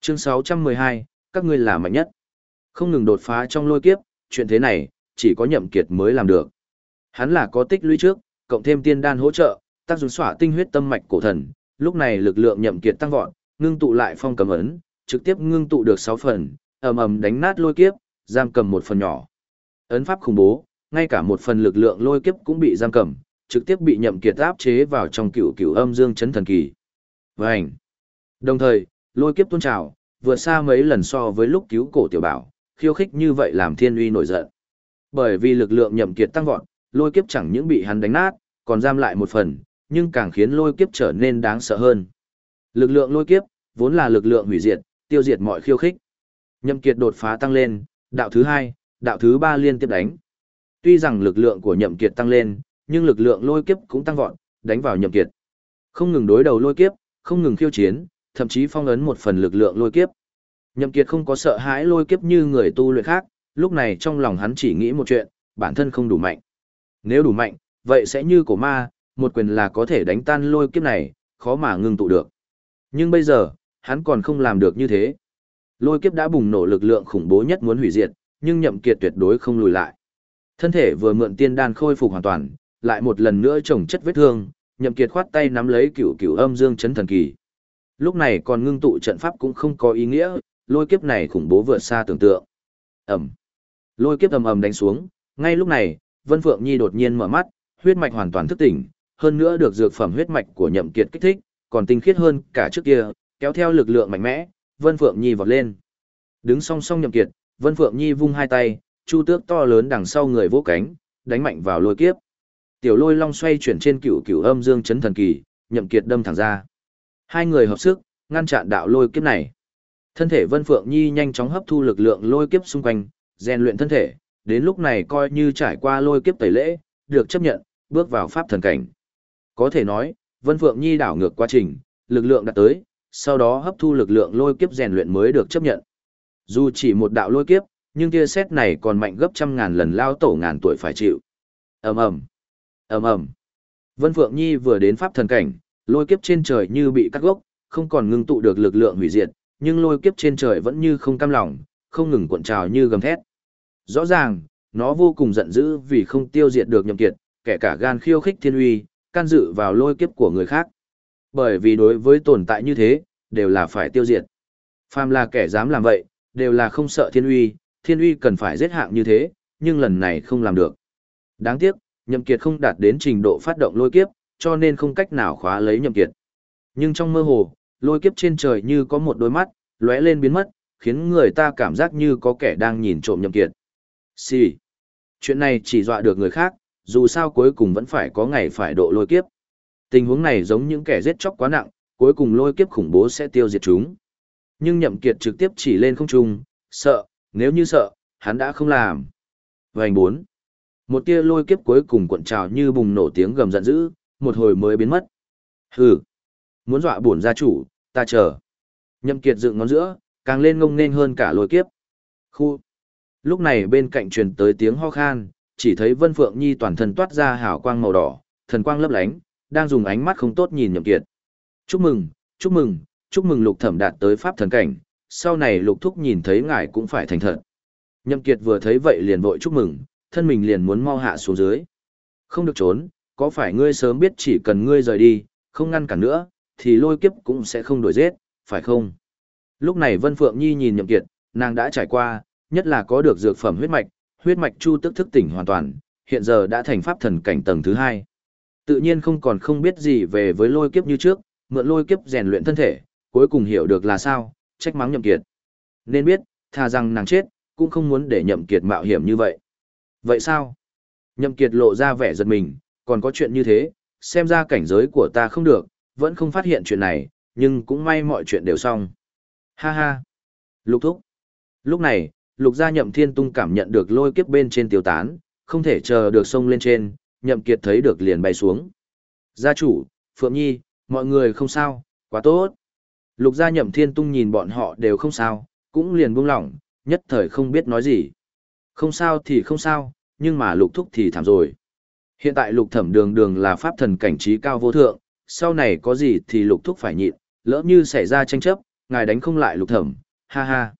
Chương 612, các ngươi là mạnh nhất. Không ngừng đột phá trong lôi kiếp, chuyện thế này, chỉ có nhậm kiệt mới làm được. Hắn là có tích lũy trước, cộng thêm tiên đan hỗ trợ, tác dụng xỏa tinh huyết tâm mạch cổ thần, lúc này lực lượng nhậm kiệt tăng vọt, ngưng tụ lại phong cầm ấn, trực tiếp ngưng tụ được 6 phần, ầm ầm đánh nát lôi kiếp, giam cầm một phần nhỏ. Ấn pháp khủng bố, ngay cả một phần lực lượng lôi kiếp cũng bị giam cầm, trực tiếp bị nhậm kiệt áp chế vào trong cựu cựu âm dương chấn thần kỳ. Vành. Đồng thời, lôi kiếp tuôn trào, vượt xa mấy lần so với lúc cứu cổ tiểu bảo, khiêu khích như vậy làm thiên uy nổi giận. Bởi vì lực lượng nhậm kiệt tăng vọt, lôi kiếp chẳng những bị hắn đánh nát, còn giam lại một phần, nhưng càng khiến lôi kiếp trở nên đáng sợ hơn. Lực lượng lôi kiếp, vốn là lực lượng hủy diệt, tiêu diệt mọi khiêu khích. Nhậm kiệt đột phá tăng lên, đạo thứ hai, đạo thứ ba liên tiếp đánh. Tuy rằng lực lượng của nhậm kiệt tăng lên, nhưng lực lượng lôi kiếp cũng tăng vọt, đánh vào nhậm kiệt. Không ngừng đối đầu lôi kiếp, không ngừng khiêu chiến, thậm chí phong ấn một phần lực lượng lôi kiếp. Nhậm kiệt không có sợ hãi lôi kiếp như người tu luyện khác, lúc này trong lòng hắn chỉ nghĩ một chuyện, bản thân không đủ mạnh. Nếu đủ mạnh, vậy sẽ như cổ ma, một quyền là có thể đánh tan lôi kiếp này, khó mà ngưng tụ được. Nhưng bây giờ, hắn còn không làm được như thế. Lôi kiếp đã bùng nổ lực lượng khủng bố nhất muốn hủy diệt, nhưng nhậm kiệt tuyệt đối không lùi lại. Thân thể vừa mượn tiên đan khôi phục hoàn toàn, lại một lần nữa trồng chất vết thương, nhậm kiệt khoát tay nắm lấy cửu cửu âm dương chấn thần kỳ. Lúc này còn ngưng tụ trận pháp cũng không có ý nghĩa, lôi kiếp này khủng bố vượt xa tưởng tượng. ầm, lôi kiếp ầm ầm đánh xuống, ngay lúc này, Vân Phượng Nhi đột nhiên mở mắt, huyết mạch hoàn toàn thức tỉnh, hơn nữa được dược phẩm huyết mạch của nhậm kiệt kích thích, còn tinh khiết hơn cả trước kia, kéo theo lực lượng mạnh mẽ, Vân Phượng Nhi vọt lên. Đứng song song nhậm kiệt, Vân Phượng Nhi vung hai tay, chu tước to lớn đằng sau người vỗ cánh, đánh mạnh vào lôi kiếp. Tiểu lôi long xoay chuyển trên cửu cửu âm dương chấn thần kỳ, nhậm kiệt đâm thẳng ra. Hai người hợp sức, ngăn chặn đạo lôi kiếp này. Thân thể Vân Phượng Nhi nhanh chóng hấp thu lực lượng lôi kiếp xung quanh, rèn luyện thân thể, đến lúc này coi như trải qua lôi kiếp tẩy lễ, được chấp nhận, bước vào pháp thần cảnh. Có thể nói, Vân Phượng Nhi đảo ngược quá trình, lực lượng đạt tới, sau đó hấp thu lực lượng lôi kiếp rèn luyện mới được chấp nhận. Dù chỉ một đạo lôi kiếp, nhưng tia xét này còn mạnh gấp trăm ngàn lần lao tổ ngàn tuổi phải chịu. Ầm ầm, ầm ầm. Vân Phượng Nhi vừa đến pháp thần cảnh, lôi kiếp trên trời như bị cắt gốc, không còn ngưng tụ được lực lượng hủy diệt, nhưng lôi kiếp trên trời vẫn như không cam lòng, không ngừng cuộn trào như gầm thét. Rõ ràng, nó vô cùng giận dữ vì không tiêu diệt được nhậm kiệt, kẻ cả gan khiêu khích thiên uy, can dự vào lôi kiếp của người khác. Bởi vì đối với tồn tại như thế, đều là phải tiêu diệt. Phàm là kẻ dám làm vậy, đều là không sợ thiên uy, thiên uy cần phải giết hạng như thế, nhưng lần này không làm được. Đáng tiếc, nhậm kiệt không đạt đến trình độ phát động lôi kiếp, cho nên không cách nào khóa lấy nhậm kiệt. Nhưng trong mơ hồ, lôi kiếp trên trời như có một đôi mắt, lóe lên biến mất, khiến người ta cảm giác như có kẻ đang nhìn trộm nhậm kiệt. Xì. Chuyện này chỉ dọa được người khác, dù sao cuối cùng vẫn phải có ngày phải độ lôi kiếp. Tình huống này giống những kẻ giết chóc quá nặng, cuối cùng lôi kiếp khủng bố sẽ tiêu diệt chúng. Nhưng nhậm kiệt trực tiếp chỉ lên không trung, sợ, nếu như sợ, hắn đã không làm. Vành bốn. Một tia lôi kiếp cuối cùng cuộn trào như bùng nổ tiếng gầm giận dữ, một hồi mới biến mất. Hừ, muốn dọa bổn gia chủ, ta chờ. Nhậm Kiệt dựng ngón giữa, càng lên ngông nên hơn cả lôi kiếp. Khu. Lúc này bên cạnh truyền tới tiếng ho khan, chỉ thấy Vân Phượng Nhi toàn thân toát ra hào quang màu đỏ, thần quang lấp lánh, đang dùng ánh mắt không tốt nhìn Nhậm Kiệt. Chúc mừng, chúc mừng, chúc mừng Lục Thẩm đạt tới pháp thần cảnh, sau này Lục Thúc nhìn thấy ngài cũng phải thành thật. Nhậm Kiệt vừa thấy vậy liền vội chúc mừng, thân mình liền muốn mau hạ xuống dưới. Không được trốn, có phải ngươi sớm biết chỉ cần ngươi rời đi, không ngăn cản nữa, thì lôi kiếp cũng sẽ không đổi giết, phải không? Lúc này Vân Phượng Nhi nhìn Nhậm Kiệt, nàng đã trải qua, nhất là có được dược phẩm huyết mạch, huyết mạch chu tức thức tỉnh hoàn toàn, hiện giờ đã thành pháp thần cảnh tầng thứ hai. Tự nhiên không còn không biết gì về với lôi kiếp như trước, mượn lôi kiếp rèn luyện thân thể, cuối cùng hiểu được là sao, trách mắng Nhậm Kiệt. Nên biết, thà rằng nàng chết, cũng không muốn để Nhậm Kiệt mạo hiểm như vậy. Vậy sao? Nhậm Kiệt lộ ra vẻ giật mình, còn có chuyện như thế, xem ra cảnh giới của ta không được, vẫn không phát hiện chuyện này, nhưng cũng may mọi chuyện đều xong. Ha ha. Lục thúc. Lúc này, lục gia nhậm thiên tung cảm nhận được lôi kiếp bên trên tiêu tán, không thể chờ được sông lên trên, nhậm kiệt thấy được liền bay xuống. Gia chủ, Phượng Nhi, mọi người không sao, quá tốt. Lục gia nhậm thiên tung nhìn bọn họ đều không sao, cũng liền buông lỏng, nhất thời không biết nói gì. Không sao thì không sao, nhưng mà lục thúc thì thảm rồi. Hiện tại lục thẩm đường đường là pháp thần cảnh trí cao vô thượng, sau này có gì thì lục thúc phải nhịn, lỡ như xảy ra tranh chấp, ngài đánh không lại lục thẩm, ha ha.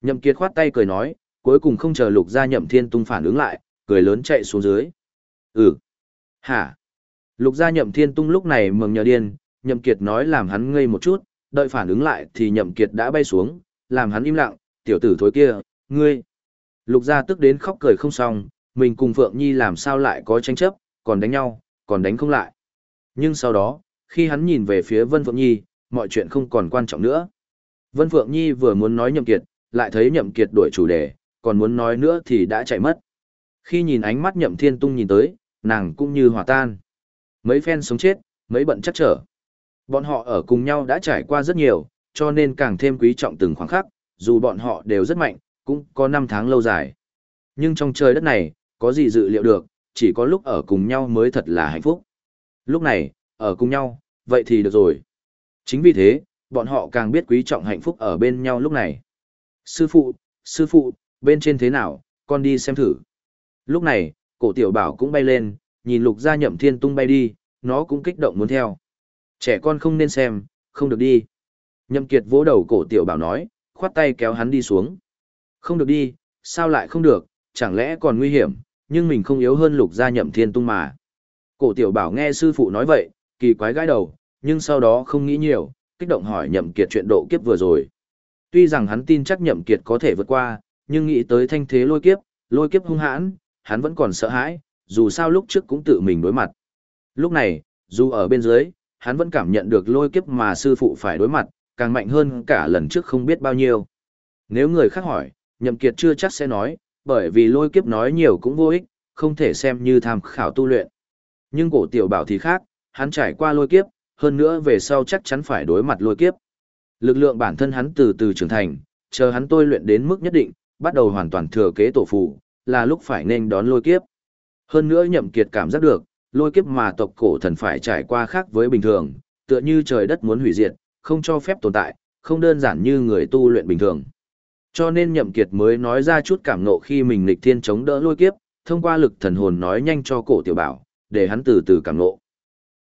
Nhậm kiệt khoát tay cười nói, cuối cùng không chờ lục gia nhậm thiên tung phản ứng lại, cười lớn chạy xuống dưới. Ừ. Hả? Lục gia nhậm thiên tung lúc này mừng nhờ điên, nhậm kiệt nói làm hắn ngây một chút, đợi phản ứng lại thì nhậm kiệt đã bay xuống, làm hắn im lặng, tiểu tử thối kia, ngươi. Lục gia tức đến khóc cười không xong, mình cùng Phượng Nhi làm sao lại có tranh chấp, còn đánh nhau, còn đánh không lại. Nhưng sau đó, khi hắn nhìn về phía Vân Phượng Nhi, mọi chuyện không còn quan trọng nữa. Vân Phượng Nhi vừa muốn nói nhậm kiệt, lại thấy nhậm kiệt đổi chủ đề, còn muốn nói nữa thì đã chạy mất. Khi nhìn ánh mắt nhậm thiên tung nhìn tới, nàng cũng như hòa tan. Mấy phen sống chết, mấy bận chắc trở. Bọn họ ở cùng nhau đã trải qua rất nhiều, cho nên càng thêm quý trọng từng khoảng khắc, dù bọn họ đều rất mạnh, cũng có năm tháng lâu dài. Nhưng trong trời đất này, có gì dự liệu được, chỉ có lúc ở cùng nhau mới thật là hạnh phúc. Lúc này, ở cùng nhau, vậy thì được rồi. Chính vì thế, bọn họ càng biết quý trọng hạnh phúc ở bên nhau lúc này. Sư phụ, sư phụ, bên trên thế nào, con đi xem thử. Lúc này, cổ tiểu bảo cũng bay lên, nhìn lục gia nhậm thiên tung bay đi, nó cũng kích động muốn theo. Trẻ con không nên xem, không được đi. Nhậm kiệt vỗ đầu cổ tiểu bảo nói, khoát tay kéo hắn đi xuống. Không được đi, sao lại không được, chẳng lẽ còn nguy hiểm, nhưng mình không yếu hơn lục gia nhậm thiên tung mà. Cổ tiểu bảo nghe sư phụ nói vậy, kỳ quái gãi đầu, nhưng sau đó không nghĩ nhiều, kích động hỏi nhậm kiệt chuyện độ kiếp vừa rồi. Tuy rằng hắn tin chắc nhậm kiệt có thể vượt qua, nhưng nghĩ tới thanh thế lôi kiếp, lôi kiếp hung hãn, hắn vẫn còn sợ hãi, dù sao lúc trước cũng tự mình đối mặt. Lúc này, dù ở bên dưới, hắn vẫn cảm nhận được lôi kiếp mà sư phụ phải đối mặt, càng mạnh hơn cả lần trước không biết bao nhiêu. Nếu người khác hỏi, nhậm kiệt chưa chắc sẽ nói, bởi vì lôi kiếp nói nhiều cũng vô ích, không thể xem như tham khảo tu luyện. Nhưng cổ tiểu bảo thì khác, hắn trải qua lôi kiếp, hơn nữa về sau chắc chắn phải đối mặt lôi kiếp. Lực lượng bản thân hắn từ từ trưởng thành, chờ hắn tôi luyện đến mức nhất định, bắt đầu hoàn toàn thừa kế tổ phụ, là lúc phải nên đón lôi kiếp. Hơn nữa nhậm kiệt cảm giác được, lôi kiếp mà tộc cổ thần phải trải qua khác với bình thường, tựa như trời đất muốn hủy diệt, không cho phép tồn tại, không đơn giản như người tu luyện bình thường. Cho nên nhậm kiệt mới nói ra chút cảm nộ khi mình lịch thiên chống đỡ lôi kiếp, thông qua lực thần hồn nói nhanh cho cổ tiểu bảo, để hắn từ từ cảm nộ.